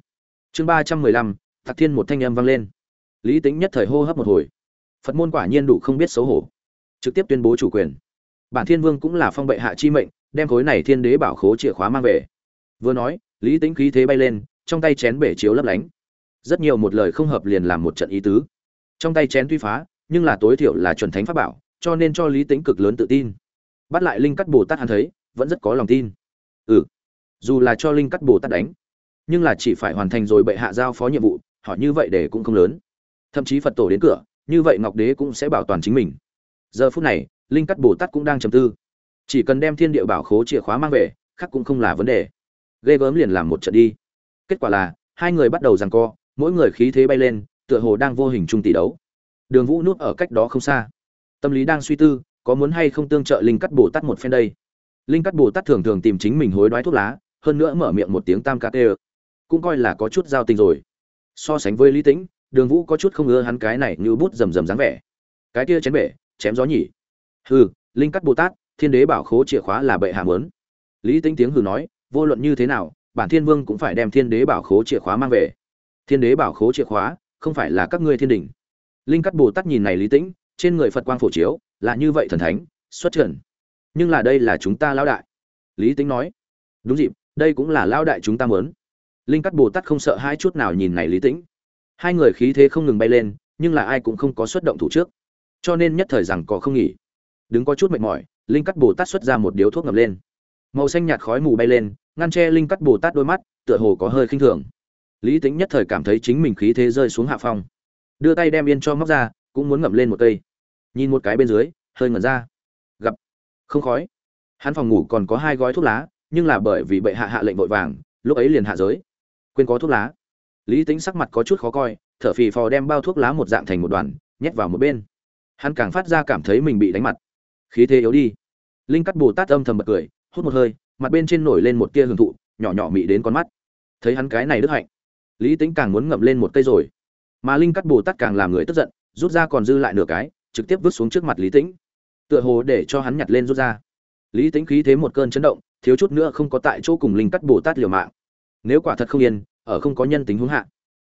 Chương ba trăm mười lăm thạc thiên một thanh âm vang lên. Lý tính nhất thời hô hấp một hồi. Phật môn quả nhiên đủ không biết xấu hổ. Trực tiếp tuyên bố chủ quyền. Bản thiên vương cũng là phong bệ hạ chi mệnh, đem khối này thiên đế bảo khố chìa khóa mang về. Vừa nói, lý tính khí thế bay lên, trong tay chén bể chiếu lấp lánh. Rất nhiều một lời không hợp liền làm một trận ý tứ. Trong tay chén tuy phá nhưng là tối thiểu là chuẩn thánh pháp bảo, cho nên cho lý tính cực lớn tự tin. Bắt lại linh cắt bồ tát hắn thấy, vẫn rất có lòng tin. Ừ dù là cho linh cắt bồ tát đánh, nhưng là chỉ phải hoàn thành rồi bệ hạ giao phó nhiệm vụ, họ như vậy để cũng không lớn. Thậm chí phật tổ đến cửa, như vậy ngọc đế cũng sẽ bảo toàn chính mình. Giờ phút này, linh cắt bồ tát cũng đang trầm tư. Chỉ cần đem thiên địa bảo khố chìa khóa mang về, khác cũng không là vấn đề. Ghê gớm liền làm một trận đi. Kết quả là, hai người bắt đầu giằng co, mỗi người khí thế bay lên, tựa hồ đang vô hình chung tỷ đấu đường vũ núp ở cách đó không xa. Tâm lý đang suy tư, có muốn hay không tương trợ linh cắt bồ tát một phen đây. Linh cắt bồ tát thường thường tìm chính mình hối đoái thuốc lá, hơn nữa mở miệng một tiếng tam ca tê cũng coi là có chút giao tình rồi. So sánh với lý tĩnh, đường vũ có chút không ưa hắn cái này như bút rầm rầm dáng vẻ. Cái kia chén bể, chém gió nhỉ. Hừ, linh cắt bồ tát, thiên đế bảo khố chìa khóa là bệ hạ mớn lý tĩnh tiếng hừ nói, vô luận như thế nào, bản thiên vương cũng phải đem thiên đế bảo khố chìa khóa mang về. Thiên đế bảo khố chìa khóa, không phải là các ngươi thiên đình linh cắt bồ tát nhìn này lý tĩnh, trên người phật quang phổ chiếu, là như vậy thần thánh, xuất trần. Nhưng là đây là chúng ta lão đại. Lý tĩnh nói, đúng dịp, đây cũng là lão đại chúng ta mớn linh cắt bồ tát không sợ hai chút nào nhìn này lý tĩnh. Hai người khí thế không ngừng bay lên, nhưng là ai cũng không có xuất động thủ trước. Cho nên nhất thời rằng có không nghỉ. Đứng có chút mệt mỏi, linh cắt bồ tát xuất ra một điếu thuốc ngập lên. Màu xanh nhạt khói mù bay lên, ngăn che linh cắt bồ tát đôi mắt, tựa hồ có hơi khinh thường. Lý tính nhất thời cảm thấy chính mình khí thế rơi xuống hạ phong đưa tay đem yên cho móc ra, cũng muốn ngậm lên một cây. Nhìn một cái bên dưới, hơi ngẩn ra. Gặp. Không khói. Hắn phòng ngủ còn có hai gói thuốc lá, nhưng là bởi vì bệ hạ hạ lệnh vội vàng, lúc ấy liền hạ giới. Quên có thuốc lá. Lý tính sắc mặt có chút khó coi, thở phì phò đem bao thuốc lá một dạng thành một đoàn, nhét vào một bên. Hắn càng phát ra cảm thấy mình bị đánh mặt. Khí thế yếu đi. Linh cắt bồ tát âm thầm bật cười, hút một hơi, mặt bên trên nổi lên một tia hưởng thụ, nhỏ nhỏ mị đến con mắt. Thấy hắn cái này đức hạnh, lý tính càng muốn ngậm lên một cây rồi mà linh cắt bồ tát càng làm người tức giận, rút ra còn dư lại nửa cái, trực tiếp vứt xuống trước mặt lý tĩnh. Tựa hồ để cho hắn nhặt lên rút ra. Lý tĩnh khí thế một cơn chấn động, thiếu chút nữa không có tại chỗ cùng linh cắt bồ tát liều mạng. Nếu quả thật không yên, ở không có nhân tính hướng hạ.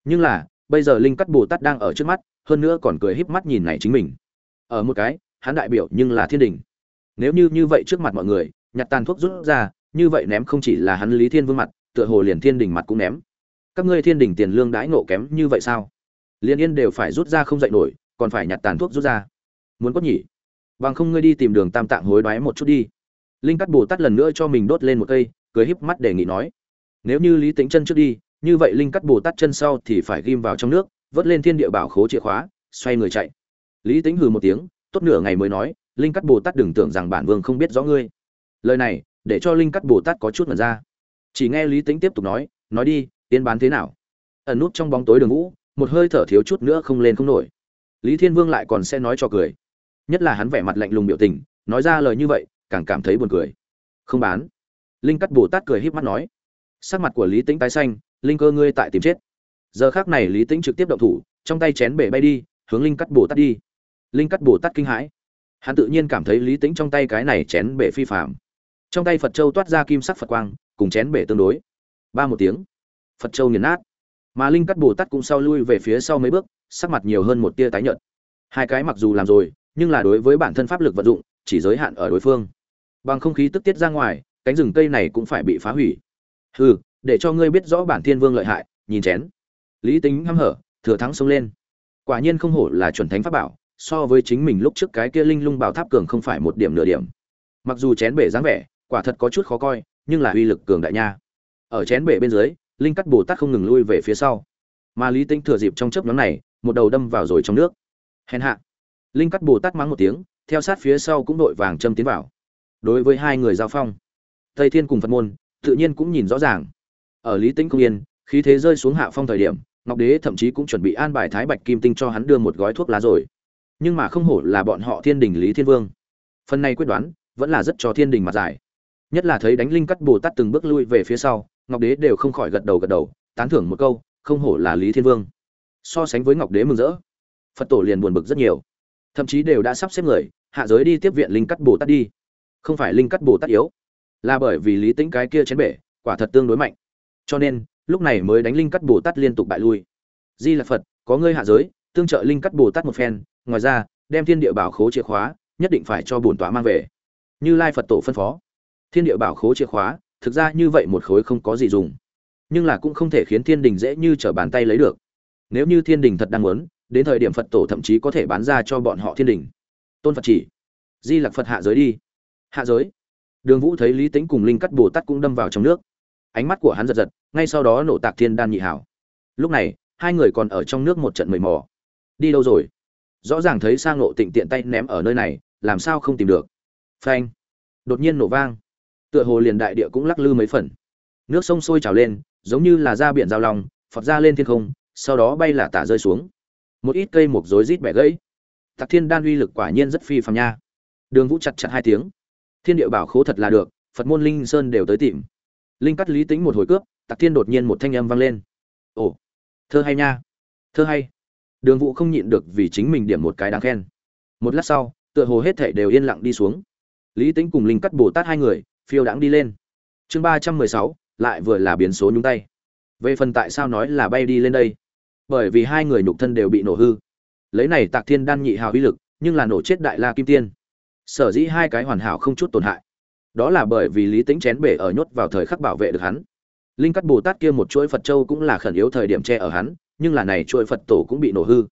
Nhưng là, bây giờ linh cắt bồ tát đang ở trước mắt, hơn nữa còn cười híp mắt nhìn này chính mình. Ở một cái, hắn đại biểu nhưng là thiên đình. Nếu như như vậy trước mặt mọi người, nhặt tàn thuốc rút ra, như vậy ném không chỉ là hắn lý thiên vương mặt, tựa hồ liền thiên đình mặt cũng ném. Các ngươi thiên đình tiền lương đãi ngộ kém như vậy sao? Liên yên đều phải rút ra không dậy nổi, còn phải nhặt tàn thuốc rút ra. Muốn cốt nhỉ? Bằng không ngươi đi tìm đường tam tạng hối đoái một chút đi. Linh cắt bồ tát lần nữa cho mình đốt lên một cây, cười híp mắt đề nghị nói, nếu như lý tính chân trước đi, như vậy linh cắt bồ tát chân sau thì phải ghim vào trong nước, vớt lên thiên địa bảo khố chìa khóa, xoay người chạy. Lý tính hừ một tiếng, tốt nửa ngày mới nói, linh cắt bồ tát đừng tưởng rằng bản vương không biết rõ ngươi. Lời này, để cho linh cắt bồ tát có chút mật ra. Chỉ nghe lý tính tiếp tục nói nói đi tiên bán thế nào? Ẩn nút trong bóng tối đường ngũ một hơi thở thiếu chút nữa không lên không nổi. Lý thiên vương lại còn sẽ nói cho cười. Nhất là hắn vẻ mặt lạnh lùng biểu tình, nói ra lời như vậy, càng cảm thấy buồn cười. Không bán. Linh cắt bồ tát cười híp mắt nói. Sắc mặt của lý tĩnh tái xanh, linh cơ ngươi tại tìm chết. Giờ khác này lý tĩnh trực tiếp động thủ, trong tay chén bể bay đi, hướng linh cắt bồ tát đi. Linh cắt bồ tát kinh hãi. Hắn tự nhiên cảm thấy lý tĩnh trong tay cái này chén bể phi phạm trong tay phật châu toát ra kim sắc phật quang, cùng chén bể tương đối. Ba một tiếng. Phật châu nghiền nát mà linh cắt bồ tát cũng sau lui về phía sau mấy bước, sắc mặt nhiều hơn một tia tái nhợt. Hai cái mặc dù làm rồi, nhưng là đối với bản thân pháp lực vận dụng, chỉ giới hạn ở đối phương. Bằng không khí tức tiết ra ngoài, cánh rừng cây này cũng phải bị phá hủy. Hừ, để cho ngươi biết rõ bản thiên vương lợi hại, nhìn chén. Lý tính hăm hở, thừa thắng xông lên. Quả nhiên không hổ là chuẩn thánh pháp bảo, so với chính mình lúc trước cái kia linh lung bảo tháp cường không phải một điểm nửa điểm. Mặc dù chén bể dáng vẻ, quả thật có chút khó coi, nhưng là uy lực cường đại nha. Ở chén bể bên dưới linh cắt bồ tát không ngừng lui về phía sau. Mà lý tinh thừa dịp trong chớp nhóm này, một đầu đâm vào rồi trong nước. Hèn hạ. Linh cắt bồ tát mắng một tiếng, theo sát phía sau cũng đội vàng châm tiến vào. Đối với hai người giao phong, tây thiên cùng phật môn, tự nhiên cũng nhìn rõ ràng. Ở lý Tinh không yên, khí thế rơi xuống hạ phong thời điểm, ngọc đế thậm chí cũng chuẩn bị an bài thái bạch kim tinh cho hắn đưa một gói thuốc lá rồi. Nhưng mà không hổ là bọn họ thiên đình lý thiên vương. Phần này quyết đoán, vẫn là rất cho thiên đình mặt dài nhất là thấy đánh linh cắt bồ tát từng bước lui về phía sau ngọc đế đều không khỏi gật đầu gật đầu, tán thưởng một câu, không hổ là lý thiên vương. So sánh với ngọc đế mừng rỡ, phật tổ liền buồn bực rất nhiều. Thậm chí đều đã sắp xếp người, hạ giới đi tiếp viện linh cắt bồ tát đi. Không phải linh cắt bồ tát yếu, là bởi vì lý tĩnh cái kia chén bể, quả thật tương đối mạnh. Cho nên, lúc này mới đánh linh cắt bồ tát liên tục bại lui. Di là phật, có ngươi hạ giới, tương trợ linh cắt bồ tát một phen, ngoài ra, đem thiên địa bảo khố chìa khóa, nhất định phải cho bổn tọa mang về. Như lai phật tổ phân phó, thiên địa bảo khố chìa khóa thực ra như vậy một khối không có gì dùng. Nhưng là cũng không thể khiến thiên đình dễ như trở bàn tay lấy được. Nếu như thiên đình thật đang muốn, đến thời điểm phật tổ thậm chí có thể bán ra cho bọn họ thiên đình. Tôn phật chỉ, di lặc phật hạ giới đi. Hạ giới. Đường vũ thấy lý tính cùng linh cắt bồ tát cũng đâm vào trong nước. Ánh mắt của hắn giật giật, ngay sau đó nổ tạc thiên đan nhị hảo. Lúc này, hai người còn ở trong nước một trận mầy mò. Đi đâu rồi? Rõ ràng thấy sang nộ tịnh tiện tay ném ở nơi này, làm sao không tìm được? Phanh. Đột nhiên nổ vang tựa hồ liền đại địa cũng lắc lư mấy phần. Nước sông sôi trào lên, giống như là ra biển giao long, phọt ra lên thiên không, sau đó bay là tả rơi xuống. Một ít cây mục rối rít bẻ gãy. Tạc thiên đan uy lực quả nhiên rất phi phàm nha. Đường vũ chặt chặt hai tiếng. Thiên địa bảo khố thật là được, phật môn linh sơn đều tới tìm. Linh cắt lý tính một hồi cướp, tạc thiên đột nhiên một thanh âm vang lên. Ồ, thơ hay nha, thơ hay. Đường vũ không nhịn được vì chính mình điểm một cái đáng khen. Một lát sau, tựa hồ hết thảy đều yên lặng đi xuống. Lý tính cùng linh cắt bồ tát hai người phiêu đãng đi lên. Chương ba trăm mười sáu, lại vừa là biến số nhúng tay. Về phần tại sao nói là bay đi lên đây? Bởi vì hai người nhục thân đều bị nổ hư. Lấy này tạc thiên đan nhị hào uy lực, nhưng là nổ chết đại la kim tiên. Sở dĩ hai cái hoàn hảo không chút tổn hại. Đó là bởi vì lý tính chén bể ở nhốt vào thời khắc bảo vệ được hắn. Linh cắt bồ tát kia một chuỗi phật châu cũng là khẩn yếu thời điểm che ở hắn, nhưng là này chuỗi phật tổ cũng bị nổ hư.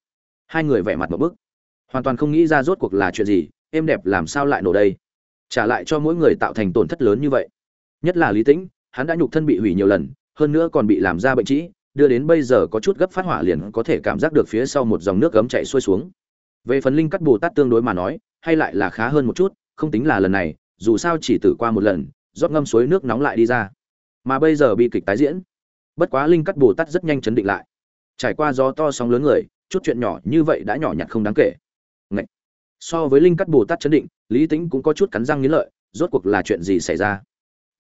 Hai người vẻ mặt một bức. Hoàn toàn không nghĩ ra rốt cuộc là chuyện gì, êm đẹp làm sao lại nổ đây? Trả lại cho mỗi người tạo thành tổn thất lớn như vậy. Nhất là lý tĩnh, hắn đã nhục thân bị hủy nhiều lần, hơn nữa còn bị làm ra bệnh trĩ, đưa đến bây giờ có chút gấp phát hỏa liền có thể cảm giác được phía sau một dòng nước gấm chạy xuôi xuống. Về phần linh cắt bồ tát tương đối mà nói, hay lại là khá hơn một chút, không tính là lần này, dù sao chỉ tử qua một lần, rót ngâm suối nước nóng lại đi ra. Mà bây giờ bị kịch tái diễn. Bất quá linh cắt bồ tát rất nhanh chấn định lại. Trải qua gió to sóng lớn người, chút chuyện nhỏ như vậy đã nhỏ nhặt không đáng kể so với linh cắt bồ tát chấn định, lý tính cũng có chút cắn răng nghĩ lợi, rốt cuộc là chuyện gì xảy ra?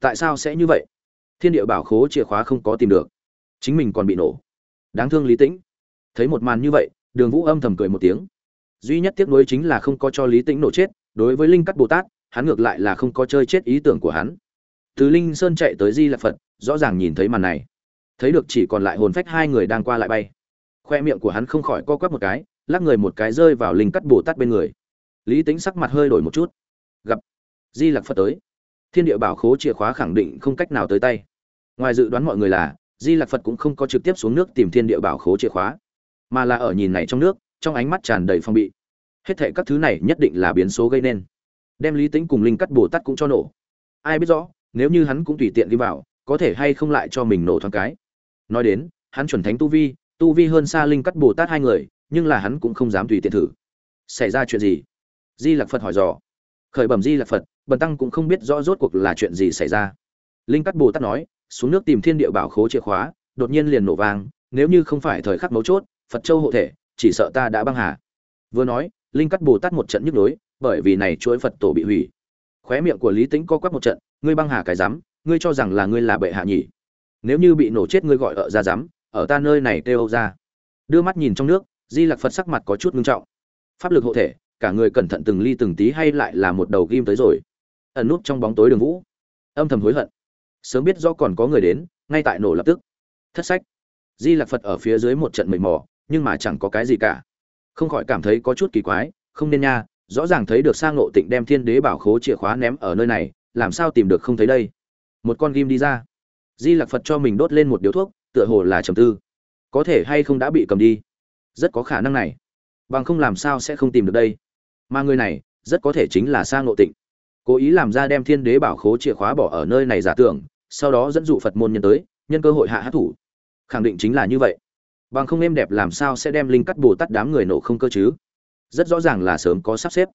Tại sao sẽ như vậy? Thiên địa bảo khố chìa khóa không có tìm được. Chính mình còn bị nổ. Đáng thương lý tĩnh. Thấy một màn như vậy, đường vũ âm thầm cười một tiếng. Duy nhất tiếc nuối chính là không có cho lý tĩnh nổ chết, đối với linh cắt bồ tát, hắn ngược lại là không có chơi chết ý tưởng của hắn. Từ linh sơn chạy tới di lạc phật, rõ ràng nhìn thấy màn này. Thấy được chỉ còn lại hồn phách hai người đang qua lại bay. Khoe miệng của hắn không khỏi co quắp một cái, lắc người một cái rơi vào linh cắt bồ tát bên người lý tính sắc mặt hơi đổi một chút. Gặp di Lặc phật tới, thiên địa bảo khố chìa khóa khẳng định không cách nào tới tay. Ngoài dự đoán mọi người là, di Lặc phật cũng không có trực tiếp xuống nước tìm thiên địa bảo khố chìa khóa, mà là ở nhìn này trong nước, trong ánh mắt tràn đầy phong bị. Hết thệ các thứ này nhất định là biến số gây nên. Đem lý tính cùng linh cắt bồ tát cũng cho nổ. Ai biết rõ, nếu như hắn cũng tùy tiện đi vào, có thể hay không lại cho mình nổ thoáng cái. Nói đến, hắn chuẩn thánh tu vi tu vi hơn xa linh cắt bồ tát hai người, nhưng là hắn cũng không dám tùy tiện thử. Xảy ra chuyện gì? Di lạc phật hỏi dò. Khởi bẩm di lạc phật, bần tăng cũng không biết rõ rốt cuộc là chuyện gì xảy ra. Linh cắt bồ tát nói, xuống nước tìm thiên địa bảo khố chìa khóa, đột nhiên liền nổ vang, nếu như không phải thời khắc mấu chốt, phật châu hộ thể, chỉ sợ ta đã băng hà. Vừa nói, linh cắt bồ tát một trận nhức nhối, bởi vì này chuỗi phật tổ bị hủy. Khóe miệng của lý tĩnh co quắp một trận, ngươi băng hà cái rắm, ngươi cho rằng là ngươi là bệ hạ nhỉ? Nếu như bị nổ chết ngươi gọi ở ra rắm, ở ta nơi này kêu ra. Đưa mắt nhìn trong nước, di lặc phật sắc mặt có chút ngưng trọng. Pháp lực hộ thể cả người cẩn thận từng ly từng tí hay lại là một đầu ghim tới rồi. Ẩn núp trong bóng tối đường vũ. Âm thầm hối hận. Sớm biết do còn có người đến, ngay tại nổ lập tức. Thất sách. Di lạc phật ở phía dưới một trận mệt mỏ nhưng mà chẳng có cái gì cả. Không khỏi cảm thấy có chút kỳ quái, không nên nha, rõ ràng thấy được sang ngộ tịnh đem thiên đế bảo khố chìa khóa ném ở nơi này, làm sao tìm được không thấy đây? Một con ghim đi ra. Di lạc phật cho mình đốt lên một điếu thuốc, tựa hồ là trầm tư. Có thể hay không đã bị cầm đi? Rất có khả năng này bằng không làm sao sẽ không tìm được đây. Mà người này, rất có thể chính là sang ngộ tịnh. Cố ý làm ra đem thiên đế bảo khố chìa khóa bỏ ở nơi này giả tưởng, sau đó dẫn dụ phật môn nhân tới, nhân cơ hội hạ hát thủ. Khẳng định chính là như vậy. Bằng không êm đẹp làm sao sẽ đem linh cắt bồ tát đám người nổ không cơ chứ? Rất rõ ràng là sớm có sắp xếp.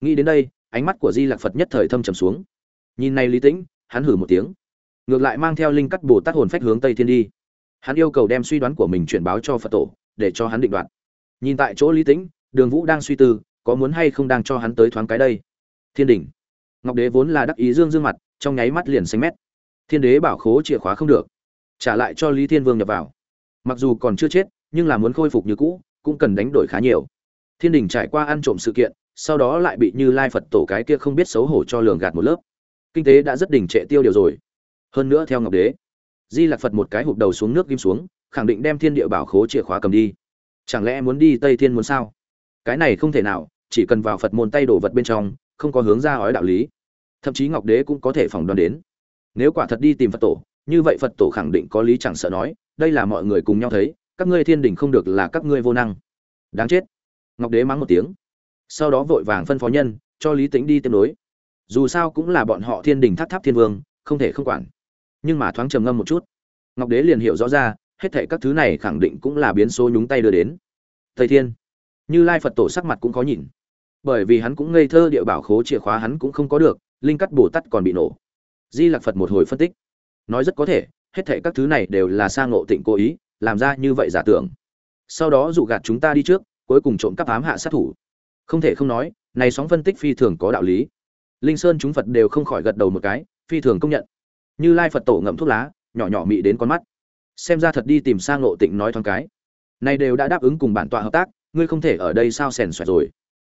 Nghĩ đến đây, ánh mắt của di lạc phật nhất thời thâm trầm xuống. Nhìn này lý tĩnh, hắn hử một tiếng. Ngược lại mang theo linh cắt bồ tát hồn phách hướng tây thiên đi. Hắn yêu cầu đem suy đoán của mình chuyển báo cho phật tổ, để cho hắn định đoạt nhìn tại chỗ lý tĩnh, đường vũ đang suy tư, có muốn hay không đang cho hắn tới thoáng cái đây. Thiên đình. Ngọc đế vốn là đắc ý dương dương mặt, trong nháy mắt liền xanh mét. Thiên đế bảo khố chìa khóa không được. Trả lại cho lý thiên vương nhập vào. Mặc dù còn chưa chết, nhưng là muốn khôi phục như cũ, cũng cần đánh đổi khá nhiều. Thiên đình trải qua ăn trộm sự kiện, sau đó lại bị như lai phật tổ cái kia không biết xấu hổ cho lường gạt một lớp. Kinh tế đã rất đỉnh trệ tiêu điều rồi. Hơn nữa theo ngọc đế, di lạc phật một cái hụp đầu xuống nước kim xuống, khẳng định đem thiên địa bảo khố chìa khóa cầm đi chẳng lẽ muốn đi tây thiên muốn sao? Cái này không thể nào, chỉ cần vào phật môn tay đổ vật bên trong, không có hướng ra ói đạo lý. Thậm chí ngọc đế cũng có thể phỏng đoán đến. Nếu quả thật đi tìm phật tổ, như vậy phật tổ khẳng định có lý chẳng sợ nói, đây là mọi người cùng nhau thấy, các ngươi thiên đình không được là các ngươi vô năng. Đáng chết. Ngọc đế mắng một tiếng. Sau đó vội vàng phân phó nhân, cho lý tính đi tiếp nối dù sao cũng là bọn họ thiên đình tháp tháp thiên vương, không thể không quản. Nhưng mà thoáng trầm ngâm một chút. Ngọc đế liền hiểu rõ ra hết thảy các thứ này khẳng định cũng là biến số nhúng tay đưa đến. Thầy thiên. Như lai phật tổ sắc mặt cũng có nhìn. Bởi vì hắn cũng ngây thơ địa bảo khố chìa khóa hắn cũng không có được, linh cắt bổ tát còn bị nổ. Di lạc phật một hồi phân tích. Nói rất có thể, hết thảy các thứ này đều là sang ngộ tịnh cố ý, làm ra như vậy giả tưởng. Sau đó dụ gạt chúng ta đi trước, cuối cùng trộm cắp ám hạ sát thủ. Không thể không nói, này sóng phân tích phi thường có đạo lý. Linh sơn chúng phật đều không khỏi gật đầu một cái, phi thường công nhận. Như lai phật tổ ngậm thuốc lá, nhỏ nhỏ mị đến con mắt xem ra thật đi tìm sang ngộ tịnh nói thoáng cái. Này đều đã đáp ứng cùng bản tọa hợp tác, ngươi không thể ở đây sao sèn xoẹt rồi.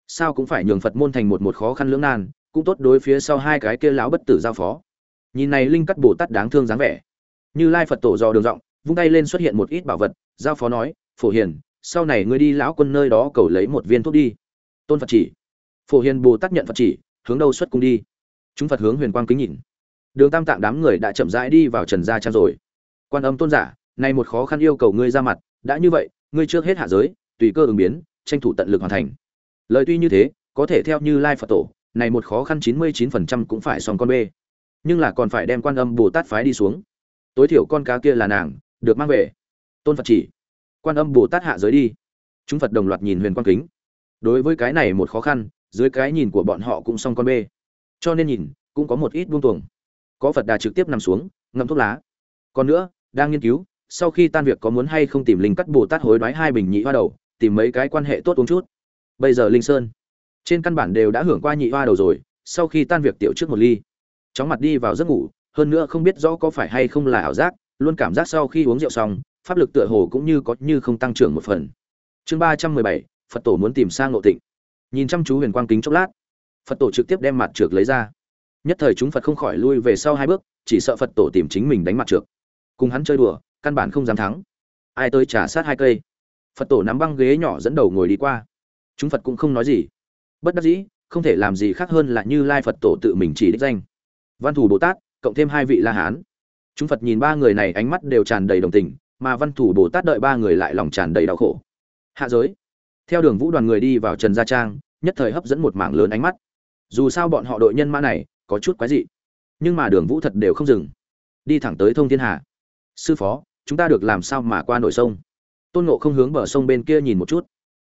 Sao cũng phải nhường phật môn thành một một khó khăn lưỡng nan, cũng tốt đối phía sau hai cái kia láo bất tử giao phó. Nhìn này linh cắt bồ tát đáng thương dáng vẻ. Như lai phật tổ dò đường rộng vung tay lên xuất hiện một ít bảo vật, giao phó nói, phổ hiền, sau này ngươi đi lão quân nơi đó cầu lấy một viên thuốc đi. Tôn phật chỉ. Phổ hiền bồ tát nhận phật chỉ, hướng đâu xuất cung đi? Chúng phật hướng huyền quang kính nhìn. Đường tam tạng đám người đã chậm rãi đi vào trần gia trang rồi quan âm tôn giả, nay một khó khăn yêu cầu ngươi ra mặt, đã như vậy, ngươi trước hết hạ giới, tùy cơ ứng biến, tranh thủ tận lực hoàn thành. Lời tuy như thế, có thể theo như lai phật tổ, này một khó khăn chín mươi chín phần trăm cũng phải xong con bê. Nhưng là còn phải đem quan âm bồ tát phái đi xuống. Tối thiểu con cá kia là nàng, được mang về. Tôn phật chỉ, quan âm bồ tát hạ giới đi. Chúng phật đồng loạt nhìn huyền quan kính. Đối với cái này một khó khăn, dưới cái nhìn của bọn họ cũng xong con bê. Cho nên nhìn, cũng có một ít buông tuồng. Có phật đà trực tiếp nằm xuống ngâm thuốc lá. Còn nữa đang nghiên cứu, sau khi tan việc có muốn hay không tìm linh cắt bồ tát hối đoái hai bình nhị hoa đầu, tìm mấy cái quan hệ tốt uống chút. Bây giờ linh sơn, trên căn bản đều đã hưởng qua nhị hoa đầu rồi, sau khi tan việc tiểu trước một ly, chóng mặt đi vào giấc ngủ, hơn nữa không biết rõ có phải hay không là ảo giác, luôn cảm giác sau khi uống rượu xong, pháp lực tựa hồ cũng như có như không tăng trưởng một phần. Chương ba trăm mười bảy, phật tổ muốn tìm sang nội tịnh. Nhìn chăm chú huyền quang kính chốc lát, phật tổ trực tiếp đem mặt trượt lấy ra. Nhất thời chúng phật không khỏi lui về sau hai bước, chỉ sợ phật tổ tìm chính mình đánh mặt trượt cùng hắn chơi đùa, căn bản không dám thắng. Ai tới trả sát hai cây? Phật tổ nắm băng ghế nhỏ dẫn đầu ngồi đi qua. Chúng phật cũng không nói gì. Bất đắc dĩ, không thể làm gì khác hơn là như lai phật tổ tự mình chỉ đích danh. Văn thủ bồ tát, cộng thêm hai vị la hán. Chúng phật nhìn ba người này ánh mắt đều tràn đầy đồng tình, mà văn thủ bồ tát đợi ba người lại lòng tràn đầy đau khổ. Hạ giới. Theo đường vũ đoàn người đi vào trần gia trang, nhất thời hấp dẫn một mảng lớn ánh mắt. Dù sao bọn họ đội nhân mã này có chút quái dị, nhưng mà đường vũ thật đều không dừng. Đi thẳng tới thông thiên hà sư phó, chúng ta được làm sao mà qua nội sông? Tôn ngộ không hướng bờ sông bên kia nhìn một chút.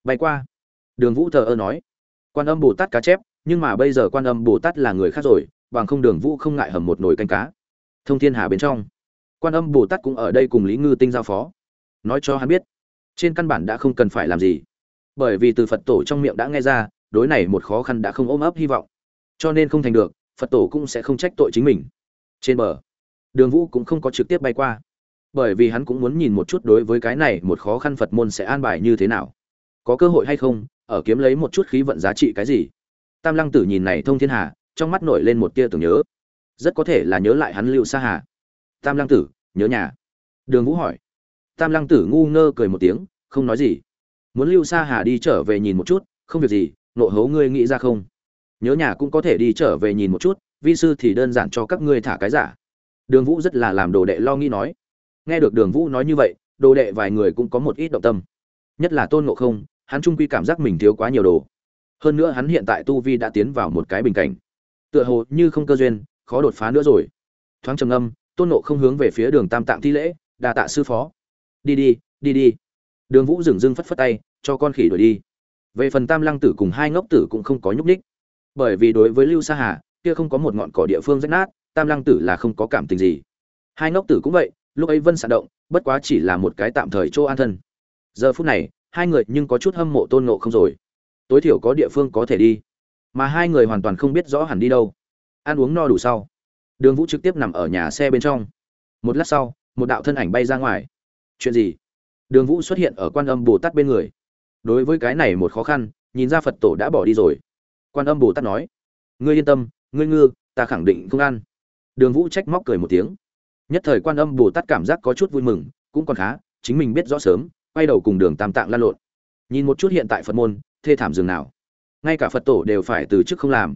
Bay qua. Đường vũ thờ ơ nói. Quan âm bồ tát cá chép, nhưng mà bây giờ quan âm bồ tát là người khác rồi, bằng không đường vũ không ngại hầm một nồi canh cá. Thông thiên hà bên trong. Quan âm bồ tát cũng ở đây cùng lý ngư tinh giao phó. Nói cho hắn biết, trên căn bản đã không cần phải làm gì. Bởi vì từ phật tổ trong miệng đã nghe ra, đối này một khó khăn đã không ôm ấp hy vọng. Cho nên không thành được, phật tổ cũng sẽ không trách tội chính mình. Trên bờ, đường vũ cũng không có trực tiếp bay qua bởi vì hắn cũng muốn nhìn một chút đối với cái này một khó khăn phật môn sẽ an bài như thế nào. Có cơ hội hay không, ở kiếm lấy một chút khí vận giá trị cái gì? Tam lăng tử nhìn này thông thiên hà, trong mắt nổi lên một tia tưởng nhớ. Rất có thể là nhớ lại hắn lưu xa hà. Tam lăng tử, nhớ nhà. Đường vũ hỏi. Tam lăng tử ngu ngơ cười một tiếng, không nói gì. Muốn lưu xa hà đi trở về nhìn một chút, không việc gì, nộ hấu ngươi nghĩ ra không? Nhớ nhà cũng có thể đi trở về nhìn một chút, vi sư thì đơn giản cho các ngươi thả cái giả. Đường vũ rất là làm đồ đệ lo nghĩ nói nghe được đường vũ nói như vậy, đồ đệ vài người cũng có một ít động tâm. Nhất là tôn ngộ không, hắn trung quy cảm giác mình thiếu quá nhiều đồ. Hơn nữa hắn hiện tại tu vi đã tiến vào một cái bình cảnh. Tựa hồ như không cơ duyên, khó đột phá nữa rồi. Thoáng trầm âm tôn nộ không hướng về phía đường tam tạng thi lễ đà tạ sư phó. Đi đi đi đi. Đường vũ dừng dưng phất phất tay, cho con khỉ đuổi đi. Về phần tam lăng tử cùng hai ngốc tử cũng không có nhúc ních bởi vì đối với lưu sa hà, kia không có một ngọn cỏ địa phương rách nát, tam lăng tử là không có cảm tình gì. Hai ngốc tử cũng vậy lúc ấy vân sạn động, bất quá chỉ là một cái tạm thời chỗ an thân. Giờ phút này, hai người nhưng có chút hâm mộ tôn nộ không rồi. Tối thiểu có địa phương có thể đi. Mà hai người hoàn toàn không biết rõ hẳn đi đâu. Ăn uống no đủ sau. Đường vũ trực tiếp nằm ở nhà xe bên trong. Một lát sau, một đạo thân ảnh bay ra ngoài. Chuyện gì? Đường vũ xuất hiện ở quan âm bồ tát bên người. Đối với cái này một khó khăn, nhìn ra phật tổ đã bỏ đi rồi. Quan âm bồ tát nói, ngươi yên tâm, ngươi ngư, ta khẳng định không ăn. Đường vũ trách móc cười một tiếng nhất thời quan âm bồ tát cảm giác có chút vui mừng, cũng còn khá, chính mình biết rõ sớm, quay đầu cùng đường tam tạng lan lộn. Nhìn một chút hiện tại phật môn, thê thảm dường nào. Ngay cả phật tổ đều phải từ chức không làm.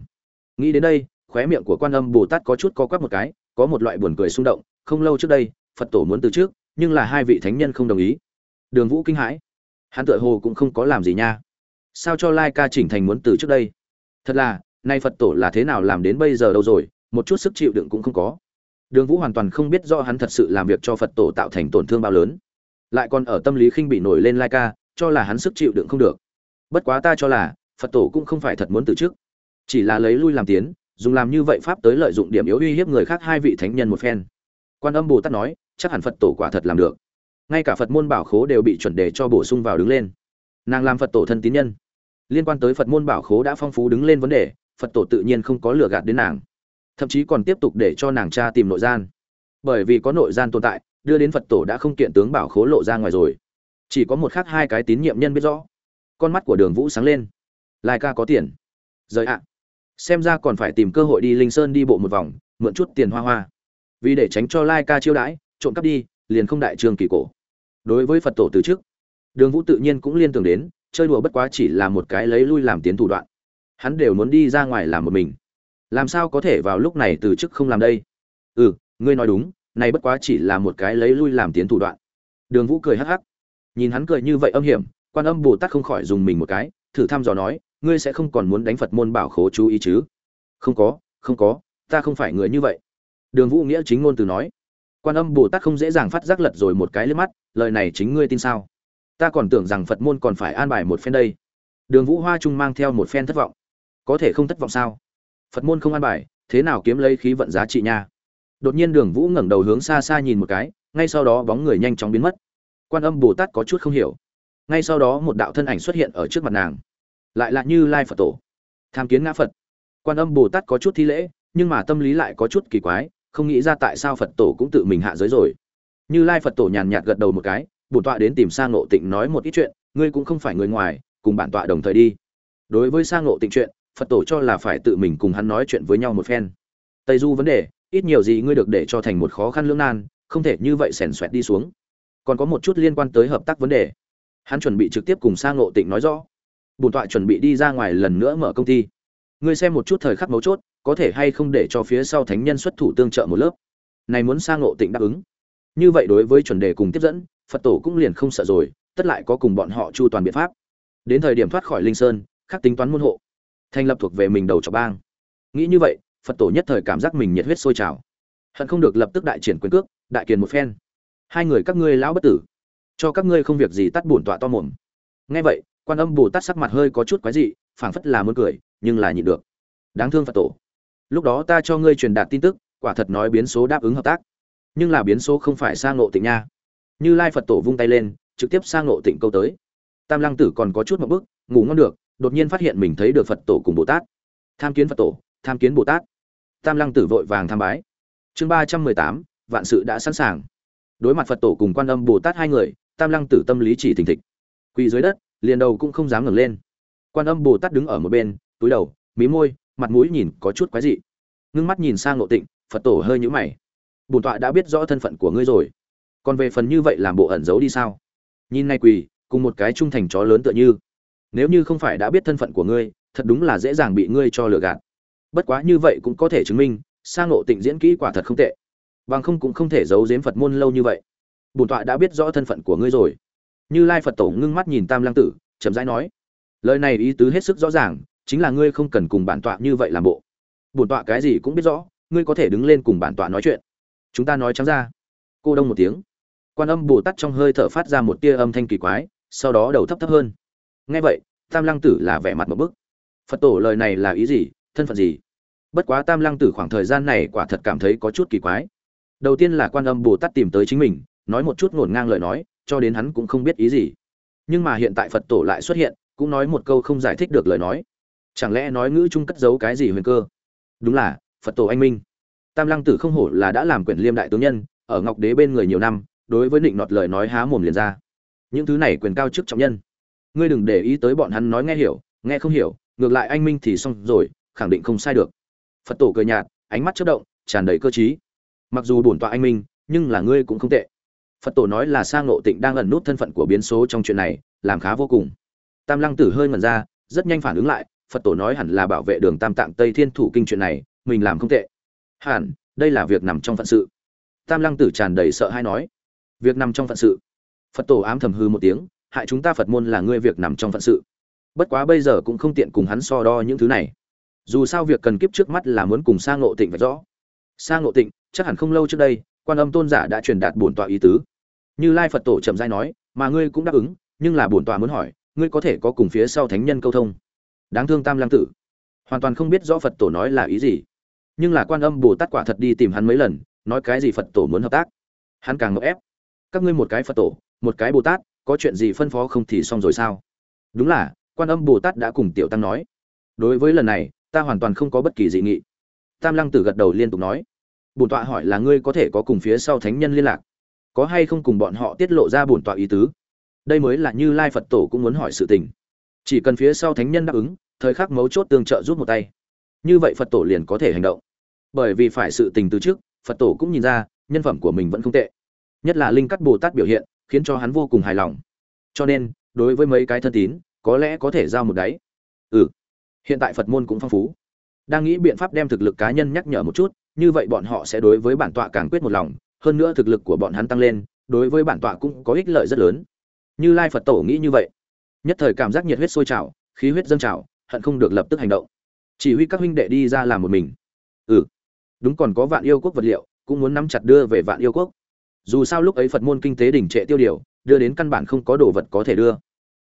Nghĩ đến đây, khóe miệng của quan âm bồ tát có chút co quắp một cái, có một loại buồn cười xung động, không lâu trước đây, phật tổ muốn từ trước nhưng là hai vị thánh nhân không đồng ý. Đường vũ kinh hãi. Hắn tựa hồ cũng không có làm gì nha. Sao cho lai ca chỉnh thành muốn từ trước đây? Thật là, nay phật tổ là thế nào làm đến bây giờ đâu rồi, một chút sức chịu đựng cũng không có đường vũ hoàn toàn không biết do hắn thật sự làm việc cho phật tổ tạo thành tổn thương bao lớn. Lại còn ở tâm lý khinh bị nổi lên lai ca cho là hắn sức chịu đựng không được. Bất quá ta cho là, phật tổ cũng không phải thật muốn từ chức. Chỉ là lấy lui làm tiến, dùng làm như vậy pháp tới lợi dụng điểm yếu uy hiếp người khác hai vị thánh nhân một phen. Quan âm bồ tát nói, chắc hẳn phật tổ quả thật làm được. Ngay cả phật môn bảo khố đều bị chuẩn đề cho bổ sung vào đứng lên. Nàng làm phật tổ thân tín nhân. Liên quan tới phật môn bảo khố đã phong phú đứng lên vấn đề, phật tổ tự nhiên không có lừa gạt đến nàng thậm chí còn tiếp tục để cho nàng cha tìm nội gian. Bởi vì có nội gian tồn tại, đưa đến phật tổ đã không kiện tướng bảo khố lộ ra ngoài rồi. Chỉ có một khác hai cái tín nhiệm nhân biết rõ. Con mắt của đường vũ sáng lên. Lai ca có tiền. Rời ạ. Xem ra còn phải tìm cơ hội đi linh sơn đi bộ một vòng, mượn chút tiền hoa hoa. Vì để tránh cho lai ca chiêu đãi, trộm cắp đi, liền không đại trường kỳ cổ. Đối với phật tổ từ trước đường vũ tự nhiên cũng liên tưởng đến, chơi đùa bất quá chỉ là một cái lấy lui làm tiến thủ đoạn. Hắn đều muốn đi ra ngoài làm một mình làm sao có thể vào lúc này từ chức không làm đây? Ừ ngươi nói đúng, này bất quá chỉ là một cái lấy lui làm tiến thủ đoạn. Đường vũ cười hắc hắc. Nhìn hắn cười như vậy âm hiểm, quan âm bồ tát không khỏi dùng mình một cái, thử thăm dò nói, ngươi sẽ không còn muốn đánh phật môn bảo khố chú ý chứ? Không có không có, ta không phải người như vậy. Đường vũ nghĩa chính ngôn từ nói. Quan âm bồ tát không dễ dàng phát giác lật rồi một cái lên mắt, lời này chính ngươi tin sao? Ta còn tưởng rằng phật môn còn phải an bài một phen đây. Đường vũ hoa trung mang theo một phen thất vọng. Có thể không thất vọng sao? Phật môn không an bài, thế nào kiếm lấy khí vận giá trị nha? Đột nhiên đường vũ ngẩng đầu hướng xa xa nhìn một cái, ngay sau đó bóng người nhanh chóng biến mất. Quan âm bồ tát có chút không hiểu. Ngay sau đó một đạo thân ảnh xuất hiện ở trước mặt nàng. Lại là như lai phật tổ. Tham kiến ngã phật. Quan âm bồ tát có chút thi lễ, nhưng mà tâm lý lại có chút kỳ quái, không nghĩ ra tại sao phật tổ cũng tự mình hạ giới rồi. Như lai phật tổ nhàn nhạt gật đầu một cái, bổn tọa đến tìm sang ngộ tịnh nói một ít chuyện, ngươi cũng không phải người ngoài, cùng bản tọa đồng thời đi. Đối với sang ngộ tịnh chuyện phật tổ cho là phải tự mình cùng hắn nói chuyện với nhau một phen. Tây du vấn đề, ít nhiều gì ngươi được để cho thành một khó khăn lưỡng nan, không thể như vậy xẻn xoẹt đi xuống. Còn có một chút liên quan tới hợp tác vấn đề. Hắn chuẩn bị trực tiếp cùng sang ngộ tịnh nói rõ. Bùn tọa chuẩn bị đi ra ngoài lần nữa mở công ty. Ngươi xem một chút thời khắc mấu chốt, có thể hay không để cho phía sau thánh nhân xuất thủ tương trợ một lớp. Này muốn sang ngộ tịnh đáp ứng. Như vậy đối với chuẩn đề cùng tiếp dẫn, phật tổ cũng liền không sợ rồi, tất lại có cùng bọn họ chu toàn biện pháp. Đến thời điểm thoát khỏi linh sơn, khắc tính toán môn hộ thành lập thuộc về mình đầu cho bang. Nghĩ như vậy, phật tổ nhất thời cảm giác mình nhiệt huyết sôi trào. Hận không được lập tức đại triển quyền cước, đại kiền một phen. Hai người các ngươi lão bất tử, cho các ngươi không việc gì tắt bổn tọa to mồm. Nghe vậy, quan âm bồ tát sắc mặt hơi có chút quái dị, phảng phất là muốn cười, nhưng là nhịn được. Đáng thương phật tổ. Lúc đó ta cho ngươi truyền đạt tin tức, quả thật nói biến số đáp ứng hợp tác. Nhưng là biến số không phải sang ngộ tịnh nha. Như lai phật tổ vung tay lên, trực tiếp sang ngộ tịnh câu tới. Tam lăng tử còn có chút một bước, ngủ ngon được đột nhiên phát hiện mình thấy được phật tổ cùng bồ tát. Tham kiến phật tổ, tham kiến bồ tát. Tam lăng tử vội vàng tham bái. Chương ba trăm mười tám, vạn sự đã sẵn sàng. Đối mặt phật tổ cùng quan âm bồ tát hai người, tam lăng tử tâm lý chỉ thình thịch. Quỳ dưới đất, liền đầu cũng không dám ngẩng lên. Quan âm bồ tát đứng ở một bên, túi đầu, mí môi, mặt mũi nhìn có chút quái dị. Ngưng mắt nhìn sang ngộ tịnh, phật tổ hơi nhũ mày. Bổn tọa đã biết rõ thân phận của ngươi rồi. Còn về phần như vậy làm bộ ẩn giấu đi sao? Nhìn nay quỳ, cùng một cái trung thành chó lớn tựa như nếu như không phải đã biết thân phận của ngươi, thật đúng là dễ dàng bị ngươi cho lừa gạt. Bất quá như vậy cũng có thể chứng minh sang ngộ tịnh diễn kỹ quả thật không tệ. Bằng không cũng không thể giấu giếm phật môn lâu như vậy. Bổn tọa đã biết rõ thân phận của ngươi rồi. Như lai phật tổ ngưng mắt nhìn tam lăng tử, chậm rãi nói, lời này ý tứ hết sức rõ ràng, chính là ngươi không cần cùng bản tọa như vậy làm bộ. Bổn tọa cái gì cũng biết rõ, ngươi có thể đứng lên cùng bản tọa nói chuyện. Chúng ta nói trắng ra. Cô đông một tiếng. Quan âm bồ tát trong hơi thở phát ra một tia âm thanh kỳ quái, sau đó đầu thấp thấp hơn nghe vậy, tam lăng tử là vẻ mặt một bức. Phật tổ lời này là ý gì, thân phận gì? Bất quá tam lăng tử khoảng thời gian này quả thật cảm thấy có chút kỳ quái. Đầu tiên là quan âm bồ tát tìm tới chính mình, nói một chút ngổn ngang lời nói, cho đến hắn cũng không biết ý gì. Nhưng mà hiện tại phật tổ lại xuất hiện, cũng nói một câu không giải thích được lời nói. Chẳng lẽ nói ngữ chung cất giấu cái gì huyền cơ? Đúng là, phật tổ anh minh. Tam lăng tử không hổ là đã làm quyền liêm đại tướng nhân, ở ngọc đế bên người nhiều năm, đối với định nọt lời nói há mồm liền ra. Những thứ này quyền cao chức trọng nhân ngươi đừng để ý tới bọn hắn nói nghe hiểu, nghe không hiểu, ngược lại anh minh thì xong rồi, khẳng định không sai được. Phật tổ cười nhạt, ánh mắt chất động, tràn đầy cơ t mặc dù bổn tọa anh minh, nhưng là ngươi cũng không tệ. Phật tổ nói là sang ngộ tịnh đang ẩn nút thân phận của biến số trong chuyện này, làm khá vô cùng. Tam lăng tử hơi ngẩn ra, rất nhanh phản ứng lại, phật tổ nói hẳn là bảo vệ đường tam tạng tây thiên thủ kinh chuyện này, mình làm không tệ. Hẳn, đây là việc nằm trong phận sự. Tam lăng tử tràn đầy sợ hay nói. Việc nằm trong phận sự. Phật tổ ám thầm hư một tiếng hại chúng ta phật môn là ngươi việc nằm trong phận sự. Bất quá bây giờ cũng không tiện cùng hắn so đo những thứ này. Dù sao việc cần kiếp trước mắt là muốn cùng sang ngộ tịnh phải rõ. Sang ngộ tịnh, chắc hẳn không lâu trước đây, quan âm tôn giả đã truyền đạt bổn tọa ý tứ. Như lai phật tổ chậm giai nói, mà ngươi cũng đáp ứng, nhưng là bổn tọa muốn hỏi, ngươi có thể có cùng phía sau thánh nhân câu thông? Đáng thương tam lăng tử. Hoàn toàn không biết rõ phật tổ nói là ý gì. Nhưng là quan âm bồ tát quả thật đi tìm hắn mấy lần, nói cái gì phật tổ muốn hợp tác. Hắn càng ngộ ép. Các ngươi một cái phật tổ, một cái bồ tát có chuyện gì phân phó không thì xong rồi sao? Đúng là, quan âm bồ tát đã cùng tiểu tăng nói. Đối với lần này, ta hoàn toàn không có bất kỳ dị nghị. Tam lăng tử gật đầu liên tục nói. Bổn tọa hỏi là ngươi có thể có cùng phía sau thánh nhân liên lạc? Có hay không cùng bọn họ tiết lộ ra bổn tọa ý tứ? Đây mới là như lai phật tổ cũng muốn hỏi sự tình. Chỉ cần phía sau thánh nhân đáp ứng, thời khắc mấu chốt tương trợ rút một tay. Như vậy phật tổ liền có thể hành động. Bởi vì phải sự tình từ trước, phật tổ cũng nhìn ra, nhân phẩm của mình vẫn không tệ. Nhất là linh cắt bồ tát biểu hiện khiến cho hắn vô cùng hài lòng. Cho nên, đối với mấy cái thân tín, có lẽ có thể giao một đáy. Ừ hiện tại phật môn cũng phong phú. Đang nghĩ biện pháp đem thực lực cá nhân nhắc nhở một chút, như vậy bọn họ sẽ đối với bản tọa càng quyết một lòng, hơn nữa thực lực của bọn hắn tăng lên, đối với bản tọa cũng có ích lợi rất lớn. Như lai phật tổ nghĩ như vậy. Nhất thời cảm giác nhiệt huyết sôi trào, khí huyết dâng trào, hận không được lập tức hành động. Chỉ huy các huynh đệ đi ra làm một mình. Ừ đúng còn có vạn yêu quốc vật liệu, cũng muốn nắm chặt đưa về vạn yêu quốc dù sao lúc ấy phật môn kinh tế đỉnh trệ tiêu điều, đưa đến căn bản không có đồ vật có thể đưa.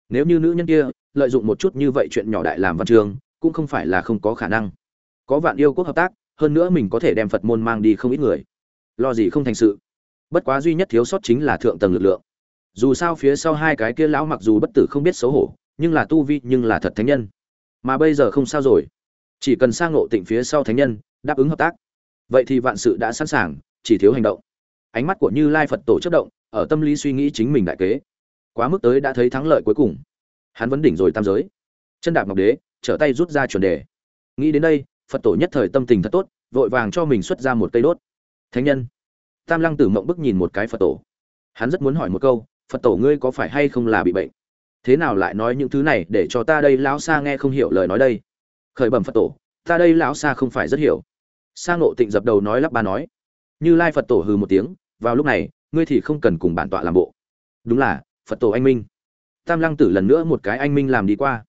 Nếu như nữ nhân kia lợi dụng một chút như vậy chuyện nhỏ đại làm văn trường, cũng không phải là không có khả năng. Có vạn yêu quốc hợp tác, hơn nữa mình có thể đem phật môn mang đi không ít người. Lo gì không thành sự. Bất quá duy nhất thiếu sót chính là thượng tầng lực lượng. Dù sao phía sau hai cái kia lão mặc dù bất tử không biết xấu hổ, nhưng là tu vi, nhưng là thật thánh nhân. Mà bây giờ không sao rồi. Chỉ cần sang ngộ tịnh phía sau thánh nhân, đáp ứng hợp tác. Vậy thì vạn sự đã sẵn sàng, chỉ thiếu hành động ánh mắt của như lai phật tổ chất động, ở tâm lý suy nghĩ chính mình đại kế. Quá mức tới đã thấy thắng lợi cuối cùng. Hắn vẫn đỉnh rồi tam giới. Chân đạp ngọc đế, trở tay rút ra chuẩn đề. Nghĩ đến đây, phật tổ nhất thời tâm tình thật tốt, vội vàng cho mình xuất ra một cây đốt. Thánh nhân. Tam lăng tử mộng bức nhìn một cái phật tổ. Hắn rất muốn hỏi một câu, phật tổ ngươi có phải hay không là bị bệnh? Thế nào lại nói những thứ này để cho ta đây lão xa nghe không hiểu lời nói đây? Khởi bẩm phật tổ, ta đây lão xa không phải rất hiểu. Sa ngộ tịnh dập đầu nói lắp ba nói. Như lai phật tổ hừ một tiếng vào lúc này, ngươi thì không cần cùng bản tọa làm bộ. Đúng là, phật tổ anh minh. Tam lăng tử lần nữa một cái anh minh làm đi qua.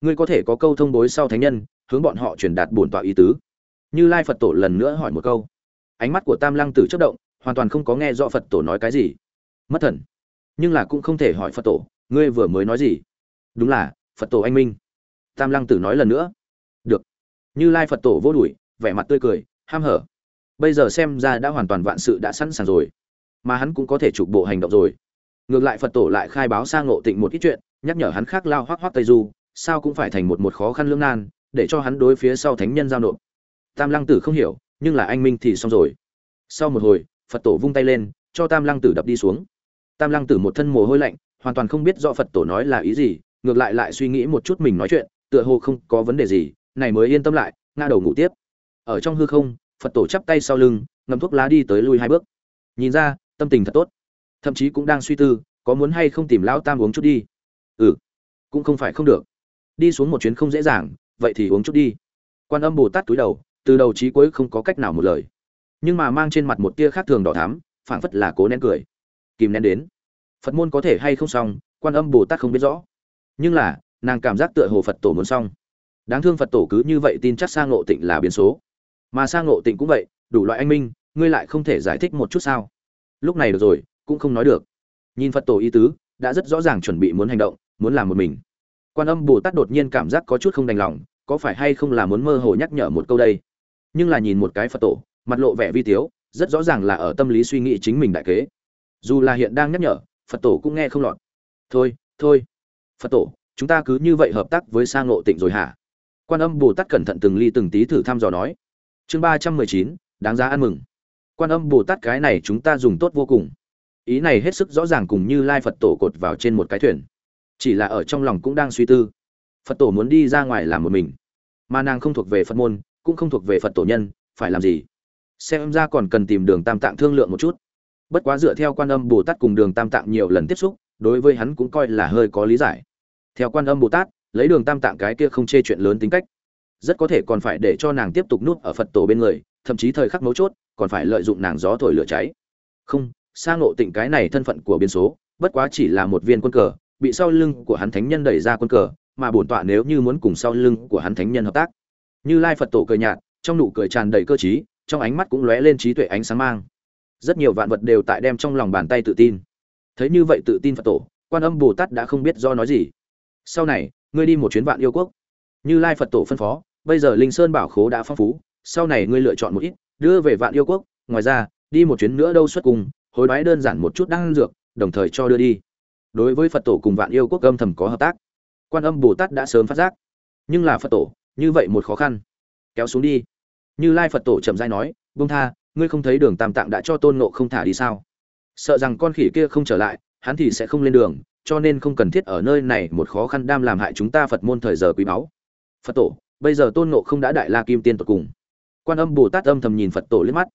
Ngươi có thể có câu thông bối sau thánh nhân, hướng bọn họ truyền đạt bổn tọa ý tứ. Như lai phật tổ lần nữa hỏi một câu. Ánh mắt của tam lăng tử chất động, hoàn toàn không có nghe rõ phật tổ nói cái gì. Mất thần. Nhưng là cũng không thể hỏi phật tổ, ngươi vừa mới nói gì? Đúng là, phật tổ anh minh. Tam lăng tử nói lần nữa. Được. Như lai phật tổ vô đuổi, vẻ mặt tươi cười, ham hở bây giờ xem ra đã hoàn toàn vạn sự đã sẵn sàng rồi. Mà hắn cũng có thể chụp bộ hành động rồi. Ngược lại phật tổ lại khai báo sang ngộ tịnh một ít chuyện, nhắc nhở hắn khác lao hoác hoác tây du, sao cũng phải thành một một khó khăn lương nan, để cho hắn đối phía sau thánh nhân giao nộp. Tam lăng tử không hiểu, nhưng là anh minh thì xong rồi. Sau một hồi, phật tổ vung tay lên, cho tam lăng tử đập đi xuống. Tam lăng tử một thân mồ hôi lạnh, hoàn toàn không biết rõ phật tổ nói là ý gì, ngược lại lại suy nghĩ một chút mình nói chuyện, tựa hồ không có vấn đề gì, này mới yên tâm lại, ngã đầu ngủ tiếp. Ở trong hư không phật tổ chắp tay sau lưng ngầm thuốc lá đi tới lui hai bước. Nhìn ra, tâm tình thật tốt. Thậm chí cũng đang suy tư, có muốn hay không tìm lão tam uống chút đi. Ừ cũng không phải không được. Đi xuống một chuyến không dễ dàng, vậy thì uống chút đi. Quan âm bồ tát túi đầu, từ đầu chí cuối không có cách nào một lời. Nhưng mà mang trên mặt một tia khác thường đỏ thắm, phảng phất là cố nén cười. Kìm nén đến. Phật môn có thể hay không xong, quan âm bồ tát không biết rõ. Nhưng là, nàng cảm giác tựa hồ phật tổ muốn xong. Đáng thương phật tổ cứ như vậy tin chắc sang ngộ tịnh là biến số mà sang ngộ tịnh cũng vậy, đủ loại anh minh, ngươi lại không thể giải thích một chút sao? Lúc này được rồi, cũng không nói được. Nhìn phật tổ ý tứ, đã rất rõ ràng chuẩn bị muốn hành động, muốn làm một mình. Quan âm bồ tát đột nhiên cảm giác có chút không đành lòng, có phải hay không là muốn mơ hồ nhắc nhở một câu đây? Nhưng là nhìn một cái phật tổ, mặt lộ vẻ vi tiếu, rất rõ ràng là ở tâm lý suy nghĩ chính mình đại kế. Dù là hiện đang nhắc nhở, phật tổ cũng nghe không lọt. Thôi thôi. Phật tổ, chúng ta cứ như vậy hợp tác với sang ngộ tịnh rồi hả? Quan âm bồ tát cẩn thận từng ly từng tí thử thăm dò nói chương ba trăm mười chín, đáng giá ăn mừng. Quan âm bồ tát cái này chúng ta dùng tốt vô cùng. Ý này hết sức rõ ràng cùng như lai phật tổ cột vào trên một cái thuyền. Chỉ là ở trong lòng cũng đang suy tư. Phật tổ muốn đi ra ngoài làm một mình. Mà nàng không thuộc về phật môn, cũng không thuộc về phật tổ nhân, phải làm gì? Xem ra còn cần tìm đường tam tạng thương lượng một chút. Bất quá dựa theo quan âm bồ tát cùng đường tam tạng nhiều lần tiếp xúc, đối với hắn cũng coi là hơi có lý giải. Theo quan âm bồ tát, lấy đường tam tạng cái kia không chê chuyện lớn tính cách rất có thể còn phải để cho nàng tiếp tục nuốt ở phật tổ bên người, thậm chí thời khắc mấu chốt, còn phải lợi dụng nàng gió thổi lửa cháy. Không xa ngộ tịnh cái này thân phận của biên số, bất quá chỉ là một viên quân cờ, bị sau lưng của hắn thánh nhân đẩy ra quân cờ, mà bổn tọa nếu như muốn cùng sau lưng của hắn thánh nhân hợp tác. Như lai phật tổ cười nhạt, trong nụ cười tràn đầy cơ t trong ánh mắt cũng lóe lên trí tuệ ánh sáng mang. Rất nhiều vạn vật đều tại đem trong lòng bàn tay tự tin. Thấy như vậy tự tin phật tổ, quan âm bồ tát đã không biết do nói gì. Sau này, ngươi đi một chuyến vạn yêu quốc. Như lai phật tổ phân phó bây giờ linh sơn bảo khố đã phong phú, sau này ngươi lựa chọn một ít, đưa về vạn yêu quốc, ngoài ra, đi một chuyến nữa đâu xuất cùng, hối đoái đơn giản một chút đang dược, đồng thời cho đưa đi. Đối với phật tổ cùng vạn yêu quốc âm thầm có hợp tác, quan âm bồ tát đã sớm phát giác. Nhưng là phật tổ, như vậy một khó khăn. Kéo xuống đi. Như lai phật tổ chậm dai nói bông tha, ngươi không thấy đường tam tạng đã cho tôn nộ không thả đi sao? Sợ rằng con khỉ kia không trở lại, hắn thì sẽ không lên đường, cho nên không cần thiết ở nơi này một khó khăn đam làm hại chúng ta phật môn thời giờ quý báu. Phật tổ bây giờ tôn nộ không đã đại la kim tiên tột cùng. Quan âm bồ tát âm thầm nhìn phật tổ liếc mắt.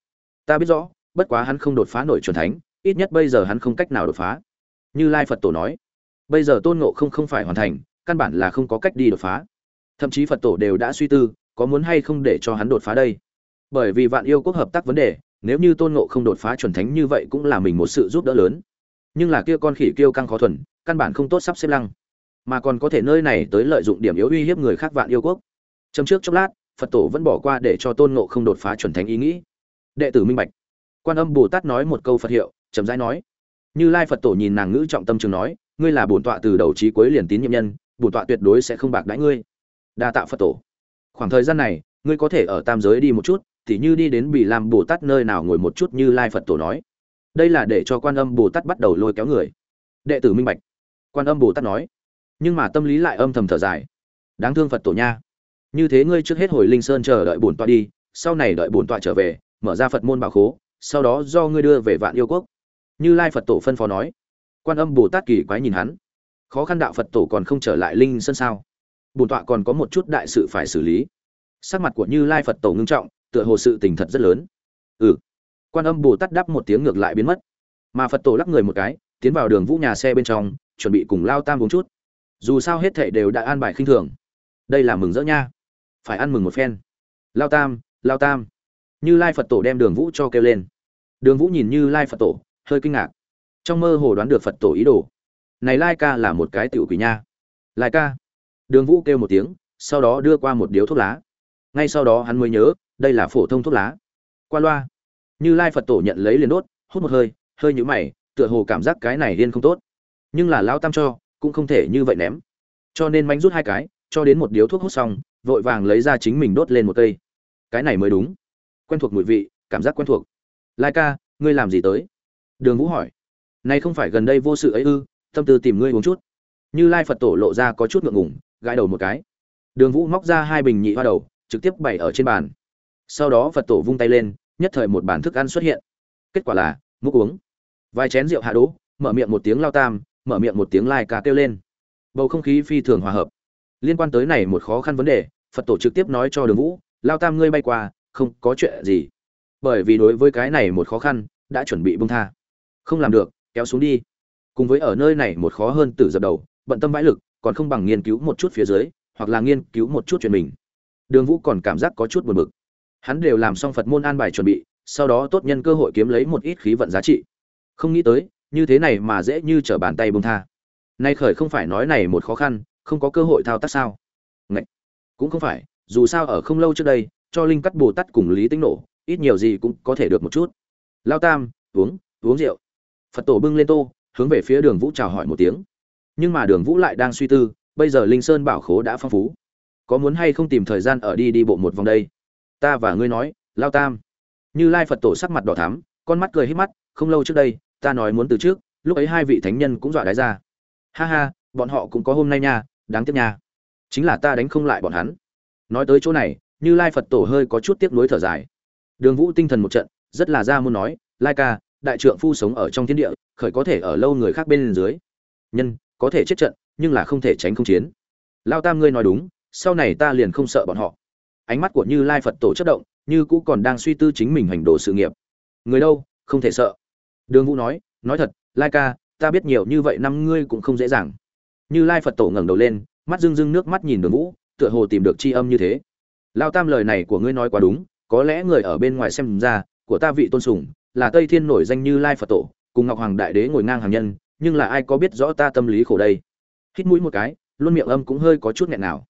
Ta biết rõ, bất quá hắn không đột phá nổi truyền thánh, ít nhất bây giờ hắn không cách nào đột phá. Như lai phật tổ nói, bây giờ tôn nộ không không phải hoàn thành, căn bản là không có cách đi đột phá. Thậm chí phật tổ đều đã suy tư, có muốn hay không để cho hắn đột phá đây? Bởi vì vạn yêu quốc hợp tác vấn đề, nếu như tôn ngộ không đột phá chuẩn thánh như vậy cũng là mình một sự giúp đỡ lớn. Nhưng là kia con khỉ kêu căng khó thuần, căn bản không tốt sắp xếp lăng. Mà còn có thể nơi này tới lợi dụng điểm yếu uy hiếp người khác vạn yêu quốc trong trước chốc lát, phật tổ vẫn bỏ qua để cho tôn ngộ không đột phá chuẩn thánh ý nghĩ. Đệ tử minh bạch. Quan âm bồ tát nói một câu phật hiệu, chậm rãi nói. Như lai phật tổ nhìn nàng ngữ trọng tâm trường nói, ngươi là bổn tọa từ đầu chí cuối liền tín nhiệm nhân, bổn tọa tuyệt đối sẽ không bạc đãi ngươi. Đa tạ phật tổ. Khoảng thời gian này, ngươi có thể ở tam giới đi một chút, tỉ như đi đến bỉ lam bồ tát nơi nào ngồi một chút như lai phật tổ nói. Đây là để cho quan âm bồ tát bắt đầu lôi kéo người. Đệ tử minh bạch. Quan âm bồ tát nói. Nhưng mà tâm lý lại âm thầm thở dài. Đáng thương phật tổ nha như thế ngươi trước hết hồi linh sơn chờ đợi bổn tọa đi, sau này đợi bổn tọa trở về, mở ra phật môn bảo khố, sau đó do ngươi đưa về vạn yêu quốc. Như lai phật tổ phân phó nói. Quan âm bồ tát kỳ quái nhìn hắn. Khó khăn đạo phật tổ còn không trở lại linh sơn sao? Bổn tọa còn có một chút đại sự phải xử lý. Sắc mặt của như lai phật tổ ngưng trọng, tựa hồ sự tình thật rất lớn. Ừ. Quan âm bồ tát đáp một tiếng ngược lại biến mất. Mà phật tổ lắc người một cái, tiến vào đường vũ nhà xe bên trong, chuẩn bị cùng lao tam uống chút. Dù sao hết thệ đều đã an bài khinh thường. Đây là mừng rỡ nha phải ăn mừng một phen. Lao tam lao tam. Như lai phật tổ đem đường vũ cho kêu lên. Đường vũ nhìn như lai phật tổ, hơi kinh ngạc. Trong mơ hồ đoán được phật tổ ý đồ. Này lai ca là một cái tiểu quỷ nha. Lai ca. Đường vũ kêu một tiếng, sau đó đưa qua một điếu thuốc lá. Ngay sau đó hắn mới nhớ, đây là phổ thông thuốc lá. Qua loa. Như lai phật tổ nhận lấy liền đốt, hút một hơi hơi nhũ mày, tựa hồ cảm giác cái này điên không tốt. Nhưng là lao tam cho, cũng không thể như vậy ném. Cho nên manh rút hai cái, cho đến một điếu thuốc hút xong vội vàng lấy ra chính mình đốt lên một cây. Cái này mới đúng. Quen thuộc mùi vị, cảm giác quen thuộc. Lai ca, ngươi làm gì tới? Đường vũ hỏi. Nay không phải gần đây vô sự ấy ư, tâm tư tìm ngươi uống chút. Như lai phật tổ lộ ra có chút ngượng ngủng gãi đầu một cái. Đường vũ móc ra hai bình nhị hoa đầu, trực tiếp bày ở trên bàn. Sau đó phật tổ vung tay lên, nhất thời một bàn thức ăn xuất hiện. Kết quả là, múc uống. Vài chén rượu hạ đỗ, mở miệng một tiếng lao tam, mở miệng một tiếng lai ca kêu lên. Bầu không khí phi thường hòa hợp. Liên quan tới này một khó khăn vấn đề phật tổ trực tiếp nói cho đường vũ, lao tam ngươi bay qua, không có chuyện gì. Bởi vì đối với cái này một khó khăn, đã chuẩn bị bông tha. Không làm được, kéo xuống đi. Cùng với ở nơi này một khó hơn từ dập đầu, bận tâm vãi lực, còn không bằng nghiên cứu một chút phía dưới, hoặc là nghiên cứu một chút chuyện mình. Đường vũ còn cảm giác có chút buồn bực. Hắn đều làm xong phật môn an bài chuẩn bị, sau đó tốt nhân cơ hội kiếm lấy một ít khí vận giá trị. Không nghĩ tới, như thế này mà dễ như trở bàn tay bông tha. Nay khởi không phải nói này một khó khăn, không có cơ hội thao tác sao? Ngậy! Cũng không phải, dù sao ở không lâu trước đây, cho linh cắt bồ tát cùng lý tính nổ, ít nhiều gì cũng có thể được một chút. Lao tam, uống uống rượu. Phật tổ bưng lên tô, hướng về phía đường vũ chào hỏi một tiếng. Nhưng mà đường vũ lại đang suy tư, bây giờ linh sơn bảo khố đã phong phú. Có muốn hay không tìm thời gian ở đi đi bộ một vòng đây? Ta và ngươi nói, lao tam. Như lai phật tổ sắc mặt đỏ thắm, con mắt cười hít mắt, không lâu trước đây, ta nói muốn từ trước, lúc ấy hai vị thánh nhân cũng dọa đái ra. Ha ha, bọn họ cũng có hôm nay nha, đáng tiếc nha chính là ta đánh không lại bọn hắn. Nói tới chỗ này, như lai phật tổ hơi có chút tiếc nuối thở dài. Đường vũ tinh thần một trận, rất là ra muốn nói, lai ca, đại trượng phu sống ở trong thiên địa, khởi có thể ở lâu người khác bên dưới. Nhân, có thể chết trận, nhưng là không thể tránh không chiến. Lao tam ngươi nói đúng, sau này ta liền không sợ bọn họ. Ánh mắt của như lai phật tổ chất động, như cũ còn đang suy tư chính mình hành đồ sự nghiệp. Người đâu, không thể sợ. Đường vũ nói nói thật, lai ca, ta biết nhiều như vậy năm ngươi cũng không dễ dàng. Như lai phật tổ ngẩng đầu lên mắt rưng rưng nước mắt nhìn đường vũ, tựa hồ tìm được c h i âm như thế. Lao tam lời này của ngươi nói quá đúng, có lẽ người ở bên ngoài xem ra, của ta vị tôn sùng, là tây thiên nổi danh như lai phật tổ, cùng ngọc hoàng đại đế ngồi ngang hàng nhân, nhưng là ai có biết rõ ta tâm lý khổ đây? Hít mũi một cái, luôn miệng âm cũng hơi có chút nghẹn nào.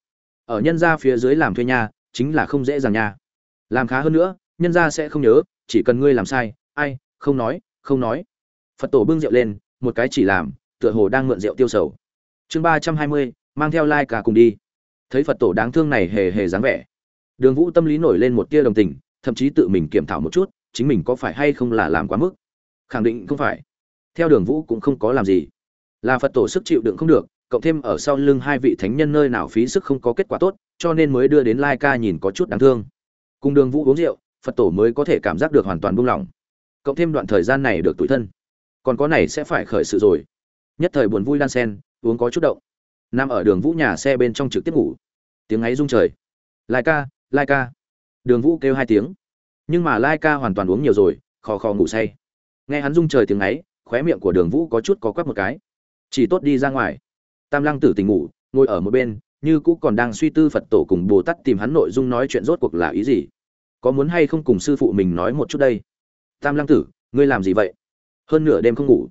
Ở nhân gia phía dưới làm thuê nha, chính là không dễ dàng nha. Làm khá hơn nữa, nhân gia sẽ không nhớ, chỉ cần ngươi làm sai, ai, không nói không nói. Phật tổ bưng rượu lên, một cái chỉ làm, tựa hồ đang mượn rượu tiêu sầu. Chương ba trăm hai mươi mang theo lai cả cùng đi. Thấy phật tổ đáng thương này hề hề dáng vẻ, đường vũ tâm lý nổi lên một tia đồng tình, thậm chí tự mình kiểm thảo một chút, chính mình có phải hay không là làm quá mức. Khẳng định không phải. Theo đường vũ cũng không có làm gì. Là phật tổ sức chịu đựng không được, cộng thêm ở sau lưng hai vị thánh nhân nơi nào phí sức không có kết quả tốt, cho nên mới đưa đến lai ca nhìn có chút đáng thương. Cùng đường vũ uống rượu, phật tổ mới có thể cảm giác được hoàn toàn buông lỏng. Cộng thêm đoạn thời gian này được tủi thân, còn có này sẽ phải khởi sự rồi. Nhất thời buồn vui đan sen, uống có chút động nằm ở đường vũ nhà xe bên trong trực tiếp ngủ. Tiếng ấy rung trời. Lai ca lai ca. Đường vũ kêu hai tiếng. Nhưng mà lai ca hoàn toàn uống nhiều rồi, khò khò ngủ say. Nghe hắn rung trời tiếng ấy, khóe miệng của đường vũ có chút có quắp một cái. Chỉ tốt đi ra ngoài. Tam lăng tử tình ngủ, ngồi ở một bên, như cũ còn đang suy tư phật tổ cùng bồ tát tìm hắn nội dung nói chuyện rốt cuộc là ý gì. Có muốn hay không cùng sư phụ mình nói một chút đây? Tam lăng tử, ngươi làm gì vậy? Hơn nửa đêm không ngủ.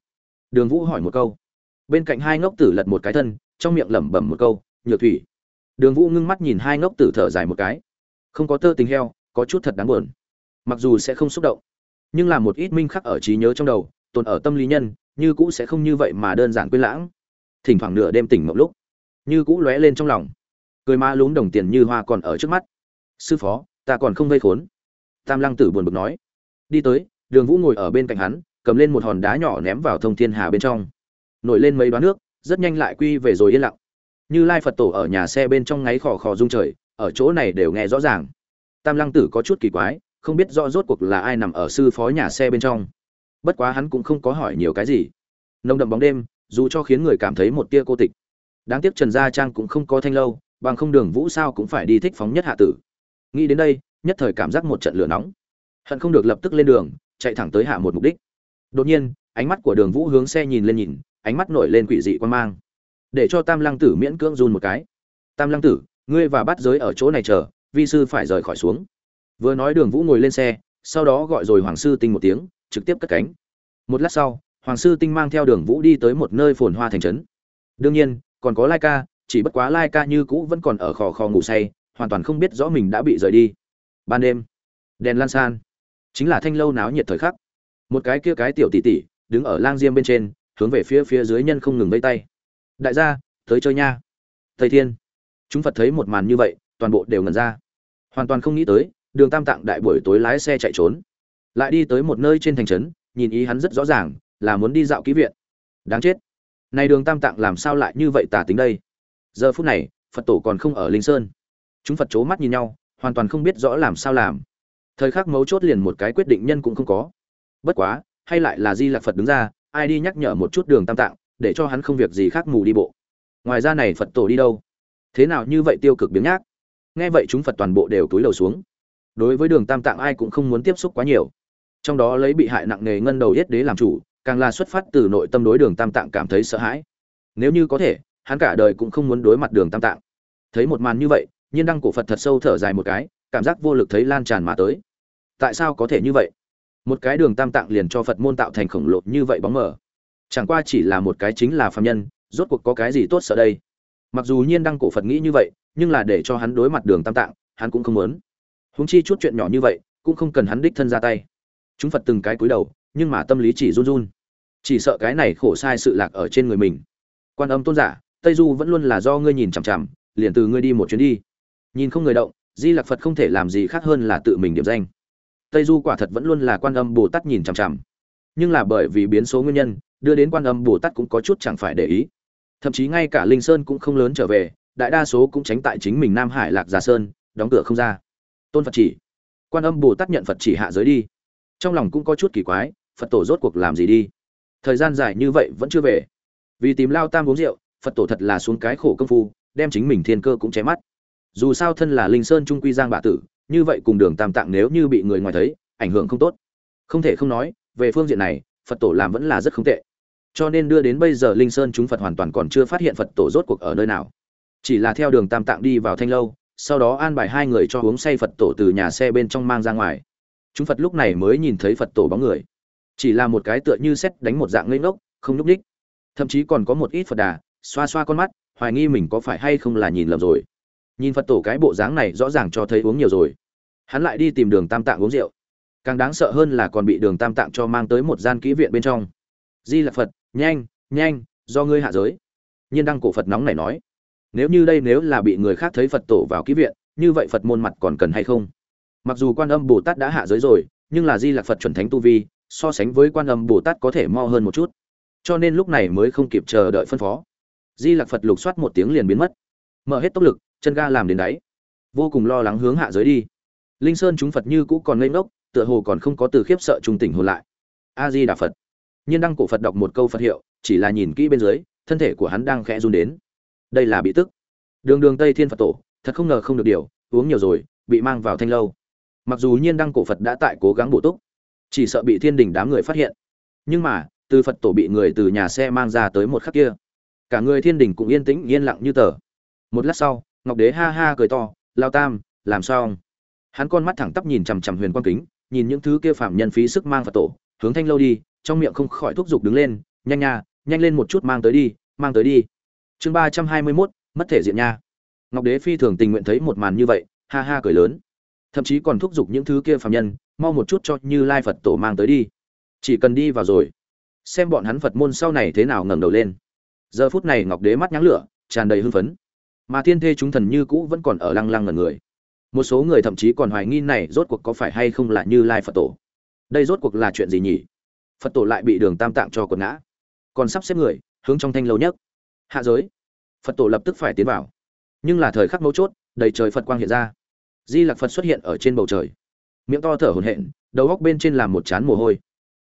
Đường vũ hỏi một câu. Bên cạnh hai ngốc tử lật một cái thân trong miệng lẩm bẩm một câu, nhược thủy. Đường vũ ngưng mắt nhìn hai ngốc tử thở dài một cái. Không có tơ tình heo, có chút thật đáng buồn. Mặc dù sẽ không xúc động, nhưng là một ít minh khắc ở trí nhớ trong đầu, tồn ở tâm lý nhân, như cũ sẽ không như vậy mà đơn giản quên lãng. Thỉnh thoảng nửa đêm tỉnh mộng lúc, như cũ lóe lên trong lòng. Cười ma lún đồng tiền như hoa còn ở trước mắt. Sư phó, ta còn không vây khốn. Tam lăng tử buồn bực nói. Đi tới, đường vũ ngồi ở bên cạnh hắn, cầm lên một hòn đá nhỏ ném vào thông thiên hà bên trong. Nổi lên mấy đoán nước rất nhanh lại quy về rồi yên lặng. Như lai phật tổ ở nhà xe bên trong ngáy khò khò rung trời, ở chỗ này đều nghe rõ ràng. Tam lăng tử có chút kỳ quái, không biết rõ rốt cuộc là ai nằm ở sư phó nhà xe bên trong. Bất quá hắn cũng không có hỏi nhiều cái gì. Nồng đậm bóng đêm, dù cho khiến người cảm thấy một tia cô tịch. Đáng tiếc trần gia trang cũng không có thanh lâu, bằng không đường vũ sao cũng phải đi thích phóng nhất hạ tử. Nghĩ đến đây, nhất thời cảm giác một trận lửa nóng. Hận không được lập tức lên đường, chạy thẳng tới hạ một mục đích. Đột nhiên, ánh mắt của đường vũ hướng xe nhìn lên nhìn ánh mắt nổi lên quỷ dị quan mang. Để cho tam lăng tử miễn cưỡng run một cái. Tam lăng tử, ngươi và bắt giới ở chỗ này chờ, vi sư phải rời khỏi xuống. Vừa nói đường vũ ngồi lên xe, sau đó gọi rồi hoàng sư tinh một tiếng, trực tiếp cất cánh. Một lát sau, hoàng sư tinh mang theo đường vũ đi tới một nơi phồn hoa thành trấn. Đương nhiên, còn có lai ca, chỉ bất quá lai ca như cũ vẫn còn ở khò khò ngủ say, hoàn toàn không biết rõ mình đã bị rời đi. Ban đêm, đèn lan san. Chính là thanh lâu náo nhiệt thời khắc. Một cái kia cái tiểu tỷ tỷ, đứng ở lang diêm bên trên hướng về phía phía dưới nhân không ngừng vây tay. Đại gia, tới chơi nha. Thầy thiên. Chúng phật thấy một màn như vậy, toàn bộ đều ngẩn ra. Hoàn toàn không nghĩ tới, đường tam tạng đại buổi tối lái xe chạy trốn. Lại đi tới một nơi trên thành trấn, nhìn ý hắn rất rõ ràng, là muốn đi dạo ký viện. Đáng chết. Này đường tam tạng làm sao lại như vậy tả tính đây? Giờ phút này, phật tổ còn không ở linh sơn. Chúng phật c h ố mắt nhìn nhau, hoàn toàn không biết rõ làm sao làm. Thời khắc mấu chốt liền một cái quyết định nhân cũng không có. Bất quá, hay lại là di lạc phật đứng ra ai đi nhắc nhở một chút đường tam tạng, để cho hắn không việc gì khác mù đi bộ. Ngoài ra này phật tổ đi đâu? Thế nào như vậy tiêu cực biếng nhác? Nghe vậy chúng phật toàn bộ đều túi đầu xuống. Đối với đường tam tạng ai cũng không muốn tiếp xúc quá nhiều. Trong đó lấy bị hại nặng nề ngân đầu yết đế làm chủ, càng là xuất phát từ nội tâm đối đường tam tạng cảm thấy sợ hãi. Nếu như có thể, hắn cả đời cũng không muốn đối mặt đường tam tạng. Thấy một màn như vậy, nhiên đăng cổ phật thật sâu thở dài một cái, cảm giác vô lực thấy lan tràn mà tới. Tại sao có thể như vậy? Một cái đường tam tạng liền cho phật môn tạo thành khổng lồ như vậy bóng mở, chẳng qua chỉ là một cái chính là phạm nhân rốt cuộc có cái gì tốt sợ đây? Mặc dù nhiên đăng cổ phật nghĩ như vậy nhưng là để cho hắn đối mặt đường tam tạng hắn cũng không muốn. Húng chi chút chuyện nhỏ như vậy cũng không cần hắn đích thân ra tay. Chúng phật từng cái cúi đầu nhưng mà tâm lý chỉ run run. Chỉ sợ cái này khổ sai sự lạc ở trên người mình. Quan âm tôn giả tây du vẫn luôn là do ngươi nhìn chằm chằm liền từ ngươi đi một chuyến đi. Nhìn không người động di lạc phật không thể làm gì khác hơn là tự mình điểm danh tây du quả thật vẫn luôn là quan âm bồ tát nhìn chằm chằm. Nhưng là bởi vì biến số nguyên nhân, đưa đến quan âm bồ tát cũng có chút chẳng phải để ý. Thậm chí ngay cả linh sơn cũng không lớn trở về, đại đa số cũng tránh tại chính mình nam hải lạc già sơn, đóng cửa không ra. Tôn phật chỉ. Quan âm bồ tát nhận phật chỉ hạ giới đi. Trong lòng cũng có chút kỳ quái, phật tổ rốt cuộc làm gì đi? Thời gian dài như vậy vẫn chưa về. Vì tìm lao tam uống rượu, phật tổ thật là xuống cái khổ công phu, đem chính mình thiên cơ cũng che mắt. Dù sao thân là linh sơn trung quy giang bạ tử như vậy cùng đường tam tạng nếu như bị người ngoài thấy, ảnh hưởng không tốt. Không thể không nói, về phương diện này, phật tổ làm vẫn là rất không tệ. Cho nên đưa đến bây giờ linh sơn chúng phật hoàn toàn còn chưa phát hiện phật tổ rốt cuộc ở nơi nào. Chỉ là theo đường tam tạng đi vào thanh lâu, sau đó an bài hai người cho uống say phật tổ từ nhà xe bên trong mang ra ngoài. Chúng phật lúc này mới nhìn thấy phật tổ bóng người. Chỉ là một cái tựa như xét đánh một dạng ngây ngốc, không nhúc ních thậm chí còn có một ít phật đà, xoa xoa con mắt, hoài nghi mình có phải hay không là nhìn lầm rồi. Nhìn phật tổ cái bộ dáng này rõ ràng cho thấy uống nhiều rồi hắn lại đi tìm đường tam tạng uống rượu. Càng đáng sợ hơn là còn bị đường tam tạng cho mang tới một gian kỹ viện bên trong. Di là phật, nhanh nhanh, do ngươi hạ giới. Nhiên đăng cổ phật nóng này nói, nếu như đây nếu là bị người khác thấy phật tổ vào kỹ viện, như vậy phật môn mặt còn cần hay không? Mặc dù quan âm bồ tát đã hạ giới rồi, nhưng là di lạc phật chuẩn thánh tu vi, so sánh với quan âm bồ tát có thể mo hơn một chút. Cho nên lúc này mới không kịp chờ đợi phân phó. Di lạc phật lục soát một tiếng liền biến mất. Mở hết tốc lực, chân ga làm đến đáy. Vô cùng lo lắng hướng hạ giới đi linh sơn chúng phật như cũ còn ngây ngốc, tựa hồ còn không có từ khiếp sợ trung tỉnh hồn lại. A di đà phật. Nhiên đăng cổ phật đọc một câu phật hiệu, chỉ là nhìn kỹ bên dưới, thân thể của hắn đang khẽ run đến. Đây là bị tức. Đường đường tây thiên phật tổ, thật không ngờ không được điều, uống nhiều rồi, bị mang vào thanh lâu. Mặc dù nhiên đăng cổ phật đã tại cố gắng bổ túc, chỉ sợ bị thiên đình đám người phát hiện. Nhưng mà, từ phật tổ bị người từ nhà xe mang ra tới một khắc kia, cả người thiên đình cũng yên tĩnh, yên lặng như tờ. Một lát sau, ngọc đế ha ha cười to, lao tam, làm sao? Hắn con mắt thẳng tắp nhìn chằm chằm huyền quang kính, nhìn những thứ kia phạm nhân phí sức mang phật tổ, hướng thanh lâu đi, trong miệng không khỏi thúc giục đứng lên, nhanh nha, nhanh lên một chút mang tới đi, mang tới đi. Chương ba trăm hai mươi mốt, mất thể diện nha. Ngọc đế phi thường tình nguyện thấy một màn như vậy, ha ha cười lớn. Thậm chí còn thúc giục những thứ kia phạm nhân, mau một chút cho như lai phật tổ mang tới đi. Chỉ cần đi vào rồi. Xem bọn hắn phật môn sau này thế nào ngẩng đầu lên. Giờ phút này ngọc đế mắt nháng lửa, tràn đầy hưng phấn. Mà thiên thê chúng thần như cũ vẫn còn ở lăng lăng ngần người một số người thậm chí còn hoài nghi này rốt cuộc có phải hay không là như lai phật tổ. Đây rốt cuộc là chuyện gì nhỉ? Phật tổ lại bị đường tam tạng cho quần ngã. Còn sắp xếp người, hướng trong thanh lâu nhất. Hạ giới. Phật tổ lập tức phải tiến vào. Nhưng là thời khắc mấu chốt, đầy trời phật quang hiện ra. Di lặc phật xuất hiện ở trên bầu trời. Miệng to thở hổn hển, đầu góc bên trên làm một chán mồ hôi.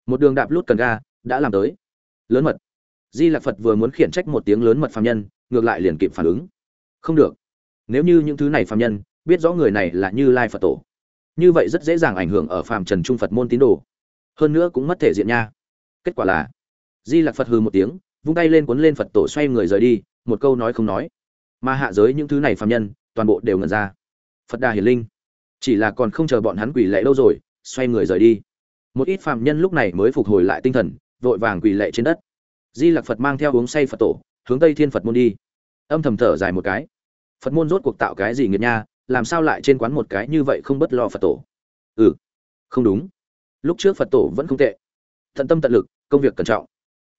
Một đường đạp lút cần ga, đã làm tới. Lớn mật. Di lặc phật vừa muốn khiển trách một tiếng lớn mật phạm nhân, ngược lại liền kịp phản ứng. Không được. Nếu như những thứ này phạm nhân biết rõ người này là như lai phật tổ. Như vậy rất dễ dàng ảnh hưởng ở phàm trần trung phật môn tín đồ. Hơn nữa cũng mất thể diện nha. Kết quả là, di lặc phật hừ một tiếng, vung tay lên cuốn lên phật tổ xoay người rời đi, một câu nói không nói. Mà hạ giới những thứ này phạm nhân, toàn bộ đều ngẩn ra. Phật đà hiền linh, chỉ là còn không chờ bọn hắn quỳ lệ lâu rồi, xoay người rời đi. Một ít phạm nhân lúc này mới phục hồi lại tinh thần, vội vàng quỳ lệ trên đất. Di lặc phật mang theo uống say phật tổ, hướng tây thiên phật môn đi. Âm thầm thở dài một cái. Phật môn rốt cuộc tạo cái gì nghiệt nha làm sao lại trên quán một cái như vậy không bất lo phật tổ? Ừ không đúng. Lúc trước phật tổ vẫn không tệ. Tận tâm tận lực, công việc cẩn trọng.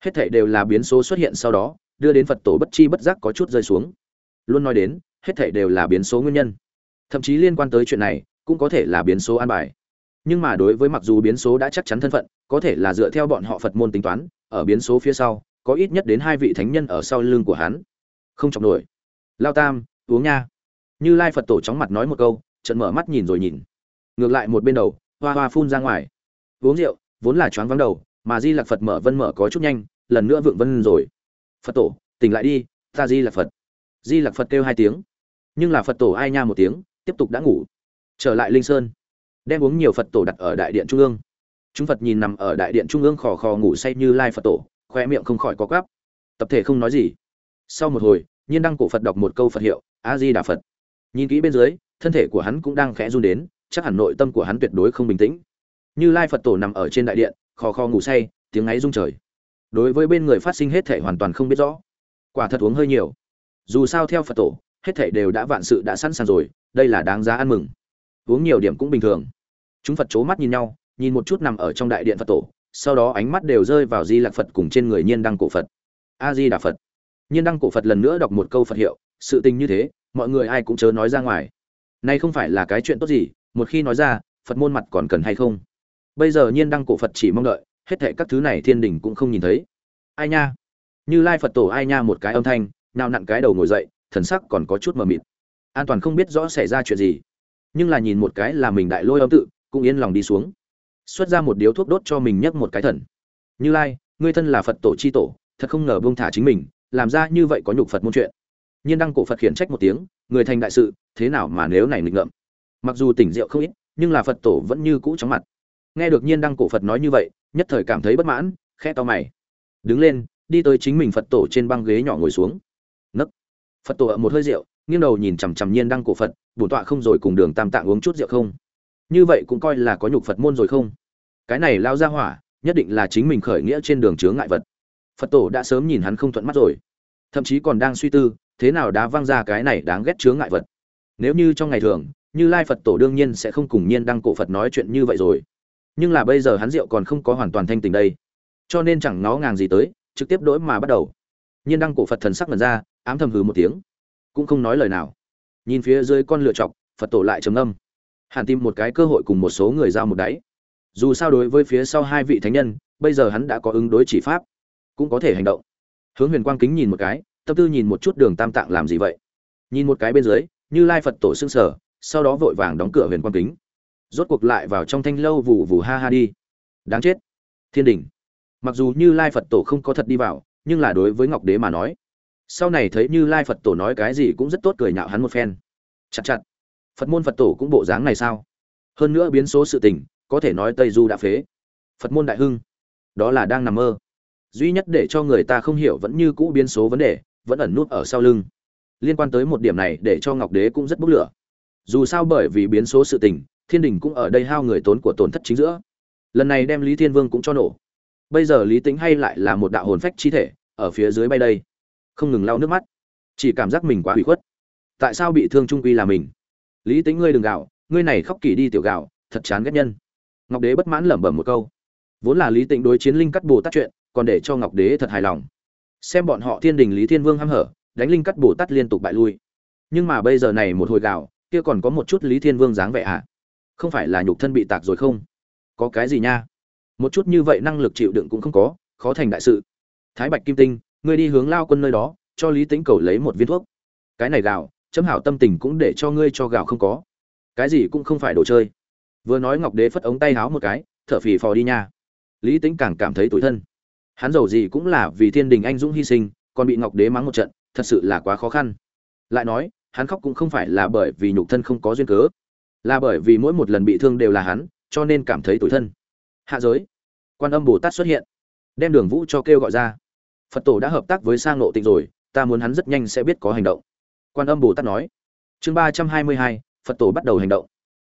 Hết thảy đều là biến số xuất hiện sau đó, đưa đến phật tổ bất chi bất giác có chút rơi xuống. Luôn nói đến, hết thảy đều là biến số nguyên nhân. Thậm chí liên quan tới chuyện này, cũng có thể là biến số an bài. Nhưng mà đối với mặc dù biến số đã chắc chắn thân phận, có thể là dựa theo bọn họ phật môn tính toán, ở biến số phía sau, có ít nhất đến hai vị thánh nhân ở sau lưng của hắn. Không chọc nổi. Lao tam, uống nha như lai phật tổ chóng mặt nói một câu trận mở mắt nhìn rồi nhìn. Ngược lại một bên đầu, hoa hoa phun ra ngoài. Uống rượu, vốn là choáng vắng đầu, mà di lạc phật mở vân mở có chút nhanh, lần nữa vượng vân rồi. Phật tổ, tỉnh lại đi, ta di lạc phật. Di lạc phật kêu hai tiếng. Nhưng là phật tổ ai nha một tiếng, tiếp tục đã ngủ. Trở lại linh sơn. Đem uống nhiều phật tổ đặt ở đại điện trung ương. Chúng phật nhìn nằm ở đại điện trung ương khò khò ngủ say như lai phật tổ khoe miệng không khỏi có gắp tập thể không nói gì. Sau một hồi, nhiên đăng cổ phật đọc một câu phật hiệu, a di đà phật nhìn kỹ bên dưới, thân thể của hắn cũng đang khẽ run đến, chắc hẳn nội tâm của hắn tuyệt đối không bình tĩnh. Như lai phật tổ nằm ở trên đại điện, khò khò ngủ say, tiếng ngáy rung trời. Đối với bên người phát sinh hết thể hoàn toàn không biết rõ. Quả thật uống hơi nhiều. Dù sao theo phật tổ, hết thể đều đã vạn sự đã sẵn sàng rồi, đây là đáng giá ăn mừng. Uống nhiều điểm cũng bình thường. Chúng phật c mắt nhìn nhau, nhìn một chút nằm ở trong đại điện phật tổ, sau đó ánh mắt đều rơi vào di lạc phật cùng trên người nhiên đăng cổ phật. A di đà phật. Nhiên đăng cổ phật lần nữa đọc một câu phật hiệu, sự tình như thế mọi người ai cũng chớ nói ra ngoài. Nay không phải là cái chuyện tốt gì, một khi nói ra, phật môn mặt còn cần hay không? Bây giờ nhiên đăng cổ phật chỉ mong đợi, hết thệ các thứ này thiên đình cũng không nhìn thấy. Ai nha? Như lai phật tổ ai nha một cái âm thanh, nào nặn cái đầu ngồi dậy, thần sắc còn có chút mờ mịt. An toàn không biết rõ xảy ra chuyện gì. Nhưng là nhìn một cái là mình đại lôi âm tự, cũng yên lòng đi xuống. Xuất ra một điếu thuốc đốt cho mình nhấc một cái thần. Như lai, ngươi thân là phật tổ c h i tổ, thật không ngờ buông thả chính mình, làm ra như vậy có nhục phật môn chuyện nhiên đăng cổ phật khiển trách một tiếng, người thành đại sự, thế nào mà nếu này nghịch ngợm? Mặc dù tỉnh rượu không ít, nhưng là phật tổ vẫn như cũ chóng mặt. Nghe được nhiên đăng cổ phật nói như vậy, nhất thời cảm thấy bất mãn khe to mày. Đứng lên, đi tới chính mình phật tổ trên băng ghế nhỏ ngồi xuống. Nấc. Phật tổ ở một hơi rượu, nghiêng đầu nhìn chằm chằm nhiên đăng cổ phật bổn tọa không rồi cùng đường tam tạng uống chút rượu không? Như vậy cũng coi là có nhục phật môn rồi không? Cái này lao ra hỏa, nhất định là chính mình khởi nghĩa trên đường chướng ngại vật. Phật tổ đã sớm nhìn hắn không thuận mắt rồi. Thậm chí còn đang suy tư thế nào đá văng ra cái này đáng ghét chướng ngại vật. Nếu như trong ngày thường, như lai phật tổ đương nhiên sẽ không cùng nhiên đăng cổ phật nói chuyện như vậy rồi. Nhưng là bây giờ hắn rượu còn không có hoàn toàn thanh tình đây. Cho nên chẳng nó ngàng gì tới, trực tiếp đỗi mà bắt đầu. Nhiên đăng cổ phật thần sắc mật ra, ám thầm hừ một tiếng. Cũng không nói lời nào. Nhìn phía dưới con lựa chọc, phật tổ lại trầm âm hàn tìm một cái cơ hội cùng một số người giao một đáy. Dù sao đối với phía sau hai vị thánh nhân, bây giờ hắn đã có ứng đối chỉ pháp. Cũng có thể hành động. Hướng huyền quang kính nhìn một cái tâm tư nhìn một chút đường tam tạng làm gì vậy? Nhìn một cái bên dưới, như lai phật tổ xương sở sau đó vội vàng đóng cửa huyền quang kính. Rốt cuộc lại vào trong thanh lâu vù vù ha ha đi. Đáng chết. Thiên đình. Mặc dù như lai phật tổ không có thật đi vào, nhưng là đối với ngọc đế mà nói. Sau này thấy như lai phật tổ nói cái gì cũng rất tốt cười nhạo hắn một phen. Chặt chặt. Phật môn phật tổ cũng bộ dáng này sao? Hơn nữa biến số sự tình, có thể nói tây du đã phế. Phật môn đại hưng. Đó là đang nằm mơ. Duy nhất để cho người ta không hiểu vẫn như cũ biến số vấn đề vẫn ẩn nút ở sau lưng. Liên quan tới một điểm này để cho ngọc đế cũng rất bốc lửa. Dù sao bởi vì biến số sự tình, thiên đình cũng ở đây hao người tốn của tổn thất chính giữa. Lần này đem lý thiên vương cũng cho nổ. Bây giờ lý tính hay lại là một đạo hồn phách chi thể, ở phía dưới bay đây. Không ngừng lau nước mắt. Chỉ cảm giác mình quá hủy khuất. Tại sao bị thương trung quy là mình? Lý tính ngươi đừng gạo, ngươi này khóc kỳ đi tiểu gạo, thật chán ghét nhân. Ngọc đế bất mãn lẩm bẩm một câu. Vốn là lý tịnh đối chiến linh cắt bồ tát chuyện, còn để cho ngọc đế thật hài lòng xem bọn họ thiên đình lý thiên vương hăm hở, đánh linh cắt bồ tát liên tục bại lui. Nhưng mà bây giờ này một hồi gạo, kia còn có một chút lý thiên vương dáng vẻ à? Không phải là nhục thân bị tạc rồi không? Có cái gì nha? Một chút như vậy năng lực chịu đựng cũng không có, khó thành đại sự. Thái bạch kim tinh, ngươi đi hướng lao quân nơi đó, cho lý tính cầu lấy một viên thuốc. Cái này gạo chấm hảo tâm tình cũng để cho ngươi cho gạo không có. Cái gì cũng không phải đồ chơi. Vừa nói ngọc đế phất ống tay háo một cái, thở phì phò đi nha. Lý tính càng cảm thấy tủi thân hắn giàu gì cũng là vì thiên đình anh dũng hy sinh, còn bị ngọc đế mắng một trận, thật sự là quá khó khăn. Lại nói, hắn khóc cũng không phải là bởi vì nhục thân không có duyên cớ, là bởi vì mỗi một lần bị thương đều là hắn, cho nên cảm thấy tủi thân. Hạ giới, quan âm bồ tát xuất hiện, đem đường vũ cho kêu gọi ra. Phật tổ đã hợp tác với sang nộ tịnh rồi, ta muốn hắn rất nhanh sẽ biết có hành động. Quan âm bồ tát nói, chương ba trăm hai mươi hai, phật tổ bắt đầu hành động.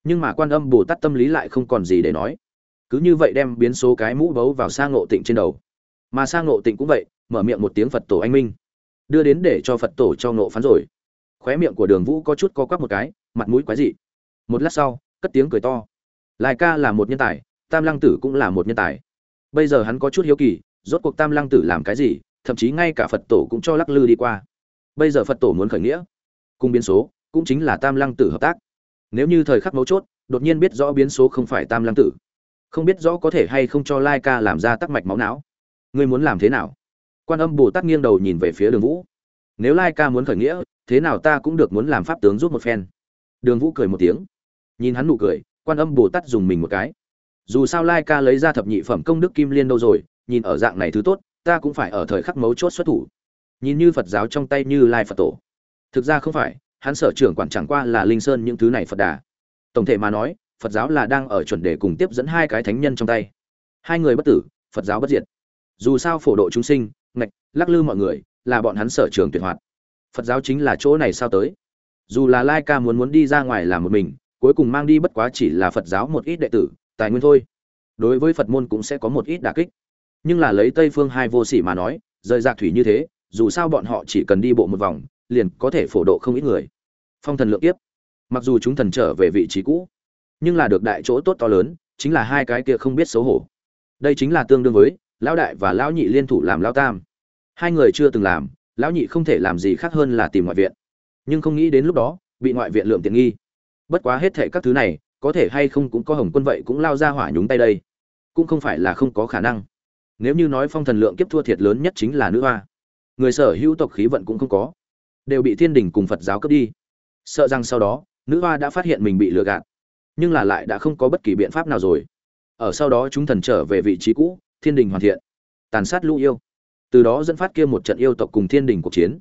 Nhưng mà quan âm bồ tát tâm lý lại không còn gì để nói. Cứ như vậy đem biến số cái mũ bấu vào sang ngộ tịnh trên đầu mà sang ngộ tịnh cũng vậy, mở miệng một tiếng phật tổ anh minh. Đưa đến để cho phật tổ cho ngộ phán rồi. Khóe miệng của đường vũ có chút co quắp một cái, mặt mũi quái dị. Một lát sau, cất tiếng cười to. Lai ca là một nhân tài, tam lăng tử cũng là một nhân tài. Bây giờ hắn có chút hiếu kỳ, rốt cuộc tam lăng tử làm cái gì, thậm chí ngay cả phật tổ cũng cho lắc lư đi qua. Bây giờ phật tổ muốn khởi nghĩa, cùng biến số, cũng chính là tam lăng tử hợp tác. Nếu như thời khắc mấu chốt, đột nhiên biết rõ biến số không phải tam lăng tử, không biết rõ có thể hay không cho lai ca làm ra tắc mạch máu não ngươi muốn làm thế nào? Quan âm bồ tát nghiêng đầu nhìn về phía đường vũ. Nếu lai ca muốn khởi nghĩa, thế nào ta cũng được muốn làm pháp tướng giúp một phen. Đường vũ cười một tiếng. Nhìn hắn nụ cười, quan âm bồ tát dùng mình một cái. Dù sao lai ca lấy ra thập nhị phẩm công đức kim liên đâu rồi, nhìn ở dạng này thứ tốt, ta cũng phải ở thời khắc mấu chốt xuất thủ. Nhìn như phật giáo trong tay như lai phật tổ. Thực ra không phải, hắn sở trưởng quản chẳng qua là linh sơn những thứ này phật đà. Tổng thể mà nói, phật giáo là đang ở chuẩn đề cùng tiếp dẫn hai cái thánh nhân trong tay. Hai người bất tử, phật giáo bất diệt dù sao phổ độ chúng sinh, ngạch, lắc lư mọi người, là bọn hắn sở trường tuyệt hoạt. Phật giáo chính là chỗ này sao tới? Dù là lai ca muốn muốn đi ra ngoài làm một mình, cuối cùng mang đi bất quá chỉ là phật giáo một ít đệ tử, tài nguyên thôi. Đối với phật môn cũng sẽ có một ít đả kích. Nhưng là lấy tây phương hai vô sĩ mà nói, rời rạc thủy như thế, dù sao bọn họ chỉ cần đi bộ một vòng, liền có thể phổ độ không ít người. Phong thần lượng tiếp. mặc dù chúng thần trở về vị trí cũ, nhưng là được đại chỗ tốt to lớn, chính là hai cái kia không biết xấu hổ. Đây chính là tương đương với lão đại và lão nhị liên thủ làm lão tam. Hai người chưa từng làm, lão nhị không thể làm gì khác hơn là tìm ngoại viện. Nhưng không nghĩ đến lúc đó, bị ngoại viện lượm tiện nghi. Bất quá hết thệ các thứ này, có thể hay không cũng có hồng quân vậy cũng lao ra hỏa nhúng tay đây. Cũng không phải là không có khả năng. Nếu như nói phong thần lượng kiếp thua thiệt lớn nhất chính là nữ hoa. Người sở hữu tộc khí vận cũng không có. Đều bị thiên đình cùng phật giáo cướp đi. Sợ rằng sau đó, nữ hoa đã phát hiện mình bị lừa gạt. Nhưng là lại đã không có bất kỳ biện pháp nào rồi. Ở sau đó chúng thần trở về vị trí cũ thiên đình hoàn thiện, tàn sát lũ yêu. Từ đó dẫn phát kia một trận yêu tộc cùng thiên đình cuộc chiến.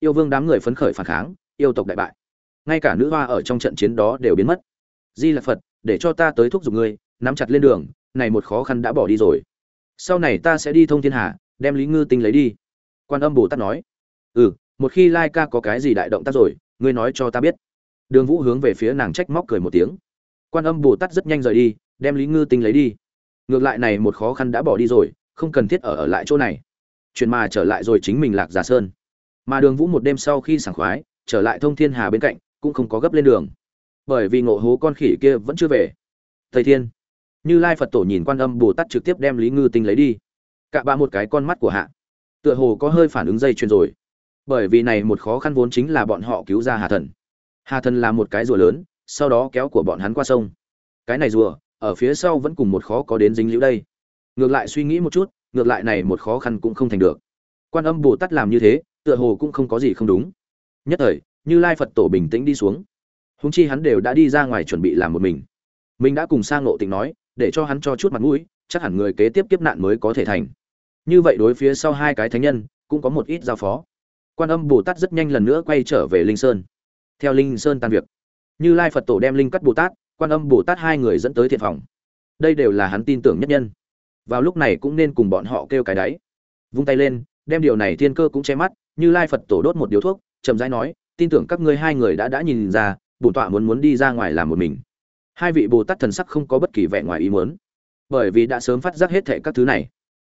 Yêu vương đám người phấn khởi phản kháng, yêu tộc đại bại. Ngay cả nữ hoa ở trong trận chiến đó đều biến mất. Di là phật, để cho ta tới thúc giục ngươi, nắm chặt lên đường, này một khó khăn đã bỏ đi rồi. Sau này ta sẽ đi thông thiên hà đem lý ngư tinh lấy đi. Quan âm bồ tát nói. Ừ một khi lai ca có cái gì đại động tác rồi, ngươi nói cho ta biết. Đường vũ hướng về phía nàng trách móc cười một tiếng. Quan âm bồ tát rất nhanh rời đi, đem lý ngư tinh lấy đi ngược lại này một khó khăn đã bỏ đi rồi, không cần thiết ở ở lại chỗ này. Chuyện mà trở lại rồi chính mình lạc giả sơn. Mà đường vũ một đêm sau khi sảng khoái, trở lại thông thiên hà bên cạnh, cũng không có gấp lên đường. Bởi vì ngộ hố con khỉ kia vẫn chưa về. Thầy thiên. Như lai phật tổ nhìn quan âm bồ tát trực tiếp đem lý ngư tinh lấy đi. Cạ ba một cái con mắt của hạ. Tựa hồ có hơi phản ứng dây chuyền rồi. Bởi vì này một khó khăn vốn chính là bọn họ cứu ra hà thần. Hà thần là một cái rùa lớn, sau đó kéo của bọn hắn qua sông. Cái này rùa ở phía sau vẫn cùng một khó có đến dính liễu đây. Ngược lại suy nghĩ một chút, ngược lại này một khó khăn cũng không thành được. Quan âm bồ tát làm như thế, tựa hồ cũng không có gì không đúng. Nhất thời, như lai phật tổ bình tĩnh đi xuống. Húng chi hắn đều đã đi ra ngoài chuẩn bị làm một mình. Mình đã cùng sang ngộ tịnh nói, để cho hắn cho chút mặt mũi, chắc hẳn người kế tiếp kiếp nạn mới có thể thành. Như vậy đối phía sau hai cái thánh nhân, cũng có một ít giao phó. Quan âm bồ tát rất nhanh lần nữa quay trở về linh sơn. Theo linh sơn tan việc, như lai phật tổ đem linh cắt bồ tát quan âm bồ tát hai người dẫn tới thiện phòng. Đây đều là hắn tin tưởng nhất nhân. Vào lúc này cũng nên cùng bọn họ kêu cái đáy. Vung tay lên, đem điều này thiên cơ cũng che mắt, như lai phật tổ đốt một điếu thuốc, chậm rãi nói, tin tưởng các ngươi hai người đã đã nhìn ra, bổn tọa muốn muốn đi ra ngoài làm một mình. Hai vị bồ tát thần sắc không có bất kỳ vẻ ngoài ý muốn, bởi vì đã sớm phát giác hết thệ các thứ này.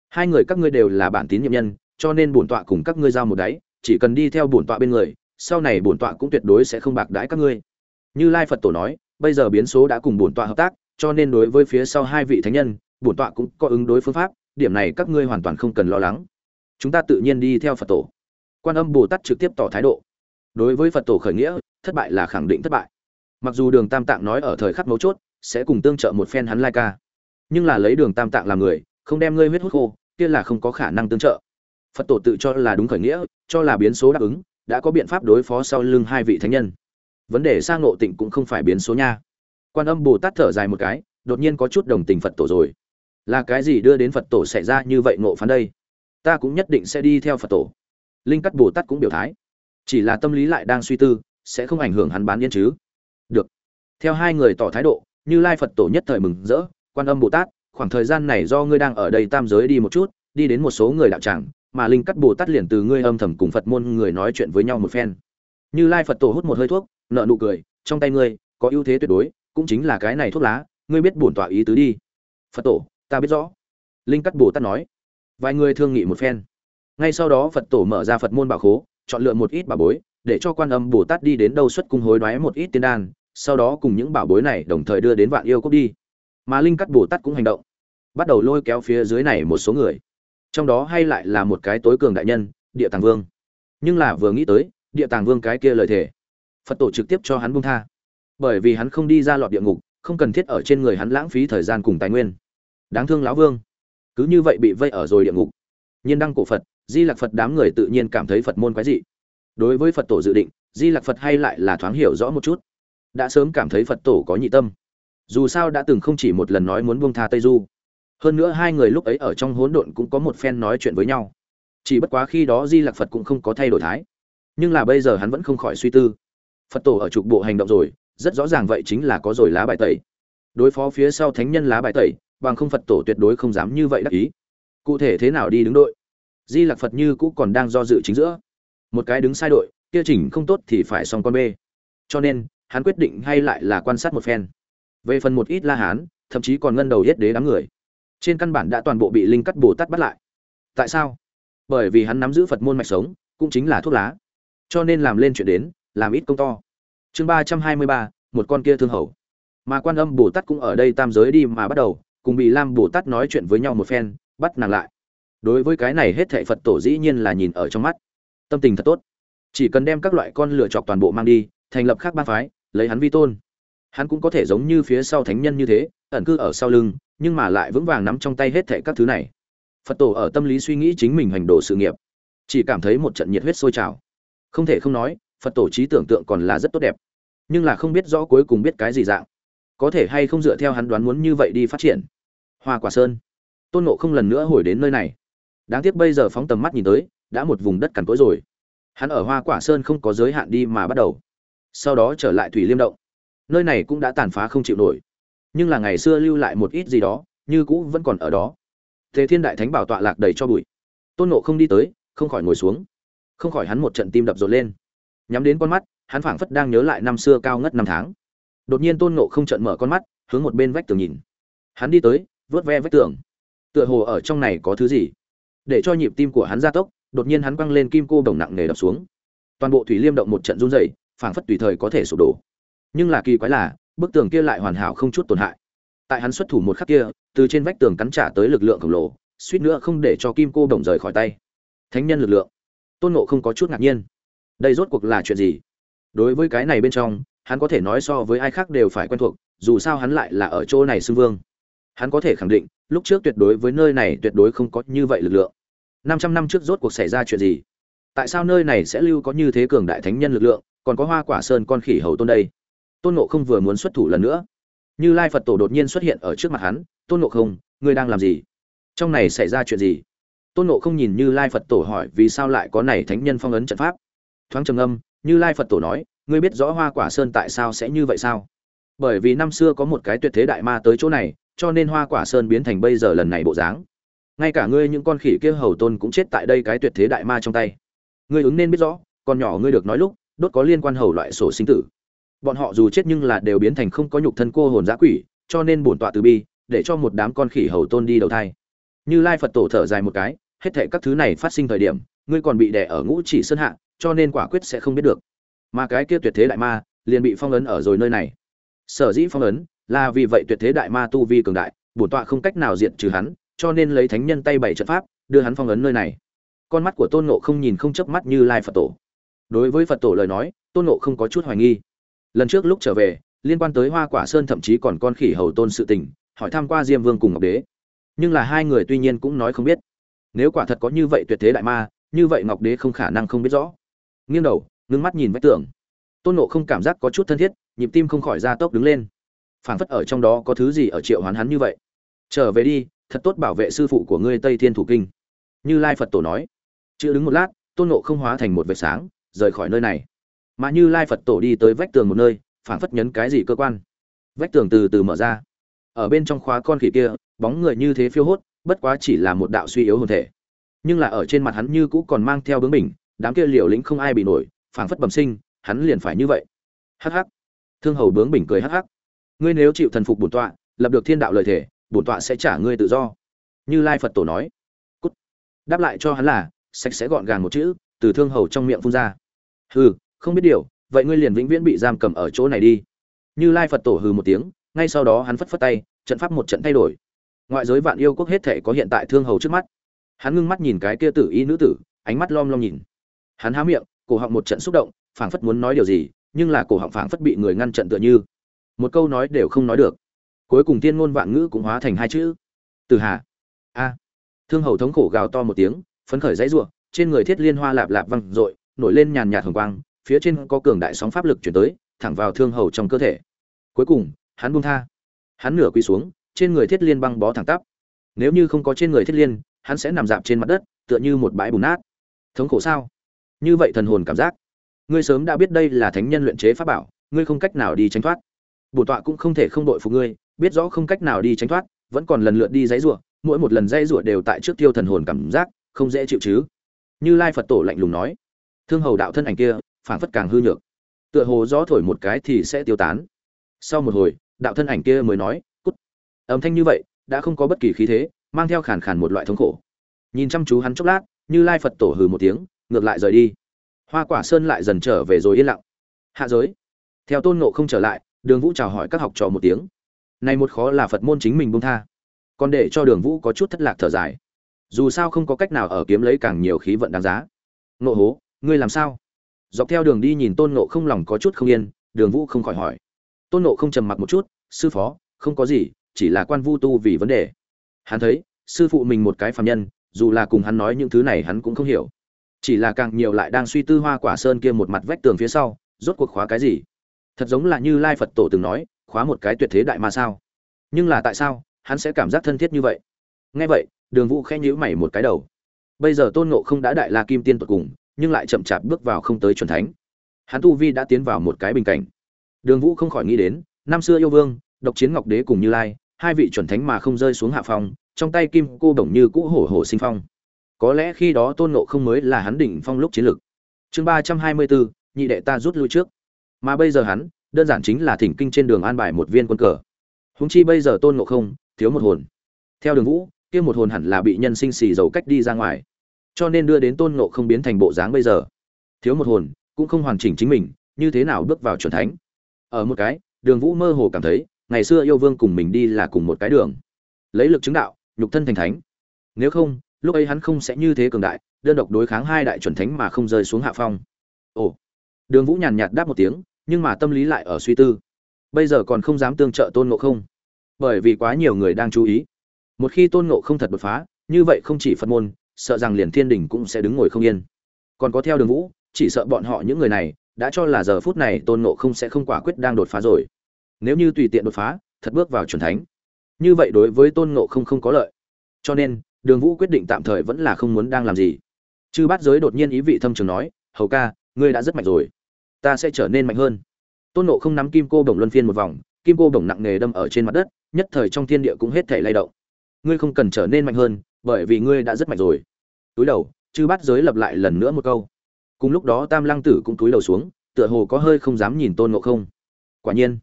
Hai người các ngươi đều là bản tín nhiệm nhân, cho nên bổn tọa cùng các ngươi giao một đáy, chỉ cần đi theo bổn tọa bên người, sau này bổn tọa cũng tuyệt đối sẽ không bạc đãi các ngươi. Như lai phật tổ nói bây giờ biến số đã cùng bổn tọa hợp tác, cho nên đối với phía sau hai vị thánh nhân, bổn tọa cũng có ứng đối phương pháp, điểm này các ngươi hoàn toàn không cần lo lắng. Chúng ta tự nhiên đi theo phật tổ. Quan âm bồ tát trực tiếp tỏ thái độ. Đối với phật tổ khởi nghĩa, thất bại là khẳng định thất bại. Mặc dù đường tam tạng nói ở thời khắc mấu chốt, sẽ cùng tương trợ một phen hắn lai ca, nhưng là lấy đường tam tạng làm người, không đem ngươi huyết hút khô, kia là không có khả năng tương trợ. Phật tổ tự cho là đúng khởi nghĩa, cho là biến số đáp ứng, đã có biện pháp đối phó sau lưng hai vị thánh nhân vấn đề sang ngộ tịnh cũng không phải biến số nha. Quan âm bồ tát thở dài một cái, đột nhiên có chút đồng tình phật tổ rồi. Là cái gì đưa đến phật tổ xảy ra như vậy ngộ phán đây? Ta cũng nhất định sẽ đi theo phật tổ. Linh cắt bồ tát cũng biểu thái. Chỉ là tâm lý lại đang suy tư, sẽ không ảnh hưởng hắn bán yên chứ? Được. Theo hai người tỏ thái độ, như lai phật tổ nhất thời mừng rỡ, quan âm bồ tát, khoảng thời gian này do ngươi đang ở đây tam giới đi một chút, đi đến một số người đạo tràng, mà linh cắt bồ tát liền từ ngươi âm thầm cùng phật môn người nói chuyện với nhau một phen. Như lai phật tổ hút một hơi thuốc nợ nụ cười, trong tay ngươi, có ưu thế tuyệt đối, cũng chính là cái này thuốc lá, ngươi biết bổn tọa ý tứ đi. Phật tổ, ta biết rõ. Linh cắt bồ tát nói. Vài người thương nghị một phen. Ngay sau đó phật tổ mở ra phật môn bảo khố, chọn lựa một ít bảo bối, để cho quan âm bồ tát đi đến đâu xuất cung hối đoái một ít tiên đan, sau đó cùng những bảo bối này đồng thời đưa đến vạn yêu cốc đi. Mà linh cắt bồ tát cũng hành động. Bắt đầu lôi kéo phía dưới này một số người. Trong đó hay lại là một cái tối cường đại nhân, địa tàng vương. Nhưng là vừa nghĩ tới, địa tàng vương cái kia lời thề phật tổ trực tiếp cho hắn buông tha. Bởi vì hắn không đi ra lọt địa ngục, không cần thiết ở trên người hắn lãng phí thời gian cùng tài nguyên. Đáng thương lão vương. Cứ như vậy bị vây ở rồi địa ngục. Nhiên đăng cổ phật, di lạc phật đám người tự nhiên cảm thấy phật môn quái dị. Đối với phật tổ dự định, di lạc phật hay lại là thoáng hiểu rõ một chút. Đã sớm cảm thấy phật tổ có nhị tâm. Dù sao đã từng không chỉ một lần nói muốn buông tha tây du. Hơn nữa hai người lúc ấy ở trong hỗn độn cũng có một phen nói chuyện với nhau. Chỉ bất quá khi đó di lạc phật cũng không có thay đổi thái. Nhưng là bây giờ hắn vẫn không khỏi suy tư phật tổ ở trục bộ hành động rồi, rất rõ ràng vậy chính là có rồi lá bài tẩy. Đối phó phía sau thánh nhân lá bài tẩy, bằng không phật tổ tuyệt đối không dám như vậy đắc ý. Cụ thể thế nào đi đứng đội? Di lạc phật như cũ còn đang do dự chính giữa. Một cái đứng sai đội, kia chỉnh không tốt thì phải xong con bê. Cho nên, hắn quyết định hay lại là quan sát một phen. Về phần một ít la hán, thậm chí còn ngân đầu yết đế đám người. Trên căn bản đã toàn bộ bị linh cắt bồ tát bắt lại. Tại sao? Bởi vì hắn nắm giữ phật môn mạch sống, cũng chính là thuốc lá. Cho nên làm lên chuyện đến làm ít công to. Chương ba trăm hai mươi ba, một con kia thương hầu. Mà quan âm bồ tát cũng ở đây tam giới đi mà bắt đầu, cùng bị lam bồ tát nói chuyện với nhau một phen, bắt nàng lại. Đối với cái này hết thệ phật tổ dĩ nhiên là nhìn ở trong mắt. Tâm tình thật tốt. Chỉ cần đem các loại con lựa chọc toàn bộ mang đi, thành lập khác ba phái, lấy hắn vi tôn. Hắn cũng có thể giống như phía sau thánh nhân như thế, ẩn cư ở sau lưng, nhưng mà lại vững vàng nắm trong tay hết thệ các thứ này. Phật tổ ở tâm lý suy nghĩ chính mình hành đồ sự nghiệp, chỉ cảm thấy một trận nhiệt huyết sôi trào. Không thể không nói phật tổ trí tưởng tượng còn là rất tốt đẹp. Nhưng là không biết rõ cuối cùng biết cái gì dạng. Có thể hay không dựa theo hắn đoán muốn như vậy đi phát triển. Hoa quả sơn. Tôn nộ không lần nữa hồi đến nơi này. Đáng tiếc bây giờ phóng tầm mắt nhìn tới, đã một vùng đất cằn cỗi rồi. Hắn ở hoa quả sơn không có giới hạn đi mà bắt đầu. Sau đó trở lại thủy liêm động. Nơi này cũng đã tàn phá không chịu nổi. Nhưng là ngày xưa lưu lại một ít gì đó, như cũ vẫn còn ở đó. Thế thiên đại thánh bảo tọa lạc đầy cho bụi. Tôn nộ không đi tới, không khỏi ngồi xuống. Không khỏi hắn một trận tim đập rộn lên nhắm đến con mắt, hắn phảng phất đang nhớ lại năm xưa cao ngất năm tháng. Đột nhiên tôn nộ không trợn mở con mắt, hướng một bên vách tường nhìn. Hắn đi tới, vớt ve vách tường. Tựa hồ ở trong này có thứ gì? Để cho nhịp tim của hắn gia tốc, đột nhiên hắn quăng lên kim cô đồng nặng nề đập xuống. Toàn bộ thủy liêm động một trận run rẩy, phảng phất tùy thời có thể sụp đổ. Nhưng là kỳ quái là, bức tường kia lại hoàn hảo không chút tổn hại. Tại hắn xuất thủ một khắc kia, từ trên vách tường cắn trả tới lực lượng khổng lồ, suýt nữa không để cho kim cô đồng rời khỏi tay. Thánh nhân lực lượng. Tôn nộ không có chút ngạc nhiên đây rốt cuộc là chuyện gì? Đối với cái này bên trong, hắn có thể nói so với ai khác đều phải quen thuộc, dù sao hắn lại là ở chỗ này xưng vương. Hắn có thể khẳng định, lúc trước tuyệt đối với nơi này tuyệt đối không có như vậy lực lượng. Năm trăm năm trước rốt cuộc xảy ra chuyện gì? Tại sao nơi này sẽ lưu có như thế cường đại thánh nhân lực lượng, còn có hoa quả sơn con khỉ hầu tôn đây? Tôn nộ không vừa muốn xuất thủ lần nữa. Như lai phật tổ đột nhiên xuất hiện ở trước mặt hắn, tôn nộ không, ngươi đang làm gì? Trong này xảy ra chuyện gì? Tôn nộ không nhìn như lai phật tổ hỏi vì sao lại có này thánh nhân phong ấn trận pháp thoáng trầm âm như lai phật tổ nói, ngươi biết rõ hoa quả sơn tại sao sẽ như vậy sao? Bởi vì năm xưa có một cái tuyệt thế đại ma tới chỗ này, cho nên hoa quả sơn biến thành bây giờ lần này bộ dáng. Ngay cả ngươi những con khỉ kia hầu tôn cũng chết tại đây cái tuyệt thế đại ma trong tay. Ngươi ứng nên biết rõ, con nhỏ ngươi được nói lúc, đốt có liên quan hầu loại sổ sinh tử. Bọn họ dù chết nhưng là đều biến thành không có nhục thân cô hồn giã quỷ, cho nên bổn tọa từ bi, để cho một đám con khỉ hầu tôn đi đầu thai. Như lai phật tổ thở dài một cái, hết thệ các thứ này phát sinh thời điểm, ngươi còn bị đẻ ở ngũ chỉ sơn hạ cho nên quả quyết sẽ không biết được. Mà cái kia tuyệt thế đại ma, liền bị phong ấn ở rồi nơi này. Sở dĩ phong ấn, là vì vậy tuyệt thế đại ma tu vi cường đại bổn tọa không cách nào diệt trừ hắn, cho nên lấy thánh nhân tay bảy trận pháp, đưa hắn phong ấn nơi này. Con mắt của tôn nộ không nhìn không chớp mắt như lai phật tổ. Đối với phật tổ lời nói, tôn nộ không có chút hoài nghi. Lần trước lúc trở về, liên quan tới hoa quả sơn thậm chí còn con khỉ hầu tôn sự tình, hỏi tham q u a diêm vương cùng ngọc đế. Nhưng là hai người tuy nhiên cũng nói không biết. Nếu quả thật có như vậy tuyệt thế đại ma, như vậy ngọc đế không khả năng không biết rõ nghiêng đầu, ngưng mắt nhìn vách tường. Tôn nộ không cảm giác có chút thân thiết, nhịp tim không khỏi ra tốc đứng lên. Phảng phất ở trong đó có thứ gì ở triệu hoán hắn như vậy. Trở về đi, thật tốt bảo vệ sư phụ của ngươi tây thiên thủ kinh. Như lai phật tổ nói. Chữ đứng một lát, tôn nộ không hóa thành một vệt sáng, rời khỏi nơi này. Mà như lai phật tổ đi tới vách tường một nơi, phảng phất nhấn cái gì cơ quan. Vách tường từ từ mở ra. Ở bên trong khóa con khỉ kia, bóng người như thế phiêu hốt, bất quá chỉ là một đạo suy yếu hồn thể. Nhưng là ở trên mặt hắn như cũ còn mang theo bướng bình đám kia liều lĩnh không ai bị nổi, phảng phất bẩm sinh, hắn liền phải như vậy. Hắc hắc. Thương hầu bướng bình cười hắc hắc. Ngươi nếu chịu thần phục bổn tọa, lập được thiên đạo lời thể, bổn tọa sẽ trả ngươi tự do. Như lai phật tổ nói. Cút. Đáp lại cho hắn là, sạch sẽ gọn gàng một chữ, từ thương hầu trong miệng phun ra. Hừ, không biết điều, vậy ngươi liền vĩnh viễn bị giam cầm ở chỗ này đi. Như lai phật tổ hừ một tiếng, ngay sau đó hắn phất phất tay, trận pháp một trận thay đổi. Ngoại giới vạn yêu quốc hết thể có hiện tại thương hầu trước mắt. Hắn ngưng mắt nhìn cái kia tử y nữ tử, ánh mắt lom lom nhìn hắn há miệng, cổ họng một trận xúc động, phảng phất muốn nói điều gì, nhưng là cổ họng phảng phất bị người ngăn trận tựa như. Một câu nói đều không nói được. Cuối cùng tiên ngôn vạn ngữ cũng hóa thành hai chữ. Từ hà. A. Thương hầu thống khổ gào to một tiếng, phấn khởi dãy ruộng trên người thiết liên hoa lạp lạp văng r nổi lên nhàn nhạt hồng quang, phía trên có cường đại sóng pháp lực chuyển tới, thẳng vào thương hầu trong cơ thể. Cuối cùng, hắn buông tha. Hắn nửa quỳ xuống, trên người thiết liên băng bó thẳng tắp. Nếu như không có trên người thiết liên, hắn sẽ nằm dạp trên mặt đất, tựa như một bãi bùn nát. Thống khổ sao? Như vậy thần hồn cảm giác. Ngươi sớm đã biết đây là thánh nhân luyện chế pháp bảo, ngươi không cách nào đi tránh thoát. Bổn tọa cũng không thể không đội phục ngươi, biết rõ không cách nào đi tránh thoát, vẫn còn lần lượt đi dãy rủa, mỗi một lần dãy rủa đều tại trước tiêu thần hồn cảm giác, không dễ chịu chứ. Như lai phật tổ lạnh lùng nói. Thương hầu đạo thân ảnh kia, phảng phất càng hư nhược. Tựa hồ gió thổi một cái thì sẽ tiêu tán. Sau một hồi, đạo thân ảnh kia mới nói, cút. Âm thanh như vậy, đã không có bất kỳ khí thế, mang theo khàn khàn một loại thống khổ. Nhìn chăm chú hắn chốc lát, như lai phật tổ hừ một tiếng ngược lại rời đi. Hoa quả sơn lại dần trở về rồi yên lặng. Hạ giới. Theo tôn ngộ không trở lại, đường vũ chào hỏi các học trò một tiếng. Này một khó là phật môn chính mình bông tha. Còn để cho đường vũ có chút thất lạc thở dài. Dù sao không có cách nào ở kiếm lấy càng nhiều khí vận đáng giá. Ngộ hố, ngươi làm sao? Dọc theo đường đi nhìn tôn ngộ không lòng có chút không yên, đường vũ không khỏi hỏi. Tôn ngộ không trầm mặc một chút, sư phó, không có gì, chỉ là quan vu tu vì vấn đề. Hắn thấy, sư phụ mình một cái phạm nhân, dù là cùng hắn nói những thứ này hắn cũng không hiểu chỉ là càng nhiều lại đang suy tư hoa quả sơn kia một mặt vách tường phía sau, rốt cuộc khóa cái gì? Thật giống là như lai phật tổ từng nói, khóa một cái tuyệt thế đại ma sao? Nhưng là tại sao, hắn sẽ cảm giác thân thiết như vậy? Nghe vậy, đường vũ khẽ nhíu mày một cái đầu. Bây giờ tôn ngộ không đã đại la kim tiên tột cùng, nhưng lại chậm chạp bước vào không tới chuẩn thánh. Hắn tu vi đã tiến vào một cái bình cảnh. Đường vũ không khỏi nghĩ đến, năm xưa yêu vương, độc chiến ngọc đế cùng như lai, hai vị chuẩn thánh mà không rơi xuống hạ phong, trong tay kim cô đồng như cũ hổ hổ sinh phong có lẽ khi đó tôn ngộ không mới là hắn đỉnh phong lúc chiến lực chương ba trăm hai mươi bốn, nhị đệ ta rút lui trước. Mà bây giờ hắn, đơn giản chính là thỉnh kinh trên đường an bài một viên quân cờ. Húng chi bây giờ tôn ngộ không, thiếu một hồn. Theo đường vũ, kia một hồn hẳn là bị nhân sinh xì dầu cách đi ra ngoài. Cho nên đưa đến tôn ngộ không biến thành bộ dáng bây giờ. Thiếu một hồn, cũng không hoàn chỉnh chính mình, như thế nào bước vào c thánh? Ở một cái, đường vũ mơ hồ cảm thấy, ngày xưa yêu vương cùng mình đi là cùng một cái đường. Lấy lực chứng đạo, nhục thân thành thánh. Nếu không lúc ấy hắn không sẽ như thế cường đại, đơn độc đối kháng hai đại chuẩn thánh mà không rơi xuống hạ phong. Ồ, đường vũ nhàn nhạt đáp một tiếng, nhưng mà tâm lý lại ở suy tư. Bây giờ còn không dám tương trợ tôn ngộ không? Bởi vì quá nhiều người đang chú ý. Một khi tôn ngộ không thật đột phá, như vậy không chỉ phật môn, sợ rằng liền thiên đình cũng sẽ đứng ngồi không yên. Còn có theo đường vũ, chỉ sợ bọn họ những người này, đã cho là giờ phút này tôn ngộ không sẽ không quả quyết đang đột phá rồi. Nếu như tùy tiện đột phá, thật bước vào c thánh. Như vậy đối với tôn ngộ không không có lợi. Cho nên đường vũ quyết định tạm thời vẫn là không muốn đang làm gì. Chư bát giới đột nhiên ý vị thâm trường nói, hầu ca, ngươi đã rất mạnh rồi. Ta sẽ trở nên mạnh hơn. Tôn nộ không nắm kim cô bổng luân phiên một vòng, kim cô bổng nặng nề đâm ở trên mặt đất, nhất thời trong thiên địa cũng hết thể lay động. Ngươi không cần trở nên mạnh hơn, bởi vì ngươi đã rất mạnh rồi. Túi đầu, chư Bát giới lập lại lần nữa một câu. Cùng lúc đó tam lăng tử cũng túi đầu xuống, tựa hồ có hơi không dám nhìn tôn nộ không. Quả nhiên,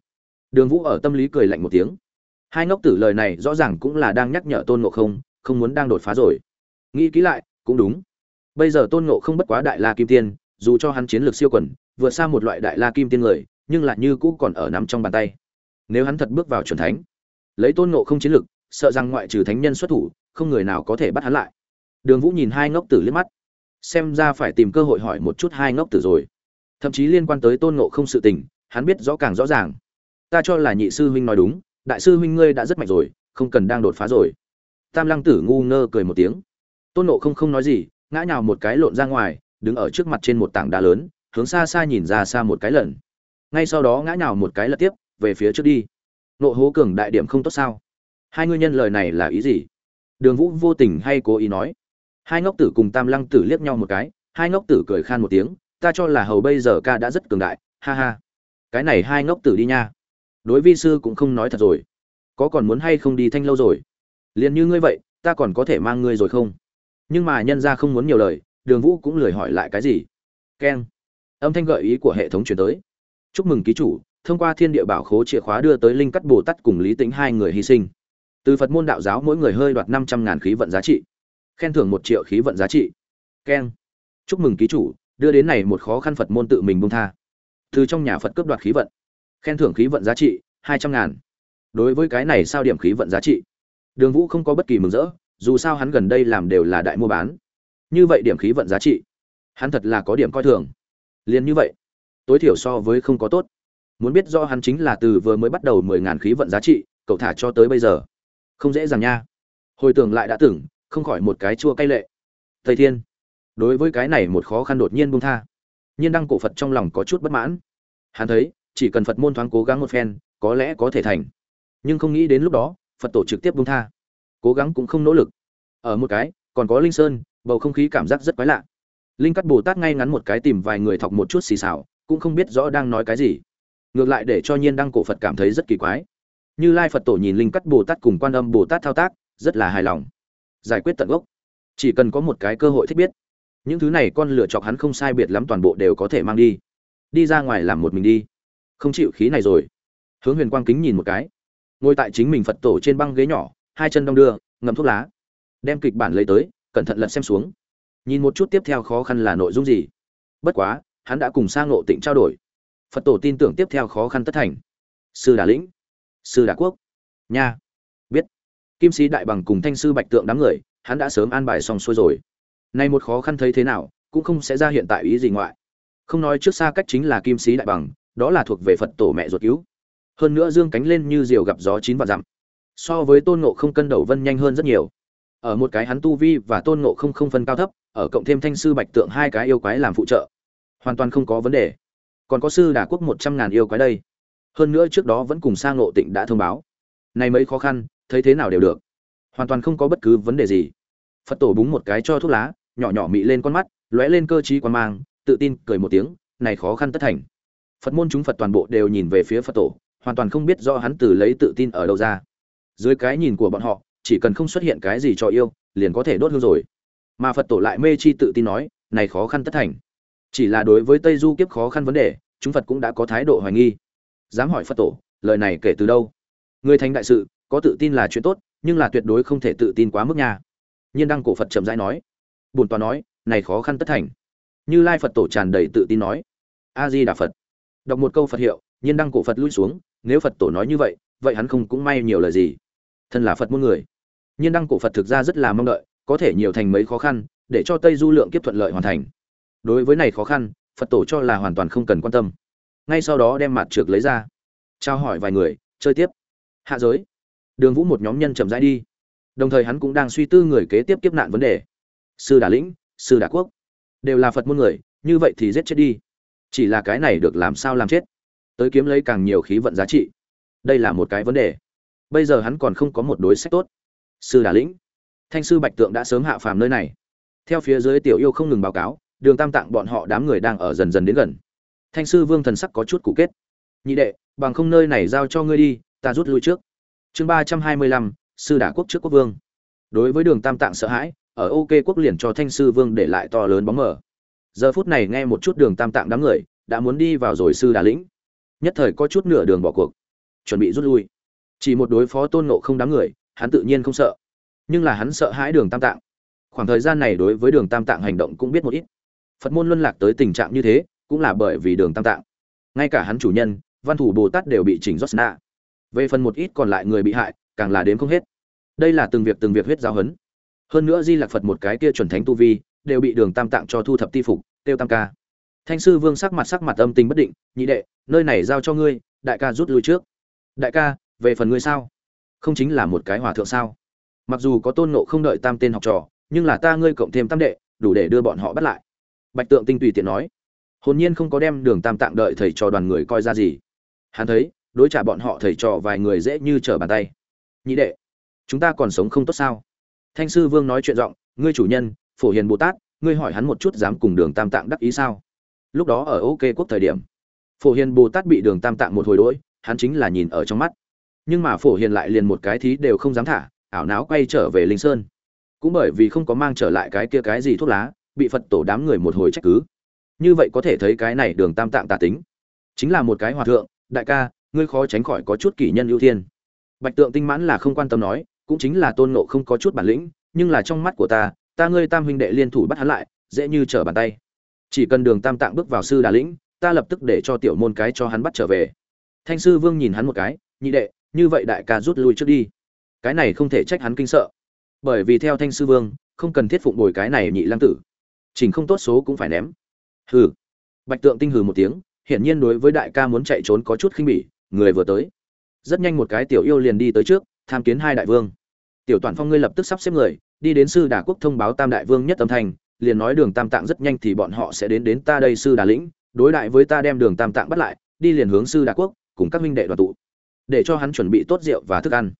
đường vũ ở tâm lý cười lạnh một tiếng. Hai ngốc tử lời này rõ ràng cũng là đang nhắc nhở tôn nộ không không muốn đang đột phá rồi. Nghĩ kỹ lại, cũng đúng. Bây giờ tôn ngộ không bất quá đại la kim tiên, dù cho hắn chiến lược siêu quần, vượt xa một loại đại la kim tiên người, nhưng lại như cũ còn ở nắm trong bàn tay. Nếu hắn thật bước vào chuẩn thánh, lấy tôn ngộ không chiến lực sợ rằng ngoại trừ thánh nhân xuất thủ, không người nào có thể bắt hắn lại. Đường vũ nhìn hai ngốc tử liếc mắt. Xem ra phải tìm cơ hội hỏi một chút hai ngốc tử rồi. Thậm chí liên quan tới tôn ngộ không sự tình, hắn biết rõ càng rõ ràng. Ta cho là nhị sư huynh nói đúng, đại sư huynh ngươi đã rất mạnh rồi, không cần đang đột phá rồi tam lăng tử ngu ngơ cười một tiếng. Tôn ngộ không không nói gì, ngã nhào một cái lộn ra ngoài, đứng ở trước mặt trên một tảng đá lớn, hướng xa xa nhìn ra xa một cái lần. Ngay sau đó ngã nhào một cái lật tiếp, về phía trước đi. Nộ hố cường đại điểm không tốt sao? Hai ngươi nhân lời này là ý gì? Đường vũ vô tình hay cố ý nói. Hai ngốc tử cùng tam lăng tử liếc nhau một cái, hai ngốc tử cười khan một tiếng, ta cho là hầu bây giờ ca đã rất cường đại, ha ha. Cái này hai ngốc tử đi nha. Đối vi sư cũng không nói thật rồi. Có còn muốn hay không đi thanh lâu rồi? Liền như ngươi vậy, ta còn có thể mang ngươi rồi không? Nhưng mà nhân ra không muốn nhiều lời, đường vũ cũng lười hỏi lại cái gì. Keng. Âm thanh gợi ý của hệ thống chuyển tới. Chúc mừng ký chủ, thông qua thiên địa bảo khố chìa khóa đưa tới linh cắt bồ tát cùng lý tính hai người hy sinh. Từ phật môn đạo giáo mỗi người hơi đoạt năm trăm ngàn khí vận giá trị, khen thưởng một triệu khí vận giá trị. Keng. Chúc mừng ký chủ, đưa đến này một khó khăn phật môn tự mình bông tha. Từ trong nhà phật cướp đoạt khí vận, khen thưởng khí vận giá trị hai trăm ngàn. Đối với cái này sao điểm khí vận giá trị? Đường vũ không có bất kỳ mừng rỡ, dù sao hắn gần đây làm đều là đại mua bán. Như vậy điểm khí vận giá trị, hắn thật là có điểm coi thường. Liên như vậy, tối thiểu so với không có tốt. Muốn biết do hắn chính là từ vừa mới bắt đầu mười ngàn khí vận giá trị, cậu thả cho tới bây giờ, không dễ dàng nha. Hồi tưởng lại đã tưởng, không khỏi một cái chua cay lệ. Thầy thiên, đối với cái này một khó khăn đột nhiên buông tha. Nhiên đăng cổ phật trong lòng có chút bất mãn. Hắn thấy, chỉ cần phật môn thoáng cố gắng một phen, có lẽ có thể thành. Nhưng không nghĩ đến lúc đó phật tổ trực tiếp bung tha. Cố gắng cũng không nỗ lực. Ở một cái, còn có linh sơn, bầu không khí cảm giác rất quái lạ. Linh cắt bồ tát ngay ngắn một cái tìm vài người thọc một chút xì xào, cũng không biết rõ đang nói cái gì. Ngược lại để cho nhiên đăng cổ phật cảm thấy rất kỳ quái. Như lai phật tổ nhìn linh cắt bồ tát cùng quan âm bồ tát thao tác, rất là hài lòng. Giải quyết tận gốc. Chỉ cần có một cái cơ hội thích biết, những thứ này con lựa chọc hắn không sai biệt lắm toàn bộ đều có thể mang đi. Đi ra ngoài làm một mình đi. Không chịu khí này rồi. Hướng huyền quang kính nhìn một cái ngồi tại chính mình phật tổ trên băng ghế nhỏ, hai chân đong đưa ngầm thuốc lá. Đem kịch bản lấy tới, cẩn thận lật xem xuống. Nhìn một chút tiếp theo khó khăn là nội dung gì. Bất quá, hắn đã cùng sang nộ tịnh trao đổi. Phật tổ tin tưởng tiếp theo khó khăn tất thành. Sư đà lĩnh, sư đà quốc, nha. Biết. Kim sĩ đại bằng cùng thanh sư bạch tượng đám người, hắn đã sớm an bài xong xuôi rồi. Nay một khó khăn thấy thế nào, cũng không sẽ ra hiện tại ý gì ngoại. Không nói trước xa cách chính là kim sĩ đại bằng, đó là thuộc về phật tổ mẹ ruột cứu hơn nữa dương cánh lên như diều gặp gió chín và dặm. So với tôn ngộ không cân đầu vân nhanh hơn rất nhiều. Ở một cái hắn tu vi và tôn ngộ không không phân cao thấp, ở cộng thêm thanh sư bạch tượng hai cái yêu quái làm phụ trợ. Hoàn toàn không có vấn đề. Còn có sư đà quốc một trăm ngàn yêu quái đây. Hơn nữa trước đó vẫn cùng sang ngộ tịnh đã thông báo. Này mấy khó khăn, thấy thế nào đều được. Hoàn toàn không có bất cứ vấn đề gì. Phật tổ búng một cái cho thuốc lá, nhỏ nhỏ mị lên con mắt, lóe lên cơ t r í quan mang, tự tin cười một tiếng, này khó khăn tất thành. Phật môn chúng phật toàn bộ đều nhìn về phía phật tổ hoàn toàn không biết do hắn từ lấy tự tin ở đâu ra. Dưới cái nhìn của bọn họ, chỉ cần không xuất hiện cái gì cho yêu, liền có thể đốt hương rồi. Mà phật tổ lại mê chi tự tin nói, này khó khăn tất thành. Chỉ là đối với tây du kiếp khó khăn vấn đề, chúng phật cũng đã có thái độ hoài nghi. Dám hỏi phật tổ, lời này kể từ đâu? Người thành đại sự, có tự tin là chuyện tốt, nhưng là tuyệt đối không thể tự tin quá mức nha. Nhiên đăng cổ phật chậm rãi nói. Bùn tòa nói, này khó khăn tất thành. Như lai phật tổ tràn đầy tự tin nói. A di đà phật. Đọc một câu phật hiệu nhiên đăng cổ phật lui xuống, nếu phật tổ nói như vậy vậy hắn không cũng may nhiều lời gì. Thân là phật muôn người, nhiên đăng cổ phật thực ra rất là mong đợi, có thể nhiều thành mấy khó khăn, để cho tây du lượng kiếp thuận lợi hoàn thành. Đối với này khó khăn, phật tổ cho là hoàn toàn không cần quan tâm. Ngay sau đó đem mặt trượt lấy ra, trao hỏi vài người, chơi tiếp. Hạ giới. Đường vũ một nhóm nhân chậm rãi đi. Đồng thời hắn cũng đang suy tư người kế tiếp kiếp nạn vấn đề. Sư đà lĩnh, sư đà quốc, đều là phật môn người, như vậy thì giết chết đi. Chỉ là cái này được làm sao làm chết? Tới kiếm lấy càng nhiều khí vận giá trị. Đây là một cái vấn đề. Bây giờ hắn còn không có một đối sách tốt. Sư đà lĩnh, thanh sư bạch tượng đã sớm hạ phàm nơi này. Theo phía dưới tiểu yêu không ngừng báo cáo, đường tam tạng bọn họ đám người đang ở dần dần đến gần. Thanh sư vương thần sắc có chút cụ kết. Nhị đệ, bằng không nơi này giao cho ngươi đi, ta rút lui trước. Chương ba trăm hai mươi lăm, sư đà quốc trước quốc vương. Đối với đường tam tạng sợ hãi, ở ok quốc liền cho thanh sư vương để lại to lớn bóng mờ. Giờ phút này nghe một chút đường tam tạng đám người, đã muốn đi vào rồi sư đà lĩnh nhất thời có chút nửa đường bỏ cuộc, chuẩn bị rút lui. Chỉ một đối phó tôn nộ không đám người, hắn tự nhiên không sợ. Nhưng là hắn sợ hãi đường tam tạng. Khoảng thời gian này đối với đường tam tạng hành động cũng biết một ít. Phật môn luân lạc tới tình trạng như thế, cũng là bởi vì đường tam tạng. Ngay cả hắn chủ nhân, văn thủ bồ tát đều bị chỉnh rót na về phần một ít còn lại người bị hại, càng là đến không hết. Đây là từng việc từng việc huyết giáo hấn hơn nữa di lạc phật một cái kia chuẩn thánh tu vi, đều bị đường tam tạng cho thu thập ti phục, tiêu tam ca thanh sư vương sắc mặt sắc mặt âm tình bất định, nhị đệ, nơi này giao cho ngươi, đại ca rút lui trước. Đại ca, về phần ngươi sao? Không chính là một cái hòa thượng sao? Mặc dù có tôn nộ không đợi tam tên học trò, nhưng là ta ngươi cộng thêm tam đệ, đủ để đưa bọn họ bắt lại. Bạch tượng tinh tùy tiện nói. Hồn nhiên không có đem đường tam tạng đợi thầy trò đoàn người coi ra gì. Hắn thấy, đối trả bọn họ thầy trò vài người dễ như trở bàn tay. Nhị đệ, chúng ta còn sống không tốt sao? Thanh sư vương nói chuyện giọng, ngươi chủ nhân, phổ hiền bồ tát, ngươi hỏi hắn một chút dám cùng đường tam tạng đắc ý sao? Lúc đó ở ok quốc thời điểm. Phổ hiền bồ tát bị đường tam tạng một hồi đỗi, hắn chính là nhìn ở trong mắt. Nhưng mà phổ hiền lại liền một cái thí đều không dám thả, ảo não quay trở về linh sơn. Cũng bởi vì không có mang trở lại cái kia cái gì thuốc lá, bị phật tổ đám người một hồi trách cứ. Như vậy có thể thấy cái này đường tam tạng tà tính. Chính là một cái hòa thượng, đại ca, ngươi khó tránh khỏi có chút kỷ nhân ưu thiên. Bạch tượng tinh mãn là không quan tâm nói, cũng chính là tôn nộ không có chút bản lĩnh, nhưng là trong mắt của ta ta ngươi tam huynh đệ liên thủ bắt hắn lại, dễ như trở bàn tay chỉ cần đường tam tạng bước vào sư đà lĩnh, ta lập tức để cho tiểu môn cái cho hắn bắt trở về. Thanh sư vương nhìn hắn một cái, nhị đệ, như vậy đại ca rút lui trước đi. Cái này không thể trách hắn kinh sợ. Bởi vì theo thanh sư vương, không cần thiết phụng bồi cái này nhị lăng tử. Chỉnh không tốt số cũng phải ném. Hừ. Bạch tượng tinh hừ một tiếng, hiển nhiên đối với đại ca muốn chạy trốn có chút khinh bỉ, người vừa tới. Rất nhanh một cái tiểu yêu liền đi tới trước, tham kiến hai đại vương. Tiểu toàn phong ngươi lập tức sắp xếp người, đi đến sư đà quốc thông báo tam đại vương nhất âm thanh liền nói đường tam tạng rất nhanh thì bọn họ sẽ đến đến ta đây sư đà lĩnh, đối đại với ta đem đường tam tạng bắt lại, đi liền hướng sư đà quốc, cùng các minh đệ đoàn tụ, để cho hắn chuẩn bị tốt rượu và thức ăn.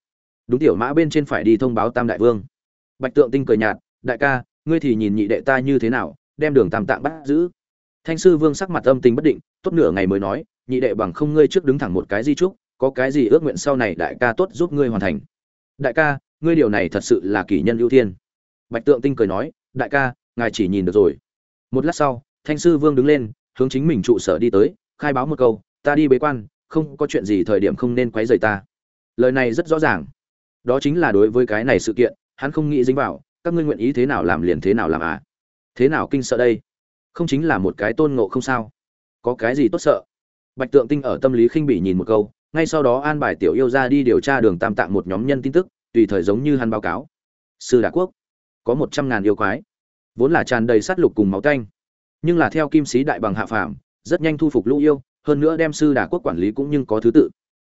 Đúng tiểu mã bên trên phải đi thông báo tam đại vương. Bạch tượng tinh cười nhạt, đại ca, ngươi thì nhìn nhị đệ ta như thế nào, đem đường tam tạng bắt giữ? Thanh sư vương sắc mặt âm tình bất định, tốt nửa ngày mới nói, nhị đệ bằng không ngươi trước đứng thẳng một cái di trúc, có cái gì ước nguyện sau này đại ca tốt giúp ngươi hoàn thành. Đại ca, ngươi điều này thật sự là kỷ nhân ưu tiên. Bạch tượng tinh cười nói, đại ca ngài chỉ nhìn được rồi. Một lát sau, thanh sư vương đứng lên, hướng chính mình trụ sở đi tới, khai báo một câu, ta đi bế quan, không có chuyện gì thời điểm không nên quấy rầy ta. Lời này rất rõ ràng. Đó chính là đối với cái này sự kiện, hắn không nghĩ dính vào, các ngươi nguyện ý thế nào làm liền thế nào làm à? Thế nào kinh sợ đây? Không chính là một cái tôn ngộ không sao? Có cái gì tốt sợ? Bạch tượng tinh ở tâm lý khinh bỉ nhìn một câu, ngay sau đó an bài tiểu yêu ra đi điều tra đường tam tạng một nhóm nhân tin tức, tùy thời giống như hắn báo cáo. Sư đà quốc, có một trăm ngàn yêu quái vốn là tràn đầy sát lục cùng máu tanh. Nhưng là theo kim sĩ đại bằng hạ phàm, rất nhanh thu phục lũ yêu, hơn nữa đem sư đà quốc quản lý cũng nhưng có thứ tự.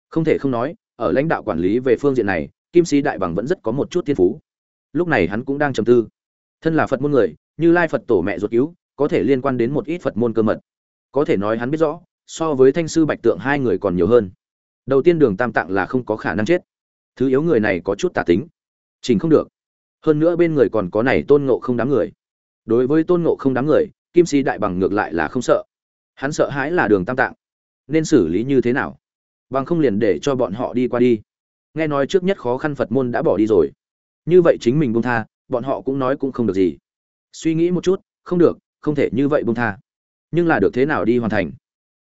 Không thể không nói, ở lãnh đạo quản lý về phương diện này, kim sĩ đại bằng vẫn rất có một chút thiên phú. Lúc này hắn cũng đang trầm tư. Thân là phật môn người, như lai phật tổ mẹ ruột cứu, có thể liên quan đến một ít phật môn cơ mật. Có thể nói hắn biết rõ, so với thanh sư bạch tượng hai người còn nhiều hơn. Đầu tiên đường tam tạng là không có khả năng chết. Thứ yếu người này có chút tả tính. Chỉnh không được. Hơn nữa bên người còn có này tôn ngộ không đám người đối với tôn ngộ không đám người, kim sĩ đại bằng ngược lại là không sợ. Hắn sợ hãi là đường tam tạng. Nên xử lý như thế nào? Bằng không liền để cho bọn họ đi qua đi. Nghe nói trước nhất khó khăn phật môn đã bỏ đi rồi. Như vậy chính mình buông tha, bọn họ cũng nói cũng không được gì. Suy nghĩ một chút, không được, không thể như vậy buông tha. Nhưng là được thế nào đi hoàn thành?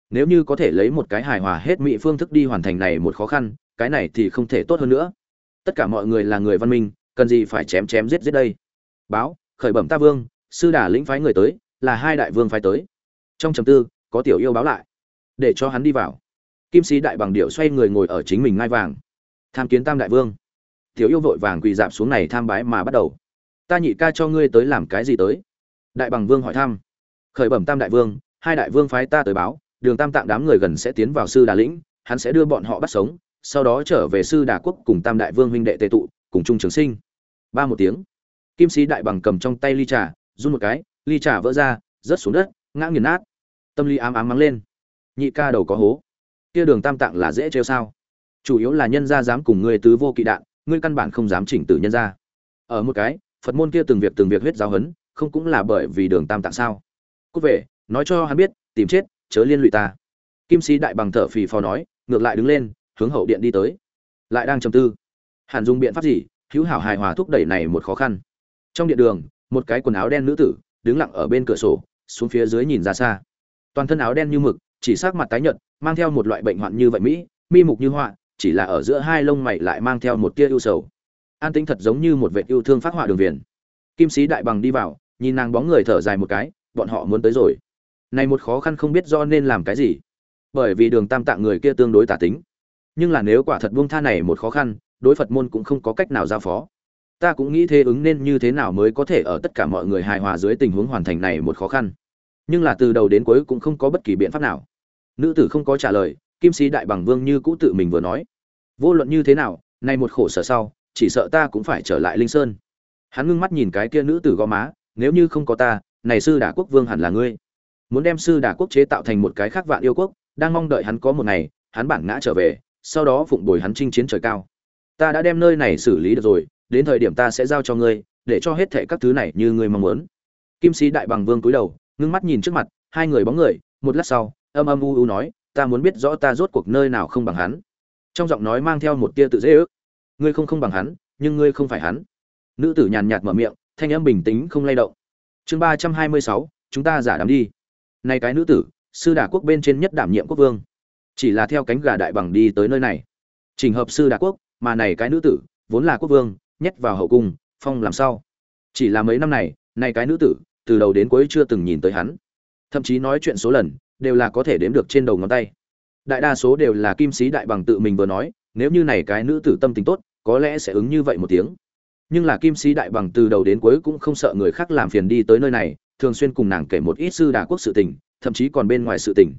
Nếu như có thể lấy một cái hài hòa hết mỹ phương thức đi hoàn thành này một khó khăn, cái này thì không thể tốt hơn nữa. Tất cả mọi người là người văn minh, cần gì phải chém chém giết giết đây? Báo, khởi bẩm ta vương sư đà lĩnh phái người tới, là hai đại vương phái tới. Trong trầm tư, có tiểu yêu báo lại, để cho hắn đi vào. Kim sĩ đại bằng điệu xoay người ngồi ở chính mình ngai vàng. Tham kiến tam đại vương. Tiểu yêu vội vàng quỳ dạp xuống này tham bái mà bắt đầu. Ta nhị ca cho ngươi tới làm cái gì tới? Đại bằng vương hỏi thăm. Khởi bẩm tam đại vương, hai đại vương phái ta tới báo, đường tam tạng đám người gần sẽ tiến vào sư đà lĩnh, hắn sẽ đưa bọn họ bắt sống, sau đó trở về sư đà quốc cùng tam đại vương huynh đệ tề tụ, cùng chung trường sinh. Ba một tiếng. Kim sĩ đại bằng cầm trong tay ly trà run một cái, ly trà vỡ ra, rớt xuống đất, ngã nghiền nát. Tâm lý ám ám mắng lên. Nhị ca đầu có hố. Kia đường tam tạng là dễ trêu sao? Chủ yếu là nhân gia dám cùng ngươi tứ vô kỵ đạn, ngươi căn bản không dám chỉnh tử nhân gia. Ở một cái, phật môn kia từng việc từng việc huyết giáo hấn không cũng là bởi vì đường tam tạng sao? Cút về, nói cho hắn biết, tìm chết, chớ liên lụy ta. Kim sĩ đại bằng thở phì phò nói, ngược lại đứng lên, hướng hậu điện đi tới. Lại đang trầm tư. Hàn dùng biện pháp gì? Hữu hảo hài hòa thúc đẩy này một khó khăn. Trong điện đường một cái quần áo đen nữ tử, đứng lặng ở bên cửa sổ, xuống phía dưới nhìn ra xa. Toàn thân áo đen như mực, chỉ sắc mặt tái nhợt, mang theo một loại bệnh hoạn như vậy mỹ, mi mục như họa, chỉ là ở giữa hai lông mày lại mang theo một tia ưu sầu. An tĩnh thật giống như một vệ yêu thương phát họa đường viền. Kim sĩ đại bằng đi vào, nhìn nàng bóng người thở dài một cái, bọn họ muốn tới rồi. Này một khó khăn không biết do nên làm cái gì. Bởi vì đường tam tạng người kia tương đối tả tính. Nhưng là nếu quả thật buông tha này một khó khăn, đối phật môn cũng không có cách nào giao phó ta cũng nghĩ thế ứng nên như thế nào mới có thể ở tất cả mọi người hài hòa dưới tình huống hoàn thành này một khó khăn. Nhưng là từ đầu đến cuối cũng không có bất kỳ biện pháp nào. Nữ tử không có trả lời, kim sĩ đại bằng vương như cũ tự mình vừa nói. Vô luận như thế nào, nay một khổ sở sau, chỉ sợ ta cũng phải trở lại linh sơn. Hắn ngưng mắt nhìn cái kia nữ tử gò má, nếu như không có ta, này sư đả quốc vương hẳn là ngươi. Muốn đem sư đả quốc chế tạo thành một cái khác vạn yêu quốc, đang mong đợi hắn có một ngày, hắn bản ngã trở về, sau đó phụng bồi hắn chinh chiến trời cao. Ta đã đem nơi này xử lý được rồi đến thời điểm ta sẽ giao cho ngươi, để cho hết thệ các thứ này như ngươi mong muốn. Kim sĩ đại bằng vương cúi đầu, ngưng mắt nhìn trước mặt, hai người bóng người, một lát sau, âm âm u u nói, ta muốn biết rõ ta rốt cuộc nơi nào không bằng hắn. Trong giọng nói mang theo một tia tự dễ ước, ngươi không không bằng hắn, nhưng ngươi không phải hắn. Nữ tử nhàn nhạt mở miệng, thanh âm bình tĩnh không lay động. Chương ba trăm hai mươi sáu, chúng ta giả đám đi. Này cái nữ tử, sư đà quốc bên trên nhất đảm nhiệm quốc vương. Chỉ là theo cánh gà đại bằng đi tới nơi này. Trình hợp sư đà quốc, mà này cái nữ tử, vốn là quốc vương nhét vào hậu cung, phong làm sao? Chỉ là mấy năm này này cái nữ tử, từ đầu đến cuối chưa từng nhìn tới hắn. Thậm chí nói chuyện số lần, đều là có thể đếm được trên đầu ngón tay. Đại đa số đều là kim sĩ đại bằng tự mình vừa nói, nếu như này cái nữ tử tâm tính tốt, có lẽ sẽ ứng như vậy một tiếng. Nhưng là kim sĩ đại bằng từ đầu đến cuối cũng không sợ người khác làm phiền đi tới nơi này, thường xuyên cùng nàng kể một ít sư đà quốc sự tình, thậm chí còn bên ngoài sự tình.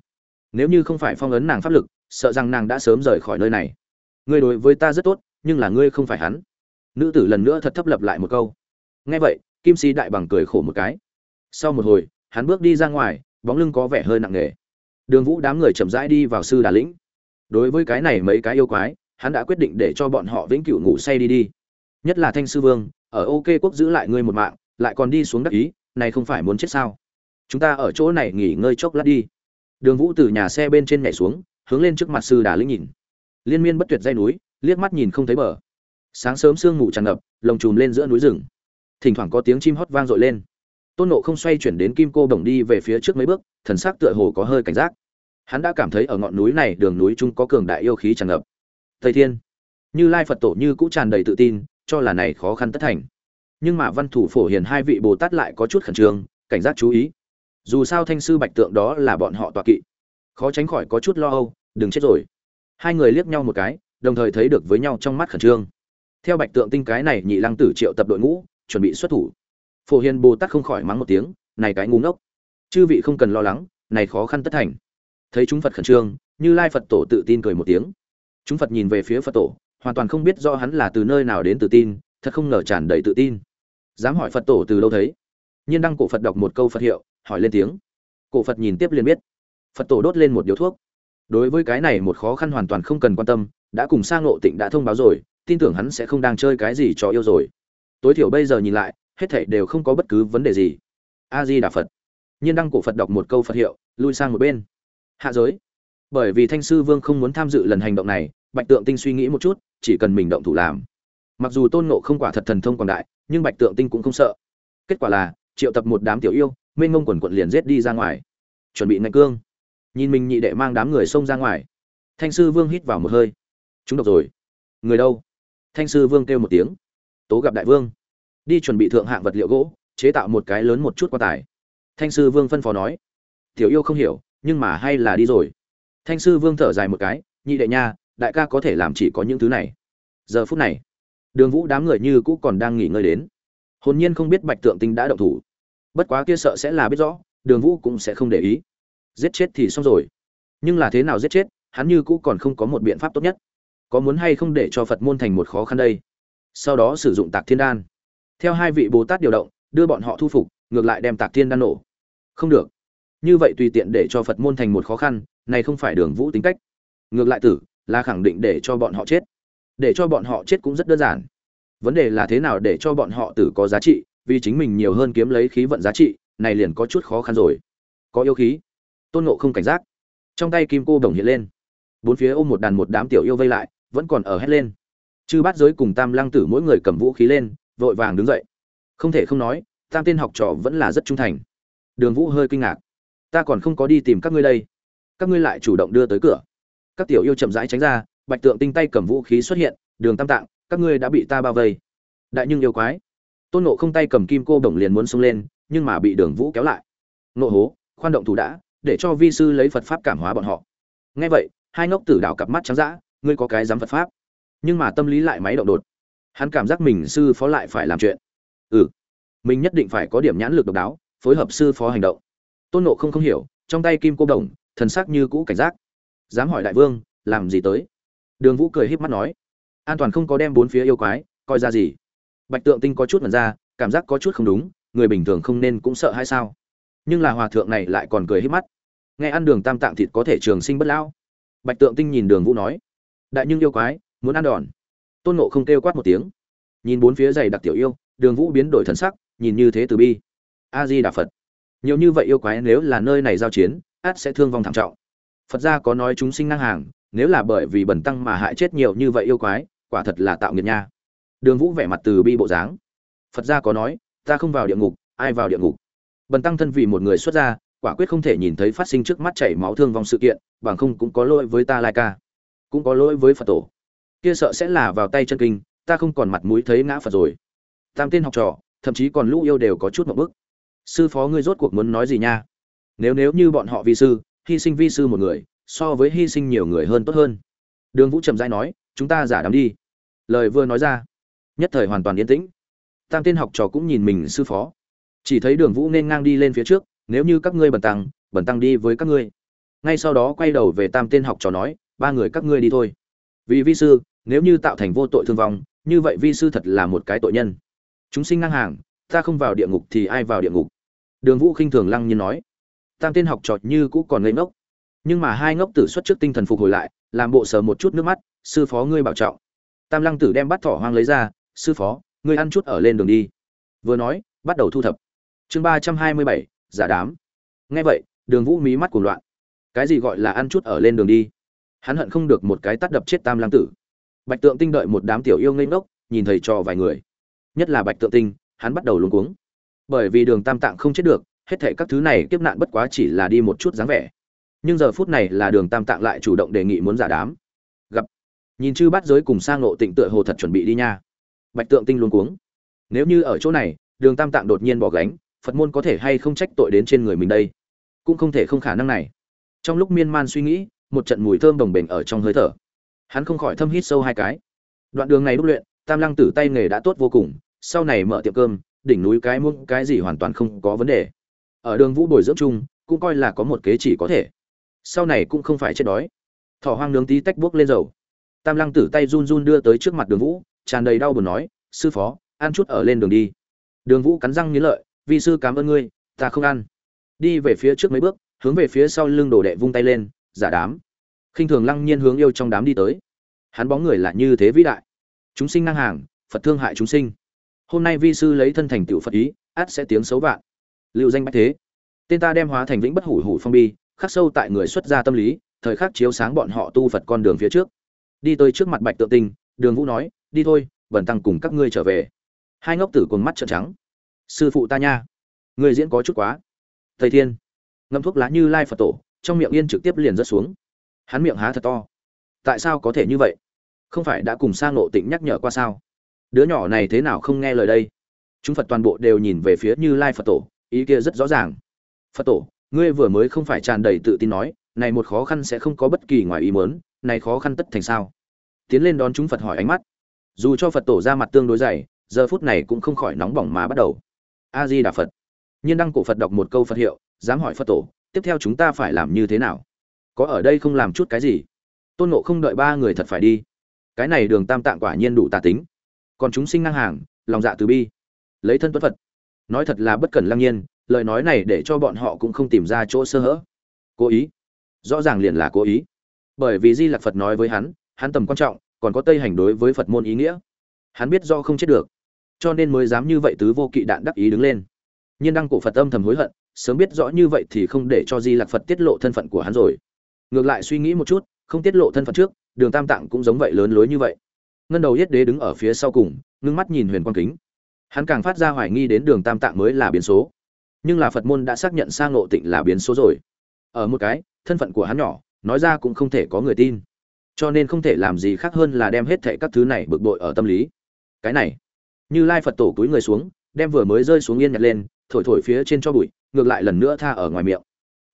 Nếu như không phải phong ấn nàng pháp lực, sợ rằng nàng đã sớm rời khỏi nơi này. Ngươi đối với ta rất tốt, nhưng là ngươi không phải hắn nữ tử lần nữa thật thấp lập lại một câu. Nghe vậy, kim sĩ đại bằng cười khổ một cái. Sau một hồi, hắn bước đi ra ngoài, bóng lưng có vẻ hơi nặng nề. Đường vũ đám người chậm rãi đi vào sư đà lĩnh. Đối với cái này mấy cái yêu quái, hắn đã quyết định để cho bọn họ vĩnh cửu ngủ say đi đi. Nhất là thanh sư vương, ở ok quốc giữ lại ngươi một mạng, lại còn đi xuống đắc ý, này không phải muốn chết sao? Chúng ta ở chỗ này nghỉ ngơi chốc lát đi. Đường vũ từ nhà xe bên trên nhảy xuống, hướng lên trước mặt sư đà lĩnh nhìn. Liên miên bất tuyệt dây núi, liếc mắt nhìn không thấy bờ sáng sớm sương mù tràn ngập, lồng chùm lên giữa núi rừng. Thỉnh thoảng có tiếng chim hót vang dội lên. Tôn nộ không xoay chuyển đến kim cô bổng đi về phía trước mấy bước, thần sắc tựa hồ có hơi cảnh giác. Hắn đã cảm thấy ở ngọn núi này, đường núi chung có cường đại yêu khí tràn ngập. Thầy thiên, như lai phật tổ như cũ tràn đầy tự tin, cho là này khó khăn tất thành. Nhưng mà văn thủ phổ hiền hai vị bồ tát lại có chút khẩn trương, cảnh giác chú ý. Dù sao thanh sư bạch tượng đó là bọn họ tọa kỵ. Khó tránh khỏi có chút lo âu, đừng chết rồi. Hai người liếc nhau một cái, đồng thời thấy được với nhau trong mắt khẩn trương theo bạch tượng tinh cái này nhị lăng tử triệu tập đội ngũ, chuẩn bị xuất thủ. Phổ hiền bồ tát không khỏi mắng một tiếng, này cái ngu ngốc! Chư vị không cần lo lắng, này khó khăn tất thành. Thấy chúng phật khẩn trương, như lai phật tổ tự tin cười một tiếng. Chúng phật nhìn về phía phật tổ, hoàn toàn không biết do hắn là từ nơi nào đến tự tin, thật không ngờ tràn đầy tự tin. Dám hỏi phật tổ từ đâu thấy. Nhiên đăng cổ phật đọc một câu phật hiệu, hỏi lên tiếng. Cổ phật nhìn tiếp liền biết. Phật tổ đốt lên một điếu thuốc. Đối với cái này một khó khăn hoàn toàn không cần quan tâm, đã cùng sang ngộ tịnh đã thông báo rồi tin tưởng hắn sẽ không đang chơi cái gì cho yêu rồi. Tối thiểu bây giờ nhìn lại, hết thảy đều không có bất cứ vấn đề gì. A di đà phật nhiên đăng cổ phật đọc một câu phật hiệu, lui sang một bên. Hạ giới. Bởi vì thanh sư vương không muốn tham dự lần hành động này, bạch tượng tinh suy nghĩ một chút, chỉ cần mình động thủ làm. Mặc dù tôn nộ không quả thật thần thông quảng đại, nhưng bạch tượng tinh cũng không sợ. Kết quả là, triệu tập một đám tiểu yêu, mênh ngông quần quận liền giết đi ra ngoài. Chuẩn bị ngạch cương. Nhìn mình nhị đệ mang đám người xông ra ngoài. Thanh sư vương hít vào một hơi. Chúng độc rồi. Người đâu? Thanh sư vương kêu một tiếng. Tố gặp đại vương. Đi chuẩn bị thượng hạng vật liệu gỗ, chế tạo một cái lớn một chút quan tài. Thanh sư vương phân phó nói. Tiểu yêu không hiểu, nhưng mà hay là đi rồi. Thanh sư vương thở dài một cái, nhị đệ nha, đại ca có thể làm chỉ có những thứ này. Giờ phút này, đường vũ đám người như cũ còn đang nghỉ ngơi đến. Hồn nhiên không biết bạch tượng tinh đã động thủ. Bất quá kia sợ sẽ là biết rõ, đường vũ cũng sẽ không để ý. Giết chết thì xong rồi. Nhưng là thế nào giết chết, hắn như cũ còn không có một biện pháp tốt nhất có muốn hay không để cho phật môn thành một khó khăn đây? Sau đó sử dụng tạc thiên đan. Theo hai vị bồ tát điều động, đưa bọn họ thu phục, ngược lại đem tạc thiên đan nổ. Không được. Như vậy tùy tiện để cho phật môn thành một khó khăn, này không phải đường vũ tính cách. Ngược lại tử, là khẳng định để cho bọn họ chết. Để cho bọn họ chết cũng rất đơn giản. Vấn đề là thế nào để cho bọn họ tử có giá trị, vì chính mình nhiều hơn kiếm lấy khí vận giá trị, này liền có chút khó khăn rồi. Có yêu khí. Tôn ngộ không cảnh giác. Trong tay kim cô đồng hiện lên. Bốn phía ôm một đàn một đám tiểu yêu vây lại vẫn còn ở hét lên. Chư bát giới cùng tam lăng tử mỗi người cầm vũ khí lên, vội vàng đứng dậy. Không thể không nói, tam tiên học trò vẫn là rất trung thành. Đường vũ hơi kinh ngạc. Ta còn không có đi tìm các ngươi đây. Các ngươi lại chủ động đưa tới cửa. Các tiểu yêu chậm rãi tránh ra, bạch tượng tinh tay cầm vũ khí xuất hiện, đường tam tạng, các ngươi đã bị ta bao vây. Đại nhưng yêu quái. Tôn nộ không tay cầm kim cô đồng liền muốn xông lên, nhưng mà bị đường vũ kéo lại. Nộ hố, khoan động thủ đã, để cho vi sư lấy phật pháp cảm hóa bọn họ. Nghe vậy, hai ngốc tử đảo cặp mắt trắng dã ngươi có cái dám phật pháp. Nhưng mà tâm lý lại máy động đột. Hắn cảm giác mình sư phó lại phải làm chuyện. Ừ mình nhất định phải có điểm nhãn lực độc đáo, phối hợp sư phó hành động. Tôn nộ không không hiểu, trong tay kim cô đồng, thần sắc như cũ cảnh giác. Dám hỏi đại vương, làm gì tới? Đường vũ cười híp mắt nói. An toàn không có đem bốn phía yêu quái, coi ra gì? Bạch tượng tinh có chút mật ra, cảm giác có chút không đúng, người bình thường không nên cũng sợ hay sao? Nhưng là hòa thượng này lại còn cười híp mắt. Nghe ăn đường tam tạng thịt có thể trường sinh bất lão. Bạch tượng tinh nhìn đường vũ nói đại nhưng yêu quái, muốn ăn đòn. Tôn nộ không kêu quát một tiếng. Nhìn bốn phía dày đặc tiểu yêu, đường vũ biến đổi thần sắc, nhìn như thế từ bi. A di đà phật nhiều như vậy yêu quái nếu là nơi này giao chiến, át sẽ thương vong thảm trọng. Phật gia có nói chúng sinh năng hàng, nếu là bởi vì bẩn tăng mà hại chết nhiều như vậy yêu quái, quả thật là tạo nghiệt nha. Đường vũ vẻ mặt từ bi bộ dáng. Phật gia có nói, ta không vào địa ngục, ai vào địa ngục? Bần tăng thân vì một người xuất gia, quả quyết không thể nhìn thấy phát sinh trước mắt chảy máu thương vong sự kiện, bằng không cũng có lỗi với ta lai ca cũng có lỗi với phật tổ. Kia sợ sẽ là vào tay chân kinh, ta không còn mặt mũi thấy ngã phật rồi. Tam tên học trò, thậm chí còn lũ yêu đều có chút một bức. Sư phó ngươi rốt cuộc muốn nói gì nha? Nếu nếu như bọn họ vi sư, hy sinh vi sư một người, so với hy sinh nhiều người hơn tốt hơn. Đường vũ trầm dai nói, chúng ta giả đắm đi. Lời vừa nói ra, nhất thời hoàn toàn yên tĩnh. Tam tên học trò cũng nhìn mình sư phó. Chỉ thấy đường vũ nên ngang đi lên phía trước, nếu như các ngươi bẩn tăng bẩn tăng đi với các ngươi. Ngay sau đó quay đầu về tam tên học trò nói ba người các ngươi đi thôi. Vì vi sư, nếu như tạo thành vô tội thương vong, như vậy vi sư thật là một cái tội nhân. Chúng sinh ngang hàng, ta không vào địa ngục thì ai vào địa ngục? Đường vũ khinh thường lăng nhiên nói. Tam tên học trò như cũ còn ngây ngốc. Nhưng mà hai ngốc tử xuất trước tinh thần phục hồi lại, làm bộ sờ một chút nước mắt, sư phó ngươi bảo trọng. Tam lăng tử đem bắt thỏ hoang lấy ra, sư phó, ngươi ăn chút ở lên đường đi. Vừa nói, bắt đầu thu thập. Chương ba trăm hai mươi bảy, giả đám. Nghe vậy, đường vũ mí mắt cuồng loạn. Cái gì gọi là ăn chút ở lên đường đi? Hắn hận không được một cái tắt đập chết tam Lang tử. Bạch tượng tinh đợi một đám tiểu yêu ngây ngốc, nhìn thầy trò vài người. Nhất là bạch tượng tinh, hắn bắt đầu luống cuống. Bởi vì đường tam tạng không chết được, hết thệ các thứ này kiếp nạn bất quá chỉ là đi một chút dáng vẻ. Nhưng giờ phút này là đường tam tạng lại chủ động đề nghị muốn giả đám. Gặp. Nhìn chư bắt giới cùng sang nộ tịnh tựa hồ thật chuẩn bị đi nha. Bạch tượng tinh luống cuống. Nếu như ở chỗ này, đường tam tạng đột nhiên bỏ gánh, phật môn có thể hay không trách tội đến trên người mình đây? Cũng không thể không khả năng này. Trong lúc miên man suy nghĩ một trận mùi thơm đồng bền ở trong hơi thở. Hắn không khỏi thâm hít sâu hai cái. Đoạn đường này đúc luyện, tam lăng tử tay nghề đã tốt vô cùng, sau này mở tiệm cơm, đỉnh núi cái muỗng cái gì hoàn toàn không có vấn đề. Ở đường vũ bồi dưỡng chung, cũng coi là có một kế chỉ có thể. Sau này cũng không phải chết đói. Thỏ hoang nướng tí tách buốc lên dầu. Tam lăng tử tay run run đưa tới trước mặt đường vũ, tràn đầy đau buồn nói, sư phó, ăn chút ở lên đường đi. Đường vũ cắn răng nghĩ lợi vì sư cảm ơn ngươi, ta không ăn. Đi về phía trước mấy bước, hướng về phía sau lưng đồ đệ vung tay lên, giả đám khinh thường lăng nhiên hướng yêu trong đám đi tới. Hắn bóng người là như thế vĩ đại. Chúng sinh ngang hàng, phật thương hại chúng sinh. Hôm nay vi sư lấy thân thành tựu phật ý át sẽ tiếng xấu vạn. Liệu danh bách thế. Tên ta đem hóa thành vĩnh bất hủ hủ phong bi, khắc sâu tại người xuất gia tâm lý, thời khắc chiếu sáng bọn họ tu phật con đường phía trước. Đi tới trước mặt bạch tượng tinh, đường vũ nói, đi thôi bẩn tăng cùng các ngươi trở về. Hai ngốc tử cùng mắt trợn trắng. Sư phụ ta nha, người diễn có chút quá. Thầy thiên. Ngâm thuốc lá như lai phật tổ, trong miệng yên trực tiếp liền rớt xuống hắn miệng há thật to. Tại sao có thể như vậy? Không phải đã cùng sang nộ tịnh nhắc nhở qua sao? Đứa nhỏ này thế nào không nghe lời đây? Chúng phật toàn bộ đều nhìn về phía như lai phật tổ, ý kia rất rõ ràng. Phật tổ, ngươi vừa mới không phải tràn đầy tự tin nói, này một khó khăn sẽ không có bất kỳ ngoài ý mớn này khó khăn tất thành sao? Tiến lên đón chúng phật hỏi ánh mắt. Dù cho phật tổ ra mặt tương đối dày, giờ phút này cũng không khỏi nóng bỏng mà bắt đầu. A di đà phật. Nhiên đăng cổ phật đọc một câu phật hiệu, dám hỏi phật tổ, tiếp theo chúng ta phải làm như thế nào? Có ở đây không làm chút cái gì. Tôn nộ không đợi ba người thật phải đi. Cái này đường tam tạng quả nhiên đủ tà tính. Còn chúng sinh ngang hàng, lòng dạ từ bi. Lấy thân tuất phật. Nói thật là bất cần lăng nhiên, lời nói này để cho bọn họ cũng không tìm ra chỗ sơ hở. Cố ý. Rõ ràng liền là cố ý. Bởi vì di lạc phật nói với hắn hắn tầm quan trọng, còn có tây hành đối với phật môn ý nghĩa. Hắn biết do không chết được. Cho nên mới dám như vậy tứ vô kỵ đạn đắc ý đứng lên. Nhiên đăng cổ phật âm thầm hối hận, sớm biết rõ như vậy thì không để cho di lạc phật tiết lộ thân phận của hắn rồi ngược lại suy nghĩ một chút, không tiết lộ thân phận trước, đường tam tạng cũng giống vậy lớn lối như vậy. Ngân đầu yết đế đứng ở phía sau cùng, ngưng mắt nhìn huyền quang kính. Hắn càng phát ra hoài nghi đến đường tam tạng mới là biến số. Nhưng là phật môn đã xác nhận sang ngộ tịnh là biến số rồi. Ở một cái, thân phận của hắn nhỏ, nói ra cũng không thể có người tin. Cho nên không thể làm gì khác hơn là đem hết thệ các thứ này bực bội ở tâm lý. Cái này, như lai phật tổ cúi người xuống, đem vừa mới rơi xuống yên nhặt lên, thổi thổi phía trên cho bụi, ngược lại lần nữa tha ở ngoài miệng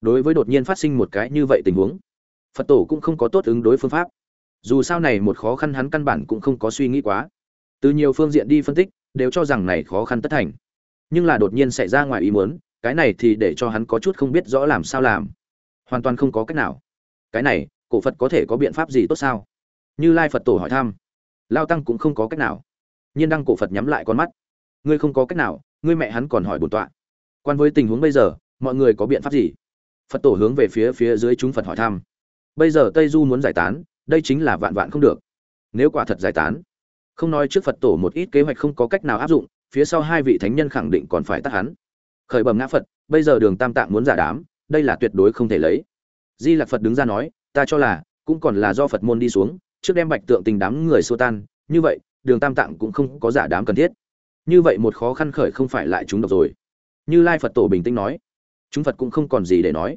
đối với đột nhiên phát sinh một cái như vậy tình huống, phật tổ cũng không có tốt ứng đối phương pháp. Dù sao này một khó khăn hắn căn bản cũng không có suy nghĩ quá. Từ nhiều phương diện đi phân tích, đều cho rằng này khó khăn tất thành. Nhưng là đột nhiên xảy ra ngoài ý muốn, cái này thì để cho hắn có chút không biết rõ làm sao làm. Hoàn toàn không có cách nào. Cái này, cổ phật có thể có biện pháp gì tốt sao? Như lai phật tổ hỏi thăm, lao tăng cũng không có cách nào. Nhiên đăng cổ phật nhắm lại con mắt. Ngươi không có cách nào, ngươi mẹ hắn còn hỏi bổn tọa. Quan với tình huống bây giờ, mọi người có biện pháp gì? Phật tổ hướng về phía phía dưới chúng phật hỏi thăm. Bây giờ tây du muốn giải tán, đây chính là vạn vạn không được. Nếu quả thật giải tán, không nói trước phật tổ một ít kế hoạch không có cách nào áp dụng, phía sau hai vị thánh nhân khẳng định còn phải tắt hắn. Khởi bẩm ngã phật, bây giờ đường tam tạng muốn giả đám, đây là tuyệt đối không thể lấy. Di lạc phật đứng ra nói, ta cho là, cũng còn là do phật môn đi xuống, trước đem bạch tượng tình đám người xô tan, như vậy, đường tam tạng cũng không có giả đám cần thiết. Như vậy một khó khăn khởi không phải lại chúng độc rồi. Như lai phật tổ bình tĩnh nói chúng phật cũng không còn gì để nói.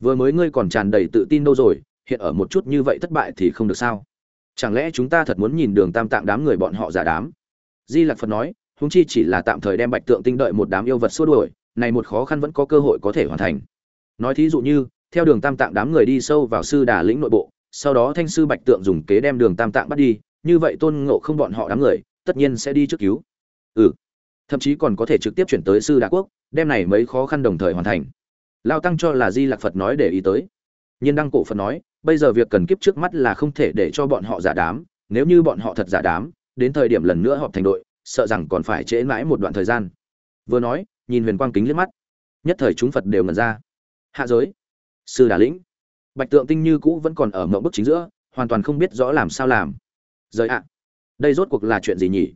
Vừa mới ngươi còn tràn đầy tự tin đâu rồi, hiện ở một chút như vậy thất bại thì không được sao? Chẳng lẽ chúng ta thật muốn nhìn đường tam tạng đám người bọn họ giả đám? Di lạc phật nói húng chi chỉ là tạm thời đem bạch tượng tinh đợi một đám yêu vật xua đuổi, này một khó khăn vẫn có cơ hội có thể hoàn thành. Nói thí dụ như, theo đường tam tạng đám người đi sâu vào sư đà lĩnh nội bộ, sau đó thanh sư bạch tượng dùng kế đem đường tam tạng bắt đi, như vậy tôn ngộ không bọn họ đám người, tất nhiên sẽ đi trước cứu. Ừ. Thậm chí còn có thể trực tiếp chuyển tới sư đà quốc đem này mấy khó khăn đồng thời hoàn thành. Lao tăng cho là di lạc phật nói để ý tới. Nhiên đăng cổ phật nói, bây giờ việc cần kiếp trước mắt là không thể để cho bọn họ giả đám, nếu như bọn họ thật giả đám, đến thời điểm lần nữa họp thành đội, sợ rằng còn phải trễ mãi một đoạn thời gian. Vừa nói, nhìn huyền quang kính liếc mắt. Nhất thời chúng phật đều ngẩn ra. Hạ giới. Sư đà lĩnh. Bạch tượng tinh như cũ vẫn còn ở mậu bức chính giữa, hoàn toàn không biết rõ làm sao làm. Rời ạ. Đây rốt cuộc là chuyện gì nhỉ?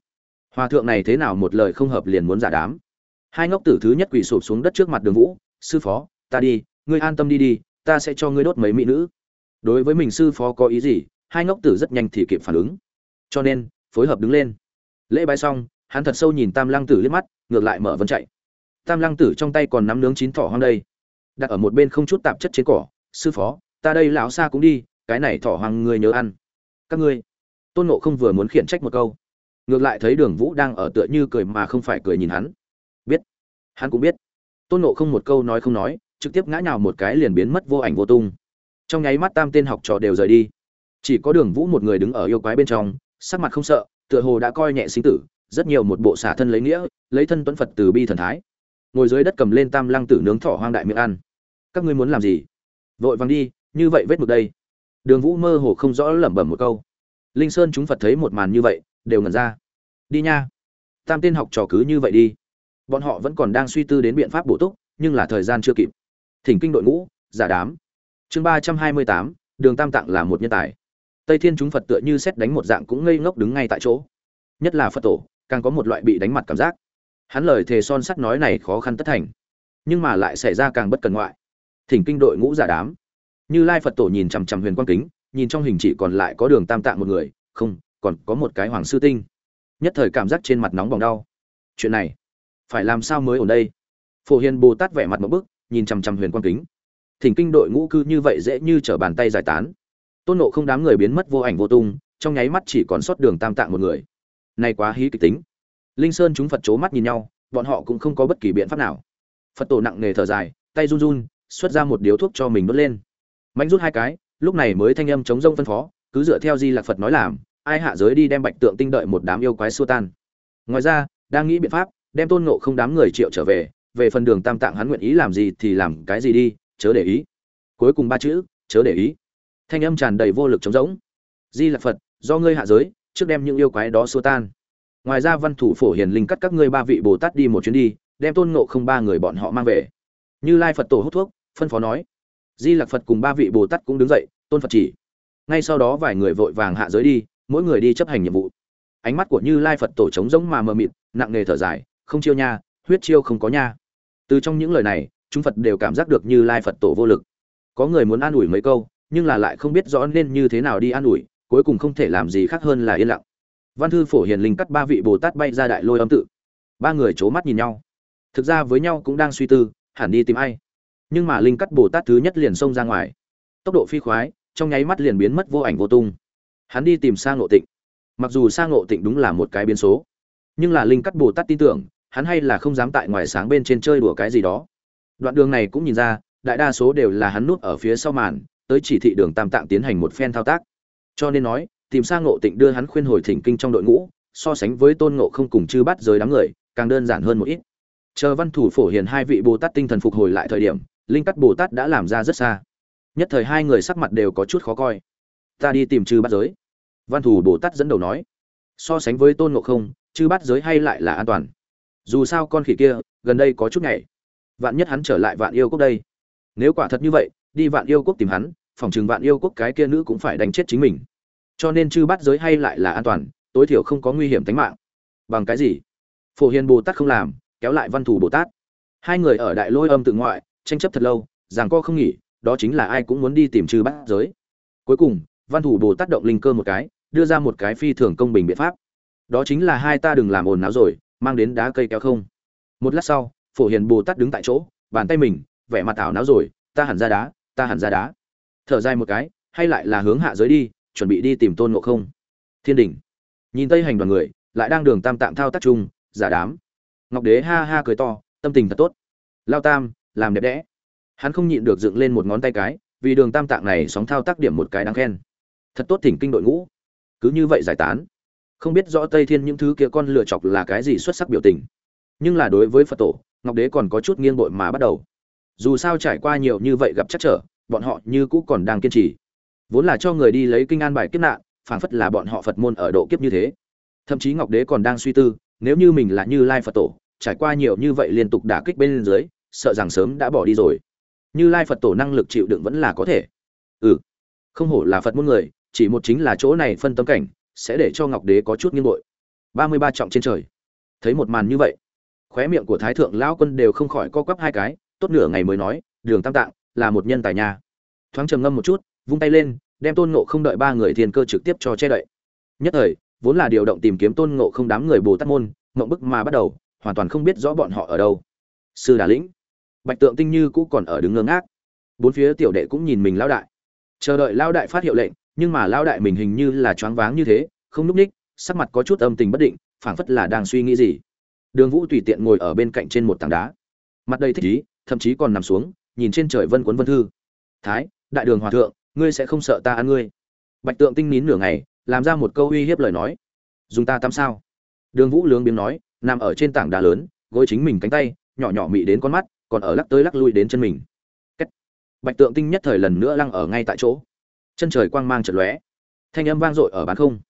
Hòa thượng này thế nào một lời không hợp liền muốn giả đám? Hai ngốc tử thứ nhất quỳ sụp xuống đất trước mặt đường vũ, sư phó, ta đi, ngươi an tâm đi đi, ta sẽ cho ngươi đốt mấy mỹ nữ. Đối với mình sư phó có ý gì, hai ngốc tử rất nhanh thì kịp phản ứng. Cho nên, phối hợp đứng lên. Lễ bái xong, hắn thật sâu nhìn tam lăng tử liếc mắt, ngược lại mở vân chạy. Tam lăng tử trong tay còn nắm nướng chín thỏ hoang đây. Đặt ở một bên không chút tạp chất trên cỏ, sư phó, ta đây lão xa cũng đi, cái này thỏ hoang ngươi nhớ ăn. Các ngươi. Tôn nộ không vừa muốn khiển trách một câu. Ngược lại thấy đường vũ đang ở tựa như cười mà không phải cười nhìn hắn hắn cũng biết. Tôn nộ không một câu nói không nói, trực tiếp ngã nhào một cái liền biến mất vô ảnh vô tung. Trong nháy mắt tam tên học trò đều rời đi. Chỉ có đường vũ một người đứng ở yêu quái bên trong, sắc mặt không sợ, tựa hồ đã coi nhẹ sinh tử, rất nhiều một bộ xả thân lấy nghĩa, lấy thân tuấn phật từ bi thần thái. Ngồi dưới đất cầm lên tam lăng tử nướng thỏ hoang đại miệng ăn. Các ngươi muốn làm gì? Vội vàng đi, như vậy vết mực đây. Đường vũ mơ hồ không rõ lẩm bẩm một câu. Linh sơn chúng phật thấy một màn như vậy, đều ngẩn ra. Đi nha. Tam tên học trò cứ như vậy đi bọn họ vẫn còn đang suy tư đến biện pháp bổ túc, nhưng là thời gian chưa kịp. Thỉnh kinh đội ngũ, giả đám. Chương ba trăm hai mươi tám, đường tam tạng là một nhân tài. Tây thiên chúng phật tựa như xét đánh một dạng cũng ngây ngốc đứng ngay tại chỗ. Nhất là phật tổ, càng có một loại bị đánh mặt cảm giác. Hắn lời thề son sắt nói này khó khăn tất thành. Nhưng mà lại xảy ra càng bất cần ngoại. Thỉnh kinh đội ngũ giả đám. Như lai phật tổ nhìn chằm chằm huyền quang kính, nhìn trong hình chỉ còn lại có đường tam tạng một người, không, còn có một cái hoàng sư tinh. Nhất thời cảm giác trên mặt nóng bỏng đau. Chuyện này phải làm sao mới ở đây? Phổ hiền bồ tát vẻ mặt một bức, nhìn chằm chằm huyền quang kính. Thỉnh kinh đội ngũ cư như vậy dễ như trở bàn tay giải tán. Tôn nộ không đám người biến mất vô ảnh vô tung, trong nháy mắt chỉ còn sót đường tam tạng một người. Này quá hí kịch tính. Linh sơn chúng phật c mắt nhìn nhau, bọn họ cũng không có bất kỳ biện pháp nào. Phật tổ nặng nề thở dài, tay run run, xuất ra một điếu thuốc cho mình đốt lên. Mạnh rút hai cái, lúc này mới thanh âm chống rông phân phó, cứ dựa theo di lạc phật nói làm, ai hạ giới đi đem bạch tượng tinh đợi một đám yêu quái xua tan. Ngoài ra, đang nghĩ biện pháp đem tôn ngộ không đám người triệu trở về về phần đường tam tạng hắn nguyện ý làm gì thì làm cái gì đi, chớ để ý. Cuối cùng ba chữ, chớ để ý. Thanh âm tràn đầy vô lực trống rỗng. Di lạc phật, do ngươi hạ giới, trước đem những yêu quái đó xua tan. Ngoài ra văn thủ phổ hiền linh cắt các ngươi ba vị bồ tát đi một chuyến đi, đem tôn ngộ không ba người bọn họ mang về. Như lai phật tổ hút thuốc, phân phó nói. Di lạc phật cùng ba vị bồ tát cũng đứng dậy, tôn phật chỉ. Ngay sau đó vài người vội vàng hạ giới đi, mỗi người đi chấp hành nhiệm vụ. Ánh mắt của như lai phật tổ trống rỗng mà mờ mịt, nặng nề thở dài không chiêu nha, huyết chiêu không có nha. Từ trong những lời này, chúng phật đều cảm giác được như lai phật tổ vô lực. Có người muốn an ủi mấy câu, nhưng là lại không biết rõ nên như thế nào đi an ủi, cuối cùng không thể làm gì khác hơn là yên lặng. Văn thư phổ hiền linh cắt ba vị bồ tát bay ra đại lôi âm tự. Ba người c h ố mắt nhìn nhau. Thực ra với nhau cũng đang suy tư, hẳn đi tìm ai. Nhưng mà linh cắt bồ tát thứ nhất liền xông ra ngoài. Tốc độ phi khoái, trong nháy mắt liền biến mất vô ảnh vô tung. Hắn đi tìm sang ngộ tịnh. Mặc dù sang ngộ tịnh đúng là một cái biến số, nhưng là linh cắt bồ tát tin tưởng hắn hay là không dám tại ngoài sáng bên trên chơi đùa cái gì đó. Đoạn đường này cũng nhìn ra, đại đa số đều là hắn núp ở phía sau màn, tới chỉ thị đường tam tạng tiến hành một phen thao tác. Cho nên nói, tìm sang ngộ tịnh đưa hắn khuyên hồi thỉnh kinh trong đội ngũ, so sánh với tôn ngộ không cùng chư bắt giới đám người, càng đơn giản hơn một ít. Chờ văn thủ phổ hiền hai vị bồ tát tinh thần phục hồi lại thời điểm, linh cắt bồ tát đã làm ra rất xa. Nhất thời hai người sắc mặt đều có chút khó coi. Ta đi tìm chư bắt giới. Văn thủ bồ tát dẫn đầu nói. So sánh với tôn ngộ không, chư bắt giới hay lại là an toàn dù sao con khỉ kia, gần đây có chút ngày vạn nhất hắn trở lại vạn yêu quốc đây. Nếu quả thật như vậy, đi vạn yêu quốc tìm hắn, phòng chừng vạn yêu quốc cái kia nữ cũng phải đánh chết chính mình. Cho nên chư bắt giới hay lại là an toàn, tối thiểu không có nguy hiểm tính mạng. Bằng cái gì? Phổ hiền bồ tát không làm, kéo lại văn thủ bồ tát. Hai người ở đại lôi âm tự ngoại, tranh chấp thật lâu rằng co không nghỉ, đó chính là ai cũng muốn đi tìm chư bắt giới. Cuối cùng, văn thủ bồ tát động linh cơ một cái, đưa ra một cái phi thường công bình biện pháp. Đó chính là hai ta đừng làm ồn náo rồi mang đến đá cây kéo không. Một lát sau, phổ hiền bồ tát đứng tại chỗ, bàn tay mình, vẻ mặt ảo não rồi, ta hẳn ra đá, ta hẳn ra đá. Thở dài một cái, hay lại là hướng hạ giới đi, chuẩn bị đi tìm tôn ngộ không. Thiên đình nhìn tây hành đoàn người, lại đang đường tam tạm thao tác chung, giả đám. Ngọc đế ha ha cười to, tâm tình thật tốt. Lao tam, làm đẹp đẽ. Hắn không nhịn được dựng lên một ngón tay cái, vì đường tam tạng này sóng thao tác điểm một cái đáng khen. Thật tốt thỉnh kinh đội ngũ. Cứ như vậy giải tán không biết rõ tây thiên những thứ kia con lựa chọc là cái gì xuất sắc biểu tình. Nhưng là đối với phật tổ, ngọc đế còn có chút nghiêng bội mà bắt đầu. Dù sao trải qua nhiều như vậy gặp chắc trở, bọn họ như cũ còn đang kiên trì. Vốn là cho người đi lấy kinh an bài kiếp nạn, phảng phất là bọn họ phật môn ở độ kiếp như thế. Thậm chí ngọc đế còn đang suy tư, nếu như mình là như lai phật tổ, trải qua nhiều như vậy liên tục đả kích bên dưới, sợ rằng sớm đã bỏ đi rồi. Như lai phật tổ năng lực chịu đựng vẫn là có thể. Ừ. Không hổ là phật môn người, chỉ một chính là chỗ này phân tâm cảnh sẽ để cho ngọc đế có chút nghiêng bội. Ba mươi ba trọng trên trời. Thấy một màn như vậy, khóe miệng của thái thượng lão quân đều không khỏi co quắp hai cái, tốt nửa ngày mới nói, đường tam tạng là một nhân tài nhà thoáng trầm ngâm một chút, vung tay lên, đem tôn ngộ không đợi ba người thiên cơ trực tiếp cho che đậy. Nhất thời, vốn là điều động tìm kiếm tôn ngộ không đám người bồ tát môn ngộng bức mà bắt đầu, hoàn toàn không biết rõ bọn họ ở đâu. Sư đà lĩnh, bạch tượng tinh như cũ còn ở đứng ngơ ngác. Bốn phía tiểu đệ cũng nhìn mình lão đại. Chờ đợi lão đại phát hiệu lệnh nhưng mà lão đại mình hình như là choáng váng như thế, không lúc ních, sắc mặt có chút âm tình bất định, phảng phất là đang suy nghĩ gì. Đường vũ tùy tiện ngồi ở bên cạnh trên một tảng đá. Mặt đầy thích ý, thậm chí còn nằm xuống, nhìn trên trời vân cuốn vân thư. Thái, đại đường hòa thượng, ngươi sẽ không sợ ta ăn ngươi. Bạch tượng tinh nín nửa ngày, làm ra một câu uy hiếp lời nói. Dùng ta tắm sao? Đường vũ lướng biếng nói, nằm ở trên tảng đá lớn, gối chính mình cánh tay, nhỏ nhỏ mị đến con mắt, còn ở lắc tới lắc lui đến chân mình. Cách. bạch tượng tinh nhất thời lần nữa lăng ở ngay tại chỗ chân trời quang mang chật lóe. Thanh âm vang dội ở bán không.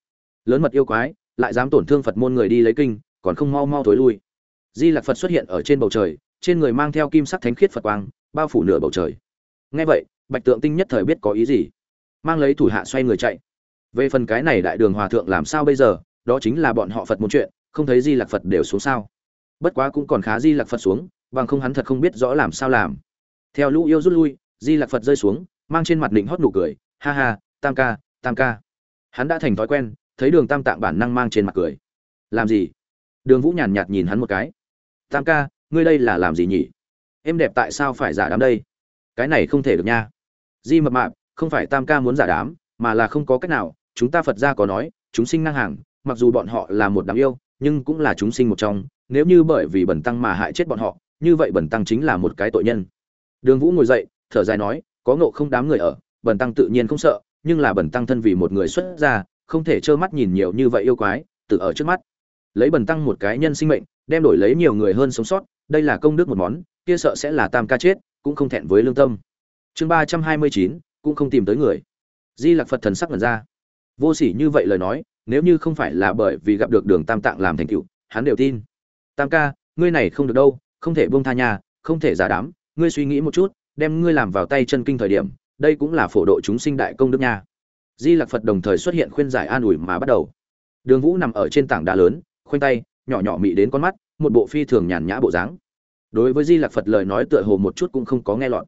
Lớn mật yêu quái, lại dám tổn thương phật môn người đi lấy kinh, còn không mau mau thối lui. Di lạc phật xuất hiện ở trên bầu trời, trên người mang theo kim sắc thánh khiết phật quang, bao phủ nửa bầu trời. Ngay vậy, bạch tượng tinh nhất thời biết có ý gì. Mang lấy thủ hạ xoay người chạy. Về phần cái này đại đường hòa thượng làm sao bây giờ, đó chính là bọn họ phật một chuyện, không thấy di lạc phật đều xuống sao. Bất quá cũng còn khá di lạc phật xuống, bằng không hắn thật không biết rõ làm sao làm. Theo lũ yêu rút lui, di lạc phật rơi xuống, mang trên mặt định hót nụ cười ha ha, tam ca tam ca. Hắn đã thành thói quen, thấy đường tam tạng bản năng mang trên mặt cười. Làm gì? Đường vũ nhàn nhạt nhìn hắn một cái. Tam ca, ngươi đây là làm gì nhỉ? Em đẹp tại sao phải giả đám đây? Cái này không thể được nha. Di mập mạp, không phải tam ca muốn giả đám, mà là không có cách nào. Chúng ta phật gia có nói, chúng sinh năng hàng, mặc dù bọn họ là một đám yêu, nhưng cũng là chúng sinh một trong. Nếu như bởi vì bẩn tăng mà hại chết bọn họ, như vậy bẩn tăng chính là một cái tội nhân. Đường vũ ngồi dậy, thở dài nói, có ngộ không đám người ở Bần tăng tự nhiên không sợ, nhưng là bần tăng thân vì một người xuất gia, không thể trơ mắt nhìn nhiều như vậy yêu quái, tự ở trước mắt. Lấy bần tăng một cái nhân sinh mệnh, đem đổi lấy nhiều người hơn sống sót, đây là công đức một món, kia sợ sẽ là tam ca chết, cũng không thẹn với lương tâm. Chương ba trăm hai mươi chín, cũng không tìm tới người. Di lặc phật thần sắc lần ra. Vô sỉ như vậy lời nói, nếu như không phải là bởi vì gặp được đường tam tạng làm thành cựu hắn đều tin. Tam ca, ngươi này không được đâu, không thể buông tha nhà không thể giả đám, ngươi suy nghĩ một chút, đem ngươi làm vào tay chân kinh thời điểm đây cũng là phổ độ chúng sinh đại công đức nha. Di lặc phật đồng thời xuất hiện khuyên giải an ủi mà bắt đầu. Đường vũ nằm ở trên tảng đá lớn, khoanh tay, nhỏ nhỏ mị đến con mắt, một bộ phi thường nhàn nhã bộ dáng. Đối với di lặc phật lời nói tựa hồ một chút cũng không có nghe lọt.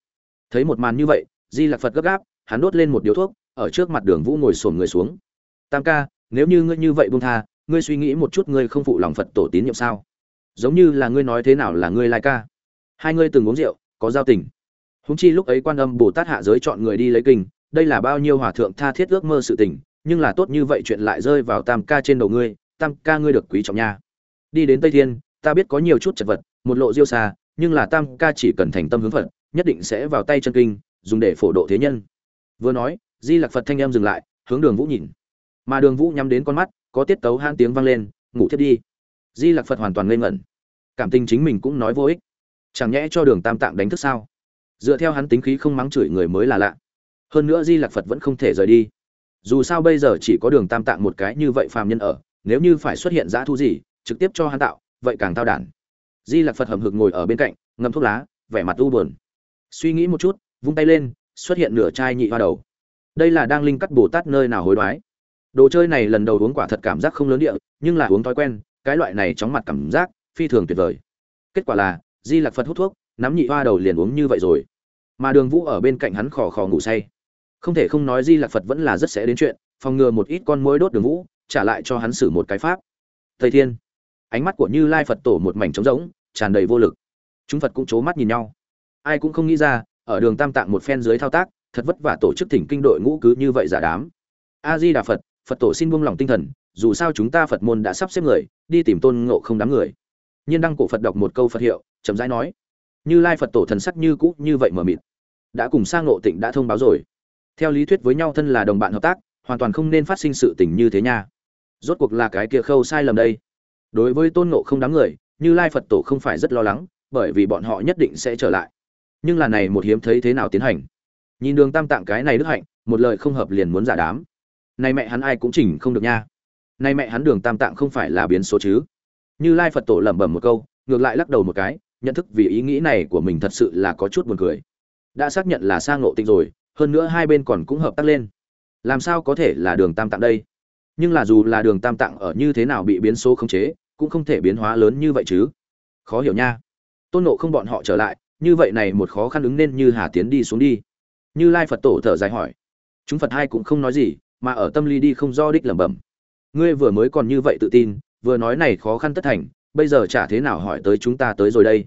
Thấy một màn như vậy, di lặc phật gấp gáp, hắn đốt lên một điếu thuốc, ở trước mặt đường vũ ngồi sồn người xuống. Tam ca, nếu như ngươi như vậy buông tha, ngươi suy nghĩ một chút ngươi không phụ lòng phật tổ tín nhiệm sao? Giống như là ngươi nói thế nào là ngươi lai ca. Hai ngươi từng uống rượu, có giao tình húng chi lúc ấy quan âm bồ tát hạ giới chọn người đi lấy kinh, đây là bao nhiêu hòa thượng tha thiết ước mơ sự tình, nhưng là tốt như vậy chuyện lại rơi vào tam ca trên đầu ngươi, tam ca ngươi được quý trọng nha. Đi đến tây thiên, ta biết có nhiều chút chật vật, một lộ diêu xa, nhưng là tam ca chỉ cần thành tâm hướng phật, nhất định sẽ vào tay chân kinh, dùng để phổ độ thế nhân. Vừa nói, di lặc phật thanh em dừng lại, hướng đường vũ nhìn. Mà đường vũ nhắm đến con mắt, có tiết tấu han tiếng vang lên, ngủ thiết đi. Di lặc phật hoàn toàn ngây ngẩn. Cảm tình chính mình cũng nói vô ích. Chẳng nhẽ cho đường tam tạng đánh thức sao? Dựa theo hắn tính khí không mắng chửi người mới là lạ. Hơn nữa di lặc phật vẫn không thể rời đi. Dù sao bây giờ chỉ có đường tam tạng một cái như vậy phàm nhân ở, nếu như phải xuất hiện dã thu gì, trực tiếp cho hắn tạo, vậy càng thao đản di lặc phật hầm hực ngồi ở bên cạnh ngâm thuốc lá, vẻ mặt u buồn. Suy nghĩ một chút, vung tay lên, xuất hiện nửa chai nhị hoa đầu. Đây là đang linh cắt bồ tát nơi nào hối đoái? Đồ chơi này lần đầu uống quả thật cảm giác không lớn địa, nhưng là uống thói quen, cái loại này chóng mặt cảm giác, phi thường tuyệt vời. Kết quả là, di lặc phật hút thuốc nắm nhị hoa đầu liền uống như vậy rồi. Mà đường vũ ở bên cạnh hắn khò khò ngủ say. Không thể không nói di lặc phật vẫn là rất sẽ đến chuyện, phòng ngừa một ít con mối đốt đường vũ, trả lại cho hắn xử một cái pháp. Thầy thiên, ánh mắt của như lai phật tổ một mảnh trống rỗng, tràn đầy vô lực. Chúng phật cũng c h ố mắt nhìn nhau. Ai cũng không nghĩ ra, ở đường tam tạng một phen dưới thao tác, thật vất vả tổ chức thỉnh kinh đội ngũ cứ như vậy giả đám. A di đà phật phật tổ xin buông lòng tinh thần, dù sao chúng ta phật môn đã sắp xếp người, đi tìm tôn ngộ không đám người. Nhiên đăng cổ phật đọc một câu phật hiệu, chậm rãi nói như lai phật tổ thần sắc như cũ như vậy mờ mịt. Đã cùng sang ngộ tịnh đã thông báo rồi. Theo lý thuyết với nhau thân là đồng bạn hợp tác, hoàn toàn không nên phát sinh sự tình như thế nha. Rốt cuộc là cái kia khâu sai lầm đây. Đối với tôn ngộ không đám người, như lai phật tổ không phải rất lo lắng, bởi vì bọn họ nhất định sẽ trở lại. Nhưng là này một hiếm thấy thế nào tiến hành? Nhìn đường tam tạng cái này đức hạnh, một lời không hợp liền muốn giả đám. Nay mẹ hắn ai cũng chỉnh không được nha. Nay mẹ hắn đường tam tạng không phải là biến số chứ? Như lai phật tổ lẩm bẩm một câu, ngược lại lắc đầu một cái nhận thức vì ý nghĩ này của mình thật sự là có chút buồn cười. Đã xác nhận là sang ngộ tinh rồi, hơn nữa hai bên còn cũng hợp tác lên. Làm sao có thể là đường tam tạng đây? Nhưng là dù là đường tam tạng ở như thế nào bị biến số khống chế, cũng không thể biến hóa lớn như vậy chứ. Khó hiểu nha. Tôn nộ không bọn họ trở lại, như vậy này một khó khăn ứng nên như hà tiến đi xuống đi. Như lai phật tổ thở dài hỏi. Chúng phật hai cũng không nói gì, mà ở tâm lý đi không do đích lẩm bẩm. Ngươi vừa mới còn như vậy tự tin, vừa nói này khó khăn tất thành, bây giờ chả thế nào hỏi tới chúng ta tới rồi đây?